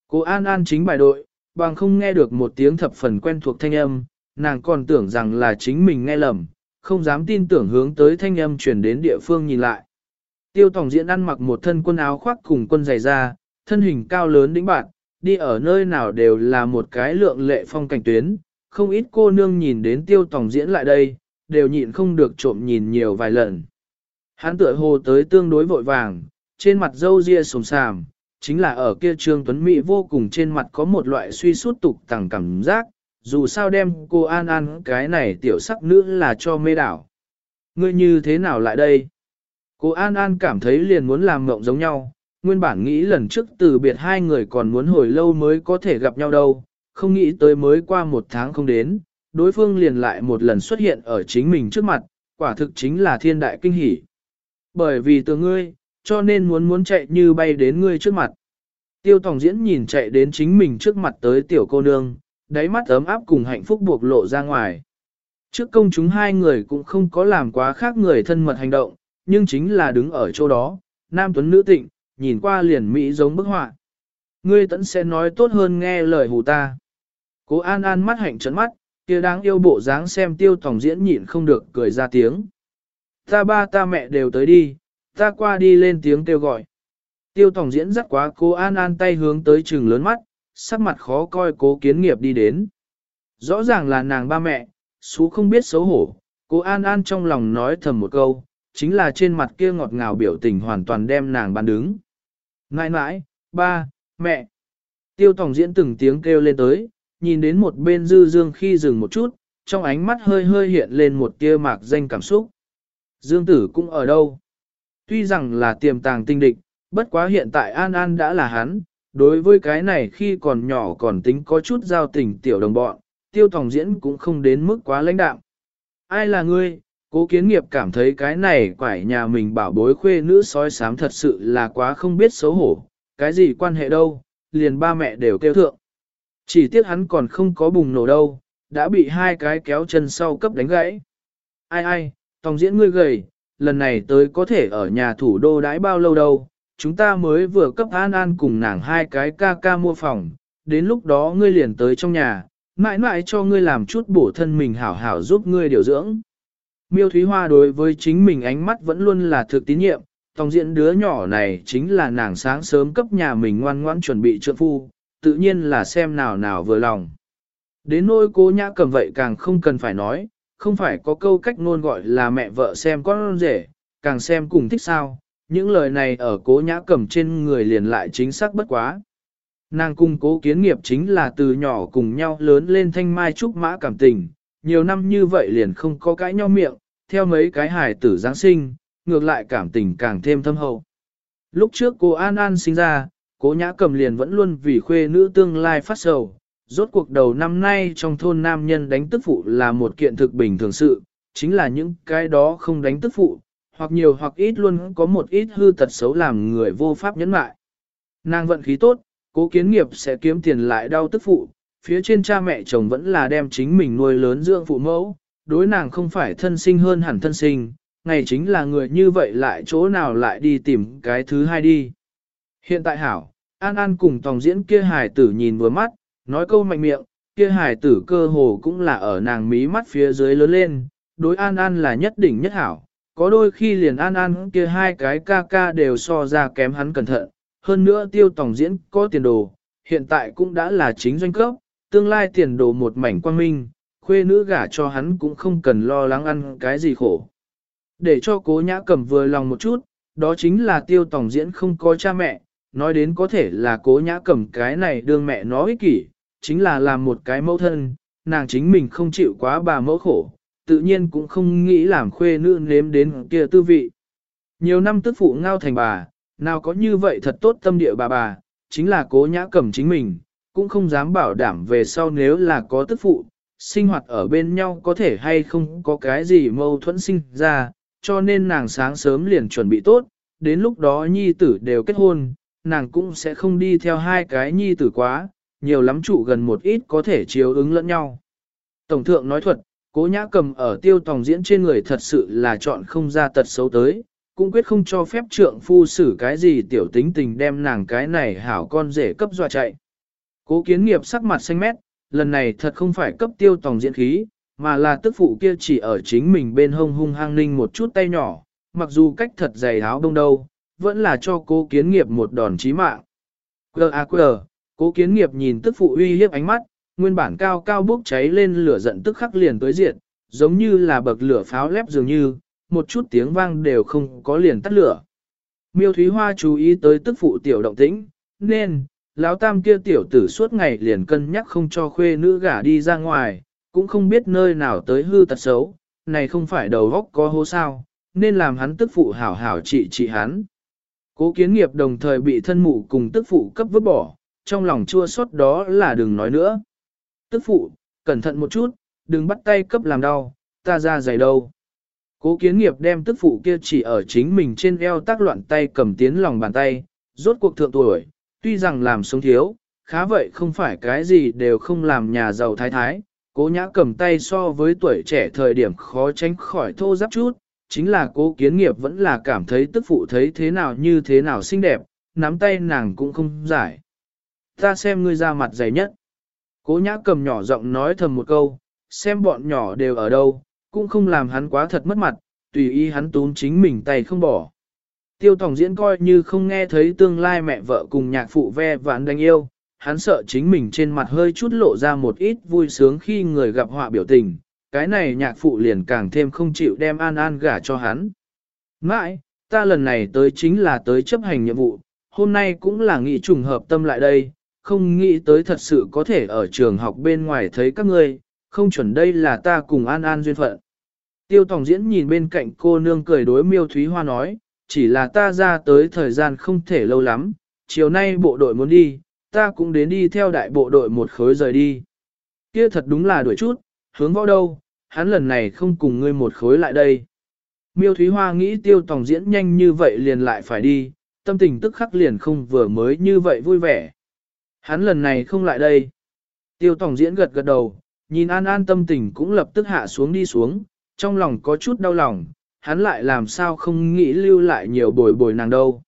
Cô An An chính bài đội, bằng không nghe được một tiếng thập phần quen thuộc thanh âm, nàng còn tưởng rằng là chính mình nghe lầm, không dám tin tưởng hướng tới thanh âm chuyển đến địa phương nhìn lại. Tiêu tổng Diễn ăn mặc một thân quân áo khoác cùng quân giày da, thân hình cao lớn đĩnh bạn, đi ở nơi nào đều là một cái lượng lệ phong cảnh tuyến, không ít cô nương nhìn đến Tiêu tổng Diễn lại đây, đều nhịn không được trộm nhìn nhiều vài lần. Hắn tựa hồ tới tương đối vội vàng, trên mặt râu ria sồm sàm, chính là ở kia Trương Tuấn Mỹ vô cùng trên mặt có một loại suy sút tục tẳng cảm giác, dù sao đem cô An An cái này tiểu sắc nữ là cho mê đảo. Ngươi như thế nào lại đây? Cô An An cảm thấy liền muốn làm mộng giống nhau, nguyên bản nghĩ lần trước từ biệt hai người còn muốn hồi lâu mới có thể gặp nhau đâu, không nghĩ tới mới qua một tháng không đến, đối phương liền lại một lần xuất hiện ở chính mình trước mặt, quả thực chính là thiên đại kinh hỷ. Bởi vì từ ngươi, cho nên muốn muốn chạy như bay đến ngươi trước mặt. Tiêu Tòng Diễn nhìn chạy đến chính mình trước mặt tới tiểu cô nương, đáy mắt ấm áp cùng hạnh phúc buộc lộ ra ngoài. Trước công chúng hai người cũng không có làm quá khác người thân mật hành động, nhưng chính là đứng ở chỗ đó, nam tuấn nữ tịnh, nhìn qua liền mỹ giống bức họa. Ngươi tẫn sẽ nói tốt hơn nghe lời hù ta. Cố An An mắt hạnh trấn mắt, kia đáng yêu bộ dáng xem tiêu Tòng diễn nhịn không được cười ra tiếng. Ta ba ta mẹ đều tới đi, ta qua đi lên tiếng kêu gọi. Tiêu Tòng diễn dắt quá cố An An tay hướng tới trừng lớn mắt, sắc mặt khó coi cố kiến nghiệp đi đến. Rõ ràng là nàng ba mẹ, xú không biết xấu hổ, cố An An trong lòng nói thầm một câu, chính là trên mặt kia ngọt ngào biểu tình hoàn toàn đem nàng bàn đứng. Nãi nãi, ba, mẹ. Tiêu Tòng diễn từng tiếng kêu lên tới, nhìn đến một bên dư dương khi dừng một chút, trong ánh mắt hơi hơi hiện lên một tia mạc danh cảm xúc. Dương tử cũng ở đâu? Tuy rằng là tiềm tàng tinh địch, bất quá hiện tại An An đã là hắn, đối với cái này khi còn nhỏ còn tính có chút giao tình tiểu đồng bọn, tiêu thòng diễn cũng không đến mức quá lãnh đạm. Ai là ngươi? Cố kiến nghiệp cảm thấy cái này quải nhà mình bảo bối khuê nữ sói sám thật sự là quá không biết xấu hổ, cái gì quan hệ đâu, liền ba mẹ đều kêu thượng. Chỉ tiếc hắn còn không có bùng nổ đâu, đã bị hai cái kéo chân sau cấp đánh gãy. Ai ai, tòng diễn ngươi gầy, lần này tới có thể ở nhà thủ đô đãi bao lâu đâu, chúng ta mới vừa cấp An An cùng nàng hai cái ca ca mua phòng, đến lúc đó ngươi liền tới trong nhà, mãi mãi cho ngươi làm chút bổ thân mình hảo hảo giúp ngươi điều dưỡng. Miêu Thúy Hoa đối với chính mình ánh mắt vẫn luôn là thực tín nhiệm, tòng diện đứa nhỏ này chính là nàng sáng sớm cấp nhà mình ngoan ngoãn chuẩn bị trượng phu, tự nhiên là xem nào nào vừa lòng. Đến nỗi cố nhã cầm vậy càng không cần phải nói, không phải có câu cách ngôn gọi là mẹ vợ xem con rể, càng xem cùng thích sao, những lời này ở cố nhã cầm trên người liền lại chính xác bất quá. Nàng cung cố kiến nghiệp chính là từ nhỏ cùng nhau lớn lên thanh mai trúc mã cảm tình, nhiều năm như vậy liền không có cãi nhau miệng, theo mấy cái hài tử Giáng sinh, ngược lại cảm tình càng thêm thâm hậu. Lúc trước cô An An sinh ra, cố nhã cầm liền vẫn luôn vì khuê nữ tương lai phát sầu. Rốt cuộc đầu năm nay trong thôn nam nhân đánh tức phụ là một kiện thực bình thường sự, chính là những cái đó không đánh tức phụ, hoặc nhiều hoặc ít luôn có một ít hư tật xấu làm người vô pháp nhẫn mại. Nàng vận khí tốt, cố kiến nghiệp sẽ kiếm tiền lại đau tức phụ, phía trên cha mẹ chồng vẫn là đem chính mình nuôi lớn dưỡng phụ mẫu, đối nàng không phải thân sinh hơn hẳn thân sinh, ngày chính là người như vậy lại chỗ nào lại đi tìm cái thứ hai đi. Hiện tại hảo, An An cùng tòng diễn kia hài tử nhìn vừa mắt, nói câu mạnh miệng, kia hải tử cơ hồ cũng là ở nàng mí mắt phía dưới lớn lên, đối An An là nhất đỉnh nhất hảo, có đôi khi liền An An kia hai cái ca ca đều so ra kém hắn cẩn thận, hơn nữa tiêu tổng diễn có tiền đồ, hiện tại cũng đã là chính doanh cấp, tương lai tiền đồ một mảnh quang minh, khuê nữ gả cho hắn cũng không cần lo lắng ăn cái gì khổ. Để cho cố nhã cầm vừa lòng một chút, đó chính là tiêu tổng diễn không có cha mẹ, nói đến có thể là cố nhã cầm cái này đương mẹ nó ích kỷ, chính là làm một cái mẫu thân, nàng chính mình không chịu quá bà mẫu khổ, tự nhiên cũng không nghĩ làm khuê nữ nếm đến kia tư vị. Nhiều năm tức phụ ngao thành bà, nào có như vậy thật tốt tâm địa bà bà, chính là cố nhã cầm chính mình, cũng không dám bảo đảm về sau nếu là có tức phụ, sinh hoạt ở bên nhau có thể hay không có cái gì mâu thuẫn sinh ra, cho nên nàng sáng sớm liền chuẩn bị tốt, đến lúc đó nhi tử đều kết hôn, nàng cũng sẽ không đi theo hai cái nhi tử quá, nhiều lắm trụ gần một ít có thể chiếu ứng lẫn nhau. Tổng thượng nói thuật, cố nhã cầm ở tiêu tòng diễn trên người thật sự là chọn không ra tật xấu tới, cũng quyết không cho phép trượng phu xử cái gì tiểu tính tình đem nàng cái này hảo con rể cấp dọa chạy. Cố kiến nghiệp sắc mặt xanh mét, lần này thật không phải cấp tiêu tòng diễn khí, mà là tức phụ kia chỉ ở chính mình bên hông hung hang ninh một chút tay nhỏ, mặc dù cách thật dày áo đông đâu, vẫn là cho cố kiến nghiệp một đòn chí mạng. Quờ à quờ, cố kiến nghiệp nhìn tức phụ uy hiếp ánh mắt, nguyên bản cao cao bốc cháy lên lửa giận tức khắc liền tới diện, giống như là bậc lửa pháo lép dường như, một chút tiếng vang đều không có liền tắt lửa. Miêu Thúy Hoa chú ý tới tức phụ tiểu động tĩnh, nên, lão tam kia tiểu tử suốt ngày liền cân nhắc không cho khuê nữ gả đi ra ngoài, cũng không biết nơi nào tới hư tật xấu, này không phải đầu góc có hố sao, nên làm hắn tức phụ hảo hảo trị trị hắn. Cố kiến nghiệp đồng thời bị thân mụ cùng tức phụ cấp vứt bỏ, trong lòng chua xót đó là đừng nói nữa. Tức phụ, cẩn thận một chút, đừng bắt tay cấp làm đau, ta ra giày đâu. Cố kiến nghiệp đem tức phụ kia chỉ ở chính mình trên eo tác loạn tay cầm tiến lòng bàn tay, rốt cuộc thượng tuổi, tuy rằng làm sống thiếu, khá vậy không phải cái gì đều không làm nhà giàu thái thái. Cố nhã cầm tay so với tuổi trẻ thời điểm khó tránh khỏi thô giáp chút, chính là cố kiến nghiệp vẫn là cảm thấy tức phụ thấy thế nào như thế nào xinh đẹp, nắm tay nàng cũng không giải. Ta xem ngươi ra mặt dày nhất. Cố nhã cầm nhỏ giọng nói thầm một câu, xem bọn nhỏ đều ở đâu, cũng không làm hắn quá thật mất mặt, tùy ý hắn tún chính mình tay không bỏ. Tiêu tổng diễn coi như không nghe thấy tương lai mẹ vợ cùng nhạc phụ ve vãn đánh yêu, hắn sợ chính mình trên mặt hơi chút lộ ra một ít vui sướng khi người gặp họa biểu tình, cái này nhạc phụ liền càng thêm không chịu đem an an gả cho hắn. Mãi, ta lần này tới chính là tới chấp hành nhiệm vụ, hôm nay cũng là nghĩ trùng hợp tâm lại đây, không nghĩ tới thật sự có thể ở trường học bên ngoài thấy các ngươi, không chuẩn đây là ta cùng an an duyên phận. Tiêu Tòng Diễn nhìn bên cạnh cô nương cười đối miêu Thúy Hoa nói, chỉ là ta ra tới thời gian không thể lâu lắm, chiều nay bộ đội muốn đi, ta cũng đến đi theo đại bộ đội một khối rời đi. Kia thật đúng là đuổi chút, hướng võ đâu, hắn lần này không cùng ngươi một khối lại đây. Miêu Thúy Hoa nghĩ tiêu tòng diễn nhanh như vậy liền lại phải đi, tâm tình tức khắc liền không vừa mới như vậy vui vẻ. Hắn lần này không lại đây. Tiêu tòng diễn gật gật đầu, nhìn an an tâm tình cũng lập tức hạ xuống đi xuống, trong lòng có chút đau lòng, hắn lại làm sao không nghĩ lưu lại nhiều bồi bồi nàng đâu.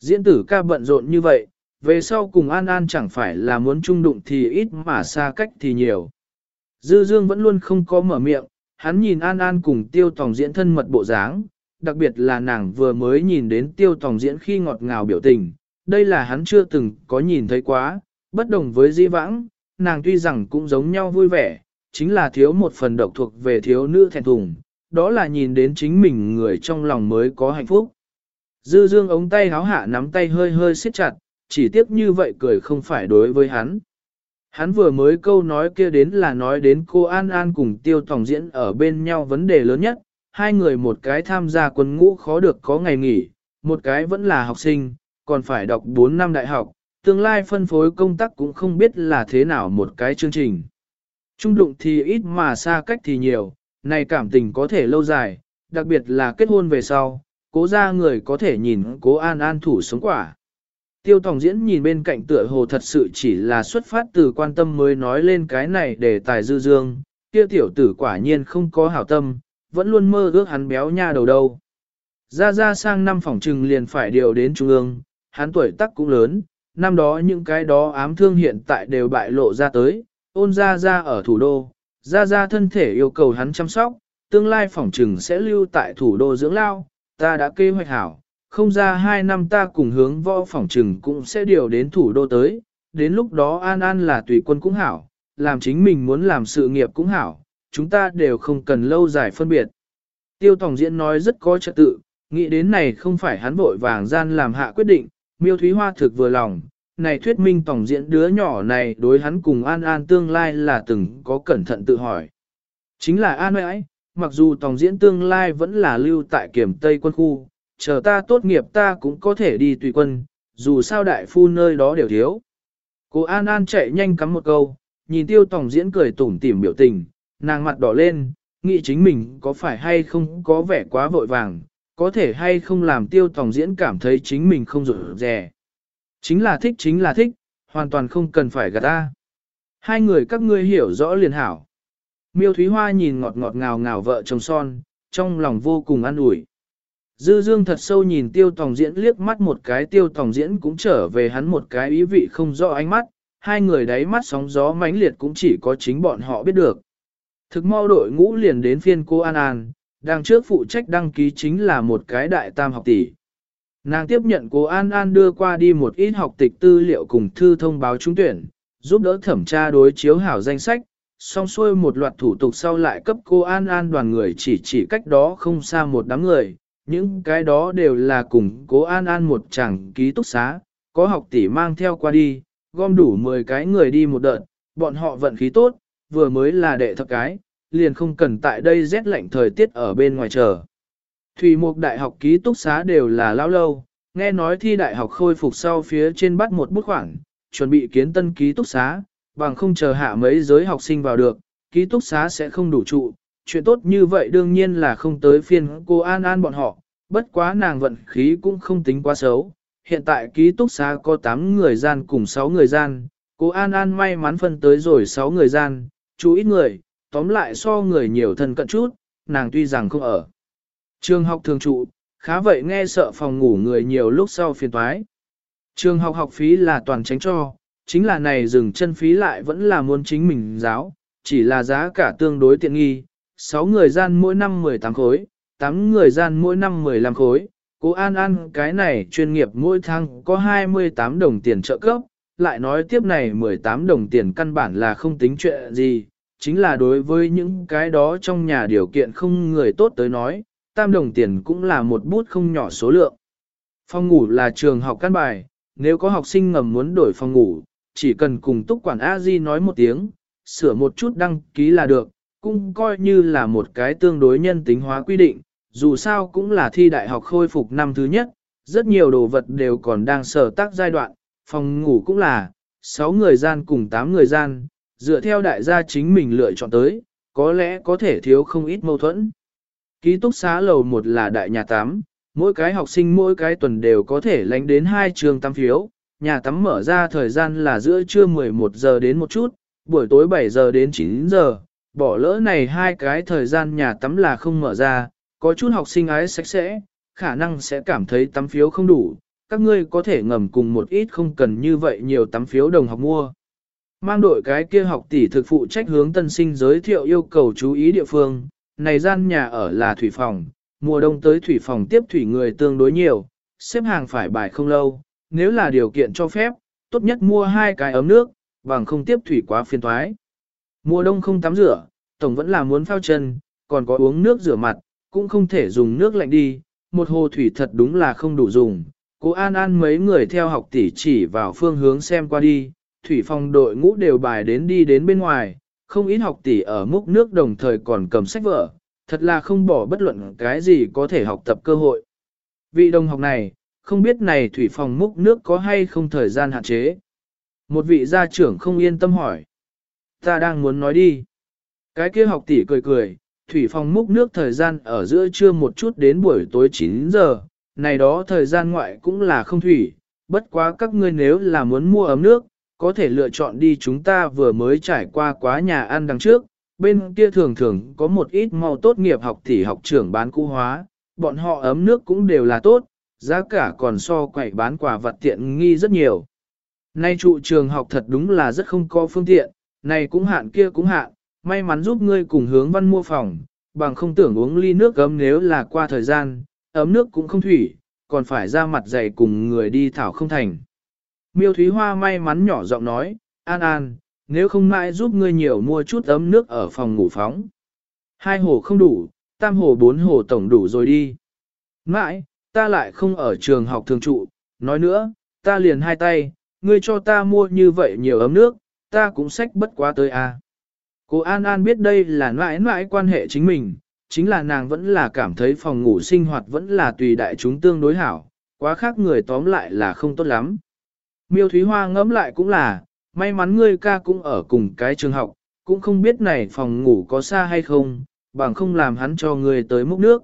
Diễn tử ca bận rộn như vậy, về sau cùng An An chẳng phải là muốn chung đụng thì ít mà xa cách thì nhiều. Dư Dương vẫn luôn không có mở miệng, hắn nhìn An An cùng tiêu tòng diễn thân mật bộ dáng, đặc biệt là nàng vừa mới nhìn đến tiêu tòng diễn khi ngọt ngào biểu tình, đây là hắn chưa từng có nhìn thấy quá, bất đồng với di vãng, nàng tuy rằng cũng giống nhau vui vẻ, chính là thiếu một phần độc thuộc về thiếu nữ thẹn thùng, đó là nhìn đến chính mình người trong lòng mới có hạnh phúc. Dư dương ống tay háo hạ nắm tay hơi hơi siết chặt, chỉ tiếc như vậy cười không phải đối với hắn. Hắn vừa mới câu nói kia đến là nói đến cô An An cùng tiêu tòng diễn ở bên nhau vấn đề lớn nhất, hai người một cái tham gia quân ngũ khó được có ngày nghỉ, một cái vẫn là học sinh, còn phải đọc 4 năm đại học, tương lai phân phối công tác cũng không biết là thế nào một cái chương trình. Trung đụng thì ít mà xa cách thì nhiều, này cảm tình có thể lâu dài, đặc biệt là kết hôn về sau, cố ra người có thể nhìn cố an an thủ sống quả. Tiêu Tòng Diễn nhìn bên cạnh tựa hồ thật sự chỉ là xuất phát từ quan tâm mới nói lên cái này để tài dư dương, kia tiểu tử quả nhiên không có hảo tâm, vẫn luôn mơ ước hắn béo nha đầu đâu. Ra ra sang năm phòng trừng liền phải điều đến trung ương, hắn tuổi tác cũng lớn, năm đó những cái đó ám thương hiện tại đều bại lộ ra tới, ôn ra ra ở thủ đô, ra ra thân thể yêu cầu hắn chăm sóc, tương lai phòng trừng sẽ lưu tại thủ đô dưỡng lao, ta đã kế hoạch hảo, không ra hai năm ta cùng hướng võ phỏng trừng cũng sẽ điều đến thủ đô tới, đến lúc đó an an là tùy quân cũng hảo, làm chính mình muốn làm sự nghiệp cũng hảo, chúng ta đều không cần lâu dài phân biệt. Tiêu Tòng Diễn nói rất có trật tự, nghĩ đến này không phải hắn vội vàng gian làm hạ quyết định, miêu thúy hoa thực vừa lòng, này thuyết minh Tòng Diễn đứa nhỏ này đối hắn cùng An An tương lai là từng có cẩn thận tự hỏi. Chính là An ấy, mặc dù Tòng Diễn tương lai vẫn là lưu tại kiểm Tây quân khu, chờ ta tốt nghiệp ta cũng có thể đi tùy quân, dù sao đại phu nơi đó đều thiếu. Cô An An chạy nhanh cắm một câu, nhìn tiêu tổng Diễn cười tủm tỉm biểu tình, nàng mặt đỏ lên, nghĩ chính mình có phải hay không có vẻ quá vội vàng, có thể hay không làm tiêu tổng diễn cảm thấy chính mình không rủi rè. Chính là thích chính là thích, hoàn toàn không cần phải gạt ta. Hai người các ngươi hiểu rõ liền hảo. Miêu Thúy Hoa nhìn ngọt ngọt ngào ngào vợ chồng son, trong lòng vô cùng an ủi. Dư dương thật sâu nhìn tiêu tòng diễn liếc mắt một cái tiêu tòng diễn cũng trở về hắn một cái ý vị không rõ ánh mắt, hai người đáy mắt sóng gió mãnh liệt cũng chỉ có chính bọn họ biết được. Thực mau đội ngũ liền đến phiên cô An An, đang trước phụ trách đăng ký chính là một cái đại tam học tỷ. Nàng tiếp nhận cô An An đưa qua đi một ít học tịch tư liệu cùng thư thông báo trúng tuyển, giúp đỡ thẩm tra đối chiếu hảo danh sách, xong xuôi một loạt thủ tục sau lại cấp cô An An đoàn người chỉ chỉ cách đó không xa một đám người, những cái đó đều là cùng cố An An một chẳng ký túc xá, có học tỷ mang theo qua đi, gom đủ 10 cái người đi một đợt, bọn họ vận khí tốt, vừa mới là đệ thập cái, liền không cần tại đây rét lạnh thời tiết ở bên ngoài chờ. Thủy Mục Đại học ký túc xá đều là lao lâu, nghe nói thi đại học khôi phục sau phía trên bắt một bút khoảng, chuẩn bị kiến tân ký túc xá, bằng không chờ hạ mấy giới học sinh vào được, ký túc xá sẽ không đủ trụ. Chuyện tốt như vậy đương nhiên là không tới phiên cô An An bọn họ, bất quá nàng vận khí cũng không tính quá xấu. Hiện tại ký túc xá có 8 người gian cùng 6 người gian, cô An An may mắn phân tới rồi 6 người gian, chú ít người, tóm lại so người nhiều thân cận chút, nàng tuy rằng không ở. Trường học thường trụ, khá vậy nghe sợ phòng ngủ người nhiều lúc sau phiền toái. Trường học học phí là toàn tránh cho, chính là này dừng chân phí lại vẫn là muốn chính mình giáo, chỉ là giá cả tương đối tiện nghi, 6 người gian mỗi năm 18 khối, 8 người gian mỗi năm 15 khối. Cô An An cái này chuyên nghiệp mỗi tháng có 28 đồng tiền trợ cấp, lại nói tiếp này 18 đồng tiền căn bản là không tính chuyện gì, chính là đối với những cái đó trong nhà điều kiện không người tốt tới nói, tam đồng tiền cũng là một bút không nhỏ số lượng. Phòng ngủ là trường học căn bài, nếu có học sinh ngầm muốn đổi phòng ngủ, chỉ cần cùng túc quản A-di nói một tiếng, sửa một chút đăng ký là được, cũng coi như là một cái tương đối nhân tính hóa quy định, dù sao cũng là thi đại học khôi phục năm thứ nhất, rất nhiều đồ vật đều còn đang sở tác giai đoạn, phòng ngủ cũng là 6 người gian cùng 8 người gian, dựa theo đại gia chính mình lựa chọn tới, có lẽ có thể thiếu không ít mâu thuẫn. Ký túc xá lầu một là đại nhà tắm, mỗi cái học sinh mỗi cái tuần đều có thể lánh đến hai trường tắm phiếu, nhà tắm mở ra thời gian là giữa trưa 11 giờ đến một chút, buổi tối 7 giờ đến 9 giờ, bỏ lỡ này hai cái thời gian nhà tắm là không mở ra, Có chút học sinh ái sạch sẽ, khả năng sẽ cảm thấy tắm phiếu không đủ, các ngươi có thể ngầm cùng một ít không cần như vậy nhiều tắm phiếu đồng học mua. Mang đội cái kia học tỷ thực phụ trách hướng tân sinh giới thiệu yêu cầu chú ý địa phương, này gian nhà ở là thủy phòng, mùa đông tới thủy phòng tiếp thủy người tương đối nhiều, xếp hàng phải bài không lâu, nếu là điều kiện cho phép, tốt nhất mua hai cái ấm nước, bằng không tiếp thủy quá phiền thoái. Mùa đông không tắm rửa, tổng vẫn là muốn phao chân, còn có uống nước rửa mặt, cũng không thể dùng nước lạnh đi, một hồ thủy thật đúng là không đủ dùng. Cô An An mấy người theo học tỷ chỉ vào phương hướng xem qua đi, thủy phòng đội ngũ đều bài đến đi đến bên ngoài, không ít học tỷ ở múc nước đồng thời còn cầm sách vở, thật là không bỏ bất luận cái gì có thể học tập cơ hội. Vị đồng học này, không biết này thủy phòng múc nước có hay không thời gian hạn chế. Một vị gia trưởng không yên tâm hỏi. Ta đang muốn nói đi. Cái kia học tỷ cười cười, thủy phòng múc nước thời gian ở giữa trưa một chút đến buổi tối 9 giờ, này đó thời gian ngoại cũng là không thủy, bất quá các ngươi nếu là muốn mua ấm nước, có thể lựa chọn đi chúng ta vừa mới trải qua quá nhà ăn đằng trước, bên kia thường thường có một ít mau tốt nghiệp học tỷ học trưởng bán cũ hóa, bọn họ ấm nước cũng đều là tốt, giá cả còn so quậy bán quà vật tiện nghi rất nhiều. Nay trụ trường học thật đúng là rất không có phương tiện, này cũng hạn kia cũng hạn, may mắn giúp ngươi cùng hướng văn mua phòng, bằng không tưởng uống ly nước ấm nếu là qua thời gian, ấm nước cũng không thủy, còn phải ra mặt dày cùng người đi thảo không thành. Miêu Thúy Hoa may mắn nhỏ giọng nói, An An, nếu không mãi giúp ngươi nhiều mua chút ấm nước ở phòng ngủ phóng. Hai hồ không đủ, tam hồ bốn hồ tổng đủ rồi đi. Mãi, ta lại không ở trường học thường trụ, nói nữa, ta liền hai tay, ngươi cho ta mua như vậy nhiều ấm nước, ta cũng sách bất quá tới a. À. Cô An An biết đây là mãi mãi quan hệ chính mình, chính là nàng vẫn là cảm thấy phòng ngủ sinh hoạt vẫn là tùy đại chúng tương đối hảo, quá khác người tóm lại là không tốt lắm. Miêu Thúy Hoa ngẫm lại cũng là, may mắn ngươi ca cũng ở cùng cái trường học, cũng không biết này phòng ngủ có xa hay không, bằng không làm hắn cho ngươi tới múc nước.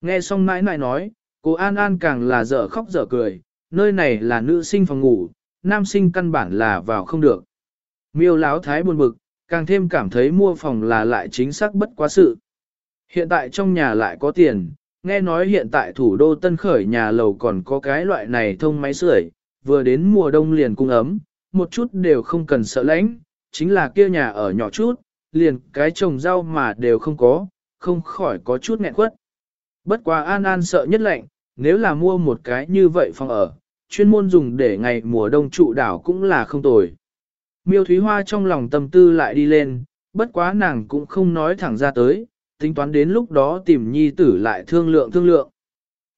Nghe xong nãi nãi nói, cô An An càng là dở khóc dở cười, nơi này là nữ sinh phòng ngủ, nam sinh căn bản là vào không được. Miêu Láo thái buồn bực, càng thêm cảm thấy mua phòng là lại chính xác bất quá sự. Hiện tại trong nhà lại có tiền, nghe nói hiện tại thủ đô Tân Khởi nhà lầu còn có cái loại này thông máy sưởi, vừa đến mùa đông liền cung ấm, một chút đều không cần sợ lạnh, chính là kia nhà ở nhỏ chút, liền cái trồng rau mà đều không có, không khỏi có chút nghẹn quất. Bất quá An An sợ nhất lạnh, nếu là mua một cái như vậy phòng ở, chuyên môn dùng để ngày mùa đông trụ đảo cũng là không tồi. Miêu Thúy Hoa trong lòng tâm tư lại đi lên, bất quá nàng cũng không nói thẳng ra tới, tính toán đến lúc đó tìm nhi tử lại thương lượng thương lượng.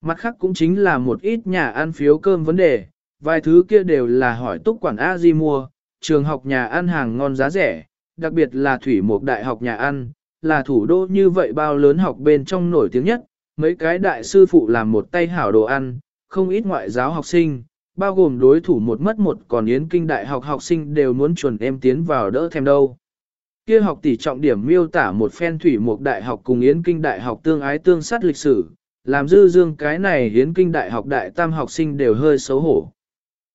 Mặt khác cũng chính là một ít nhà ăn phiếu cơm vấn đề, vài thứ kia đều là hỏi túc quản A Di mua, trường học nhà ăn hàng ngon giá rẻ, đặc biệt là thủy mục đại học nhà ăn, là thủ đô như vậy bao lớn học bên trong nổi tiếng nhất, mấy cái đại sư phụ làm một tay hảo đồ ăn, không ít ngoại giáo học sinh, bao gồm đối thủ một mất một còn yến kinh đại học học sinh đều muốn chuẩn em tiến vào đỡ thêm đâu. Kia học tỷ trọng điểm miêu tả một phen thủy một đại học cùng yến kinh đại học tương ái tương sát lịch sử, làm dư dương cái này yến kinh đại học đại tam học sinh đều hơi xấu hổ.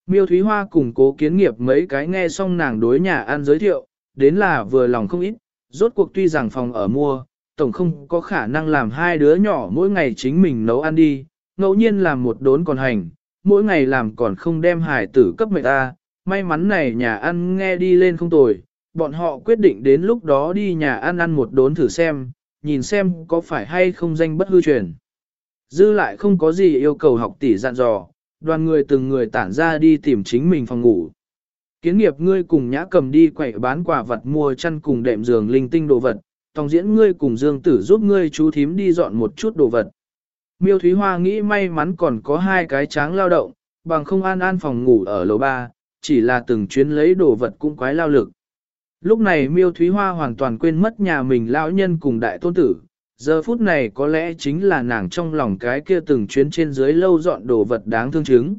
Miêu Thúy Hoa cùng cố kiến nghiệp mấy cái nghe xong nàng đối nhà ăn giới thiệu, đến là vừa lòng không ít, rốt cuộc tuy rằng phòng ở mua, tổng không có khả năng làm hai đứa nhỏ mỗi ngày chính mình nấu ăn đi, ngẫu nhiên làm một đốn còn hành, mỗi ngày làm còn không đem hải tử cấp mẹ ta, may mắn này nhà ăn nghe đi lên không tồi, bọn họ quyết định đến lúc đó đi nhà ăn ăn một đốn thử xem, nhìn xem có phải hay không danh bất hư truyền. Dư lại không có gì yêu cầu học tỷ dặn dò, đoàn người từng người tản ra đi tìm chính mình phòng ngủ. Kiến nghiệp ngươi cùng nhã cầm đi quậy bán quả vật mua chăn cùng đệm giường linh tinh đồ vật, tòng diễn ngươi cùng dương tử giúp ngươi chú thím đi dọn một chút đồ vật. Miêu Thúy Hoa nghĩ may mắn còn có hai cái tráng lao động, bằng không an an phòng ngủ ở lầu ba, chỉ là từng chuyến lấy đồ vật cũng quái lao lực. Lúc này Miêu Thúy Hoa hoàn toàn quên mất nhà mình lão nhân cùng đại tôn tử, giờ phút này có lẽ chính là nàng trong lòng cái kia từng chuyến trên dưới lâu dọn đồ vật đáng thương chứng.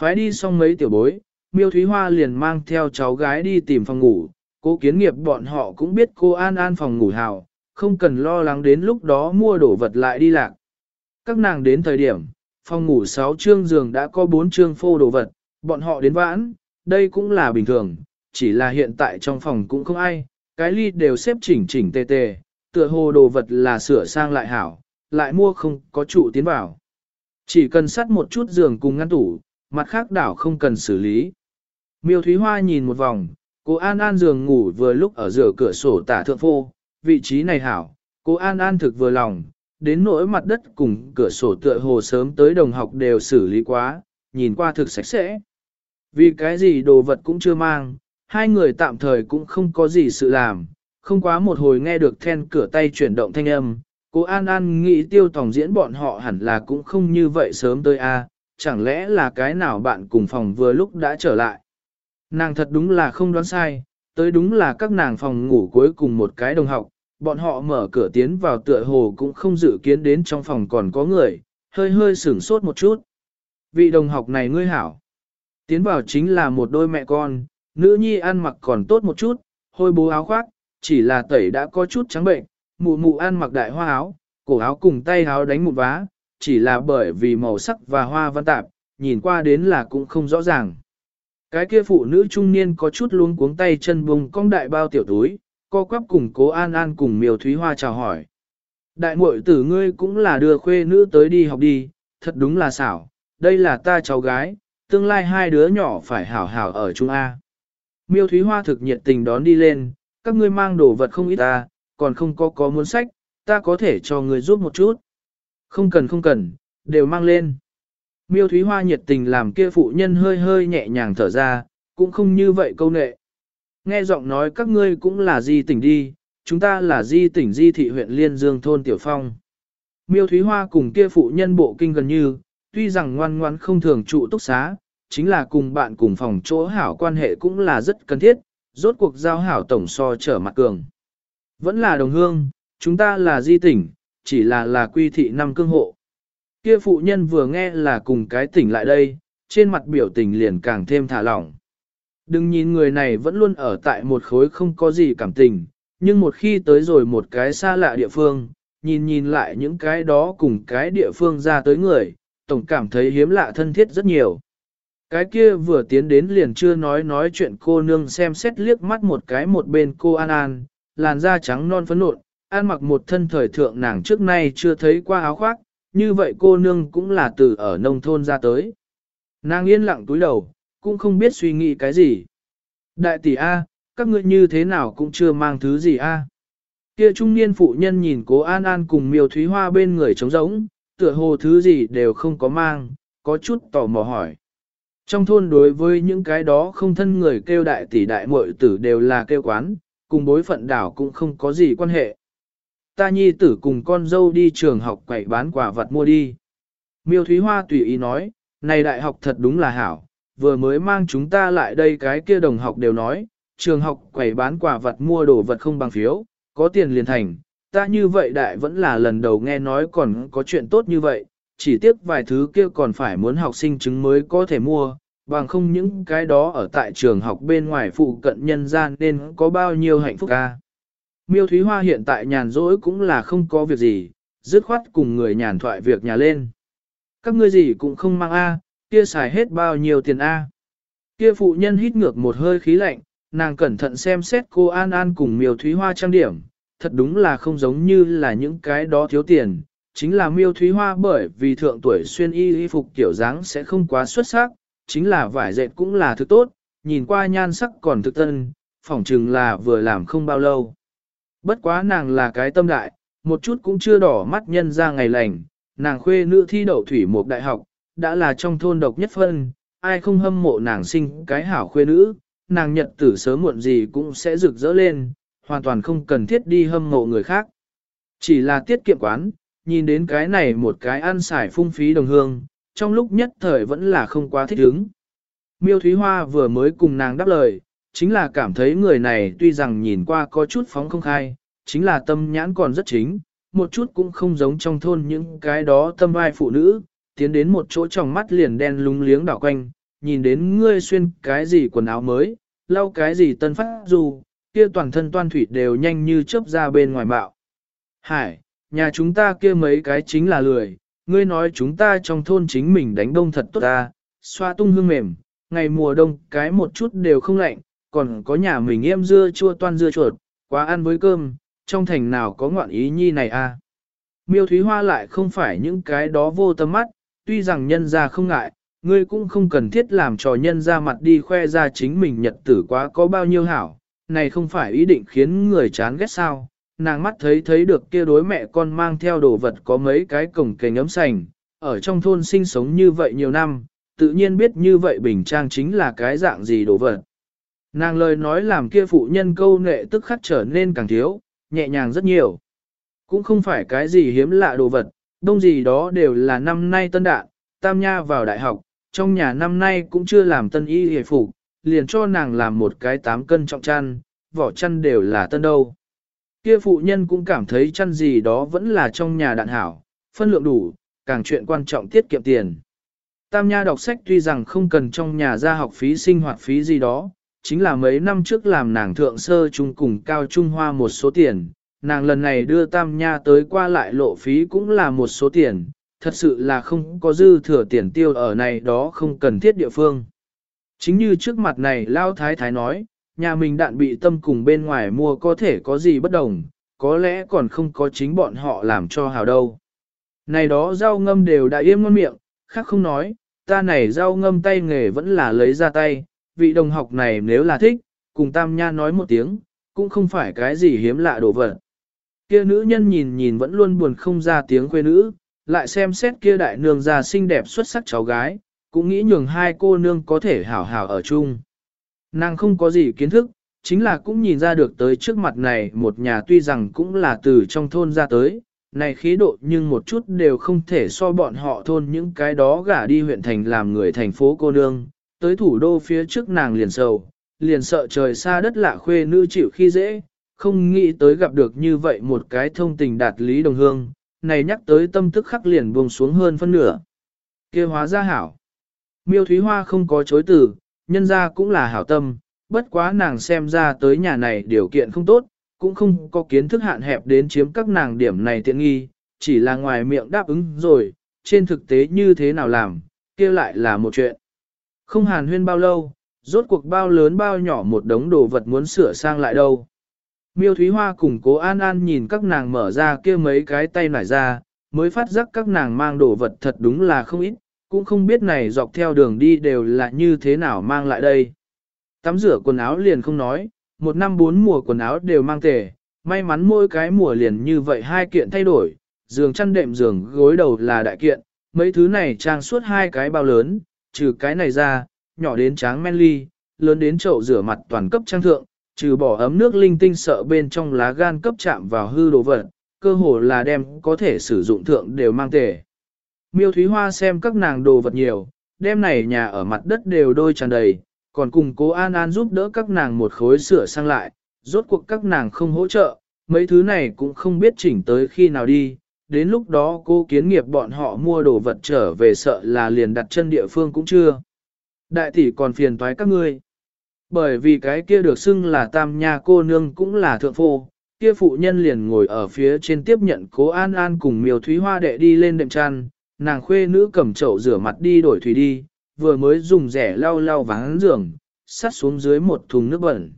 Phái đi xong mấy tiểu bối, Miêu Thúy Hoa liền mang theo cháu gái đi tìm phòng ngủ, cô kiến nghiệp bọn họ cũng biết cô An An phòng ngủ hào, không cần lo lắng đến lúc đó mua đồ vật lại đi lạc. Các nàng đến thời điểm, phòng ngủ 6 trương giường đã có 4 trương phô đồ vật, bọn họ đến vãn, đây cũng là bình thường, chỉ là hiện tại trong phòng cũng không ai, cái ly đều xếp chỉnh chỉnh tề tề, tựa hồ đồ vật là sửa sang lại hảo, lại mua không có trụ tiến vào. Chỉ cần sắt một chút giường cùng ngăn tủ, mặt khác đảo không cần xử lý. Miêu Thúy Hoa nhìn một vòng, cô An An giường ngủ vừa lúc ở giữa cửa sổ tả thượng phô, vị trí này hảo, cô An An thực vừa lòng, đến nỗi mặt đất cùng cửa sổ tựa hồ sớm tới đồng học đều xử lý quá, nhìn qua thực sạch sẽ. Vì cái gì đồ vật cũng chưa mang, hai người tạm thời cũng không có gì sự làm, không quá một hồi nghe được then cửa tay chuyển động thanh âm. Cô An An nghĩ tiêu tòng diễn bọn họ hẳn là cũng không như vậy sớm tới a chẳng lẽ là cái nào bạn cùng phòng vừa lúc đã trở lại. Nàng thật đúng là không đoán sai, tới đúng là các nàng phòng ngủ cuối cùng một cái đồng học, bọn họ mở cửa tiến vào tựa hồ cũng không dự kiến đến trong phòng còn có người, hơi hơi sửng sốt một chút. Vị đồng học này ngươi hảo. Tiến vào chính là một đôi mẹ con, nữ nhi ăn mặc còn tốt một chút, hôi bố áo khoác, chỉ là tẩy đã có chút trắng bệnh, mụ mụ ăn mặc đại hoa áo, cổ áo cùng tay áo đánh một vá, chỉ là bởi vì màu sắc và hoa văn tạp, nhìn qua đến là cũng không rõ ràng. Cái kia phụ nữ trung niên có chút luống cuống tay chân bùng cong đại bao tiểu túi, co quắp cùng cố an an cùng miều thúy hoa chào hỏi. Đại muội tử ngươi cũng là đưa khuê nữ tới đi học đi, thật đúng là xảo, đây là ta cháu gái, tương lai hai đứa nhỏ phải hảo hảo ở Trung A. Miêu Thúy Hoa thực nhiệt tình đón đi lên, các ngươi mang đồ vật không ít ta, còn không có có muốn sách, ta có thể cho ngươi giúp một chút. Không cần không cần, đều mang lên. Miêu Thúy Hoa nhiệt tình làm kia phụ nhân hơi hơi nhẹ nhàng thở ra, cũng không như vậy câu nệ. Nghe giọng nói các ngươi cũng là di tỉnh đi, chúng ta là di tỉnh di thị huyện Liên Dương thôn Tiểu Phong. Miêu Thúy Hoa cùng kia phụ nhân bộ kinh gần như, tuy rằng ngoan ngoan không thường trụ túc xá, chính là cùng bạn cùng phòng chỗ hảo quan hệ cũng là rất cần thiết, rốt cuộc giao hảo tổng so trở mặt cường. Vẫn là đồng hương, chúng ta là di tỉnh, chỉ là là quy thị năm cương hộ. Kia phụ nhân vừa nghe là cùng cái tỉnh lại đây, trên mặt biểu tình liền càng thêm thả lỏng. Đừng nhìn người này vẫn luôn ở tại một khối không có gì cảm tình, nhưng một khi tới rồi một cái xa lạ địa phương, nhìn nhìn lại những cái đó cùng cái địa phương ra tới người, tổng cảm thấy hiếm lạ thân thiết rất nhiều. Cái kia vừa tiến đến liền chưa nói nói chuyện cô nương xem xét liếc mắt một cái một bên cô An An, làn da trắng non phấn nộn, an mặc một thân thời thượng nàng trước nay chưa thấy qua áo khoác, như vậy cô nương cũng là từ ở nông thôn ra tới. Nàng yên lặng túi đầu, cũng không biết suy nghĩ cái gì. Đại tỷ A, các ngươi như thế nào cũng chưa mang thứ gì A. Kia trung niên phụ nhân nhìn cố An An cùng miêu thúy hoa bên người trống rỗng, tựa hồ thứ gì đều không có mang, có chút tò mò hỏi. Trong thôn đối với những cái đó không thân người kêu đại tỷ đại muội tử đều là kêu quán, cùng bối phận đảo cũng không có gì quan hệ. Ta nhi tử cùng con dâu đi trường học quậy bán quả vật mua đi. Miêu Thúy Hoa tùy ý nói, này đại học thật đúng là hảo, vừa mới mang chúng ta lại đây cái kia đồng học đều nói, trường học quẩy bán quả vật mua đồ vật không bằng phiếu, có tiền liền thành, ta như vậy đại vẫn là lần đầu nghe nói còn có chuyện tốt như vậy, chỉ tiếc vài thứ kia còn phải muốn học sinh chứng mới có thể mua, bằng không những cái đó ở tại trường học bên ngoài phụ cận nhân gian nên có bao nhiêu hạnh phúc ca. Miêu Thúy Hoa hiện tại nhàn rỗi cũng là không có việc gì, dứt khoát cùng người nhàn thoại việc nhà lên. Các ngươi gì cũng không mang A, kia xài hết bao nhiêu tiền A. Kia phụ nhân hít ngược một hơi khí lạnh, nàng cẩn thận xem xét cô An An cùng miêu Thúy Hoa trang điểm, thật đúng là không giống như là những cái đó thiếu tiền, chính là miêu Thúy Hoa bởi vì thượng tuổi xuyên y y phục kiểu dáng sẽ không quá xuất sắc, chính là vải dệt cũng là thứ tốt, nhìn qua nhan sắc còn thực tân, phỏng chừng là vừa làm không bao lâu. Bất quá nàng là cái tâm đại, một chút cũng chưa đỏ mắt nhân ra ngày lành, nàng khuê nữ thi đậu thủy một đại học, đã là trong thôn độc nhất phân, ai không hâm mộ nàng sinh cái hảo khuê nữ, nàng nhật tử sớm muộn gì cũng sẽ rực rỡ lên, hoàn toàn không cần thiết đi hâm mộ người khác. Chỉ là tiết kiệm quán, nhìn đến cái này một cái ăn xài phung phí đồng hương, trong lúc nhất thời vẫn là không quá thích ứng. Miêu Thúy Hoa vừa mới cùng nàng đáp lời, chính là cảm thấy người này tuy rằng nhìn qua có chút phóng không khai, chính là tâm nhãn còn rất chính, một chút cũng không giống trong thôn những cái đó tâm vai phụ nữ, tiến đến một chỗ trong mắt liền đen lúng liếng đảo quanh, nhìn đến ngươi xuyên cái gì quần áo mới, lau cái gì tân phát dù, kia toàn thân toan thủy đều nhanh như chớp ra bên ngoài bạo. Hải, nhà chúng ta kia mấy cái chính là lười, ngươi nói chúng ta trong thôn chính mình đánh đông thật tốt ta, xoa tung hương mềm, ngày mùa đông cái một chút đều không lạnh, còn có nhà mình em dưa chua toan dưa chuột, quá ăn với cơm, trong thành nào có ngoạn ý nhi này a? Miêu Thúy Hoa lại không phải những cái đó vô tâm mắt, tuy rằng nhân ra không ngại, ngươi cũng không cần thiết làm trò nhân ra mặt đi khoe ra chính mình nhật tử quá có bao nhiêu hảo, này không phải ý định khiến người chán ghét sao, nàng mắt thấy thấy được kia đối mẹ con mang theo đồ vật có mấy cái cổng kềnh ấm sành, ở trong thôn sinh sống như vậy nhiều năm, tự nhiên biết như vậy bình trang chính là cái dạng gì đồ vật. Nàng lời nói làm kia phụ nhân câu nệ tức khắc trở nên càng thiếu, nhẹ nhàng rất nhiều. Cũng không phải cái gì hiếm lạ đồ vật, đông gì đó đều là năm nay tân đạn, tam nha vào đại học, trong nhà năm nay cũng chưa làm tân y hề phục, liền cho nàng làm một cái tám cân trọng chăn, vỏ chăn đều là tân đâu. Kia phụ nhân cũng cảm thấy chăn gì đó vẫn là trong nhà đạn hảo, phân lượng đủ, càng chuyện quan trọng tiết kiệm tiền. Tam Nha đọc sách tuy rằng không cần trong nhà ra học phí sinh hoạt phí gì đó, chính là mấy năm trước làm nàng thượng sơ trung cùng cao trung hoa một số tiền, nàng lần này đưa Tam Nha tới qua lại lộ phí cũng là một số tiền, thật sự là không có dư thừa tiền tiêu ở này đó không cần thiết địa phương. Chính như trước mặt này Lao Thái Thái nói, nhà mình đạn bị tâm cùng bên ngoài mua có thể có gì bất đồng, có lẽ còn không có chính bọn họ làm cho hào đâu. Này đó rau ngâm đều đã yêm ngon miệng, khác không nói, ta này rau ngâm tay nghề vẫn là lấy ra tay, vị đồng học này nếu là thích, cùng Tam Nha nói một tiếng, cũng không phải cái gì hiếm lạ đồ vật. Kia nữ nhân nhìn nhìn vẫn luôn buồn không ra tiếng quê nữ, lại xem xét kia đại nương già xinh đẹp xuất sắc cháu gái, cũng nghĩ nhường hai cô nương có thể hảo hảo ở chung. Nàng không có gì kiến thức, chính là cũng nhìn ra được tới trước mặt này một nhà tuy rằng cũng là từ trong thôn ra tới, này khí độ nhưng một chút đều không thể so bọn họ thôn những cái đó gả đi huyện thành làm người thành phố cô nương, tới thủ đô phía trước nàng liền sầu, liền sợ trời xa đất lạ khuê nữ chịu khi dễ, không nghĩ tới gặp được như vậy một cái thông tình đạt lý đồng hương, này nhắc tới tâm tức khắc liền buông xuống hơn phân nửa. kia hóa ra hảo. Miêu Thúy Hoa không có chối từ, nhân ra cũng là hảo tâm, bất quá nàng xem ra tới nhà này điều kiện không tốt, cũng không có kiến thức hạn hẹp đến chiếm các nàng điểm này tiện nghi, chỉ là ngoài miệng đáp ứng rồi, trên thực tế như thế nào làm, kia lại là một chuyện. Không hàn huyên bao lâu, rốt cuộc bao lớn bao nhỏ một đống đồ vật muốn sửa sang lại đâu. Miêu Thúy Hoa cùng cố An An nhìn các nàng mở ra kia mấy cái tay nải ra, mới phát giác các nàng mang đồ vật thật đúng là không ít, cũng không biết này dọc theo đường đi đều là như thế nào mang lại đây. Tắm rửa quần áo liền không nói, một năm bốn mùa quần áo đều mang tề, may mắn mỗi cái mùa liền như vậy hai kiện thay đổi, giường chăn đệm giường gối đầu là đại kiện, mấy thứ này trang suốt hai cái bao lớn, trừ cái này ra, nhỏ đến tráng men ly, lớn đến chậu rửa mặt toàn cấp trang thượng, trừ bỏ ấm nước linh tinh sợ bên trong lá gan cấp chạm vào hư đồ vật, cơ hồ là đem có thể sử dụng thượng đều mang tề. Miêu Thúy Hoa xem các nàng đồ vật nhiều, đêm này nhà ở mặt đất đều đôi tràn đầy, còn cùng cố An An giúp đỡ các nàng một khối sửa sang lại, rốt cuộc các nàng không hỗ trợ, mấy thứ này cũng không biết chỉnh tới khi nào đi, đến lúc đó cô kiến nghiệp bọn họ mua đồ vật trở về sợ là liền đặt chân địa phương cũng chưa. Đại tỷ còn phiền toái các ngươi. Bởi vì cái kia được xưng là tam nha cô nương cũng là thượng phu, kia phụ nhân liền ngồi ở phía trên tiếp nhận cố An An cùng miều thúy hoa đệ đi lên đệm chăn, nàng khuê nữ cầm chậu rửa mặt đi đổi thủy đi, vừa mới dùng rẻ lau lau váng giường, sát xuống dưới một thùng nước bẩn.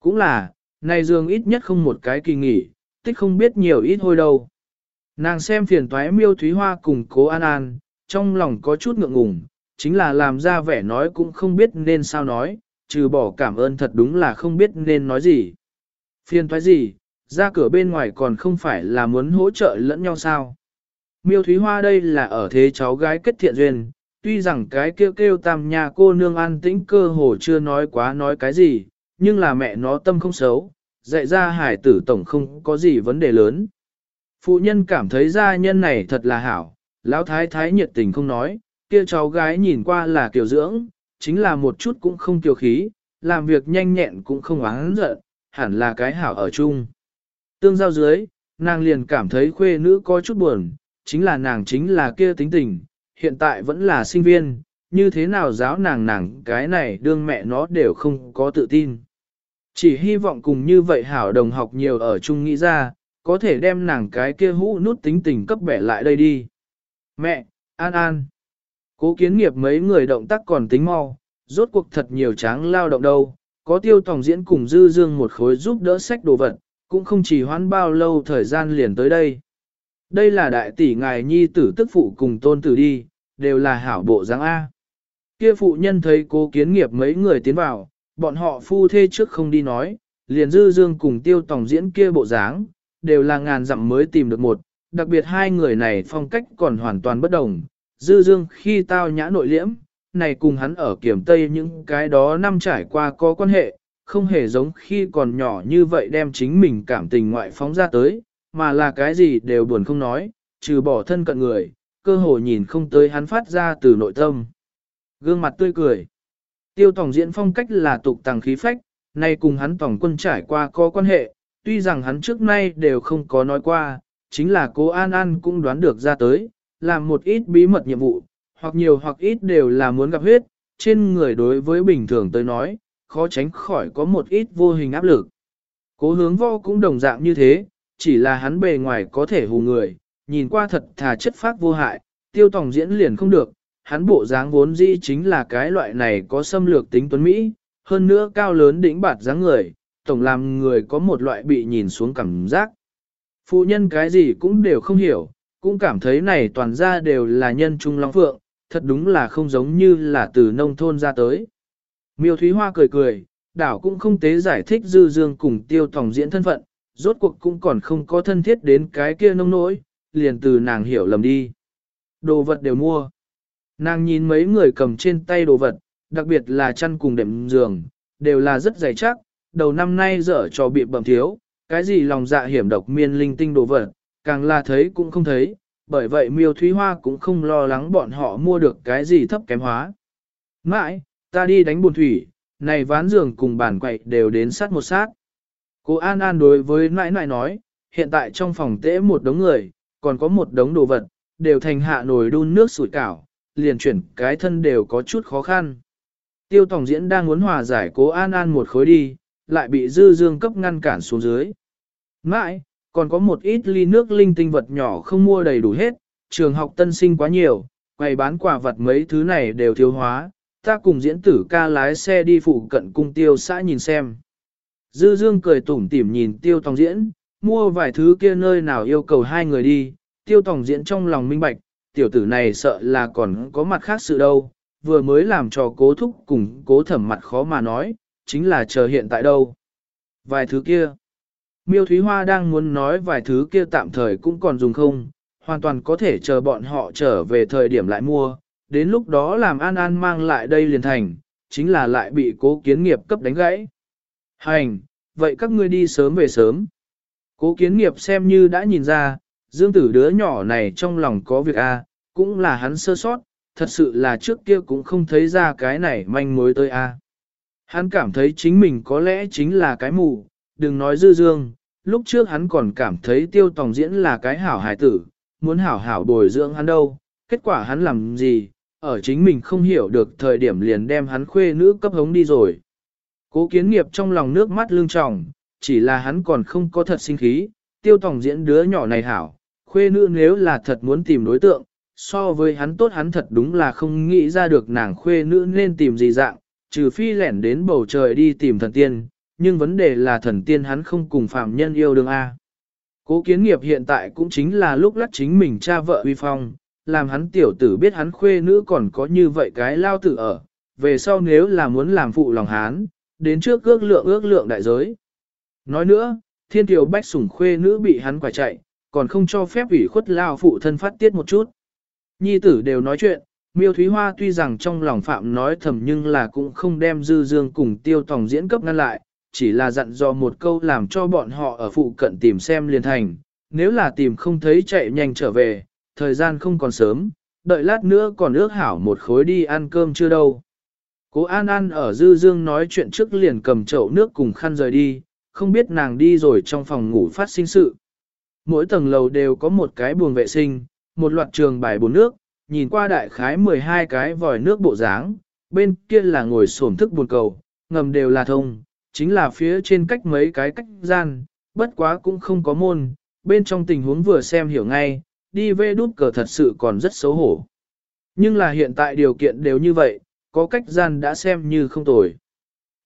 Cũng là, này giường ít nhất không một cái kỳ nghỉ, tích không biết nhiều ít thôi đâu. Nàng xem phiền toái miêu thúy hoa cùng cố an an, trong lòng có chút ngượng ngùng, chính là làm ra vẻ nói cũng không biết nên sao nói, trừ bỏ cảm ơn thật đúng là không biết nên nói gì. Phiền toái gì, ra cửa bên ngoài còn không phải là muốn hỗ trợ lẫn nhau sao. Miêu Thúy Hoa đây là ở thế cháu gái kết thiện duyên, tuy rằng cái kêu kêu tam nhà cô nương an tĩnh cơ hồ chưa nói quá nói cái gì, nhưng là mẹ nó tâm không xấu, dạy ra hải tử tổng không có gì vấn đề lớn. Phụ nhân cảm thấy gia nhân này thật là hảo, lão thái thái nhiệt tình không nói, kia cháu gái nhìn qua là kiểu dưỡng, chính là một chút cũng không kiêu khí, làm việc nhanh nhẹn cũng không oán giận, hẳn là cái hảo ở chung. Tương giao dưới, nàng liền cảm thấy khuê nữ có chút buồn, chính là nàng chính là kia tính tình, hiện tại vẫn là sinh viên, như thế nào giáo nàng nàng cái này đương mẹ nó đều không có tự tin. Chỉ hy vọng cùng như vậy hảo đồng học nhiều ở chung nghĩ ra, có thể đem nàng cái kia hũ nút tính tình cấp bẻ lại đây đi. Mẹ, An An. Cố kiến nghiệp mấy người động tác còn tính mau, rốt cuộc thật nhiều tráng lao động đâu, có tiêu tòng diễn cùng dư dương một khối giúp đỡ sách đồ vật, cũng không chỉ hoãn bao lâu thời gian liền tới đây. Đây là đại tỷ ngài nhi tử tức phụ cùng tôn tử đi, đều là hảo bộ dáng A. Kia phụ nhân thấy cố kiến nghiệp mấy người tiến vào, bọn họ phu thê trước không đi nói, liền dư dương cùng tiêu Tòng diễn kia bộ dáng, đều là ngàn dặm mới tìm được một, đặc biệt hai người này phong cách còn hoàn toàn bất đồng. Dư dương khi tao nhã nội liễm, này cùng hắn ở kiểm tây những cái đó năm trải qua có quan hệ, không hề giống khi còn nhỏ như vậy đem chính mình cảm tình ngoại phóng ra tới, mà là cái gì đều buồn không nói, trừ bỏ thân cận người, cơ hồ nhìn không tới hắn phát ra từ nội tâm. Gương mặt tươi cười. Tiêu tổng diễn phong cách là tục tàng khí phách, nay cùng hắn tổng quân trải qua có quan hệ, tuy rằng hắn trước nay đều không có nói qua, chính là cố An An cũng đoán được ra tới, làm một ít bí mật nhiệm vụ, hoặc nhiều hoặc ít đều là muốn gặp huyết, trên người đối với bình thường tới nói, khó tránh khỏi có một ít vô hình áp lực. Cố hướng vô cũng đồng dạng như thế, chỉ là hắn bề ngoài có thể hù người, nhìn qua thật thà chất phác vô hại, tiêu tòng diễn liền không được, hắn bộ dáng vốn dĩ chính là cái loại này có xâm lược tính tuấn Mỹ, hơn nữa cao lớn đỉnh bạt dáng người, tổng làm người có một loại bị nhìn xuống cảm giác. Phụ nhân cái gì cũng đều không hiểu, cũng cảm thấy này toàn ra đều là nhân trung long phượng, thật đúng là không giống như là từ nông thôn ra tới. Miêu Thúy Hoa cười cười, đảo cũng không tế giải thích dư dương cùng tiêu tòng diễn thân phận, rốt cuộc cũng còn không có thân thiết đến cái kia nông nỗi, liền từ nàng hiểu lầm đi. Đồ vật đều mua. Nàng nhìn mấy người cầm trên tay đồ vật, đặc biệt là chăn cùng đệm giường, đều là rất dày chắc, đầu năm nay dở cho bị bẩm thiếu, cái gì lòng dạ hiểm độc miên linh tinh đồ vật, càng là thấy cũng không thấy, bởi vậy miêu thúy hoa cũng không lo lắng bọn họ mua được cái gì thấp kém hóa. Mãi, ta đi đánh buồn thủy, này ván giường cùng bàn quậy đều đến sát một sát. Cô An An đối với nãi nãi nói, hiện tại trong phòng tễ một đống người, còn có một đống đồ vật, đều thành hạ nồi đun nước sủi cảo, liền chuyển cái thân đều có chút khó khăn. Tiêu Tổng Diễn đang muốn hòa giải cố An An một khối đi, lại bị dư dương cấp ngăn cản xuống dưới. Mãi, còn có một ít ly nước linh tinh vật nhỏ không mua đầy đủ hết, trường học tân sinh quá nhiều, quầy bán quà vật mấy thứ này đều thiếu hóa, ta cùng diễn tử ca lái xe đi phụ cận cung tiêu xã nhìn xem. Dư dương cười tủm tỉm nhìn tiêu tòng diễn, mua vài thứ kia nơi nào yêu cầu hai người đi, tiêu tòng diễn trong lòng minh bạch, tiểu tử này sợ là còn có mặt khác sự đâu, vừa mới làm cho cố thúc cùng cố thẩm mặt khó mà nói, chính là chờ hiện tại đâu. Vài thứ kia, miêu Thúy Hoa đang muốn nói vài thứ kia tạm thời cũng còn dùng không, hoàn toàn có thể chờ bọn họ trở về thời điểm lại mua, đến lúc đó làm An An mang lại đây liền thành, chính là lại bị cố kiến nghiệp cấp đánh gãy. Hành, vậy các ngươi đi sớm về sớm. Cố kiến nghiệp xem như đã nhìn ra, dương tử đứa nhỏ này trong lòng có việc a, cũng là hắn sơ sót, thật sự là trước kia cũng không thấy ra cái này manh mối tới a. Hắn cảm thấy chính mình có lẽ chính là cái mù, đừng nói dư dương, lúc trước hắn còn cảm thấy tiêu tòng diễn là cái hảo hài tử, muốn hảo hảo bồi dưỡng hắn đâu, kết quả hắn làm gì, ở chính mình không hiểu được thời điểm liền đem hắn khuê nữ cấp hống đi rồi. Cố kiến nghiệp trong lòng nước mắt lưng tròng, chỉ là hắn còn không có thật sinh khí, tiêu tòng diễn đứa nhỏ này hảo, khuê nữ nếu là thật muốn tìm đối tượng, so với hắn tốt hắn thật đúng là không nghĩ ra được nàng khuê nữ nên tìm gì dạng, trừ phi lẻn đến bầu trời đi tìm thần tiên, nhưng vấn đề là thần tiên hắn không cùng phạm nhân yêu đương A. Cố kiến nghiệp hiện tại cũng chính là lúc lắc chính mình cha vợ uy phong, làm hắn tiểu tử biết hắn khuê nữ còn có như vậy cái lao tử ở, về sau nếu là muốn làm phụ lòng hán, đến trước ước lượng ước lượng đại giới. Nói nữa, thiên tiểu bách sủng khuê nữ bị hắn quả chạy, còn không cho phép ủy khuất lao phụ thân phát tiết một chút. Nhi tử đều nói chuyện, miêu thúy hoa tuy rằng trong lòng phạm nói thầm nhưng là cũng không đem dư dương cùng tiêu tòng diễn cấp ngăn lại, chỉ là dặn dò một câu làm cho bọn họ ở phụ cận tìm xem liền thành, nếu là tìm không thấy chạy nhanh trở về, thời gian không còn sớm, đợi lát nữa còn ước hảo một khối đi ăn cơm chưa đâu. Cố An An ở Dư Dương nói chuyện trước liền cầm chậu nước cùng khăn rời đi, không biết nàng đi rồi trong phòng ngủ phát sinh sự. Mỗi tầng lầu đều có một cái buồng vệ sinh, một loạt trường bài bồn nước, nhìn qua đại khái 12 cái vòi nước bộ dáng, bên kia là ngồi xổm thức buồn cầu, ngầm đều là thông, chính là phía trên cách mấy cái cách gian, bất quá cũng không có môn, bên trong tình huống vừa xem hiểu ngay, đi về đút cờ thật sự còn rất xấu hổ. Nhưng là hiện tại điều kiện đều như vậy, có cách gian đã xem như không tồi.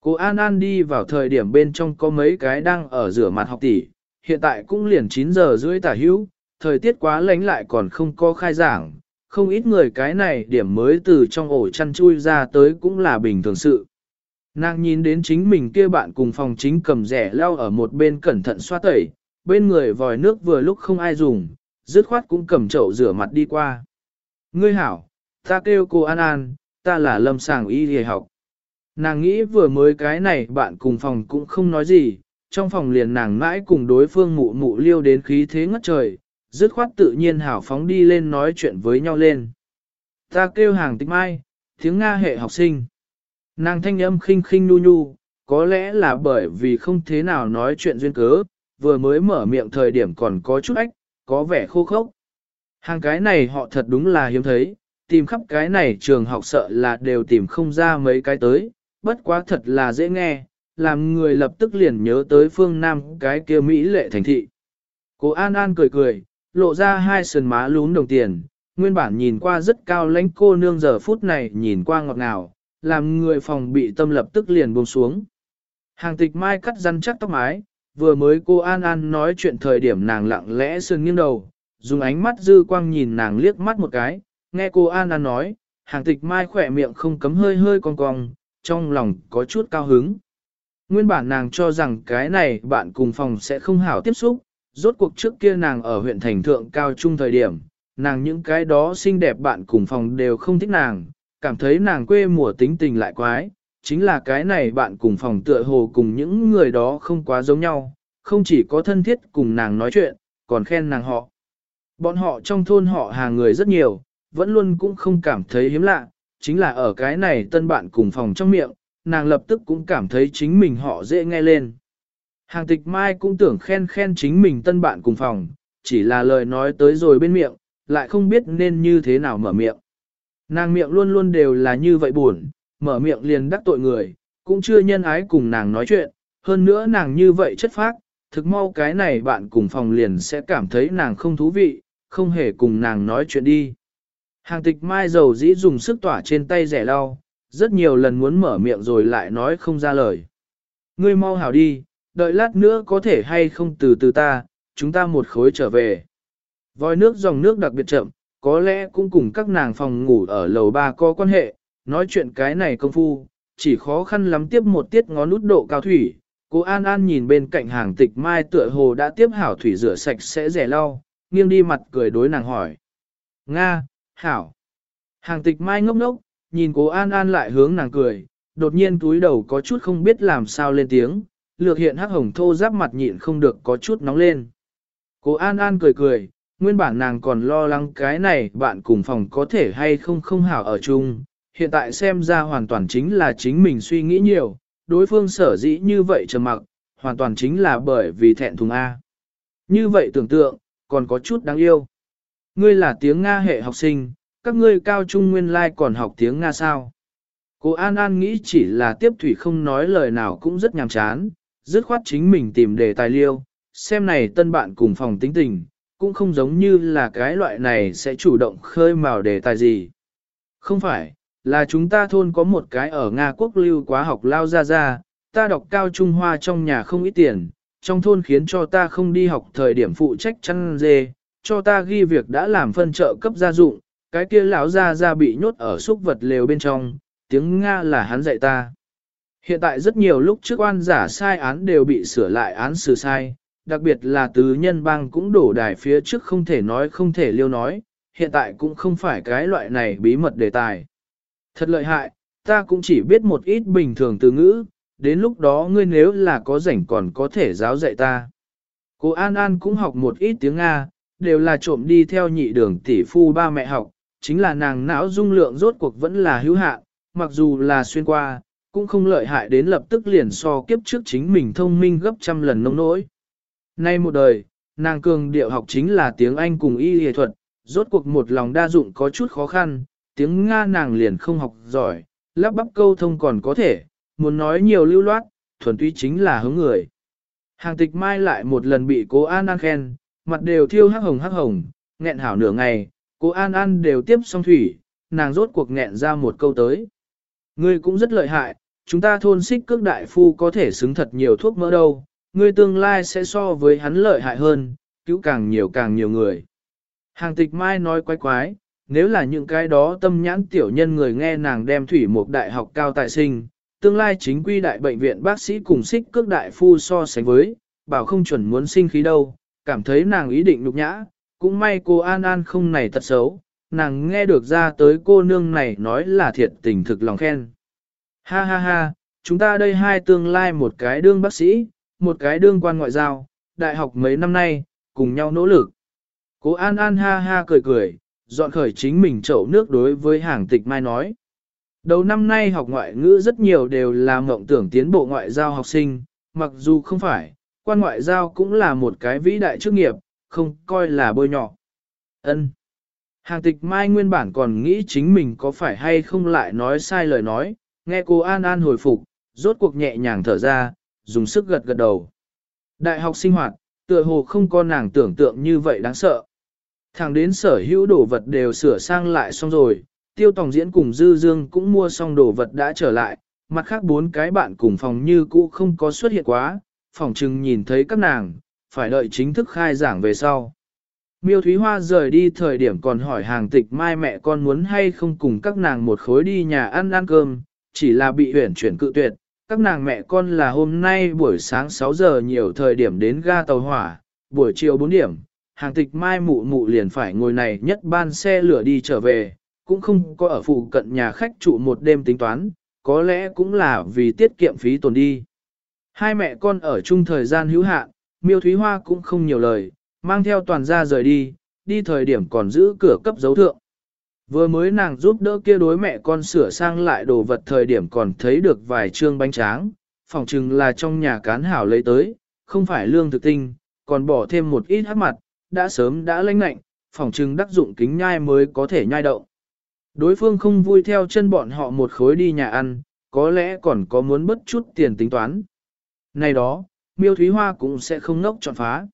Cô An An đi vào thời điểm bên trong có mấy cái đang ở rửa mặt học tỷ, hiện tại cũng liền 9 giờ rưỡi tả hữu, thời tiết quá lánh lại còn không có khai giảng, không ít người cái này điểm mới từ trong ổ chăn chui ra tới cũng là bình thường sự. Nàng nhìn đến chính mình kia bạn cùng phòng chính cầm rẻ leo ở một bên cẩn thận xoa tẩy, bên người vòi nước vừa lúc không ai dùng, dứt khoát cũng cầm chậu rửa mặt đi qua. Ngươi hảo, ta kêu cô An An, ta là lâm sàng y hề học. Nàng nghĩ vừa mới cái này bạn cùng phòng cũng không nói gì, trong phòng liền nàng mãi cùng đối phương mụ mụ liêu đến khí thế ngất trời, dứt khoát tự nhiên hảo phóng đi lên nói chuyện với nhau lên. Ta kêu hàng tịch mai, tiếng Nga hệ học sinh. Nàng thanh âm khinh khinh nu nhu, có lẽ là bởi vì không thế nào nói chuyện duyên cớ, vừa mới mở miệng thời điểm còn có chút ách, có vẻ khô khốc. Hàng cái này họ thật đúng là hiếm thấy, tìm khắp cái này trường học sợ là đều tìm không ra mấy cái tới, bất quá thật là dễ nghe, làm người lập tức liền nhớ tới phương Nam cái kia Mỹ lệ thành thị. Cô An An cười cười, lộ ra hai sườn má lún đồng tiền, nguyên bản nhìn qua rất cao lãnh cô nương giờ phút này nhìn qua ngọt ngào, làm người phòng bị tâm lập tức liền buông xuống. Hàng tịch mai cắt răn chắc tóc mái, vừa mới cô An An nói chuyện thời điểm nàng lặng lẽ sườn nghiêng đầu, dùng ánh mắt dư quang nhìn nàng liếc mắt một cái, nghe cô An An nói, hàng tịch mai khỏe miệng không cấm hơi hơi cong cong, trong lòng có chút cao hứng. Nguyên bản nàng cho rằng cái này bạn cùng phòng sẽ không hảo tiếp xúc, rốt cuộc trước kia nàng ở huyện thành thượng cao trung thời điểm, nàng những cái đó xinh đẹp bạn cùng phòng đều không thích nàng, cảm thấy nàng quê mùa tính tình lại quái, chính là cái này bạn cùng phòng tựa hồ cùng những người đó không quá giống nhau, không chỉ có thân thiết cùng nàng nói chuyện, còn khen nàng họ. Bọn họ trong thôn họ hàng người rất nhiều, vẫn luôn cũng không cảm thấy hiếm lạ, chính là ở cái này tân bạn cùng phòng trong miệng, nàng lập tức cũng cảm thấy chính mình họ dễ nghe lên. Hàng tịch mai cũng tưởng khen khen chính mình tân bạn cùng phòng, chỉ là lời nói tới rồi bên miệng, lại không biết nên như thế nào mở miệng. Nàng miệng luôn luôn đều là như vậy buồn, mở miệng liền đắc tội người, cũng chưa nhân ái cùng nàng nói chuyện, hơn nữa nàng như vậy chất phác, thực mau cái này bạn cùng phòng liền sẽ cảm thấy nàng không thú vị, không hề cùng nàng nói chuyện đi. Hàng tịch mai dầu dĩ dùng sức tỏa trên tay rẻ lau, rất nhiều lần muốn mở miệng rồi lại nói không ra lời. Ngươi mau hảo đi, đợi lát nữa có thể hay không từ từ ta, chúng ta một khối trở về. Vòi nước dòng nước đặc biệt chậm, có lẽ cũng cùng các nàng phòng ngủ ở lầu ba có quan hệ, nói chuyện cái này công phu, chỉ khó khăn lắm tiếp một tiết ngón nút độ cao thủy. Cô An An nhìn bên cạnh hàng tịch mai tựa hồ đã tiếp hảo thủy rửa sạch sẽ rẻ lau, nghiêng đi mặt cười đối nàng hỏi. Nga, hảo. Hàng tịch mai ngốc ngốc, nhìn cô An An lại hướng nàng cười, đột nhiên túi đầu có chút không biết làm sao lên tiếng, lược hiện hắc hồng thô giáp mặt nhịn không được có chút nóng lên. Cô An An cười cười, nguyên bản nàng còn lo lắng cái này bạn cùng phòng có thể hay không không hảo ở chung, hiện tại xem ra hoàn toàn chính là chính mình suy nghĩ nhiều, đối phương sở dĩ như vậy trầm mặc, hoàn toàn chính là bởi vì thẹn thùng A. Như vậy tưởng tượng, còn có chút đáng yêu. Ngươi là tiếng Nga hệ học sinh, các ngươi cao trung nguyên lai like còn học tiếng Nga sao? Cô An An nghĩ chỉ là tiếp thủy không nói lời nào cũng rất nhàm chán, dứt khoát chính mình tìm đề tài liêu, xem này tân bạn cùng phòng tính tình, cũng không giống như là cái loại này sẽ chủ động khơi mào đề tài gì. Không phải, là chúng ta thôn có một cái ở Nga quốc lưu quá học lao ra ra, ta đọc cao trung hoa trong nhà không ít tiền, trong thôn khiến cho ta không đi học thời điểm phụ trách chăn dê, cho ta ghi việc đã làm phân trợ cấp gia dụng, cái kia lão ra ra bị nhốt ở xúc vật lều bên trong, tiếng Nga là hắn dạy ta. Hiện tại rất nhiều lúc trước oan giả sai án đều bị sửa lại án xử sai, đặc biệt là tứ nhân bang cũng đổ đài phía trước không thể nói không thể liêu nói, hiện tại cũng không phải cái loại này bí mật đề tài. Thật lợi hại, ta cũng chỉ biết một ít bình thường từ ngữ, đến lúc đó ngươi nếu là có rảnh còn có thể giáo dạy ta. Cô An An cũng học một ít tiếng Nga, đều là trộm đi theo nhị đường tỷ phu ba mẹ học, chính là nàng não dung lượng rốt cuộc vẫn là hữu hạn, mặc dù là xuyên qua, cũng không lợi hại đến lập tức liền so kiếp trước chính mình thông minh gấp trăm lần nông nỗi. Nay một đời, nàng cường điệu học chính là tiếng Anh cùng y y thuật, rốt cuộc một lòng đa dụng có chút khó khăn, tiếng Nga nàng liền không học giỏi, lắp bắp câu thông còn có thể, muốn nói nhiều lưu loát, thuần túy chính là hướng người. Hàng tịch mai lại một lần bị cố An An khen, mặt đều thiêu hắc hồng hắc hồng, nghẹn hảo nửa ngày, cố An An đều tiếp xong thủy, nàng rốt cuộc nghẹn ra một câu tới. Ngươi cũng rất lợi hại, chúng ta thôn xích cước đại phu có thể xứng thật nhiều thuốc mỡ đâu, ngươi tương lai sẽ so với hắn lợi hại hơn, cứu càng nhiều càng nhiều người. Hàng tịch mai nói quái quái, nếu là những cái đó tâm nhãn tiểu nhân người nghe nàng đem thủy một đại học cao tại sinh, tương lai chính quy đại bệnh viện bác sĩ cùng xích cước đại phu so sánh với, bảo không chuẩn muốn sinh khí đâu, cảm thấy nàng ý định nhục nhã, cũng may cô An An không này thật xấu, nàng nghe được ra tới cô nương này nói là thiệt tình thực lòng khen. Ha ha ha, chúng ta đây hai tương lai một cái đương bác sĩ, một cái đương quan ngoại giao, đại học mấy năm nay, cùng nhau nỗ lực. Cô An An ha ha cười cười, dọn khởi chính mình chậu nước đối với hàng tịch mai nói. Đầu năm nay học ngoại ngữ rất nhiều đều là mộng tưởng tiến bộ ngoại giao học sinh, mặc dù không phải, quan ngoại giao cũng là một cái vĩ đại chức nghiệp, không coi là bôi nhỏ. Ân. Hàng tịch mai nguyên bản còn nghĩ chính mình có phải hay không lại nói sai lời nói, nghe cô An An hồi phục, rốt cuộc nhẹ nhàng thở ra, dùng sức gật gật đầu. Đại học sinh hoạt, tựa hồ không có nàng tưởng tượng như vậy đáng sợ. Thẳng đến sở hữu đồ vật đều sửa sang lại xong rồi, tiêu tòng diễn cùng dư dương cũng mua xong đồ vật đã trở lại, mặt khác bốn cái bạn cùng phòng như cũ không có xuất hiện quá, phòng trừng nhìn thấy các nàng, phải đợi chính thức khai giảng về sau. Miêu Thúy Hoa rời đi thời điểm còn hỏi hàng tịch mai mẹ con muốn hay không cùng các nàng một khối đi nhà ăn ăn cơm, chỉ là bị huyển chuyển cự tuyệt. Các nàng mẹ con là hôm nay buổi sáng 6 giờ nhiều thời điểm đến ga tàu hỏa, buổi chiều 4 điểm, hàng tịch mai mụ mụ liền phải ngồi này nhất ban xe lửa đi trở về, cũng không có ở phụ cận nhà khách trụ một đêm tính toán, có lẽ cũng là vì tiết kiệm phí tồn đi. Hai mẹ con ở chung thời gian hữu hạn, miêu thúy hoa cũng không nhiều lời, mang theo toàn gia rời đi, đi thời điểm còn giữ cửa cấp dấu thượng. Vừa mới nàng giúp đỡ kia đối mẹ con sửa sang lại đồ vật thời điểm còn thấy được vài trương bánh tráng, phòng chừng là trong nhà cán hảo lấy tới, không phải lương thực tinh, còn bỏ thêm một ít hát mặt, đã sớm đã lãnh lạnh, phòng chừng đắc dụng kính nhai mới có thể nhai đậu. Đối phương không vui theo chân bọn họ một khối đi nhà ăn, có lẽ còn có muốn bất chút tiền tính toán. Này đó, miêu thúy hoa cũng sẽ không ngốc chọn phá.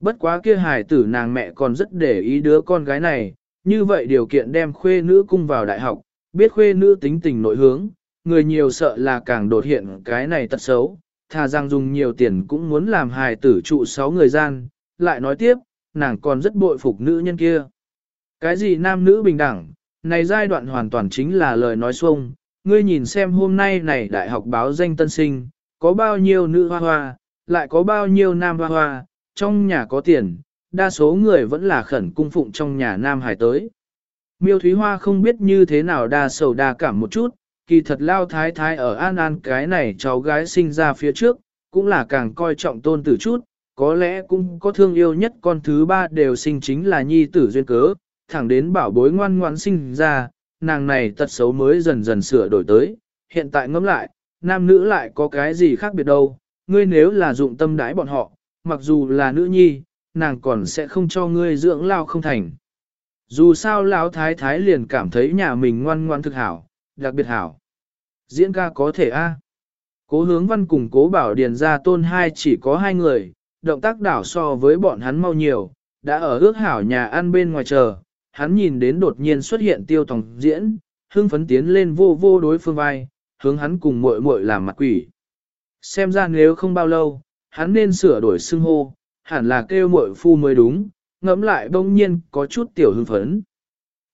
Bất quá kia hài tử nàng mẹ còn rất để ý đứa con gái này, như vậy điều kiện đem khuê nữ cung vào đại học, biết khuê nữ tính tình nội hướng, người nhiều sợ là càng đột hiện cái này tật xấu, thà rằng dùng nhiều tiền cũng muốn làm hài tử trụ sáu người gian, lại nói tiếp, nàng còn rất bội phục nữ nhân kia. Cái gì nam nữ bình đẳng, này giai đoạn hoàn toàn chính là lời nói xuông, ngươi nhìn xem hôm nay này đại học báo danh tân sinh, có bao nhiêu nữ hoa hoa, lại có bao nhiêu nam hoa hoa, trong nhà có tiền, đa số người vẫn là khẩn cung phụng trong nhà nam hải tới. Miêu Thúy Hoa không biết như thế nào đa sầu đa cảm một chút, kỳ thật lao thái thái ở An An cái này cháu gái sinh ra phía trước, cũng là càng coi trọng tôn tử chút, có lẽ cũng có thương yêu nhất con thứ ba đều sinh chính là nhi tử duyên cớ, thẳng đến bảo bối ngoan ngoãn sinh ra, nàng này tật xấu mới dần dần sửa đổi tới, hiện tại ngẫm lại, nam nữ lại có cái gì khác biệt đâu, ngươi nếu là dụng tâm đái bọn họ, mặc dù là nữ nhi, nàng còn sẽ không cho ngươi dưỡng lao không thành. Dù sao lão thái thái liền cảm thấy nhà mình ngoan ngoan thực hảo, đặc biệt hảo. Diễn ca có thể a. Cố hướng văn cùng cố bảo điền ra tôn hai chỉ có hai người, động tác đảo so với bọn hắn mau nhiều, đã ở ước hảo nhà ăn bên ngoài chờ, hắn nhìn đến đột nhiên xuất hiện tiêu tòng diễn, hưng phấn tiến lên vô vô đối phương vai, hướng hắn cùng muội muội làm mặt quỷ. Xem ra nếu không bao lâu, hắn nên sửa đổi xưng hô, hẳn là kêu muội phu mới đúng, ngẫm lại bỗng nhiên có chút tiểu hưng phấn.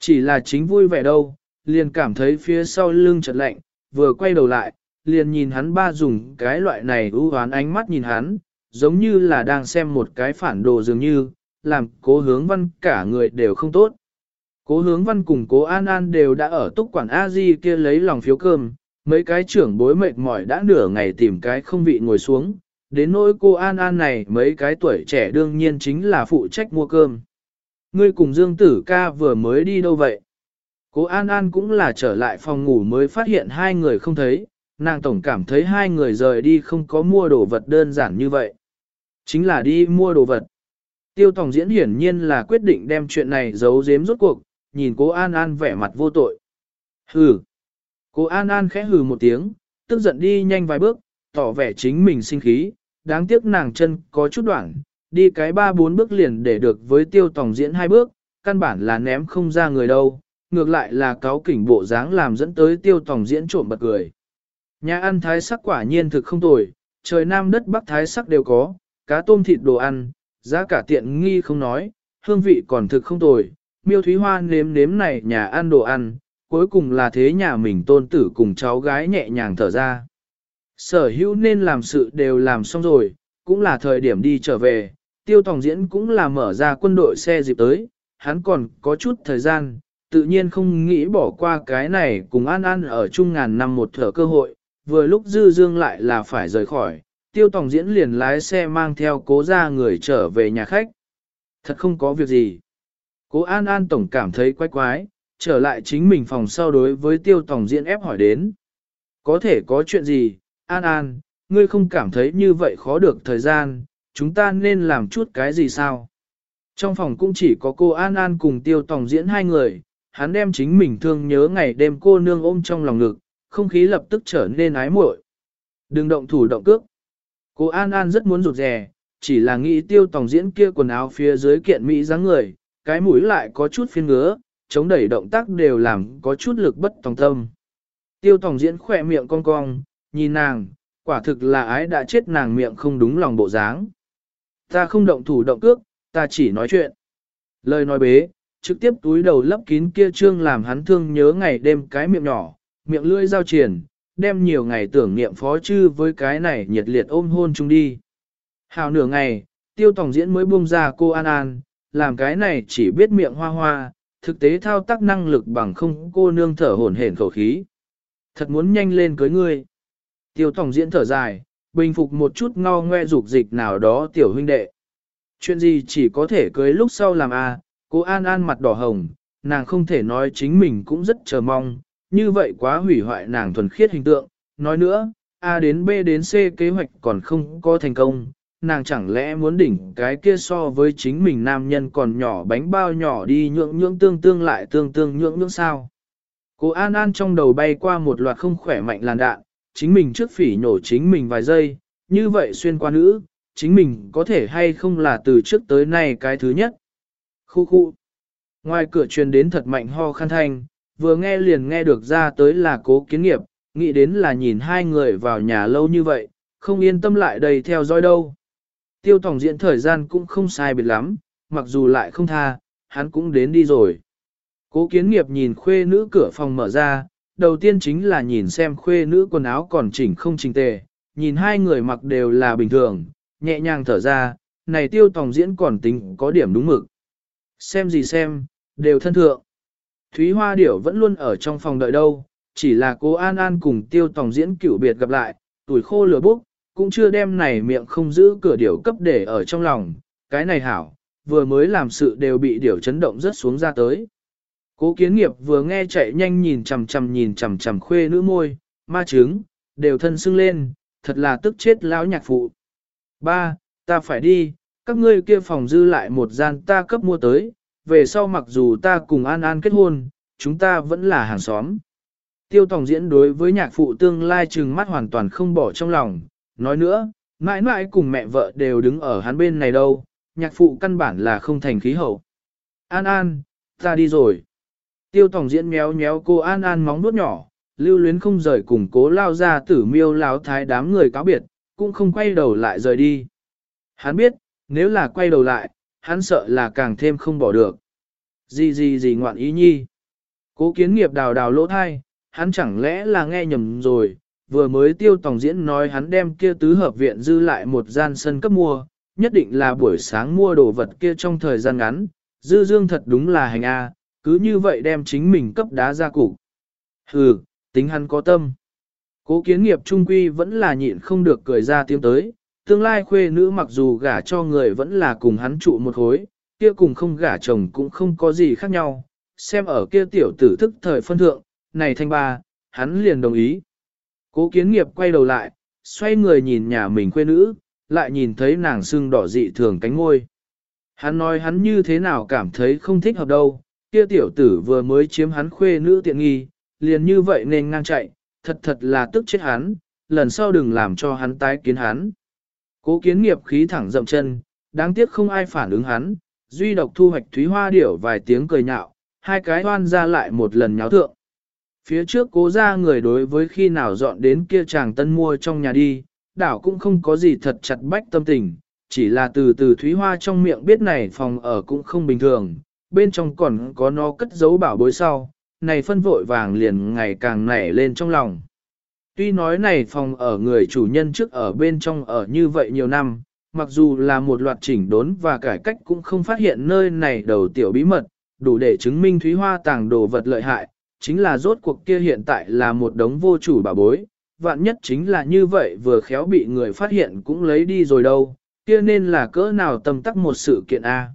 Chỉ là chính vui vẻ đâu, liền cảm thấy phía sau lưng chợt lạnh, vừa quay đầu lại, liền nhìn hắn ba dùng cái loại này ưu hoán ánh mắt nhìn hắn, giống như là đang xem một cái phản đồ dường như, làm cố hướng văn cả người đều không tốt. Cố hướng văn cùng cố An An đều đã ở túc quản A-di kia lấy lòng phiếu cơm, mấy cái trưởng bối mệt mỏi đã nửa ngày tìm cái không vị ngồi xuống, đến nỗi cô An An này mấy cái tuổi trẻ đương nhiên chính là phụ trách mua cơm. Ngươi cùng Dương Tử ca vừa mới đi đâu vậy? Cô An An cũng là trở lại phòng ngủ mới phát hiện hai người không thấy, nàng tổng cảm thấy hai người rời đi không có mua đồ vật đơn giản như vậy. Chính là đi mua đồ vật. Tiêu Tòng Diễn hiển nhiên là quyết định đem chuyện này giấu giếm rốt cuộc, nhìn cô An An vẻ mặt vô tội. Hừ. cô An An khẽ hừ một tiếng, tức giận đi nhanh vài bước, tỏ vẻ chính mình sinh khí, đáng tiếc nàng chân có chút đoạn, đi cái ba bốn bước liền để được với tiêu tòng diễn hai bước, căn bản là ném không ra người đâu, ngược lại là cáo kỉnh bộ dáng làm dẫn tới tiêu tòng diễn trộm bật cười. Nhà ăn thái sắc quả nhiên thực không tồi, trời nam đất bắc thái sắc đều có, cá tôm thịt đồ ăn, giá cả tiện nghi không nói, hương vị còn thực không tồi, miêu thúy hoa nếm nếm này nhà ăn đồ ăn, cuối cùng là thế nhà mình tôn tử cùng cháu gái nhẹ nhàng thở ra. Sở hữu nên làm sự đều làm xong rồi, cũng là thời điểm đi trở về, tiêu tòng diễn cũng là mở ra quân đội xe dịp tới, hắn còn có chút thời gian, tự nhiên không nghĩ bỏ qua cái này cùng an an ở chung ngàn năm một thở cơ hội, vừa lúc dư dương lại là phải rời khỏi, tiêu tòng diễn liền lái xe mang theo cố ra người trở về nhà khách. Thật không có việc gì. Cố an an tổng cảm thấy quái quái, trở lại chính mình phòng sau đối với tiêu tòng diễn ép hỏi đến. Có thể có chuyện gì, an an, ngươi không cảm thấy như vậy khó được thời gian, chúng ta nên làm chút cái gì sao? Trong phòng cũng chỉ có cô An An cùng tiêu tòng diễn hai người, hắn đem chính mình thương nhớ ngày đêm cô nương ôm trong lòng ngực, không khí lập tức trở nên ái muội. Đừng động thủ động cước. Cô An An rất muốn rụt rè, chỉ là nghĩ tiêu tòng diễn kia quần áo phía dưới kiện Mỹ dáng người, cái mũi lại có chút phiên ngứa, chống đẩy động tác đều làm có chút lực bất tòng tâm. Tiêu tòng diễn khỏe miệng cong cong, nhìn nàng, quả thực là ái đã chết nàng miệng không đúng lòng bộ dáng. Ta không động thủ động cước, ta chỉ nói chuyện. Lời nói bế, trực tiếp túi đầu lấp kín kia trương làm hắn thương nhớ ngày đêm cái miệng nhỏ, miệng lưỡi giao triển, đem nhiều ngày tưởng niệm phó chư với cái này nhiệt liệt ôm hôn chung đi. Hào nửa ngày, tiêu tổng diễn mới buông ra cô An An, làm cái này chỉ biết miệng hoa hoa, thực tế thao tác năng lực bằng không cô nương thở hổn hển khẩu khí. Thật muốn nhanh lên cưới ngươi. Tiêu tổng diễn thở dài, bình phục một chút ngao ngoe dục dịch nào đó tiểu huynh đệ. Chuyện gì chỉ có thể cưới lúc sau làm a? À, cô An An mặt đỏ hồng, nàng không thể nói chính mình cũng rất chờ mong, như vậy quá hủy hoại nàng thuần khiết hình tượng. Nói nữa, A đến B đến C kế hoạch còn không có thành công, nàng chẳng lẽ muốn đỉnh cái kia so với chính mình nam nhân còn nhỏ bánh bao nhỏ đi nhượng nhượng tương tương lại tương tương nhượng nhượng sao. Cô An An trong đầu bay qua một loạt không khỏe mạnh làn đạn, chính mình trước phỉ nhổ chính mình vài giây, như vậy xuyên qua nữ, chính mình có thể hay không là từ trước tới nay cái thứ nhất. Khu khu. Ngoài cửa truyền đến thật mạnh ho khăn thanh, vừa nghe liền nghe được ra tới là cố kiến nghiệp, nghĩ đến là nhìn hai người vào nhà lâu như vậy, không yên tâm lại đầy theo dõi đâu. Tiêu tổng diễn thời gian cũng không sai biệt lắm, mặc dù lại không tha, hắn cũng đến đi rồi. Cố kiến nghiệp nhìn khuê nữ cửa phòng mở ra, đầu tiên chính là nhìn xem khuê nữ quần áo còn chỉnh không chỉnh tề, nhìn hai người mặc đều là bình thường, nhẹ nhàng thở ra, này tiêu tòng diễn còn tính có điểm đúng mực. Xem gì xem, đều thân thượng. Thúy Hoa Điểu vẫn luôn ở trong phòng đợi đâu, chỉ là cô An An cùng tiêu tòng diễn cửu biệt gặp lại, tuổi khô lửa bốc, cũng chưa đem này miệng không giữ cửa điểu cấp để ở trong lòng, cái này hảo, vừa mới làm sự đều bị điểu chấn động rất xuống ra tới. Cố kiến nghiệp vừa nghe chạy nhanh nhìn chằm chằm nhìn chằm chằm khuê nữ môi, ma trứng, đều thân sưng lên, thật là tức chết lão nhạc phụ. Ba, ta phải đi, các ngươi kia phòng dư lại một gian ta cấp mua tới, về sau mặc dù ta cùng An An kết hôn, chúng ta vẫn là hàng xóm. Tiêu Tòng diễn đối với nhạc phụ tương lai trừng mắt hoàn toàn không bỏ trong lòng, nói nữa, mãi mãi cùng mẹ vợ đều đứng ở hắn bên này đâu, nhạc phụ căn bản là không thành khí hậu. An An, ta đi rồi. Tiêu Tòng diễn méo méo cô An An móng nuốt nhỏ, lưu luyến không rời cùng cố lao ra tử miêu láo thái đám người cáo biệt, cũng không quay đầu lại rời đi. Hắn biết, nếu là quay đầu lại, hắn sợ là càng thêm không bỏ được. Gì gì gì ngoạn ý nhi. Cố kiến nghiệp đào đào lỗ thai, hắn chẳng lẽ là nghe nhầm rồi, vừa mới tiêu tòng diễn nói hắn đem kia tứ hợp viện dư lại một gian sân cấp mua, nhất định là buổi sáng mua đồ vật kia trong thời gian ngắn, dư dương thật đúng là hành A, cứ như vậy đem chính mình cấp đá ra cục. Hừ, tính hắn có tâm. Cố kiến nghiệp trung quy vẫn là nhịn không được cười ra tiếng tới, tương lai khuê nữ mặc dù gả cho người vẫn là cùng hắn trụ một hối, kia cùng không gả chồng cũng không có gì khác nhau, xem ở kia tiểu tử thức thời phân thượng, này thanh ba, hắn liền đồng ý. Cố kiến nghiệp quay đầu lại, xoay người nhìn nhà mình khuê nữ, lại nhìn thấy nàng sưng đỏ dị thường cánh ngôi. Hắn nói hắn như thế nào cảm thấy không thích hợp đâu, kia tiểu tử vừa mới chiếm hắn khuê nữ tiện nghi, liền như vậy nên ngang chạy, thật thật là tức chết hắn, lần sau đừng làm cho hắn tái kiến hắn. Cố kiến nghiệp khí thẳng dậm chân, đáng tiếc không ai phản ứng hắn, duy độc thu hoạch thúy hoa điểu vài tiếng cười nhạo, hai cái hoan ra lại một lần nháo thượng. Phía trước cố ra người đối với khi nào dọn đến kia chàng tân mua trong nhà đi, đảo cũng không có gì thật chặt bách tâm tình, chỉ là từ từ Thúy Hoa trong miệng biết này phòng ở cũng không bình thường, bên trong còn có nó cất giấu bảo bối sau, này phân vội vàng liền ngày càng nảy lên trong lòng. Tuy nói này phòng ở người chủ nhân trước ở bên trong ở như vậy nhiều năm, mặc dù là một loạt chỉnh đốn và cải cách cũng không phát hiện nơi này đầu tiểu bí mật, đủ để chứng minh Thúy Hoa tàng đồ vật lợi hại, chính là rốt cuộc kia hiện tại là một đống vô chủ bảo bối, vạn nhất chính là như vậy vừa khéo bị người phát hiện cũng lấy đi rồi đâu, kia nên là cỡ nào tâm tắc một sự kiện A.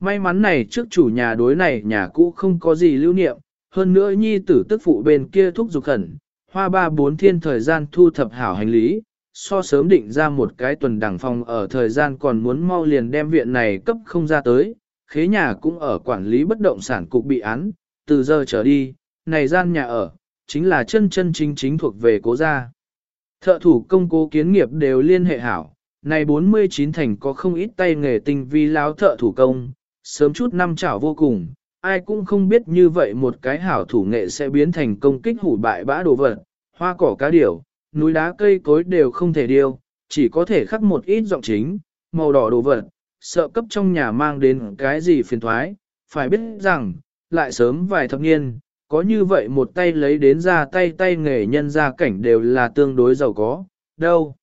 May mắn này trước chủ nhà đối này nhà cũ không có gì lưu niệm, hơn nữa nhi tử tức phụ bên kia thúc giục khẩn, hoa ba bốn thiên thời gian thu thập hảo hành lý, so sớm định ra một cái tuần đẳng phòng ở thời gian còn muốn mau liền đem viện này cấp không ra tới, khế nhà cũng ở quản lý bất động sản cục bị án, từ giờ trở đi, này gian nhà ở, chính là chân chân chính chính thuộc về cố gia. Thợ thủ công cố kiến nghiệp đều liên hệ hảo, này 49 thành có không ít tay nghề tinh vi láo thợ thủ công, sớm chút năm chảo vô cùng, ai cũng không biết như vậy một cái hảo thủ nghệ sẽ biến thành công kích hủ bại bã đồ vật, hoa cỏ cá điểu, núi đá cây cối đều không thể điêu, chỉ có thể khắc một ít giọng chính, màu đỏ đồ vật, sợ cấp trong nhà mang đến cái gì phiền thoái, phải biết rằng, lại sớm vài thập niên, có như vậy một tay lấy đến ra tay tay nghề nhân ra cảnh đều là tương đối giàu có, đâu.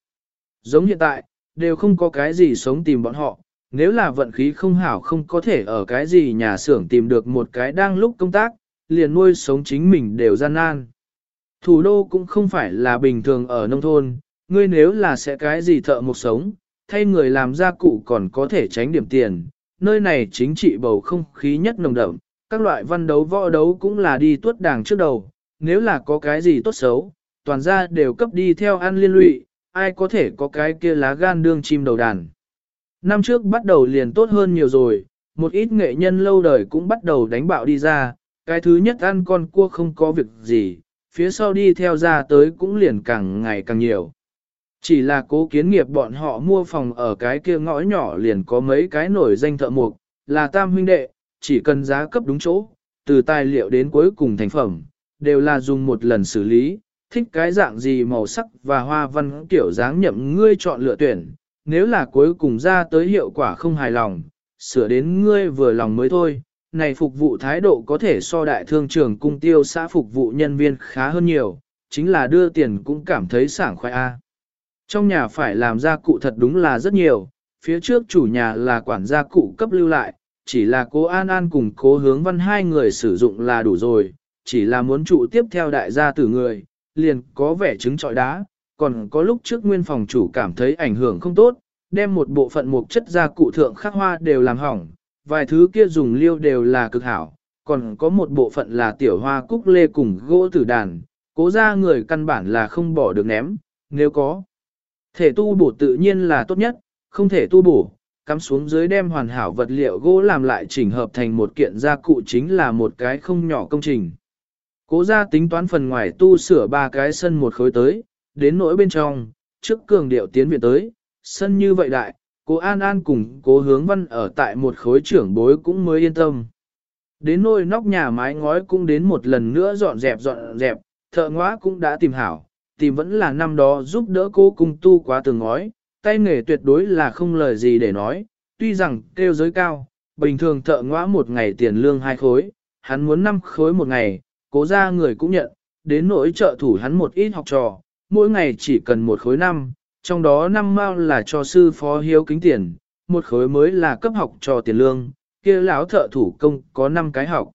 Giống hiện tại, đều không có cái gì sống tìm bọn họ, nếu là vận khí không hảo không có thể ở cái gì nhà xưởng tìm được một cái đang lúc công tác, liền nuôi sống chính mình đều gian nan. Thủ đô cũng không phải là bình thường ở nông thôn, ngươi nếu là sẽ cái gì thợ một sống, thay người làm gia cụ còn có thể tránh điểm tiền, nơi này chính trị bầu không khí nhất nồng đậm, các loại văn đấu võ đấu cũng là đi tuốt đàng trước đầu, nếu là có cái gì tốt xấu, toàn gia đều cấp đi theo ăn liên lụy, ai có thể có cái kia lá gan đương chim đầu đàn. Năm trước bắt đầu liền tốt hơn nhiều rồi, một ít nghệ nhân lâu đời cũng bắt đầu đánh bạo đi ra, cái thứ nhất ăn con cua không có việc gì, phía sau đi theo ra tới cũng liền càng ngày càng nhiều. Chỉ là cố kiến nghiệp bọn họ mua phòng ở cái kia ngõ nhỏ liền có mấy cái nổi danh thợ mục, là tam huynh đệ, chỉ cần giá cấp đúng chỗ, từ tài liệu đến cuối cùng thành phẩm, đều là dùng một lần xử lý, thích cái dạng gì màu sắc và hoa văn kiểu dáng nhậm ngươi chọn lựa tuyển, nếu là cuối cùng ra tới hiệu quả không hài lòng, sửa đến ngươi vừa lòng mới thôi. Này phục vụ thái độ có thể so đại thương trường cung tiêu xã phục vụ nhân viên khá hơn nhiều, chính là đưa tiền cũng cảm thấy sảng khoái a. Trong nhà phải làm gia cụ thật đúng là rất nhiều, phía trước chủ nhà là quản gia cụ cấp lưu lại, chỉ là cố An An cùng cố hướng văn hai người sử dụng là đủ rồi, chỉ là muốn trụ tiếp theo đại gia tử người, liền có vẻ trứng trọi đá, còn có lúc trước nguyên phòng chủ cảm thấy ảnh hưởng không tốt, đem một bộ phận mục chất gia cụ thượng khắc hoa đều làm hỏng, vài thứ kia dùng liêu đều là cực hảo, còn có một bộ phận là tiểu hoa cúc lê cùng gỗ tử đàn, cố ra người căn bản là không bỏ được ném, nếu có. Thể tu bổ tự nhiên là tốt nhất, không thể tu bổ, cắm xuống dưới đem hoàn hảo vật liệu gỗ làm lại chỉnh hợp thành một kiện gia cụ chính là một cái không nhỏ công trình. Cố ra tính toán phần ngoài tu sửa ba cái sân một khối tới, đến nỗi bên trong, trước cường điệu tiến viện tới, sân như vậy đại, cố An An cùng cố hướng văn ở tại một khối trưởng bối cũng mới yên tâm. Đến nỗi nóc nhà mái ngói cũng đến một lần nữa dọn dẹp dọn dẹp, thợ ngóa cũng đã tìm hảo, tìm vẫn là năm đó giúp đỡ cô cung tu quá tường ngói, tay nghề tuyệt đối là không lời gì để nói, tuy rằng kêu giới cao, bình thường thợ ngóa một ngày tiền lương hai khối, hắn muốn năm khối một ngày, cố ra người cũng nhận, đến nỗi trợ thủ hắn một ít học trò, mỗi ngày chỉ cần một khối năm, trong đó năm mao là cho sư phó hiếu kính tiền, một khối mới là cấp học cho tiền lương, kia lão thợ thủ công có 5 cái học.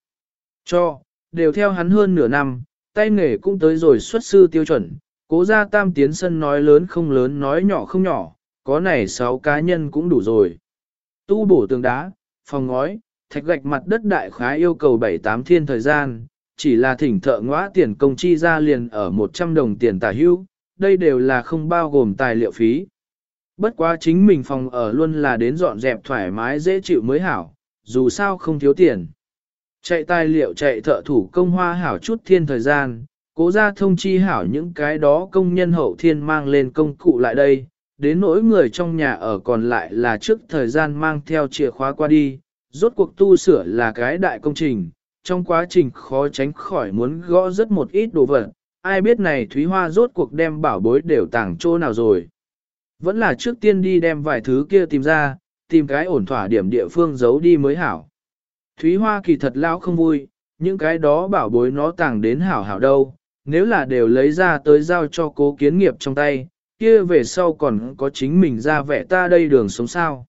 Cho, đều theo hắn hơn nửa năm, tay nghề cũng tới rồi xuất sư tiêu chuẩn, cố gia tam tiến sân nói lớn không lớn nói nhỏ không nhỏ, có này 6 cá nhân cũng đủ rồi. Tu bổ tường đá, phòng ngói, thạch gạch mặt đất đại khái yêu cầu 7-8 thiên thời gian, chỉ là thỉnh thợ ngõa tiền công chi ra liền ở 100 đồng tiền tả hưu, đây đều là không bao gồm tài liệu phí. Bất quá chính mình phòng ở luôn là đến dọn dẹp thoải mái dễ chịu mới hảo, dù sao không thiếu tiền. Chạy tài liệu chạy thợ thủ công hoa hảo chút thiên thời gian, cố ra thông chi hảo những cái đó công nhân hậu thiên mang lên công cụ lại đây, đến nỗi người trong nhà ở còn lại là trước thời gian mang theo chìa khóa qua đi, rốt cuộc tu sửa là cái đại công trình, trong quá trình khó tránh khỏi muốn gõ rất một ít đồ vật, ai biết này Thúy Hoa rốt cuộc đem bảo bối đều tàng chỗ nào rồi. Vẫn là trước tiên đi đem vài thứ kia tìm ra, tìm cái ổn thỏa điểm địa phương giấu đi mới hảo. Thúy Hoa kỳ thật lão không vui, những cái đó bảo bối nó tàng đến hảo hảo đâu, nếu là đều lấy ra tới giao cho cố kiến nghiệp trong tay, kia về sau còn có chính mình ra vẻ ta đây đường sống sao.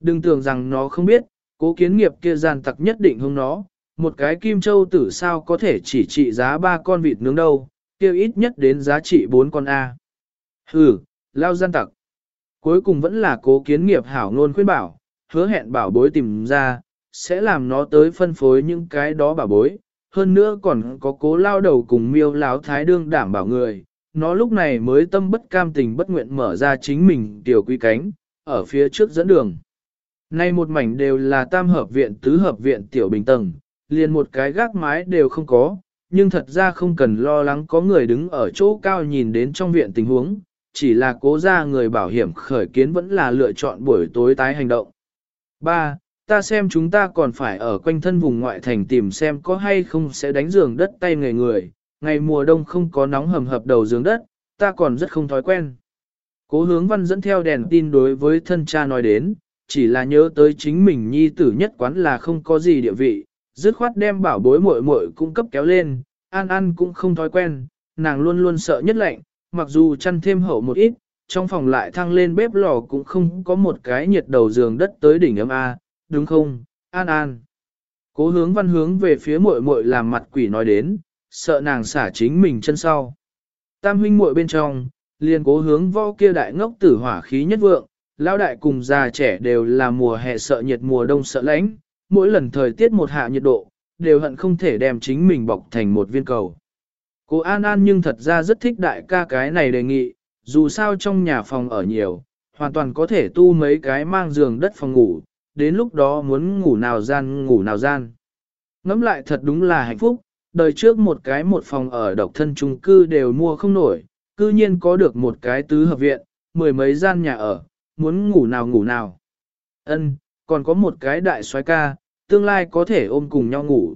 Đừng tưởng rằng nó không biết, cố kiến nghiệp kia gian tặc nhất định hông nó, một cái kim châu tử sao có thể chỉ trị giá ba con vịt nướng đâu, kêu ít nhất đến giá trị bốn con A. Hừ, lao gian tặc. Cuối cùng vẫn là cố kiến nghiệp hảo ngôn khuyên bảo, hứa hẹn bảo bối tìm ra, sẽ làm nó tới phân phối những cái đó bảo bối. Hơn nữa còn có cố lao đầu cùng miêu láo thái đương đảm bảo người, nó lúc này mới tâm bất cam tình bất nguyện mở ra chính mình tiểu quy cánh, ở phía trước dẫn đường. Nay một mảnh đều là tam hợp viện tứ hợp viện tiểu bình tầng, liền một cái gác mái đều không có, nhưng thật ra không cần lo lắng có người đứng ở chỗ cao nhìn đến trong viện tình huống, chỉ là cố ra người bảo hiểm khởi kiến vẫn là lựa chọn buổi tối tái hành động. 3. Ta xem chúng ta còn phải ở quanh thân vùng ngoại thành tìm xem có hay không sẽ đánh giường đất tay người người, ngày mùa đông không có nóng hầm hập đầu giường đất, ta còn rất không thói quen. Cố hướng văn dẫn theo đèn tin đối với thân cha nói đến, chỉ là nhớ tới chính mình nhi tử nhất quán là không có gì địa vị, dứt khoát đem bảo bối muội muội cung cấp kéo lên, an an cũng không thói quen, nàng luôn luôn sợ nhất lạnh, mặc dù chăn thêm hậu một ít, trong phòng lại thăng lên bếp lò cũng không có một cái nhiệt đầu giường đất tới đỉnh ấm A, đúng không, an an. Cố hướng văn hướng về phía muội muội làm mặt quỷ nói đến, sợ nàng xả chính mình chân sau. Tam huynh muội bên trong, liền cố hướng võ kia đại ngốc tử hỏa khí nhất vượng, lão đại cùng già trẻ đều là mùa hè sợ nhiệt mùa đông sợ lạnh, mỗi lần thời tiết một hạ nhiệt độ, đều hận không thể đem chính mình bọc thành một viên cầu. Cô An An nhưng thật ra rất thích đại ca cái này đề nghị, dù sao trong nhà phòng ở nhiều, hoàn toàn có thể tu mấy cái mang giường đất phòng ngủ, đến lúc đó muốn ngủ nào gian ngủ nào gian. Ngắm lại thật đúng là hạnh phúc, đời trước một cái một phòng ở độc thân chung cư đều mua không nổi, cư nhiên có được một cái tứ hợp viện, mười mấy gian nhà ở, muốn ngủ nào ngủ nào. Ân, còn có một cái đại soái ca, tương lai có thể ôm cùng nhau ngủ.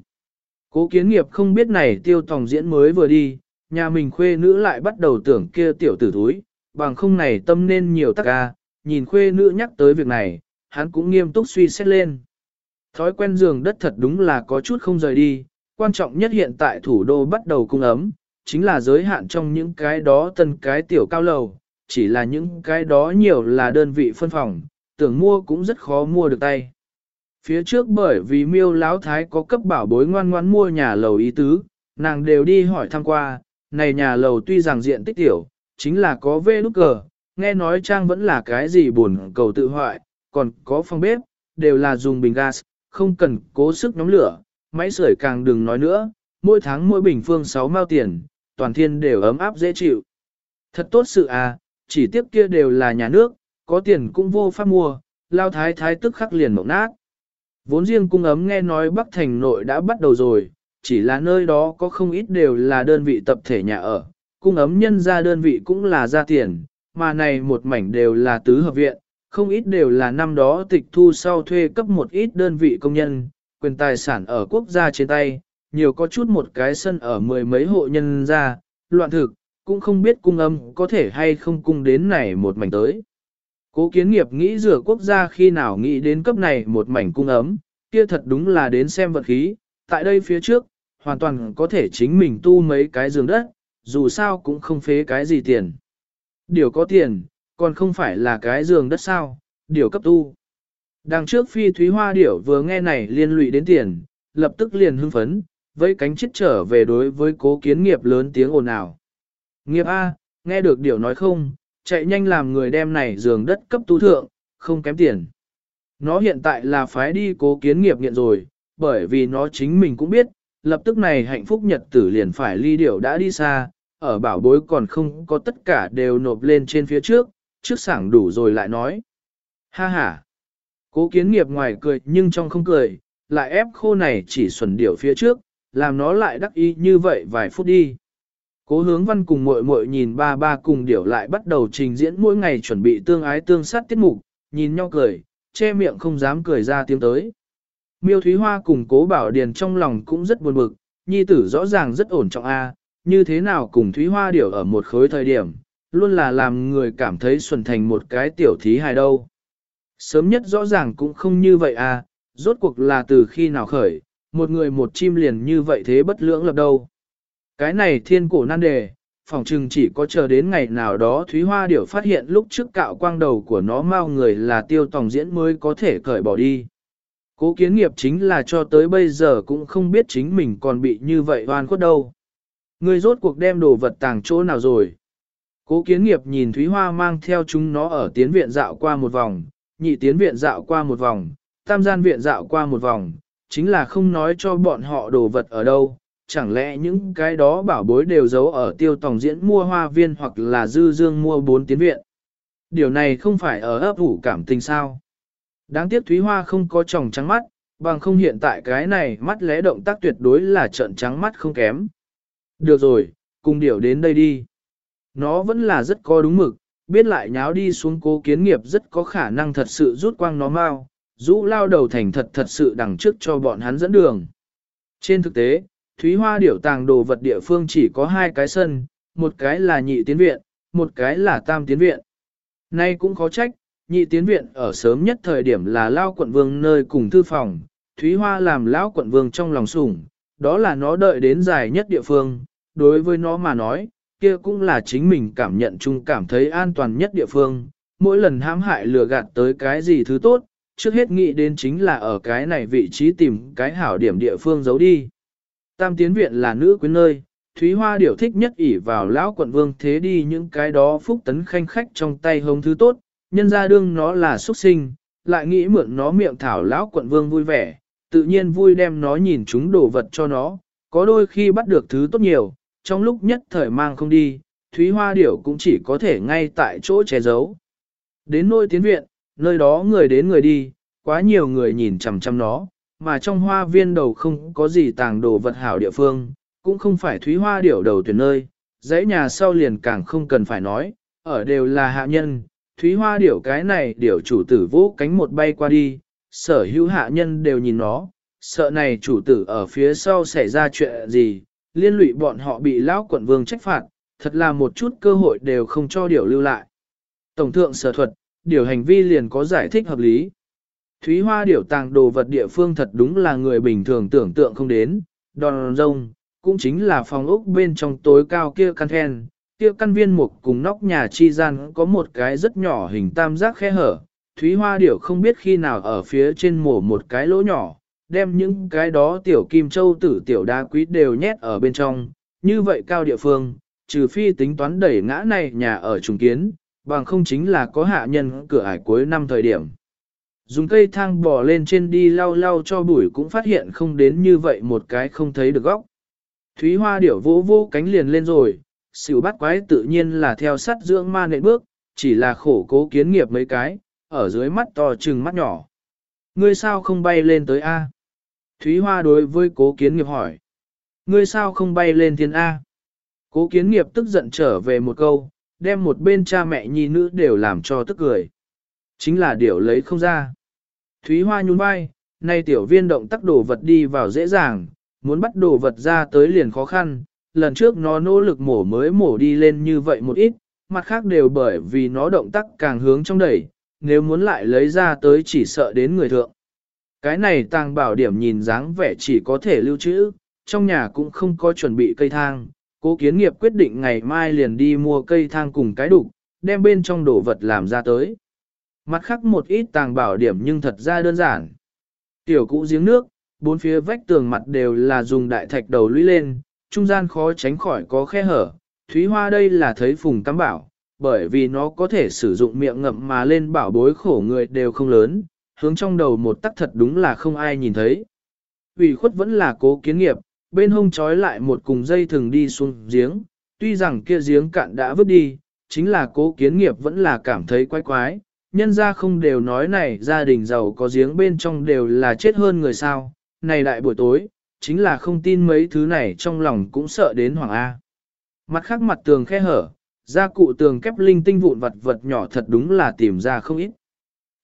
Cố kiến nghiệp không biết này tiêu tòng diễn mới vừa đi, nhà mình khuê nữ lại bắt đầu tưởng kia tiểu tử thúi, bằng không này tâm nên nhiều tắc ca, nhìn khuê nữ nhắc tới việc này, hắn cũng nghiêm túc suy xét lên. Thói quen giường đất thật đúng là có chút không rời đi, quan trọng nhất hiện tại thủ đô bắt đầu cung ấm, chính là giới hạn trong những cái đó tân cái tiểu cao lầu, chỉ là những cái đó nhiều là đơn vị phân phòng, tưởng mua cũng rất khó mua được tay. Phía trước bởi vì miêu láo thái có cấp bảo bối ngoan ngoan mua nhà lầu ý tứ, nàng đều đi hỏi thăm qua, này nhà lầu tuy rằng diện tích tiểu, chính là có vê nút cờ, nghe nói trang vẫn là cái gì buồn cầu tự hoại, còn có phòng bếp, đều là dùng bình gas, không cần cố sức nhóm lửa, máy sưởi càng đừng nói nữa, mỗi tháng mỗi bình phương 6 mao tiền, toàn thiên đều ấm áp dễ chịu. Thật tốt sự à, chỉ tiếp kia đều là nhà nước, có tiền cũng vô pháp mua, lao thái thái tức khắc liền mộng nát. Vốn riêng cung ấm nghe nói Bắc Thành nội đã bắt đầu rồi, chỉ là nơi đó có không ít đều là đơn vị tập thể nhà ở, cung ấm nhân ra đơn vị cũng là ra tiền, mà này một mảnh đều là tứ hợp viện, không ít đều là năm đó tịch thu sau thuê cấp một ít đơn vị công nhân, quyền tài sản ở quốc gia trên tay, nhiều có chút một cái sân ở mười mấy hộ nhân ra, loạn thực, cũng không biết cung âm có thể hay không cung đến này một mảnh tới. Cố kiến nghiệp nghĩ rửa quốc gia khi nào nghĩ đến cấp này một mảnh cung ấm, kia thật đúng là đến xem vật khí, tại đây phía trước, hoàn toàn có thể chính mình tu mấy cái giường đất, dù sao cũng không phế cái gì tiền. Điều có tiền, còn không phải là cái giường đất sao, điều cấp tu. Đằng trước phi thúy hoa điểu vừa nghe này liên lụy đến tiền, lập tức liền hưng phấn, với cánh chết trở về đối với cố kiến nghiệp lớn tiếng ồn ào. Nghiệp A, nghe được điều nói không, chạy nhanh làm người đem này giường đất cấp tu thượng, không kém tiền. Nó hiện tại là phái đi cố kiến nghiệp nghiện rồi, bởi vì nó chính mình cũng biết, lập tức này hạnh phúc nhật tử liền phải ly điểu đã đi xa, ở bảo bối còn không có tất cả đều nộp lên trên phía trước, trước sảng đủ rồi lại nói. Ha ha! Cố kiến nghiệp ngoài cười nhưng trong không cười, lại ép khô này chỉ xuẩn điểu phía trước, làm nó lại đắc ý như vậy vài phút đi. Cố hướng văn cùng muội muội nhìn ba ba cùng điểu lại bắt đầu trình diễn mỗi ngày chuẩn bị tương ái tương sát tiết mục, nhìn nhau cười, che miệng không dám cười ra tiếng tới. Miêu Thúy Hoa cùng cố bảo điền trong lòng cũng rất buồn bực, nhi tử rõ ràng rất ổn trọng a, như thế nào cùng Thúy Hoa điểu ở một khối thời điểm, luôn là làm người cảm thấy xuẩn thành một cái tiểu thí hài đâu. Sớm nhất rõ ràng cũng không như vậy à, rốt cuộc là từ khi nào khởi, một người một chim liền như vậy thế bất lưỡng lập đâu. Cái này thiên cổ nan đề, phòng trừng chỉ có chờ đến ngày nào đó Thúy Hoa Điểu phát hiện lúc trước cạo quang đầu của nó mau người là tiêu tòng diễn mới có thể cởi bỏ đi. Cố kiến nghiệp chính là cho tới bây giờ cũng không biết chính mình còn bị như vậy oan khuất đâu. Người rốt cuộc đem đồ vật tàng chỗ nào rồi. Cố kiến nghiệp nhìn Thúy Hoa mang theo chúng nó ở tiến viện dạo qua một vòng, nhị tiến viện dạo qua một vòng, tam gian viện dạo qua một vòng, chính là không nói cho bọn họ đồ vật ở đâu, chẳng lẽ những cái đó bảo bối đều giấu ở tiêu tòng diễn mua hoa viên hoặc là dư dương mua bốn tiến viện. Điều này không phải ở ấp ủ cảm tình sao. Đáng tiếc Thúy Hoa không có tròng trắng mắt, bằng không hiện tại cái này mắt lẽ động tác tuyệt đối là trận trắng mắt không kém. Được rồi, cùng điều đến đây đi. Nó vẫn là rất có đúng mực, biết lại nháo đi xuống cố kiến nghiệp rất có khả năng thật sự rút quang nó mau, rũ lao đầu thành thật thật sự đằng trước cho bọn hắn dẫn đường. Trên thực tế, Thúy Hoa điểu tàng đồ vật địa phương chỉ có hai cái sân, một cái là nhị tiến viện, một cái là tam tiến viện. Nay cũng khó trách, nhị tiến viện ở sớm nhất thời điểm là lao quận vương nơi cùng thư phòng, Thúy Hoa làm lão quận vương trong lòng sủng, đó là nó đợi đến dài nhất địa phương, đối với nó mà nói, kia cũng là chính mình cảm nhận chung cảm thấy an toàn nhất địa phương, mỗi lần hãm hại lừa gạt tới cái gì thứ tốt, trước hết nghĩ đến chính là ở cái này vị trí tìm cái hảo điểm địa phương giấu đi. Tam tiến viện là nữ quyến nơi, Thúy Hoa điều thích nhất ỉ vào lão quận vương thế đi những cái đó phúc tấn khanh khách trong tay hồng thứ tốt, nhân ra đương nó là xuất sinh, lại nghĩ mượn nó miệng thảo lão quận vương vui vẻ, tự nhiên vui đem nó nhìn chúng đồ vật cho nó, có đôi khi bắt được thứ tốt nhiều, trong lúc nhất thời mang không đi, Thúy Hoa điểu cũng chỉ có thể ngay tại chỗ che giấu. Đến nôi tiến viện, nơi đó người đến người đi, quá nhiều người nhìn chằm chằm nó, mà trong hoa viên đầu không có gì tàng đồ vật hảo địa phương, cũng không phải Thúy Hoa điểu đầu tuyển nơi, dãy nhà sau liền càng không cần phải nói, ở đều là hạ nhân, Thúy Hoa điểu cái này điểu chủ tử vỗ cánh một bay qua đi, sở hữu hạ nhân đều nhìn nó, sợ này chủ tử ở phía sau xảy ra chuyện gì, liên lụy bọn họ bị lão quận vương trách phạt, thật là một chút cơ hội đều không cho điểu lưu lại. Tổng thượng sở thuật, điều hành vi liền có giải thích hợp lý. Thúy Hoa điểu tàng đồ vật địa phương thật đúng là người bình thường tưởng tượng không đến, đòn rông, cũng chính là phòng ốc bên trong tối cao kia căn then, kia căn viên mục cùng nóc nhà chi gian có một cái rất nhỏ hình tam giác khe hở. Thúy Hoa điểu không biết khi nào ở phía trên mổ một cái lỗ nhỏ, đem những cái đó tiểu kim châu tử tiểu đá quý đều nhét ở bên trong, như vậy cao địa phương, trừ phi tính toán đẩy ngã này nhà ở trùng kiến, bằng không chính là có hạ nhân cửa ải cuối năm thời điểm. Dùng cây thang bò lên trên đi lau lau cho bụi cũng phát hiện không đến như vậy một cái không thấy được góc. Thúy hoa điểu vỗ vỗ cánh liền lên rồi, xỉu bắt quái tự nhiên là theo sắt dưỡng ma nện bước, chỉ là khổ cố kiến nghiệp mấy cái, ở dưới mắt to trừng mắt nhỏ. Ngươi sao không bay lên tới A? Thúy Hoa đối với cố kiến nghiệp hỏi. Ngươi sao không bay lên thiên A? Cố kiến nghiệp tức giận trở về một câu, đem một bên cha mẹ nhi nữ đều làm cho tức cười. Chính là điều lấy không ra. Thúy Hoa nhún vai, nay tiểu viên động tác đồ vật đi vào dễ dàng, muốn bắt đồ vật ra tới liền khó khăn, lần trước nó nỗ lực mổ mới mổ đi lên như vậy một ít, mặt khác đều bởi vì nó động tác càng hướng trong đẩy, nếu muốn lại lấy ra tới chỉ sợ đến người thượng. Cái này tàng bảo điểm nhìn dáng vẻ chỉ có thể lưu trữ, trong nhà cũng không có chuẩn bị cây thang. Cố kiến nghiệp quyết định ngày mai liền đi mua cây thang cùng cái đục, đem bên trong đồ vật làm ra tới. Mặt khác một ít tàng bảo điểm nhưng thật ra đơn giản. Tiểu cũ giếng nước, bốn phía vách tường mặt đều là dùng đại thạch đầu lũy lên, trung gian khó tránh khỏi có khe hở. Thúy Hoa đây là thấy phùng cắm bảo, bởi vì nó có thể sử dụng miệng ngậm mà lên bảo bối khổ người đều không lớn, hướng trong đầu một tắc thật đúng là không ai nhìn thấy. Ủy khuất vẫn là cố kiến nghiệp, bên hông trói lại một cùng dây thường đi xuống giếng, tuy rằng kia giếng cạn đã vứt đi, chính là cố kiến nghiệp vẫn là cảm thấy quái quái, nhân ra không đều nói này gia đình giàu có giếng bên trong đều là chết hơn người sao, này đại buổi tối, chính là không tin mấy thứ này trong lòng cũng sợ đến Hoàng A. Mặt khác mặt tường khe hở, gia cụ tường kép linh tinh vụn vật vật nhỏ thật đúng là tìm ra không ít.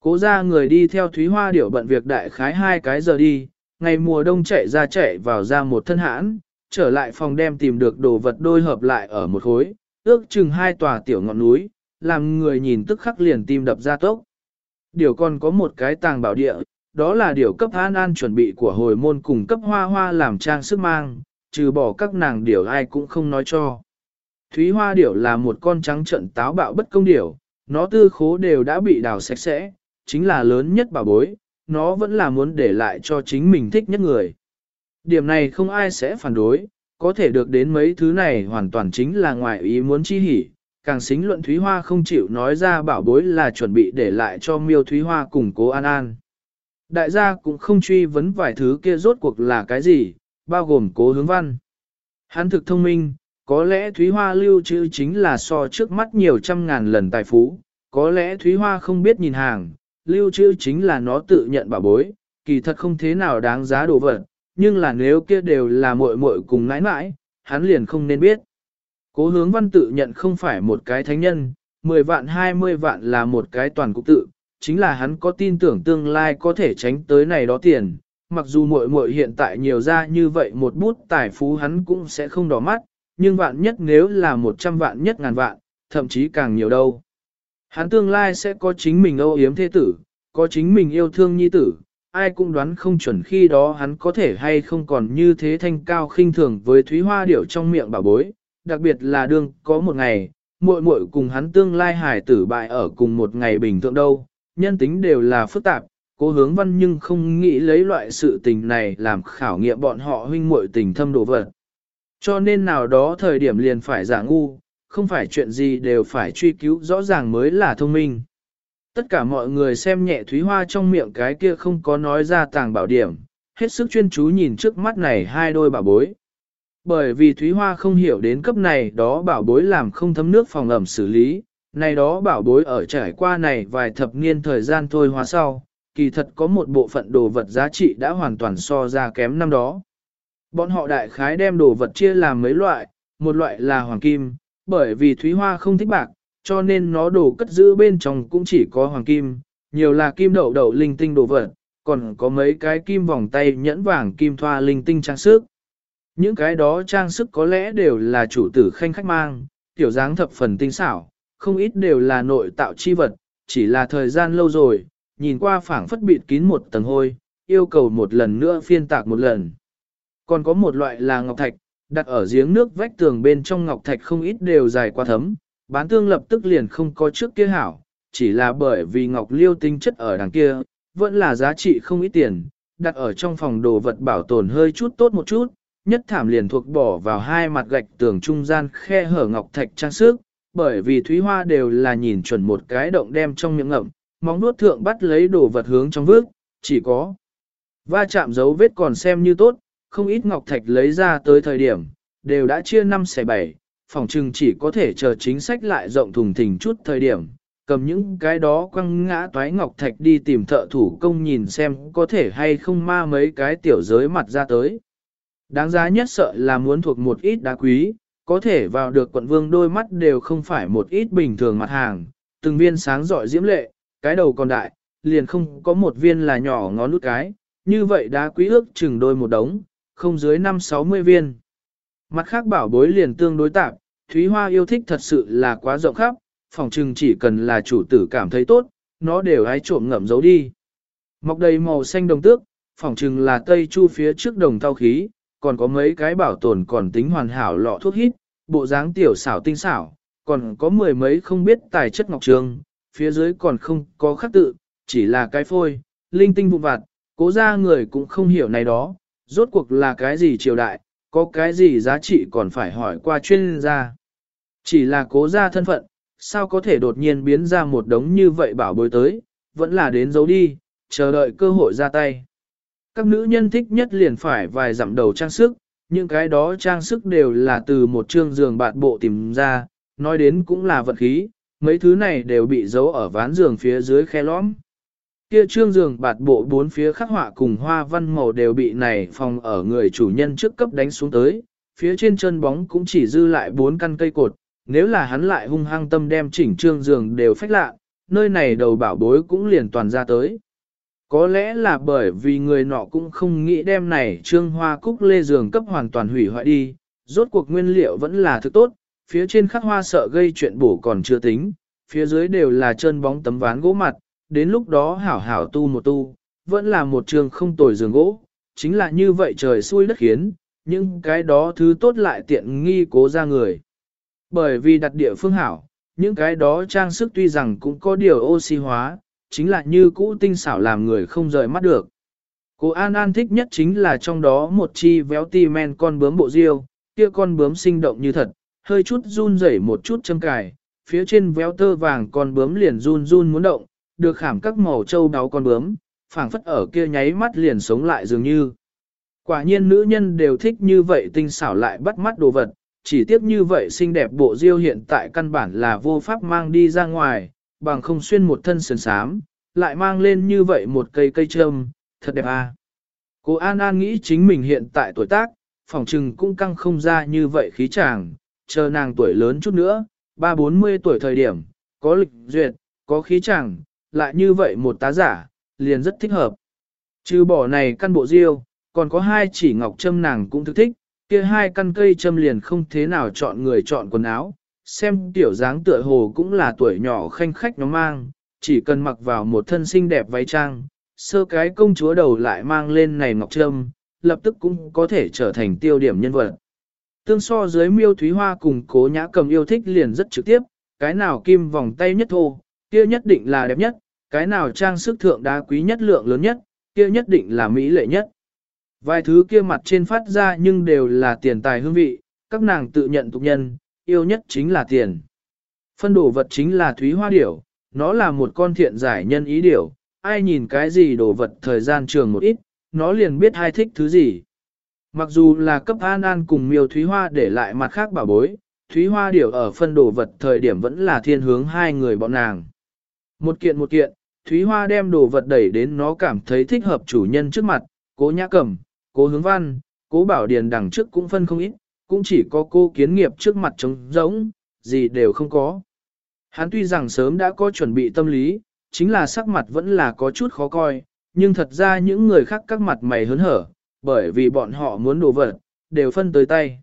Cố ra người đi theo Thúy Hoa điểu bận việc đại khái hai cái giờ đi, ngày mùa đông chạy ra chạy vào ra một thân hãn, trở lại phòng đem tìm được đồ vật đôi hợp lại ở một khối, ước chừng hai tòa tiểu ngọn núi, làm người nhìn tức khắc liền tim đập ra tốc. Điều còn có một cái tàng bảo địa, đó là điều cấp an an chuẩn bị của hồi môn cùng cấp hoa hoa làm trang sức mang, trừ bỏ các nàng điều ai cũng không nói cho. Thúy hoa điểu là một con trắng trận táo bạo bất công điểu, nó tư khố đều đã bị đào sạch sẽ, chính là lớn nhất bảo bối, nó vẫn là muốn để lại cho chính mình thích nhất người. Điểm này không ai sẽ phản đối, có thể được đến mấy thứ này hoàn toàn chính là ngoài ý muốn chi hỉ, càng xính luận Thúy Hoa không chịu nói ra bảo bối là chuẩn bị để lại cho miêu Thúy Hoa cùng cố An An. Đại gia cũng không truy vấn vài thứ kia rốt cuộc là cái gì, bao gồm cố hướng văn. Hắn thực thông minh, có lẽ Thúy Hoa lưu trữ chính là so trước mắt nhiều trăm ngàn lần tài phú, có lẽ Thúy Hoa không biết nhìn hàng, lưu trữ chính là nó tự nhận bảo bối, kỳ thật không thế nào đáng giá đồ vật, nhưng là nếu kia đều là muội muội cùng ngãi mãi, hắn liền không nên biết. Cố hướng văn tự nhận không phải một cái thánh nhân, 10 vạn 20 vạn là một cái toàn cục tự, chính là hắn có tin tưởng tương lai có thể tránh tới này đó tiền. Mặc dù muội muội hiện tại nhiều ra như vậy một bút tài phú hắn cũng sẽ không đỏ mắt, nhưng vạn nhất nếu là 100 vạn nhất ngàn vạn, thậm chí càng nhiều đâu. Hắn tương lai sẽ có chính mình âu yếm thế tử, có chính mình yêu thương nhi tử, ai cũng đoán không chuẩn khi đó hắn có thể hay không còn như thế thanh cao khinh thường với thúy hoa điểu trong miệng bảo bối, đặc biệt là đương có một ngày, muội muội cùng hắn tương lai hải tử bại ở cùng một ngày bình thường đâu, nhân tính đều là phức tạp, cố hướng văn nhưng không nghĩ lấy loại sự tình này làm khảo nghiệm bọn họ huynh muội tình thâm đồ vật. Cho nên nào đó thời điểm liền phải giả ngu, không phải chuyện gì đều phải truy cứu rõ ràng mới là thông minh. Tất cả mọi người xem nhẹ Thúy Hoa trong miệng cái kia không có nói ra tàng bảo điểm, hết sức chuyên chú nhìn trước mắt này hai đôi bảo bối. Bởi vì Thúy Hoa không hiểu đến cấp này đó bảo bối làm không thấm nước phòng ẩm xử lý, này đó bảo bối ở trải qua này vài thập niên thời gian thôi hóa sau, kỳ thật có một bộ phận đồ vật giá trị đã hoàn toàn so ra kém năm đó. Bọn họ đại khái đem đồ vật chia làm mấy loại, một loại là hoàng kim, bởi vì Thúy Hoa không thích bạc, cho nên nó đồ cất giữ bên trong cũng chỉ có hoàng kim, nhiều là kim đậu đậu linh tinh đồ vật, còn có mấy cái kim vòng tay nhẫn vàng kim thoa linh tinh trang sức. Những cái đó trang sức có lẽ đều là chủ tử khanh khách mang, tiểu dáng thập phần tinh xảo, không ít đều là nội tạo chi vật, chỉ là thời gian lâu rồi, nhìn qua phảng phất bịt kín một tầng hôi, yêu cầu một lần nữa phiên tạc một lần. Còn có một loại là ngọc thạch, đặt ở giếng nước vách tường bên trong ngọc thạch không ít đều dài qua thấm, bán tương lập tức liền không có trước kia hảo, chỉ là bởi vì ngọc liêu tinh chất ở đằng kia, vẫn là giá trị không ít tiền, đặt ở trong phòng đồ vật bảo tồn hơi chút tốt một chút, nhất thảm liền thuộc bỏ vào hai mặt gạch tường trung gian khe hở ngọc thạch trang sức, bởi vì thúy hoa đều là nhìn chuẩn một cái động đem trong miệng ngậm, móng nuốt thượng bắt lấy đồ vật hướng trong vước, chỉ có va chạm dấu vết còn xem như tốt, không ít ngọc thạch lấy ra tới thời điểm, đều đã chia năm xẻ bảy, phòng trừng chỉ có thể chờ chính sách lại rộng thùng thình chút thời điểm, cầm những cái đó quăng ngã toái ngọc thạch đi tìm thợ thủ công nhìn xem có thể hay không ma mấy cái tiểu giới mặt ra tới. Đáng giá nhất sợ là muốn thuộc một ít đá quý, có thể vào được quận vương đôi mắt đều không phải một ít bình thường mặt hàng, từng viên sáng giỏi diễm lệ, cái đầu còn đại, liền không có một viên là nhỏ ngón nút cái, như vậy đá quý ước chừng đôi một đống, không dưới 5-60 viên. Mặt khác bảo bối liền tương đối tạp, Thúy Hoa yêu thích thật sự là quá rộng khắp, phòng trừng chỉ cần là chủ tử cảm thấy tốt, nó đều hái trộm ngậm giấu đi. Mọc đầy màu xanh đồng tước, phòng trừng là tây chu phía trước đồng thao khí, còn có mấy cái bảo tồn còn tính hoàn hảo lọ thuốc hít, bộ dáng tiểu xảo tinh xảo, còn có mười mấy không biết tài chất ngọc trường, phía dưới còn không có khắc tự, chỉ là cái phôi, linh tinh vụn vặt, cố ra người cũng không hiểu này đó, rốt cuộc là cái gì triều đại, có cái gì giá trị còn phải hỏi qua chuyên gia. Chỉ là cố ra thân phận, sao có thể đột nhiên biến ra một đống như vậy bảo bối tới, vẫn là đến giấu đi, chờ đợi cơ hội ra tay. Các nữ nhân thích nhất liền phải vài dặm đầu trang sức, những cái đó trang sức đều là từ một chương giường bạt bộ tìm ra, nói đến cũng là vật khí, mấy thứ này đều bị giấu ở ván giường phía dưới khe lõm. Kia trương giường bạt bộ bốn phía khắc họa cùng hoa văn màu đều bị này phòng ở người chủ nhân trước cấp đánh xuống tới, phía trên chân bóng cũng chỉ dư lại bốn căn cây cột, nếu là hắn lại hung hăng tâm đem chỉnh trương giường đều phách lạ, nơi này đầu bảo bối cũng liền toàn ra tới. Có lẽ là bởi vì người nọ cũng không nghĩ đem này trương hoa cúc lê giường cấp hoàn toàn hủy hoại đi, rốt cuộc nguyên liệu vẫn là thứ tốt, phía trên khắc hoa sợ gây chuyện bổ còn chưa tính, phía dưới đều là chân bóng tấm ván gỗ mặt, đến lúc đó hảo hảo tu một tu, vẫn là một trường không tồi giường gỗ, chính là như vậy trời xui đất khiến, nhưng cái đó thứ tốt lại tiện nghi cố ra người. Bởi vì đặt địa phương hảo, những cái đó trang sức tuy rằng cũng có điều oxy hóa, chính là như cũ tinh xảo làm người không rời mắt được. Cô An An thích nhất chính là trong đó một chi véo ti men con bướm bộ diêu, kia con bướm sinh động như thật, hơi chút run rẩy một chút châm cài, phía trên véo tơ vàng con bướm liền run run muốn động, được khảm các màu châu đáo con bướm, phảng phất ở kia nháy mắt liền sống lại dường như. Quả nhiên nữ nhân đều thích như vậy tinh xảo lại bắt mắt đồ vật, chỉ tiếc như vậy xinh đẹp bộ diêu hiện tại căn bản là vô pháp mang đi ra ngoài, bằng không xuyên một thân sườn sám, lại mang lên như vậy một cây cây trâm, thật đẹp à. Cô An An nghĩ chính mình hiện tại tuổi tác, phòng trừng cũng căng không ra như vậy khí chàng, chờ nàng tuổi lớn chút nữa, ba bốn mươi tuổi thời điểm, có lịch duyệt, có khí chàng, lại như vậy một tá giả, liền rất thích hợp. Trừ bỏ này căn bộ diêu, còn có hai chỉ ngọc châm nàng cũng thức thích, kia hai căn cây châm liền không thế nào chọn người chọn quần áo, xem tiểu dáng tựa hồ cũng là tuổi nhỏ khanh khách nó mang, chỉ cần mặc vào một thân xinh đẹp váy trang, sơ cái công chúa đầu lại mang lên này ngọc trâm, lập tức cũng có thể trở thành tiêu điểm nhân vật. Tương so dưới miêu thúy hoa cùng cố nhã cầm yêu thích liền rất trực tiếp, cái nào kim vòng tay nhất thô, kia nhất định là đẹp nhất, cái nào trang sức thượng đá quý nhất lượng lớn nhất, kia nhất định là mỹ lệ nhất. Vài thứ kia mặt trên phát ra nhưng đều là tiền tài hương vị, các nàng tự nhận tục nhân, yêu nhất chính là tiền. Phân đồ vật chính là thúy hoa điểu, nó là một con thiện giải nhân ý điểu, ai nhìn cái gì đồ vật thời gian trường một ít, nó liền biết ai thích thứ gì. Mặc dù là cấp an an cùng miêu thúy hoa để lại mặt khác bảo bối, thúy hoa điểu ở phân đồ vật thời điểm vẫn là thiên hướng hai người bọn nàng. Một kiện một kiện, thúy hoa đem đồ vật đẩy đến nó cảm thấy thích hợp chủ nhân trước mặt, cố nhã cẩm, cố hướng văn, cố bảo điền đằng trước cũng phân không ít, cũng chỉ có cô kiến nghiệp trước mặt trống rỗng, gì đều không có. Hắn tuy rằng sớm đã có chuẩn bị tâm lý, chính là sắc mặt vẫn là có chút khó coi, nhưng thật ra những người khác các mặt mày hớn hở, bởi vì bọn họ muốn đồ vật, đều phân tới tay.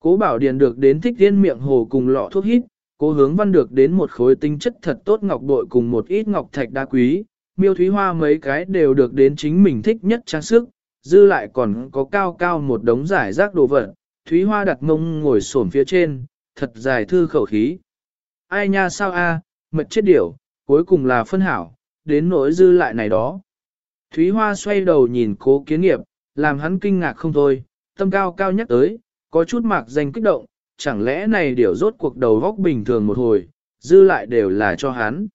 Cố bảo điền được đến thích tiên miệng hồ cùng lọ thuốc hít, cố hướng văn được đến một khối tinh chất thật tốt ngọc bội cùng một ít ngọc thạch đá quý, miêu thúy hoa mấy cái đều được đến chính mình thích nhất trang sức, dư lại còn có cao cao một đống giải rác đồ vật, thúy hoa đặt mông ngồi xổm phía trên, thật dài thư khẩu khí. Ai nha sao a, mật chết điểu, cuối cùng là phân hảo, đến nỗi dư lại này đó. Thúy Hoa xoay đầu nhìn cố kiến nghiệp, làm hắn kinh ngạc không thôi, tâm cao cao nhắc tới, có chút mạc danh kích động, chẳng lẽ này điểu rốt cuộc đầu góc bình thường một hồi, dư lại đều là cho hắn.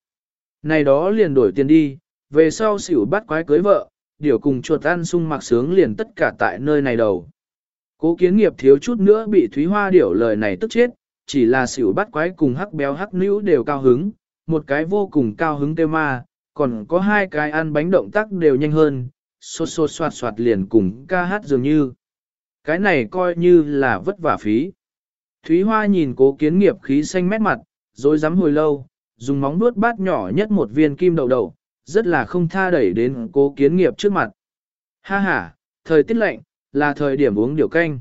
Này đó liền đổi tiền đi, về sau xỉu bắt quái cưới vợ, điều cùng chuột ăn sung mặc sướng liền tất cả tại nơi này đầu. Cố kiến nghiệp thiếu chút nữa bị Thúy Hoa điểu lời này tức chết, chỉ là xỉu bắt quái cùng hắc béo hắc nữ đều cao hứng, một cái vô cùng cao hứng tiêu ma, còn có hai cái ăn bánh động tác đều nhanh hơn, xô xô soạt soạt liền cùng ca hát dường như. Cái này coi như là vất vả phí. Thúy Hoa nhìn cố kiến nghiệp khí xanh mét mặt, rồi dám hồi lâu, dùng móng vuốt bát nhỏ nhất một viên kim đậu đậu, rất là không tha đẩy đến cố kiến nghiệp trước mặt. Ha ha, thời tiết lạnh, là thời điểm uống điều canh.